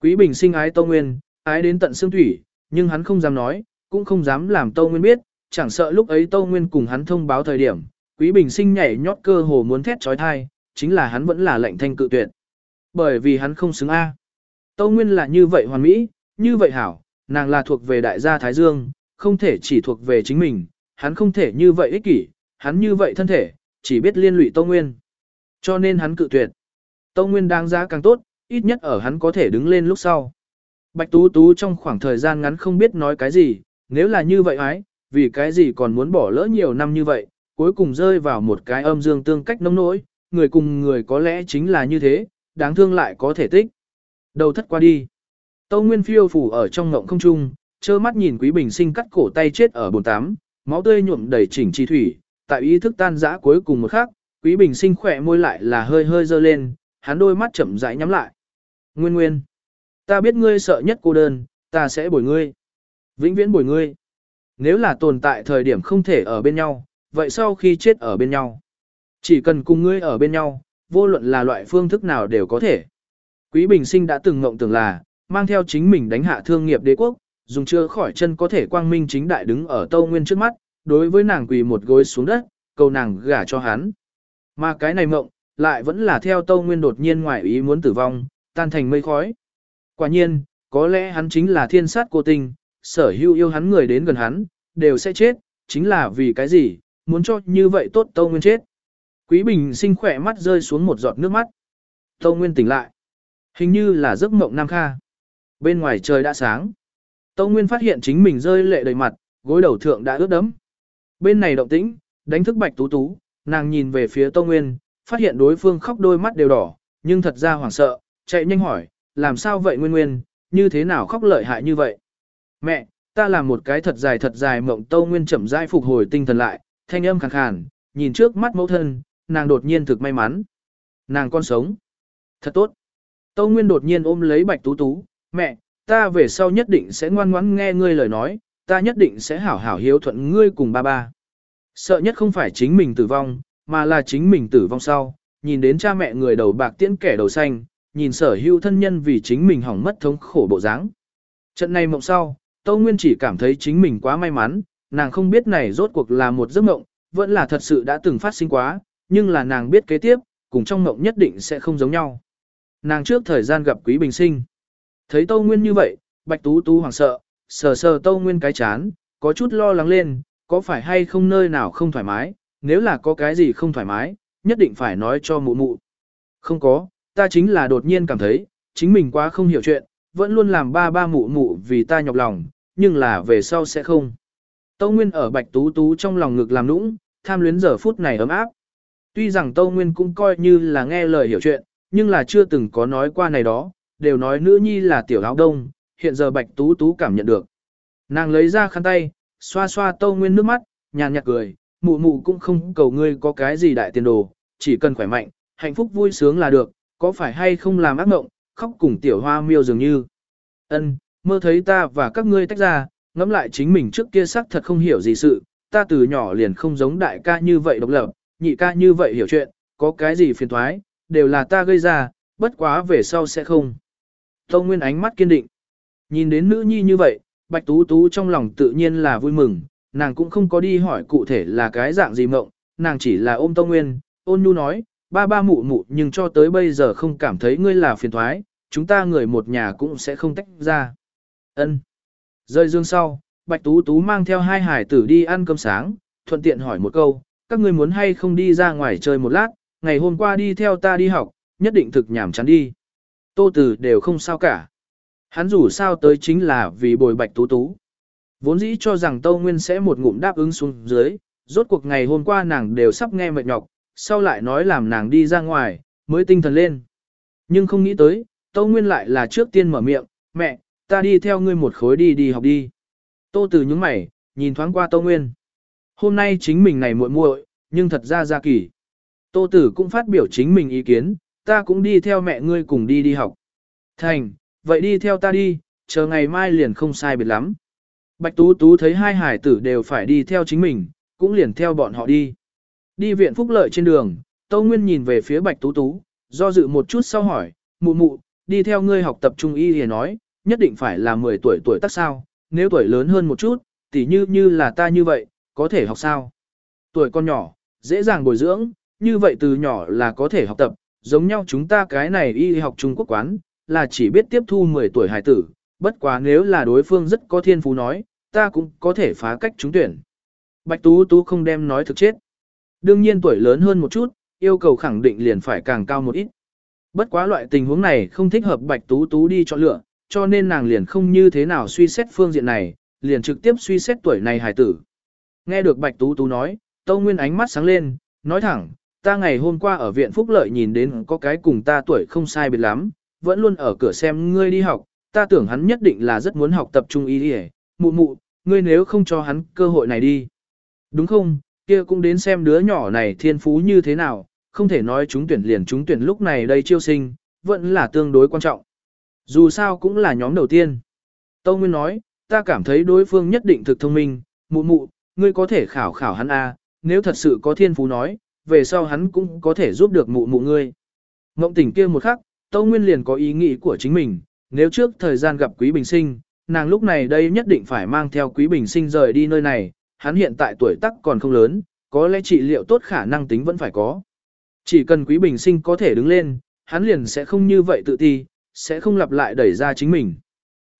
Speaker 1: Quý Bình Sinh ái Tô Nguyên, ái đến tận xương thủy, nhưng hắn không dám nói, cũng không dám làm Tâu Nguyên biết, chẳng sợ lúc ấy Tâu Nguyên cùng hắn thông báo thời điểm, Quý Bình Sinh nhảy nhót cơ hồ muốn thét trói thai, chính là hắn vẫn là lệnh thanh cự tuyệt. Bởi vì hắn không xứng A. Tâu Nguyên là như vậy hoàn mỹ, như vậy hảo, nàng là thuộc về đại gia Thái Dương, không thể chỉ thuộc về chính mình, hắn không thể như vậy ích kỷ, hắn như vậy thân thể, chỉ biết liên lụy Tâu Nguyên. Cho nên hắn cự tuyệt. Tâu Nguyên đáng giá càng tốt, ít nhất ở hắn có thể đứng lên lúc sau. Bạch Tú Tú trong khoảng thời gian ngắn không biết nói cái gì, nếu là như vậy ái, vì cái gì còn muốn bỏ lỡ nhiều năm như vậy, cuối cùng rơi vào một cái âm dương tương cách nông nỗi, người cùng người có lẽ chính là như thế, đáng thương lại có thể tích. Đầu thất qua đi. Tâu Nguyên phiêu phủ ở trong ngộng không trung, trơ mắt nhìn Quý Bình Sinh cắt cổ tay chết ở bồn tám, máu tươi nhuộm đầy chỉnh chi thủy, tại ý thức tan rã cuối cùng một khắc, Quý Bình Sinh khỏe môi lại là hơi hơi dơ lên, hắn đôi mắt chậm rãi nhắm lại. Nguyên Nguyên, ta biết ngươi sợ nhất cô đơn, ta sẽ bồi ngươi. Vĩnh viễn bồi ngươi. Nếu là tồn tại thời điểm không thể ở bên nhau, vậy sau khi chết ở bên nhau. Chỉ cần cùng ngươi ở bên nhau, vô luận là loại phương thức nào đều có thể. Quý Bình Sinh đã từng ngộng tưởng là, mang theo chính mình đánh hạ thương nghiệp đế quốc, dùng chưa khỏi chân có thể quang minh chính đại đứng ở Tâu Nguyên trước mắt, đối với nàng quỳ một gối xuống đất, cầu nàng gả cho hắn. Mà cái này mộng, lại vẫn là theo Tâu Nguyên đột nhiên ngoài ý muốn tử vong, tan thành mây khói. Quả nhiên, có lẽ hắn chính là thiên sát cô tình, sở hữu yêu hắn người đến gần hắn, đều sẽ chết, chính là vì cái gì, muốn cho như vậy tốt Tâu Nguyên chết. Quý Bình sinh khỏe mắt rơi xuống một giọt nước mắt. Tâu Nguyên tỉnh lại. Hình như là giấc mộng Nam Kha. Bên ngoài trời đã sáng. Tâu Nguyên phát hiện chính mình rơi lệ đầy mặt, gối đầu thượng đã ướt đẫm. Bên này động tĩnh, đánh thức Bạch Tú Tú, nàng nhìn về phía Tâu Nguyên, phát hiện đối phương khóc đôi mắt đều đỏ, nhưng thật ra hoảng sợ, chạy nhanh hỏi, làm sao vậy Nguyên Nguyên, như thế nào khóc lợi hại như vậy? Mẹ, ta làm một cái thật dài thật dài mộng Tâu Nguyên chậm rãi phục hồi tinh thần lại, thanh âm khàn khàn, nhìn trước mắt mẫu thân, nàng đột nhiên thực may mắn. Nàng con sống. Thật tốt. Tâu Nguyên đột nhiên ôm lấy Bạch Tú Tú, mẹ, ta về sau nhất định sẽ ngoan ngoãn nghe ngươi lời nói, ta nhất định sẽ hảo hảo hiếu thuận ngươi cùng ba ba. Sợ nhất không phải chính mình tử vong, mà là chính mình tử vong sau, nhìn đến cha mẹ người đầu bạc tiễn kẻ đầu xanh, nhìn sở hữu thân nhân vì chính mình hỏng mất thống khổ bộ dáng. Trận này mộng sau, Tâu Nguyên chỉ cảm thấy chính mình quá may mắn, nàng không biết này rốt cuộc là một giấc mộng, vẫn là thật sự đã từng phát sinh quá, nhưng là nàng biết kế tiếp, cùng trong mộng nhất định sẽ không giống nhau. Nàng trước thời gian gặp Quý Bình Sinh. Thấy Tâu Nguyên như vậy, Bạch Tú Tú hoảng sợ, sờ sờ Tâu Nguyên cái chán, có chút lo lắng lên, có phải hay không nơi nào không thoải mái, nếu là có cái gì không thoải mái, nhất định phải nói cho mụ mụ. Không có, ta chính là đột nhiên cảm thấy, chính mình quá không hiểu chuyện, vẫn luôn làm ba ba mụ mụ vì ta nhọc lòng, nhưng là về sau sẽ không. Tâu Nguyên ở Bạch Tú Tú trong lòng ngực làm nũng, tham luyến giờ phút này ấm áp. Tuy rằng Tâu Nguyên cũng coi như là nghe lời hiểu chuyện, nhưng là chưa từng có nói qua này đó, đều nói nữ nhi là tiểu áo đông, hiện giờ Bạch Tú Tú cảm nhận được. Nàng lấy ra khăn tay, xoa xoa Tâu Nguyên nước mắt, nhàn nhạt cười, mụ mụ cũng không cầu ngươi có cái gì đại tiền đồ, chỉ cần khỏe mạnh, hạnh phúc vui sướng là được, có phải hay không làm ác mộng, khóc cùng tiểu hoa miêu dường như. Ân, mơ thấy ta và các ngươi tách ra, ngẫm lại chính mình trước kia xác thật không hiểu gì sự, ta từ nhỏ liền không giống đại ca như vậy độc lập, nhị ca như vậy hiểu chuyện, có cái gì phiền thoái, đều là ta gây ra, bất quá về sau sẽ không. Tông Nguyên ánh mắt kiên định. Nhìn đến nữ nhi như vậy, Bạch Tú Tú trong lòng tự nhiên là vui mừng, nàng cũng không có đi hỏi cụ thể là cái dạng gì mộng, nàng chỉ là ôm Tông Nguyên, ôn nhu nói, ba ba mụ mụ nhưng cho tới bây giờ không cảm thấy ngươi là phiền thoái, chúng ta người một nhà cũng sẽ không tách ra. Ân. Rơi dương sau, Bạch Tú Tú mang theo hai hải tử đi ăn cơm sáng, thuận tiện hỏi một câu, các ngươi muốn hay không đi ra ngoài chơi một lát, ngày hôm qua đi theo ta đi học, nhất định thực nhảm chán đi. Tô Tử đều không sao cả. Hắn dù sao tới chính là vì bồi bạch tú tú. Vốn dĩ cho rằng Tâu Nguyên sẽ một ngụm đáp ứng xuống dưới, rốt cuộc ngày hôm qua nàng đều sắp nghe mệt nhọc, sau lại nói làm nàng đi ra ngoài, mới tinh thần lên. Nhưng không nghĩ tới, Tâu Nguyên lại là trước tiên mở miệng, mẹ, ta đi theo ngươi một khối đi đi học đi. Tô Tử nhướng mày, nhìn thoáng qua Tâu Nguyên. Hôm nay chính mình này muội muội, nhưng thật ra ra kỳ. Tô Tử cũng phát biểu chính mình ý kiến, ta cũng đi theo mẹ ngươi cùng đi đi học. Thành, vậy đi theo ta đi, chờ ngày mai liền không sai biệt lắm. Bạch Tú Tú thấy hai hải tử đều phải đi theo chính mình, cũng liền theo bọn họ đi. Đi viện phúc lợi trên đường, Tâu Nguyên nhìn về phía Bạch Tú Tú, do dự một chút sau hỏi, mụ mụ, đi theo ngươi học tập trung y thì nói, nhất định phải là 10 tuổi tuổi tác sao, nếu tuổi lớn hơn một chút, tỉ như như là ta như vậy, có thể học sao. Tuổi con nhỏ, dễ dàng bồi dưỡng, như vậy từ nhỏ là có thể học tập, giống nhau chúng ta cái này y học Trung Quốc quán, là chỉ biết tiếp thu 10 tuổi hài tử, bất quá nếu là đối phương rất có thiên phú nói, ta cũng có thể phá cách trúng tuyển. Bạch Tú Tú không đem nói thực chết. Đương nhiên tuổi lớn hơn một chút, yêu cầu khẳng định liền phải càng cao một ít. Bất quá loại tình huống này không thích hợp Bạch Tú Tú đi chọn lựa, cho nên nàng liền không như thế nào suy xét phương diện này, liền trực tiếp suy xét tuổi này hài tử. Nghe được Bạch Tú Tú nói, Tâu Nguyên ánh mắt sáng lên, nói thẳng, ta ngày hôm qua ở viện phúc lợi nhìn đến có cái cùng ta tuổi không sai biệt lắm, vẫn luôn ở cửa xem ngươi đi học, ta tưởng hắn nhất định là rất muốn học tập trung ý đi mụ mụ, ngươi nếu không cho hắn cơ hội này đi. Đúng không, kia cũng đến xem đứa nhỏ này thiên phú như thế nào, không thể nói chúng tuyển liền chúng tuyển lúc này đây chiêu sinh, vẫn là tương đối quan trọng. Dù sao cũng là nhóm đầu tiên. Tâu Nguyên nói, ta cảm thấy đối phương nhất định thực thông minh, mụ mụ, ngươi có thể khảo khảo hắn A, nếu thật sự có thiên phú nói, về sau hắn cũng có thể giúp được mụ mụ ngươi. Ngộng tỉnh kia một khắc, Tâu Nguyên liền có ý nghĩ của chính mình, nếu trước thời gian gặp Quý Bình Sinh, nàng lúc này đây nhất định phải mang theo Quý Bình Sinh rời đi nơi này, hắn hiện tại tuổi tác còn không lớn, có lẽ trị liệu tốt khả năng tính vẫn phải có. Chỉ cần Quý Bình Sinh có thể đứng lên, hắn liền sẽ không như vậy tự ti, sẽ không lặp lại đẩy ra chính mình.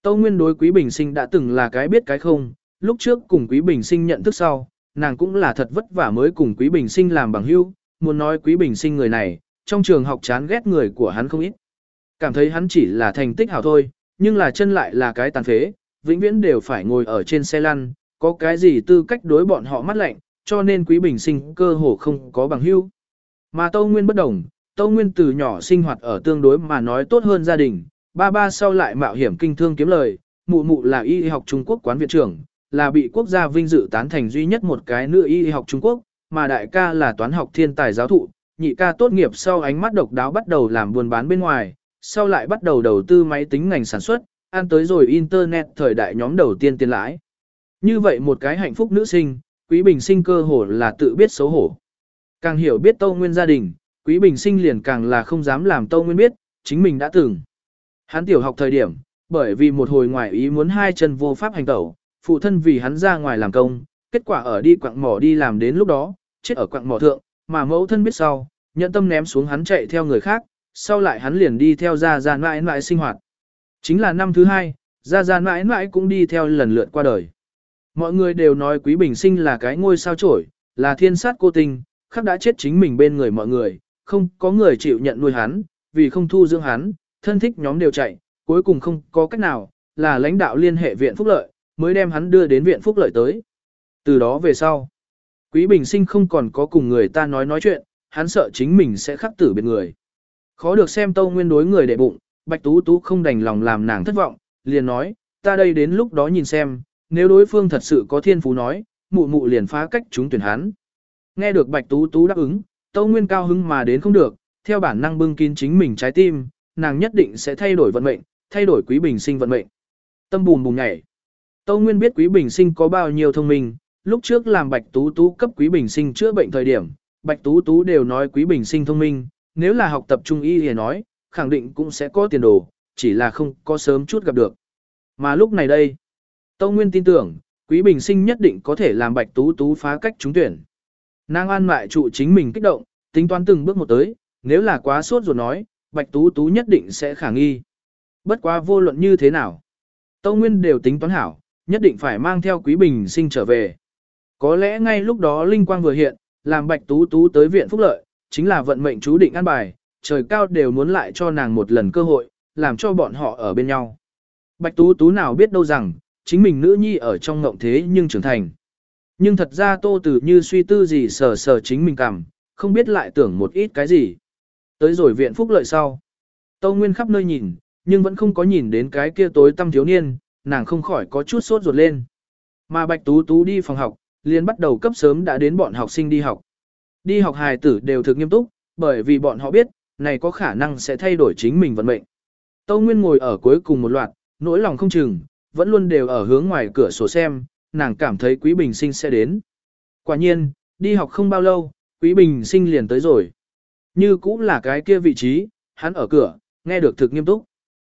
Speaker 1: Tâu Nguyên đối Quý Bình Sinh đã từng là cái biết cái không, lúc trước cùng Quý Bình Sinh nhận thức sau, nàng cũng là thật vất vả mới cùng Quý Bình Sinh làm bằng hữu, muốn nói Quý Bình Sinh người này, trong trường học chán ghét người của hắn không ít. Cảm thấy hắn chỉ là thành tích hảo thôi, nhưng là chân lại là cái tàn phế, vĩnh viễn đều phải ngồi ở trên xe lăn, có cái gì tư cách đối bọn họ mắt lạnh, cho nên Quý Bình Sinh cơ hồ không có bằng hữu. Mà Tâu Nguyên bất đồng, Tâu Nguyên từ nhỏ sinh hoạt ở tương đối mà nói tốt hơn gia đình, ba ba sau lại mạo hiểm kinh thương kiếm lời, mụ mụ là y học Trung Quốc quán viện trưởng, là bị quốc gia vinh dự tán thành duy nhất một cái nữ y học Trung Quốc, mà đại ca là toán học thiên tài giáo thụ, nhị ca tốt nghiệp sau ánh mắt độc đáo bắt đầu làm buôn bán bên ngoài, sau lại bắt đầu đầu tư máy tính ngành sản xuất, ăn tới rồi internet thời đại nhóm đầu tiên tiền lãi. Như vậy một cái hạnh phúc nữ sinh, Quý Bình Sinh cơ hồ là tự biết xấu hổ. Càng hiểu biết Tâu Nguyên gia đình, Quý Bình Sinh liền càng là không dám làm Tâu Nguyên biết, chính mình đã từng. Hắn tiểu học thời điểm, bởi vì một hồi ngoài ý muốn hai chân vô pháp hành tẩu, phụ thân vì hắn ra ngoài làm công, kết quả ở đi quặng mỏ đi làm đến lúc đó, chết ở quặng mỏ thượng, mà mẫu thân biết sau, nhận tâm ném xuống hắn chạy theo người khác, sau lại hắn liền đi theo gia gia mãi mãi sinh hoạt. Chính là năm thứ hai, gia gia mãi mãi cũng đi theo lần lượt qua đời. Mọi người đều nói Quý Bình Sinh là cái ngôi sao trổi, là thiên sát cô tình, khắc đã chết chính mình bên người mọi người, không có người chịu nhận nuôi hắn, vì không thu dưỡng hắn, thân thích nhóm đều chạy, cuối cùng không có cách nào, là lãnh đạo liên hệ viện phúc lợi, mới đem hắn đưa đến viện phúc lợi tới. Từ đó về sau, Quý Bình Sinh không còn có cùng người ta nói nói chuyện, hắn sợ chính mình sẽ khắc tử biệt người. Khó được xem Tâu Nguyên đối người đệ bụng, Bạch Tú Tú không đành lòng làm nàng thất vọng, liền nói, ta đây đến lúc đó nhìn xem, nếu đối phương thật sự có thiên phú nói, mụ mụ liền phá cách chúng tuyển hắn. Nghe được Bạch Tú Tú đáp ứng, Tâu Nguyên cao hứng mà đến không được, theo bản năng bưng kín chính mình trái tim, nàng nhất định sẽ thay đổi vận mệnh, thay đổi Quý Bình Sinh vận mệnh. Tâm bùm bùm nhảy. Tâu Nguyên biết Quý Bình Sinh có bao nhiêu thông minh, lúc trước làm Bạch Tú Tú cấp Quý Bình Sinh chữa bệnh thời điểm, Bạch Tú Tú đều nói Quý Bình Sinh thông minh, nếu là học tập trung y thì nói, khẳng định cũng sẽ có tiền đồ, chỉ là không có sớm chút gặp được. Mà lúc này đây, Tâu Nguyên tin tưởng, Quý Bình Sinh nhất định có thể làm Bạch Tú Tú phá cách trúng tuyển. Nàng an mại trụ chính mình kích động, tính toán từng bước một tới, nếu là quá sốt rồi nói, Bạch Tú Tú nhất định sẽ khả nghi. Bất quá vô luận như thế nào. Tâu Nguyên đều tính toán hảo, nhất định phải mang theo Quý Bình Sinh trở về. Có lẽ ngay lúc đó Linh Quang vừa hiện, làm bạch tú tú tới viện phúc lợi, chính là vận mệnh chú định an bài, trời cao đều muốn lại cho nàng một lần cơ hội, làm cho bọn họ ở bên nhau. Bạch tú tú nào biết đâu rằng, chính mình nữ nhi ở trong ngộng thế nhưng trưởng thành. Nhưng thật ra tô tử như suy tư gì sờ sờ chính mình cảm, không biết lại tưởng một ít cái gì. Tới rồi viện phúc lợi sau. Tâu Nguyên khắp nơi nhìn, nhưng vẫn không có nhìn đến cái kia tối tăm thiếu niên, nàng không khỏi có chút sốt ruột lên. Mà Bạch Tú Tú đi phòng học, liền bắt đầu cấp sớm đã đến bọn học sinh đi học. Đi học hài tử đều thực nghiêm túc, bởi vì bọn họ biết, này có khả năng sẽ thay đổi chính mình vận mệnh. Tâu Nguyên ngồi ở cuối cùng một loạt, nỗi lòng không chừng, vẫn luôn đều ở hướng ngoài cửa sổ xem, nàng cảm thấy Quý Bình Sinh sẽ đến. Quả nhiên, đi học không bao lâu, Quý Bình Sinh liền tới rồi. Như cũng là cái kia vị trí, hắn ở cửa, nghe được thực nghiêm túc.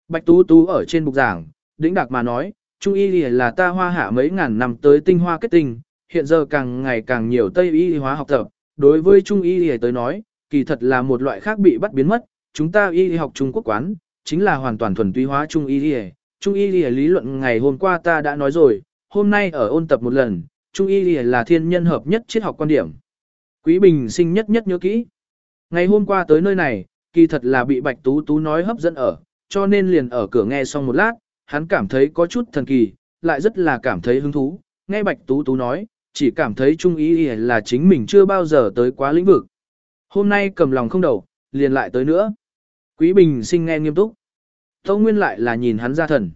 Speaker 1: Bạch Tú Tú ở trên bục giảng, đĩnh đạc mà nói, Trung y là ta hoa hạ mấy ngàn năm tới tinh hoa kết tinh, hiện giờ càng ngày càng nhiều Tây y hóa học tập. Đối với Trung y tới nói, kỳ thật là một loại khác bị bắt biến mất, chúng ta y học Trung Quốc quán, chính là hoàn toàn thuần túy hóa Trung y Trung y lý luận ngày hôm qua ta đã nói rồi, hôm nay ở ôn tập một lần, Trung y là thiên nhân hợp nhất triết học quan điểm. Quý Bình sinh nhất nhất nhớ kỹ. Ngày hôm qua tới nơi này, kỳ thật là bị Bạch Tú Tú nói hấp dẫn ở, cho nên liền ở cửa nghe xong một lát, hắn cảm thấy có chút thần kỳ, lại rất là cảm thấy hứng thú, nghe Bạch Tú Tú nói, chỉ cảm thấy trung y là chính mình chưa bao giờ tới quá lĩnh vực. Hôm nay cầm lòng không đầu, liền lại tới nữa. Quý Bình sinh nghe nghiêm túc. Tâu Nguyên lại là nhìn hắn ra thần.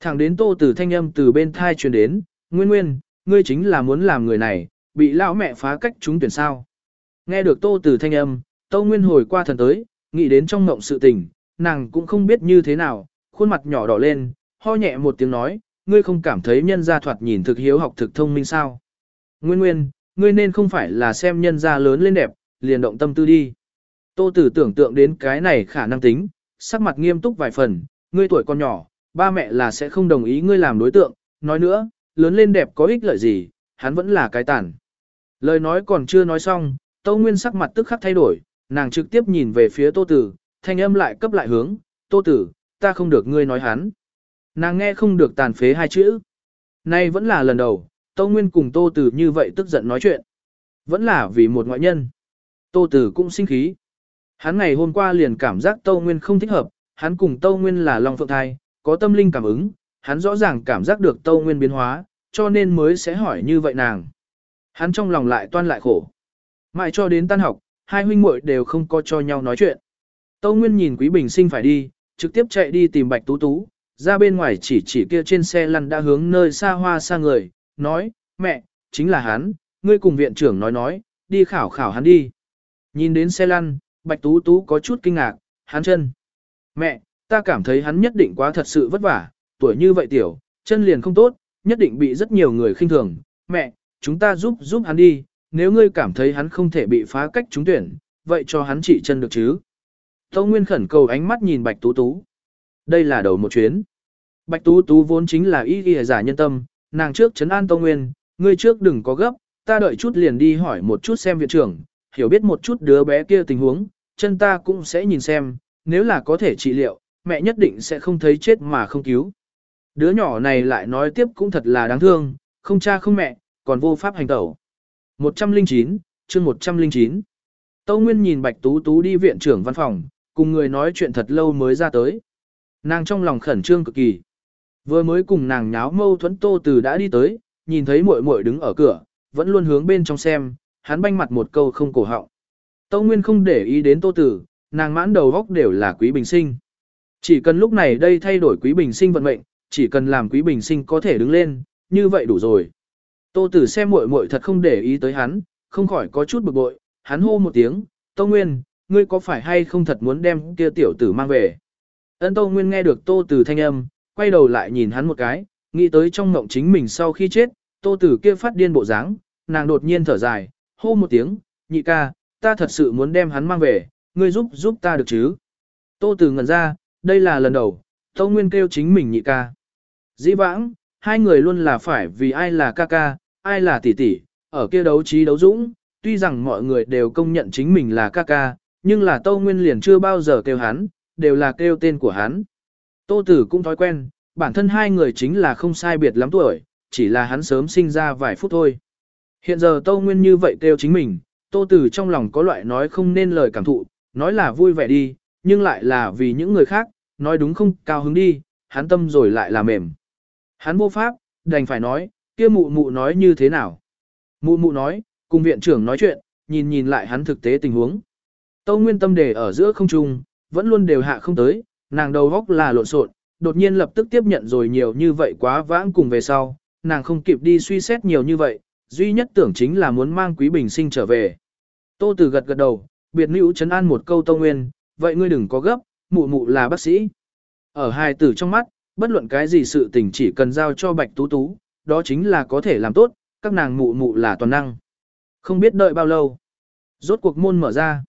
Speaker 1: Thẳng đến tô Tử thanh âm từ bên thai truyền đến, Nguyên Nguyên, ngươi chính là muốn làm người này, bị lão mẹ phá cách chúng tuyển sao. Nghe được tô Tử thanh âm, Tâu Nguyên hồi qua thần tới, nghĩ đến trong mộng sự tình, nàng cũng không biết như thế nào, khuôn mặt nhỏ đỏ lên, ho nhẹ một tiếng nói, ngươi không cảm thấy nhân gia thoạt nhìn thực hiếu học thực thông minh sao. Nguyên nguyên, ngươi nên không phải là xem nhân gia lớn lên đẹp, liền động tâm tư đi. Tô tử tưởng tượng đến cái này khả năng tính, sắc mặt nghiêm túc vài phần, ngươi tuổi còn nhỏ, ba mẹ là sẽ không đồng ý ngươi làm đối tượng, nói nữa, lớn lên đẹp có ích lợi gì, hắn vẫn là cái tàn. Lời nói còn chưa nói xong, Tô Nguyên sắc mặt tức khắc thay đổi, nàng trực tiếp nhìn về phía Tô Tử, thanh âm lại cấp lại hướng, Tô Tử, ta không được ngươi nói hắn. Nàng nghe không được tàn phế hai chữ. Nay vẫn là lần đầu, Tô Nguyên cùng Tô Tử như vậy tức giận nói chuyện. Vẫn là vì một ngoại nhân. Tô Tử cũng sinh khí. Hắn ngày hôm qua liền cảm giác Tâu Nguyên không thích hợp, hắn cùng Tâu Nguyên là Long Phượng Thai, có tâm linh cảm ứng, hắn rõ ràng cảm giác được Tâu Nguyên biến hóa, cho nên mới sẽ hỏi như vậy nàng. Hắn trong lòng lại toan lại khổ. Mãi cho đến tan học, hai huynh muội đều không có cho nhau nói chuyện. Tâu Nguyên nhìn Quý Bình Sinh phải đi, trực tiếp chạy đi tìm Bạch Tú Tú, ra bên ngoài chỉ chỉ kia trên xe lăn đã hướng nơi xa hoa xa người, nói, mẹ, chính là hắn, ngươi cùng viện trưởng nói nói, đi khảo khảo hắn đi. Nhìn đến xe lăn, Bạch Tú Tú có chút kinh ngạc, hắn chân. Mẹ, ta cảm thấy hắn nhất định quá thật sự vất vả, tuổi như vậy tiểu, chân liền không tốt, nhất định bị rất nhiều người khinh thường. Mẹ, chúng ta giúp giúp hắn đi, nếu ngươi cảm thấy hắn không thể bị phá cách trúng tuyển, vậy cho hắn trị chân được chứ. Tâu Nguyên khẩn cầu ánh mắt nhìn Bạch Tú Tú. Đây là đầu một chuyến. Bạch Tú Tú vốn chính là ý ghi giả nhân tâm, nàng trước chấn an Tâu Nguyên, ngươi trước đừng có gấp, ta đợi chút liền đi hỏi một chút xem viện trưởng, hiểu biết một chút đứa bé kia tình huống, chân ta cũng sẽ nhìn xem, nếu là có thể trị liệu, mẹ nhất định sẽ không thấy chết mà không cứu. Đứa nhỏ này lại nói tiếp cũng thật là đáng thương, không cha không mẹ, còn vô pháp hành tẩu. 109, chương 109. Tâu Nguyên nhìn Bạch Tú Tú đi viện trưởng văn phòng, cùng người nói chuyện thật lâu mới ra tới. Nàng trong lòng khẩn trương cực kỳ. Vừa mới cùng nàng nháo mâu thuẫn Tô Từ đã đi tới, nhìn thấy muội muội đứng ở cửa, vẫn luôn hướng bên trong xem, hắn banh mặt một câu không cổ họng. Tâu Nguyên không để ý đến Tô Tử, nàng mãn đầu góc đều là quý bình sinh. Chỉ cần lúc này đây thay đổi quý bình sinh vận mệnh, chỉ cần làm quý bình sinh có thể đứng lên, như vậy đủ rồi. Tô Tử xem muội muội thật không để ý tới hắn, không khỏi có chút bực bội, hắn hô một tiếng, Tô Nguyên, ngươi có phải hay không thật muốn đem kia tiểu tử mang về? Ân Tô Nguyên nghe được Tô Tử thanh âm, quay đầu lại nhìn hắn một cái, nghĩ tới trong mộng chính mình sau khi chết, Tô Tử kia phát điên bộ dáng, nàng đột nhiên thở dài, hô một tiếng, nhị ca, ta thật sự muốn đem hắn mang về, ngươi giúp giúp ta được chứ? Tô Tử ngẩn ra, đây là lần đầu, Tô Nguyên kêu chính mình nhị ca. Dĩ vãng, hai người luôn là phải vì ai là ca ca, ai là tỷ tỷ, ở kia đấu trí đấu dũng, tuy rằng mọi người đều công nhận chính mình là ca ca, nhưng là Tô Nguyên liền chưa bao giờ kêu hắn, đều là kêu tên của hắn. Tô Tử cũng thói quen, bản thân hai người chính là không sai biệt lắm tuổi, chỉ là hắn sớm sinh ra vài phút thôi. Hiện giờ Tô Nguyên như vậy kêu chính mình, Tô Tử trong lòng có loại nói không nên lời cảm thụ, nói là vui vẻ đi, nhưng lại là vì những người khác, nói đúng không cao hứng đi, hắn tâm rồi lại là mềm. Hắn vô pháp, đành phải nói, kia mụ mụ nói như thế nào. Mụ mụ nói, cùng viện trưởng nói chuyện, nhìn nhìn lại hắn thực tế tình huống. Tâu Nguyên tâm đề ở giữa không trung, vẫn luôn đều hạ không tới, nàng đầu góc là lộn xộn, đột nhiên lập tức tiếp nhận rồi nhiều như vậy quá vãng cùng về sau, nàng không kịp đi suy xét nhiều như vậy, duy nhất tưởng chính là muốn mang Quý Bình Sinh trở về. Tô Tử gật gật đầu, biệt nữ chấn an một câu Tô Nguyên, vậy ngươi đừng có gấp, mụ mụ là bác sĩ. Ở hai tử trong mắt, bất luận cái gì sự tình chỉ cần giao cho Bạch Tú Tú, đó chính là có thể làm tốt, các nàng mụ mụ là toàn năng. Không biết đợi bao lâu. Rốt cuộc môn mở ra.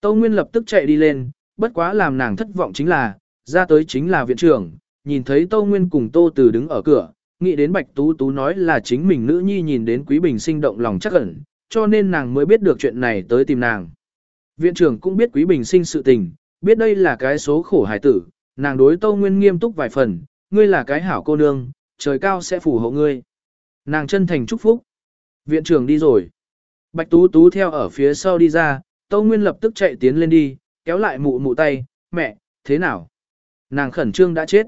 Speaker 1: Tô Nguyên lập tức chạy đi lên, bất quá làm nàng thất vọng chính là, ra tới chính là viện trưởng, nhìn thấy Tô Nguyên cùng Tô Từ đứng ở cửa, nghĩ đến Bạch Tú Tú nói là chính mình nữ nhi nhìn đến Quý Bình sinh động lòng chắc ẩn, cho nên nàng mới biết được chuyện này tới tìm nàng. Viện trưởng cũng biết Quý Bình sinh sự tình, biết đây là cái số khổ hải tử, nàng đối Tâu Nguyên nghiêm túc vài phần, ngươi là cái hảo cô nương, trời cao sẽ phù hộ ngươi. Nàng chân thành chúc phúc. Viện trưởng đi rồi. Bạch Tú Tú theo ở phía sau đi ra, Tâu Nguyên lập tức chạy tiến lên đi, kéo lại mụ mụ tay, mẹ, thế nào? Nàng khẩn trương đã chết.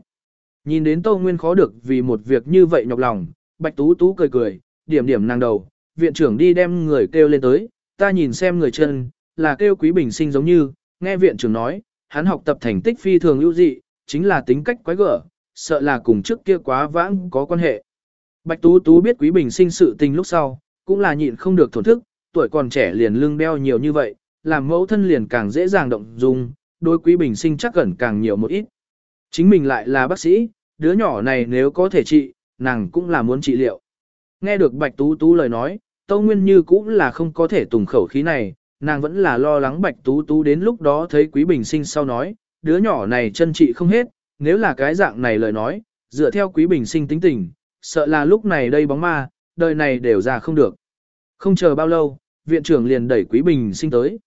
Speaker 1: Nhìn đến Tâu Nguyên khó được vì một việc như vậy nhọc lòng, Bạch Tú Tú cười cười, điểm điểm nàng đầu, viện trưởng đi đem người kêu lên tới, ta nhìn xem người chân, là kêu quý bình sinh giống như, nghe viện trưởng nói, hắn học tập thành tích phi thường ưu dị, chính là tính cách quái gở, sợ là cùng trước kia quá vãng có quan hệ. Bạch Tú Tú biết quý bình sinh sự tình lúc sau, cũng là nhịn không được thổn thức, tuổi còn trẻ liền lưng đeo nhiều như vậy, làm mẫu thân liền càng dễ dàng động dung, đối quý bình sinh chắc gần càng nhiều một ít. Chính mình lại là bác sĩ, đứa nhỏ này nếu có thể trị, nàng cũng là muốn trị liệu. Nghe được Bạch Tú Tú lời nói, Tâu Nguyên Như cũng là không có thể tùng khẩu khí này, nàng vẫn là lo lắng Bạch Tú Tú đến lúc đó thấy Quý Bình Sinh sau nói, đứa nhỏ này chân trị không hết, nếu là cái dạng này lời nói, dựa theo Quý Bình Sinh tính tình, sợ là lúc này đây bóng ma, đời này đều ra không được. Không chờ bao lâu, viện trưởng liền đẩy Quý Bình Sinh tới.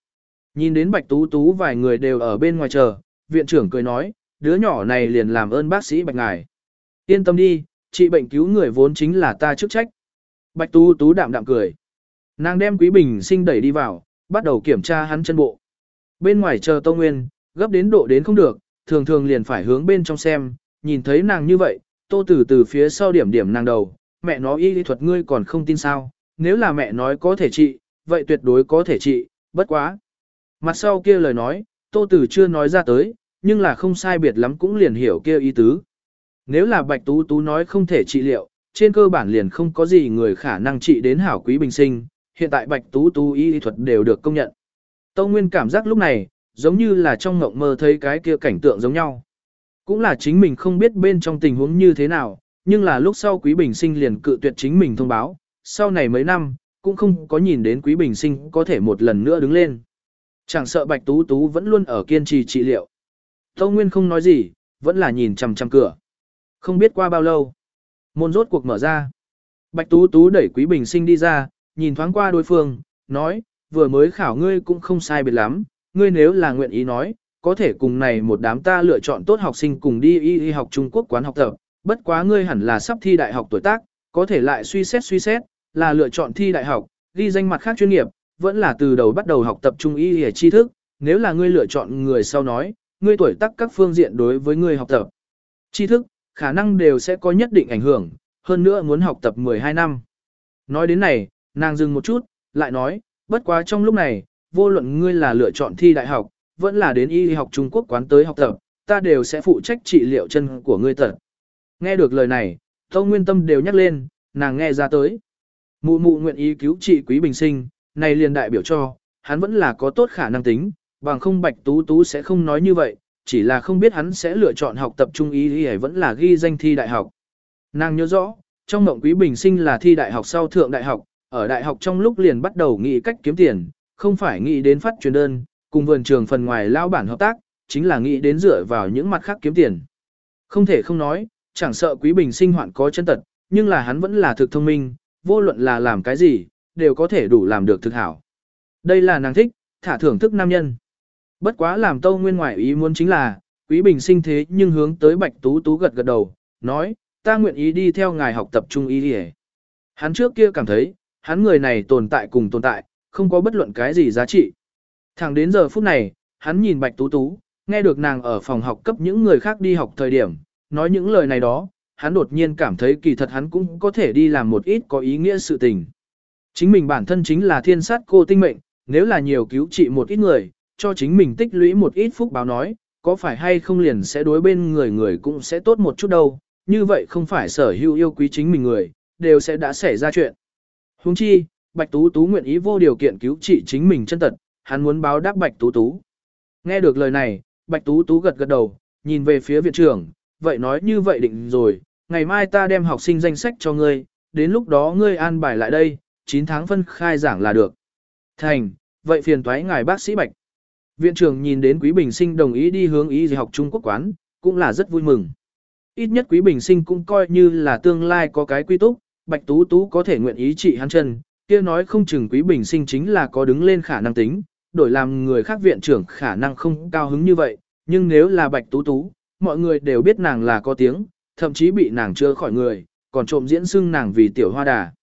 Speaker 1: Nhìn đến Bạch Tú Tú vài người đều ở bên ngoài chờ, viện trưởng cười nói, đứa nhỏ này liền làm ơn bác sĩ Bạch Ngài. Yên tâm đi, trị bệnh cứu người vốn chính là ta chức trách. Bạch Tú Tú đạm đạm cười. Nàng đem Quý Bình sinh đẩy đi vào, bắt đầu kiểm tra hắn chân bộ. Bên ngoài chờ Tô Nguyên, gấp đến độ đến không được, thường thường liền phải hướng bên trong xem, nhìn thấy nàng như vậy, Tô Tử từ phía sau điểm điểm nàng đầu, mẹ nói y lý thuật ngươi còn không tin sao, nếu là mẹ nói có thể trị, vậy tuyệt đối có thể trị, bất quá. Mặt sau kia lời nói, Tô Tử chưa nói ra tới, nhưng là không sai biệt lắm cũng liền hiểu kia ý tứ. Nếu là Bạch Tú Tú nói không thể trị liệu, trên cơ bản liền không có gì người khả năng trị đến hảo quý bình sinh, hiện tại Bạch Tú Tú y thuật đều được công nhận. Tâu Nguyên cảm giác lúc này, giống như là trong ngộng mơ thấy cái kia cảnh tượng giống nhau. Cũng là chính mình không biết bên trong tình huống như thế nào, nhưng là lúc sau Quý Bình Sinh liền cự tuyệt chính mình thông báo, sau này mấy năm, cũng không có nhìn đến Quý Bình Sinh có thể một lần nữa đứng lên. Chẳng sợ Bạch Tú Tú vẫn luôn ở kiên trì trị liệu. Tâu Nguyên không nói gì, vẫn là nhìn chằm chằm cửa. Không biết qua bao lâu, môn rốt cuộc mở ra. Bạch Tú Tú đẩy Quý Bình Sinh đi ra, nhìn thoáng qua đối phương, nói, vừa mới khảo ngươi cũng không sai biệt lắm, ngươi nếu là nguyện ý nói, có thể cùng này một đám ta lựa chọn tốt học sinh cùng đi y y học Trung Quốc quán học tập, bất quá ngươi hẳn là sắp thi đại học tuổi tác, có thể lại suy xét suy xét, là lựa chọn thi đại học, ghi danh mặt khác chuyên nghiệp, vẫn là từ đầu bắt đầu học tập trung y y tri thức, nếu là ngươi lựa chọn người sau nói, ngươi tuổi tác các phương diện đối với ngươi học tập. Tri thức, khả năng đều sẽ có nhất định ảnh hưởng, hơn nữa muốn học tập 12 năm. Nói đến này, nàng dừng một chút, lại nói, bất quá trong lúc này, vô luận ngươi là lựa chọn thi đại học, vẫn là đến y học Trung Quốc quán tới học tập, ta đều sẽ phụ trách trị liệu chân của ngươi tật. Nghe được lời này, Tâu Nguyên Tâm đều nhắc lên, nàng nghe ra tới. Mụ mụ nguyện ý cứu trị quý bình sinh, này liền đại biểu cho, hắn vẫn là có tốt khả năng tính, bằng không bạch tú tú sẽ không nói như vậy, chỉ là không biết hắn sẽ lựa chọn học tập trung ý hay vẫn là ghi danh thi đại học. Nàng nhớ rõ, trong mộng quý bình sinh là thi đại học sau thượng đại học, ở đại học trong lúc liền bắt đầu nghĩ cách kiếm tiền, không phải nghĩ đến phát truyền đơn, cùng vườn trường phần ngoài lao bản hợp tác, chính là nghĩ đến dựa vào những mặt khác kiếm tiền. Không thể không nói, chẳng sợ quý bình sinh hoạn có chân tật, nhưng là hắn vẫn là thực thông minh, vô luận là làm cái gì, đều có thể đủ làm được thực hảo. Đây là nàng thích, thả thưởng thức nam nhân. Bất quá làm tâu nguyên ngoại ý muốn chính là, quý bình sinh thế nhưng hướng tới bạch tú tú gật gật đầu, nói, ta nguyện ý đi theo ngài học tập trung ý đi Hắn trước kia cảm thấy, hắn người này tồn tại cùng tồn tại, không có bất luận cái gì giá trị. Thẳng đến giờ phút này, hắn nhìn Bạch Tú Tú, nghe được nàng ở phòng học cấp những người khác đi học thời điểm, nói những lời này đó, hắn đột nhiên cảm thấy kỳ thật hắn cũng có thể đi làm một ít có ý nghĩa sự tình. Chính mình bản thân chính là thiên sát cô tinh mệnh, nếu là nhiều cứu trị một ít người, cho chính mình tích lũy một ít phúc báo nói, có phải hay không liền sẽ đối bên người người cũng sẽ tốt một chút đâu, như vậy không phải sở hữu yêu quý chính mình người, đều sẽ đã xảy ra chuyện. Huống chi, Bạch Tú Tú nguyện ý vô điều kiện cứu trị chính mình chân tật, hắn muốn báo đáp Bạch Tú Tú. Nghe được lời này, Bạch Tú Tú gật gật đầu, nhìn về phía viện trưởng, vậy nói như vậy định rồi, ngày mai ta đem học sinh danh sách cho ngươi, đến lúc đó ngươi an bài lại đây, 9 tháng phân khai giảng là được. Thành, vậy phiền toái ngài bác sĩ Bạch. Viện trưởng nhìn đến Quý Bình Sinh đồng ý đi hướng y học Trung Quốc quán, cũng là rất vui mừng. Ít nhất Quý Bình Sinh cũng coi như là tương lai có cái quy túc, Bạch Tú Tú có thể nguyện ý trị hắn chân, kia nói không chừng Quý Bình Sinh chính là có đứng lên khả năng tính, đổi làm người khác viện trưởng khả năng không cao hứng như vậy, nhưng nếu là Bạch Tú Tú, mọi người đều biết nàng là có tiếng, thậm chí bị nàng chưa khỏi người, còn trộm diễn xưng nàng vì tiểu hoa đà.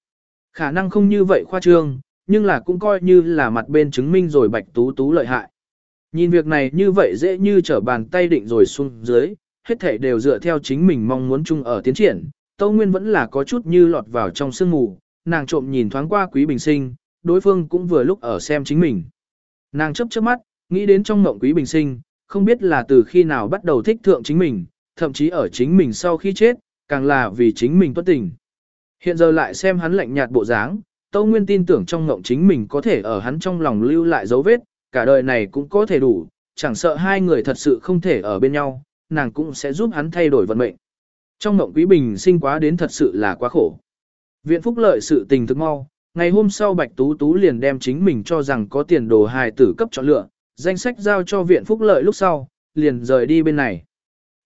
Speaker 1: Khả năng không như vậy khoa trương, nhưng là cũng coi như là mặt bên chứng minh rồi Bạch Tú Tú lợi hại. Nhìn việc này như vậy dễ như trở bàn tay định rồi xuống dưới, hết thể đều dựa theo chính mình mong muốn chung ở tiến triển. Tâu Nguyên vẫn là có chút như lọt vào trong sương mù, nàng trộm nhìn thoáng qua Quý Bình Sinh, đối phương cũng vừa lúc ở xem chính mình. Nàng chấp chớp mắt, nghĩ đến trong mộng Quý Bình Sinh, không biết là từ khi nào bắt đầu thích thượng chính mình, thậm chí ở chính mình sau khi chết, càng là vì chính mình tuất tình. Hiện giờ lại xem hắn lạnh nhạt bộ dáng, Tâu Nguyên tin tưởng trong mộng chính mình có thể ở hắn trong lòng lưu lại dấu vết, cả đời này cũng có thể đủ, chẳng sợ hai người thật sự không thể ở bên nhau, nàng cũng sẽ giúp hắn thay đổi vận mệnh. Trong mộng Quý Bình sinh quá đến thật sự là quá khổ. Viện Phúc lợi sự tình thực mau, ngày hôm sau Bạch Tú Tú liền đem chính mình cho rằng có tiền đồ hài tử cấp chọn lựa, danh sách giao cho Viện Phúc lợi lúc sau, liền rời đi bên này.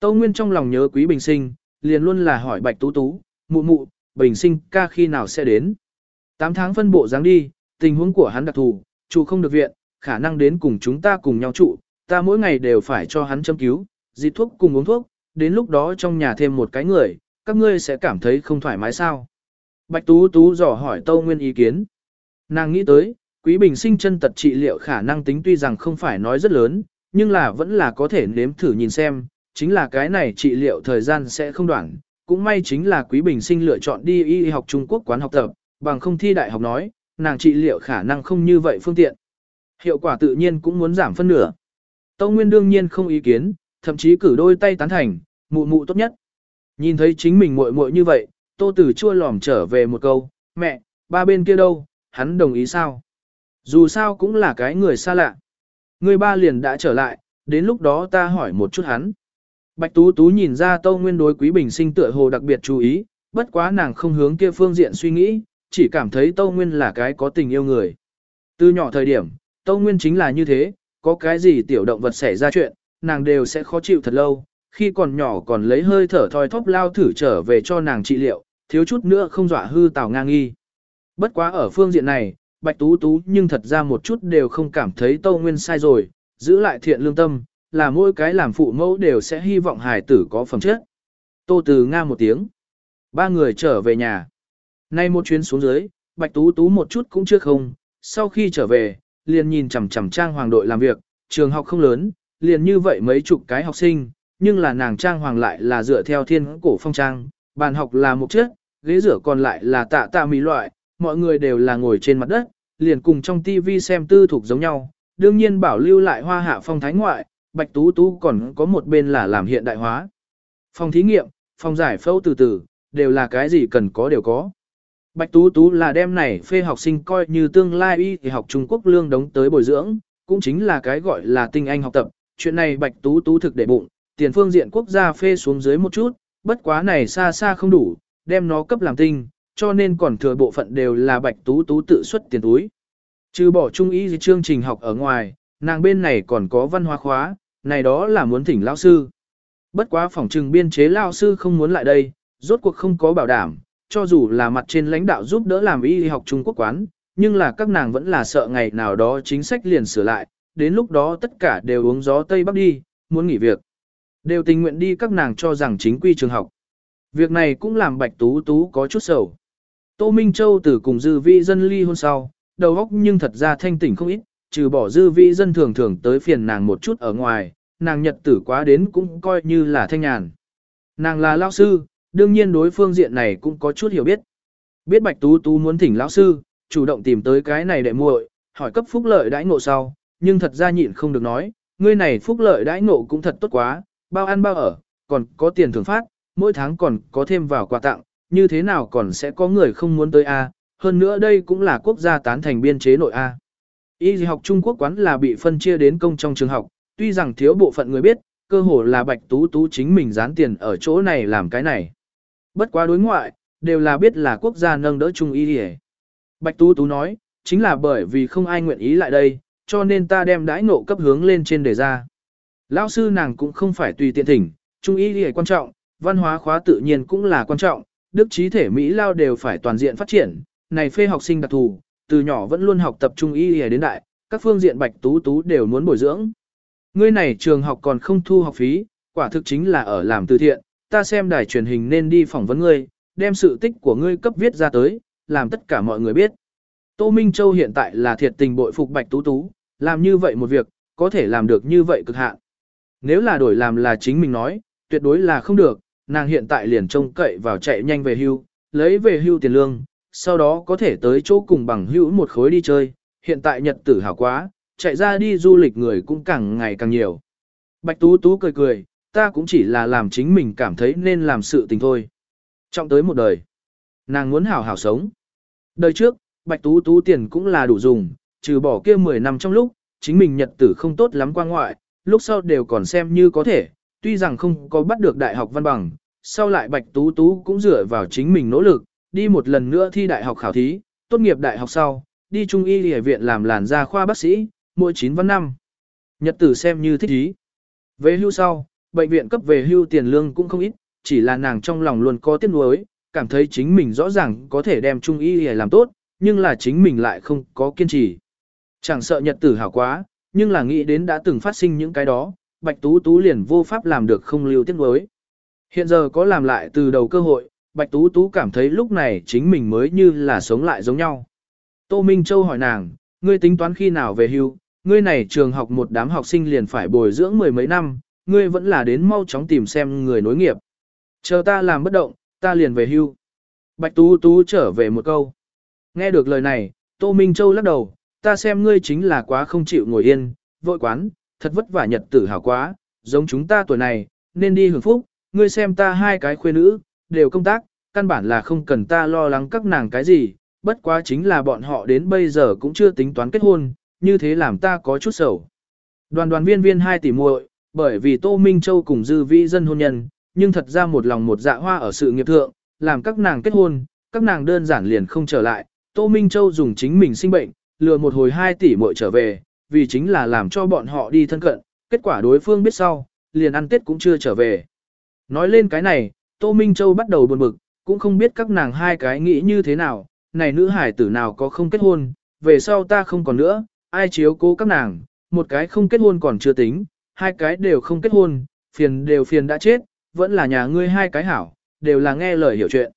Speaker 1: Tâu Nguyên trong lòng nhớ Quý Bình sinh, liền luôn là hỏi Bạch Tú Tú, mụ mụ, Bình sinh ca khi nào sẽ đến. 8 tháng phân bộ dáng đi, tình huống của hắn đặc thù, chủ không được viện, khả năng đến cùng chúng ta cùng nhau trụ, ta mỗi ngày đều phải cho hắn châm cứu, dịch thuốc cùng uống thuốc, đến lúc đó trong nhà thêm một cái người, các ngươi sẽ cảm thấy không thoải mái sao. Bạch Tú Tú dò hỏi Tâu Nguyên ý kiến. Nàng nghĩ tới, Quý Bình sinh chân tật trị liệu khả năng tính tuy rằng không phải nói rất lớn, nhưng là vẫn là có thể nếm thử nhìn xem, chính là cái này trị liệu thời gian sẽ không đoạn. Cũng may chính là Quý Bình sinh lựa chọn đi y học Trung Quốc quán học tập, bằng không thi đại học nói, nàng trị liệu khả năng không như vậy phương tiện. Hiệu quả tự nhiên cũng muốn giảm phân nửa. Tâu Nguyên đương nhiên không ý kiến, thậm chí cử đôi tay tán thành, mụ mụ tốt nhất. Nhìn thấy chính mình muội muội như vậy, Tô Tử chua lòm trở về một câu, mẹ, ba bên kia đâu, hắn đồng ý sao? Dù sao cũng là cái người xa lạ. Người ba liền đã trở lại, đến lúc đó ta hỏi một chút hắn. Bạch Tú Tú nhìn ra Tâu Nguyên đối Quý Bình sinh tựa hồ đặc biệt chú ý, bất quá nàng không hướng kia phương diện suy nghĩ, chỉ cảm thấy Tâu Nguyên là cái có tình yêu người. Từ nhỏ thời điểm, Tâu Nguyên chính là như thế, có cái gì tiểu động vật xảy ra chuyện, nàng đều sẽ khó chịu thật lâu, khi còn nhỏ còn lấy hơi thở thoi thóp lao thử trở về cho nàng trị liệu, thiếu chút nữa không dọa hư tào ngang nghi. Bất quá ở phương diện này, Bạch Tú Tú nhưng thật ra một chút đều không cảm thấy Tâu Nguyên sai rồi, giữ lại thiện lương tâm, là mỗi cái làm phụ mẫu đều sẽ hy vọng hài tử có phẩm chất. Tô Từ Nga một tiếng. Ba người trở về nhà. Nay một chuyến xuống dưới, Bạch Tú Tú một chút cũng chưa không, sau khi trở về, liền nhìn chằm chằm trang hoàng đội làm việc, trường học không lớn, liền như vậy mấy chục cái học sinh, nhưng là nàng trang hoàng lại là dựa theo thiên cổ phong trang, bàn học là một chiếc, ghế rửa còn lại là tạ tạ mì loại, mọi người đều là ngồi trên mặt đất, liền cùng trong tivi xem tư thuộc giống nhau, đương nhiên bảo lưu lại hoa hạ phong thái ngoại, bạch tú tú còn có một bên là làm hiện đại hóa. Phòng thí nghiệm, phòng giải phẫu từ từ, đều là cái gì cần có đều có. Bạch Tú Tú là đem này phê học sinh coi như tương lai y thì học Trung Quốc lương đóng tới bồi dưỡng, cũng chính là cái gọi là tinh anh học tập. Chuyện này Bạch Tú Tú thực để bụng, tiền phương diện quốc gia phê xuống dưới một chút, bất quá này xa xa không đủ, đem nó cấp làm tinh, cho nên còn thừa bộ phận đều là Bạch Tú Tú tự xuất tiền túi. Trừ bỏ trung ý chương trình học ở ngoài, nàng bên này còn có văn hóa khóa, này đó là muốn thỉnh lao sư. Bất quá phòng trừng biên chế lao sư không muốn lại đây, rốt cuộc không có bảo đảm, cho dù là mặt trên lãnh đạo giúp đỡ làm y học Trung Quốc quán, nhưng là các nàng vẫn là sợ ngày nào đó chính sách liền sửa lại, đến lúc đó tất cả đều uống gió Tây Bắc đi, muốn nghỉ việc. Đều tình nguyện đi các nàng cho rằng chính quy trường học. Việc này cũng làm Bạch Tú Tú có chút sầu. Tô Minh Châu từ cùng dư vi dân ly hôn sau, đầu óc nhưng thật ra thanh tỉnh không ít, trừ bỏ dư vị dân thường thường tới phiền nàng một chút ở ngoài, nàng nhật tử quá đến cũng coi như là thanh nhàn. Nàng là lao sư, đương nhiên đối phương diện này cũng có chút hiểu biết. Biết Bạch Tú Tú muốn thỉnh lão sư, chủ động tìm tới cái này để muội, hỏi cấp phúc lợi đãi ngộ sau, nhưng thật ra nhịn không được nói, ngươi này phúc lợi đãi ngộ cũng thật tốt quá, bao ăn bao ở, còn có tiền thưởng phát, mỗi tháng còn có thêm vào quà tặng, như thế nào còn sẽ có người không muốn tới A, hơn nữa đây cũng là quốc gia tán thành biên chế nội A. Y học Trung Quốc quán là bị phân chia đến công trong trường học, tuy rằng thiếu bộ phận người biết, cơ hồ là bạch tú tú chính mình dán tiền ở chỗ này làm cái này. Bất quá đối ngoại, đều là biết là quốc gia nâng đỡ Trung Y Bạch tú tú nói, chính là bởi vì không ai nguyện ý lại đây, cho nên ta đem đãi ngộ cấp hướng lên trên đề ra. Lão sư nàng cũng không phải tùy tiện thỉnh, Trung Y quan trọng, văn hóa khóa tự nhiên cũng là quan trọng, đức trí thể Mỹ lao đều phải toàn diện phát triển, này phê học sinh đặc thù, từ nhỏ vẫn luôn học tập trung y đến đại, các phương diện bạch tú tú đều muốn bồi dưỡng. Ngươi này trường học còn không thu học phí, quả thực chính là ở làm từ thiện, ta xem đài truyền hình nên đi phỏng vấn ngươi, đem sự tích của ngươi cấp viết ra tới, làm tất cả mọi người biết. Tô Minh Châu hiện tại là thiệt tình bội phục bạch tú tú, làm như vậy một việc, có thể làm được như vậy cực hạn. Nếu là đổi làm là chính mình nói, tuyệt đối là không được, nàng hiện tại liền trông cậy vào chạy nhanh về hưu, lấy về hưu tiền lương, sau đó có thể tới chỗ cùng bằng hữu một khối đi chơi, hiện tại nhật tử hảo quá, chạy ra đi du lịch người cũng càng ngày càng nhiều. Bạch Tú Tú cười cười, ta cũng chỉ là làm chính mình cảm thấy nên làm sự tình thôi. Trọng tới một đời, nàng muốn hảo hảo sống. Đời trước, Bạch Tú Tú tiền cũng là đủ dùng, trừ bỏ kia 10 năm trong lúc, chính mình nhật tử không tốt lắm qua ngoại, lúc sau đều còn xem như có thể, tuy rằng không có bắt được đại học văn bằng, sau lại Bạch Tú Tú cũng dựa vào chính mình nỗ lực, đi một lần nữa thi đại học khảo thí, tốt nghiệp đại học sau, đi trung y y viện làm làn da khoa bác sĩ, mỗi 9 văn năm. Nhật tử xem như thích ý. Về hưu sau, bệnh viện cấp về hưu tiền lương cũng không ít, chỉ là nàng trong lòng luôn có tiếc nuối, cảm thấy chính mình rõ ràng có thể đem trung y để làm tốt, nhưng là chính mình lại không có kiên trì. Chẳng sợ nhật tử hảo quá, nhưng là nghĩ đến đã từng phát sinh những cái đó, Bạch Tú Tú liền vô pháp làm được không lưu tiếc nuối. Hiện giờ có làm lại từ đầu cơ hội, Bạch Tú Tú cảm thấy lúc này chính mình mới như là sống lại giống nhau. Tô Minh Châu hỏi nàng, ngươi tính toán khi nào về hưu, ngươi này trường học một đám học sinh liền phải bồi dưỡng mười mấy năm, ngươi vẫn là đến mau chóng tìm xem người nối nghiệp. Chờ ta làm bất động, ta liền về hưu. Bạch Tú Tú trở về một câu. Nghe được lời này, Tô Minh Châu lắc đầu, ta xem ngươi chính là quá không chịu ngồi yên, vội quán, thật vất vả nhật tử hào quá, giống chúng ta tuổi này, nên đi hưởng phúc, ngươi xem ta hai cái khuê nữ, đều công tác, căn bản là không cần ta lo lắng các nàng cái gì, bất quá chính là bọn họ đến bây giờ cũng chưa tính toán kết hôn, như thế làm ta có chút sầu. Đoàn đoàn viên viên hai tỷ muội, bởi vì Tô Minh Châu cùng dư vĩ dân hôn nhân, nhưng thật ra một lòng một dạ hoa ở sự nghiệp thượng, làm các nàng kết hôn, các nàng đơn giản liền không trở lại. Tô Minh Châu dùng chính mình sinh bệnh, lừa một hồi hai tỷ muội trở về, vì chính là làm cho bọn họ đi thân cận, kết quả đối phương biết sau, liền ăn Tết cũng chưa trở về. Nói lên cái này, Tô Minh Châu bắt đầu buồn bực, cũng không biết các nàng hai cái nghĩ như thế nào, này nữ hải tử nào có không kết hôn, về sau ta không còn nữa, ai chiếu cố các nàng, một cái không kết hôn còn chưa tính, hai cái đều không kết hôn, phiền đều phiền đã chết, vẫn là nhà ngươi hai cái hảo, đều là nghe lời hiểu chuyện.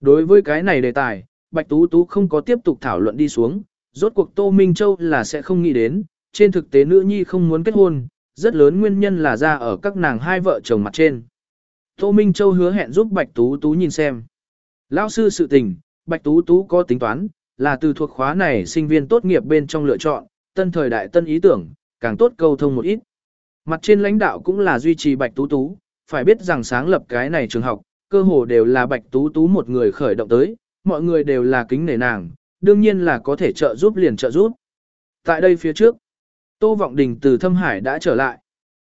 Speaker 1: Đối với cái này đề tài, Bạch Tú Tú không có tiếp tục thảo luận đi xuống, rốt cuộc Tô Minh Châu là sẽ không nghĩ đến, trên thực tế nữ nhi không muốn kết hôn, rất lớn nguyên nhân là ra ở các nàng hai vợ chồng mặt trên. Tô Minh Châu hứa hẹn giúp Bạch Tú Tú nhìn xem. Lão sư sự tình, Bạch Tú Tú có tính toán, là từ thuộc khóa này sinh viên tốt nghiệp bên trong lựa chọn, tân thời đại tân ý tưởng, càng tốt câu thông một ít. Mặt trên lãnh đạo cũng là duy trì Bạch Tú Tú, phải biết rằng sáng lập cái này trường học, cơ hồ đều là Bạch Tú Tú một người khởi động tới, mọi người đều là kính nể nàng, đương nhiên là có thể trợ giúp liền trợ giúp. Tại đây phía trước, Tô Vọng Đình từ Thâm Hải đã trở lại.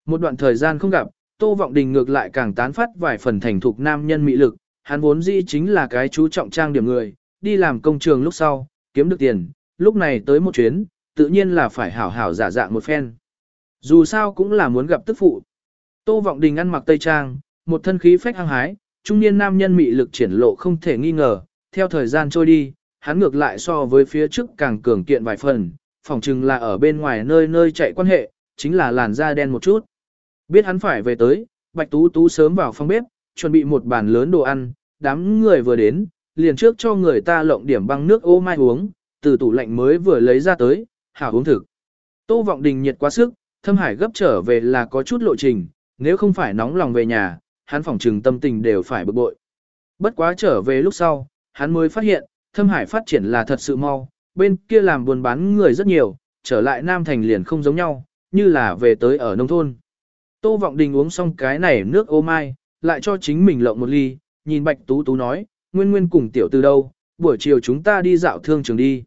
Speaker 1: Một đoạn thời gian không gặp, Tô Vọng Đình ngược lại càng tán phát vài phần thành thục nam nhân mị lực, hắn vốn dĩ chính là cái chú trọng trang điểm người, đi làm công trường lúc sau, kiếm được tiền, lúc này tới một chuyến, tự nhiên là phải hảo hảo giả dạng một phen. Dù sao cũng là muốn gặp tức phụ. Tô Vọng Đình ăn mặc tây trang, một thân khí phách hăng hái, trung niên nam nhân mị lực triển lộ không thể nghi ngờ, theo thời gian trôi đi, hắn ngược lại so với phía trước càng cường kiện vài phần, phỏng chừng là ở bên ngoài nơi nơi chạy quan hệ, chính là làn da đen một chút. Biết hắn phải về tới, Bạch Tú Tú sớm vào phòng bếp, chuẩn bị một bàn lớn đồ ăn, đám người vừa đến, liền trước cho người ta lộng điểm băng nước ô mai uống, từ tủ lạnh mới vừa lấy ra tới, hảo uống thực. Tô Vọng Đình nhiệt quá sức, Thâm Hải gấp trở về là có chút lộ trình, nếu không phải nóng lòng về nhà, hắn phỏng trừng tâm tình đều phải bực bội. Bất quá trở về lúc sau, hắn mới phát hiện, Thâm Hải phát triển là thật sự mau, bên kia làm buôn bán người rất nhiều, trở lại Nam Thành liền không giống nhau, như là về tới ở nông thôn. Tô Vọng Đình uống xong cái này nước ô mai, lại cho chính mình lộng một ly, nhìn Bạch Tú Tú nói, Nguyên Nguyên cùng tiểu từ đâu, buổi chiều chúng ta đi dạo thương trường đi.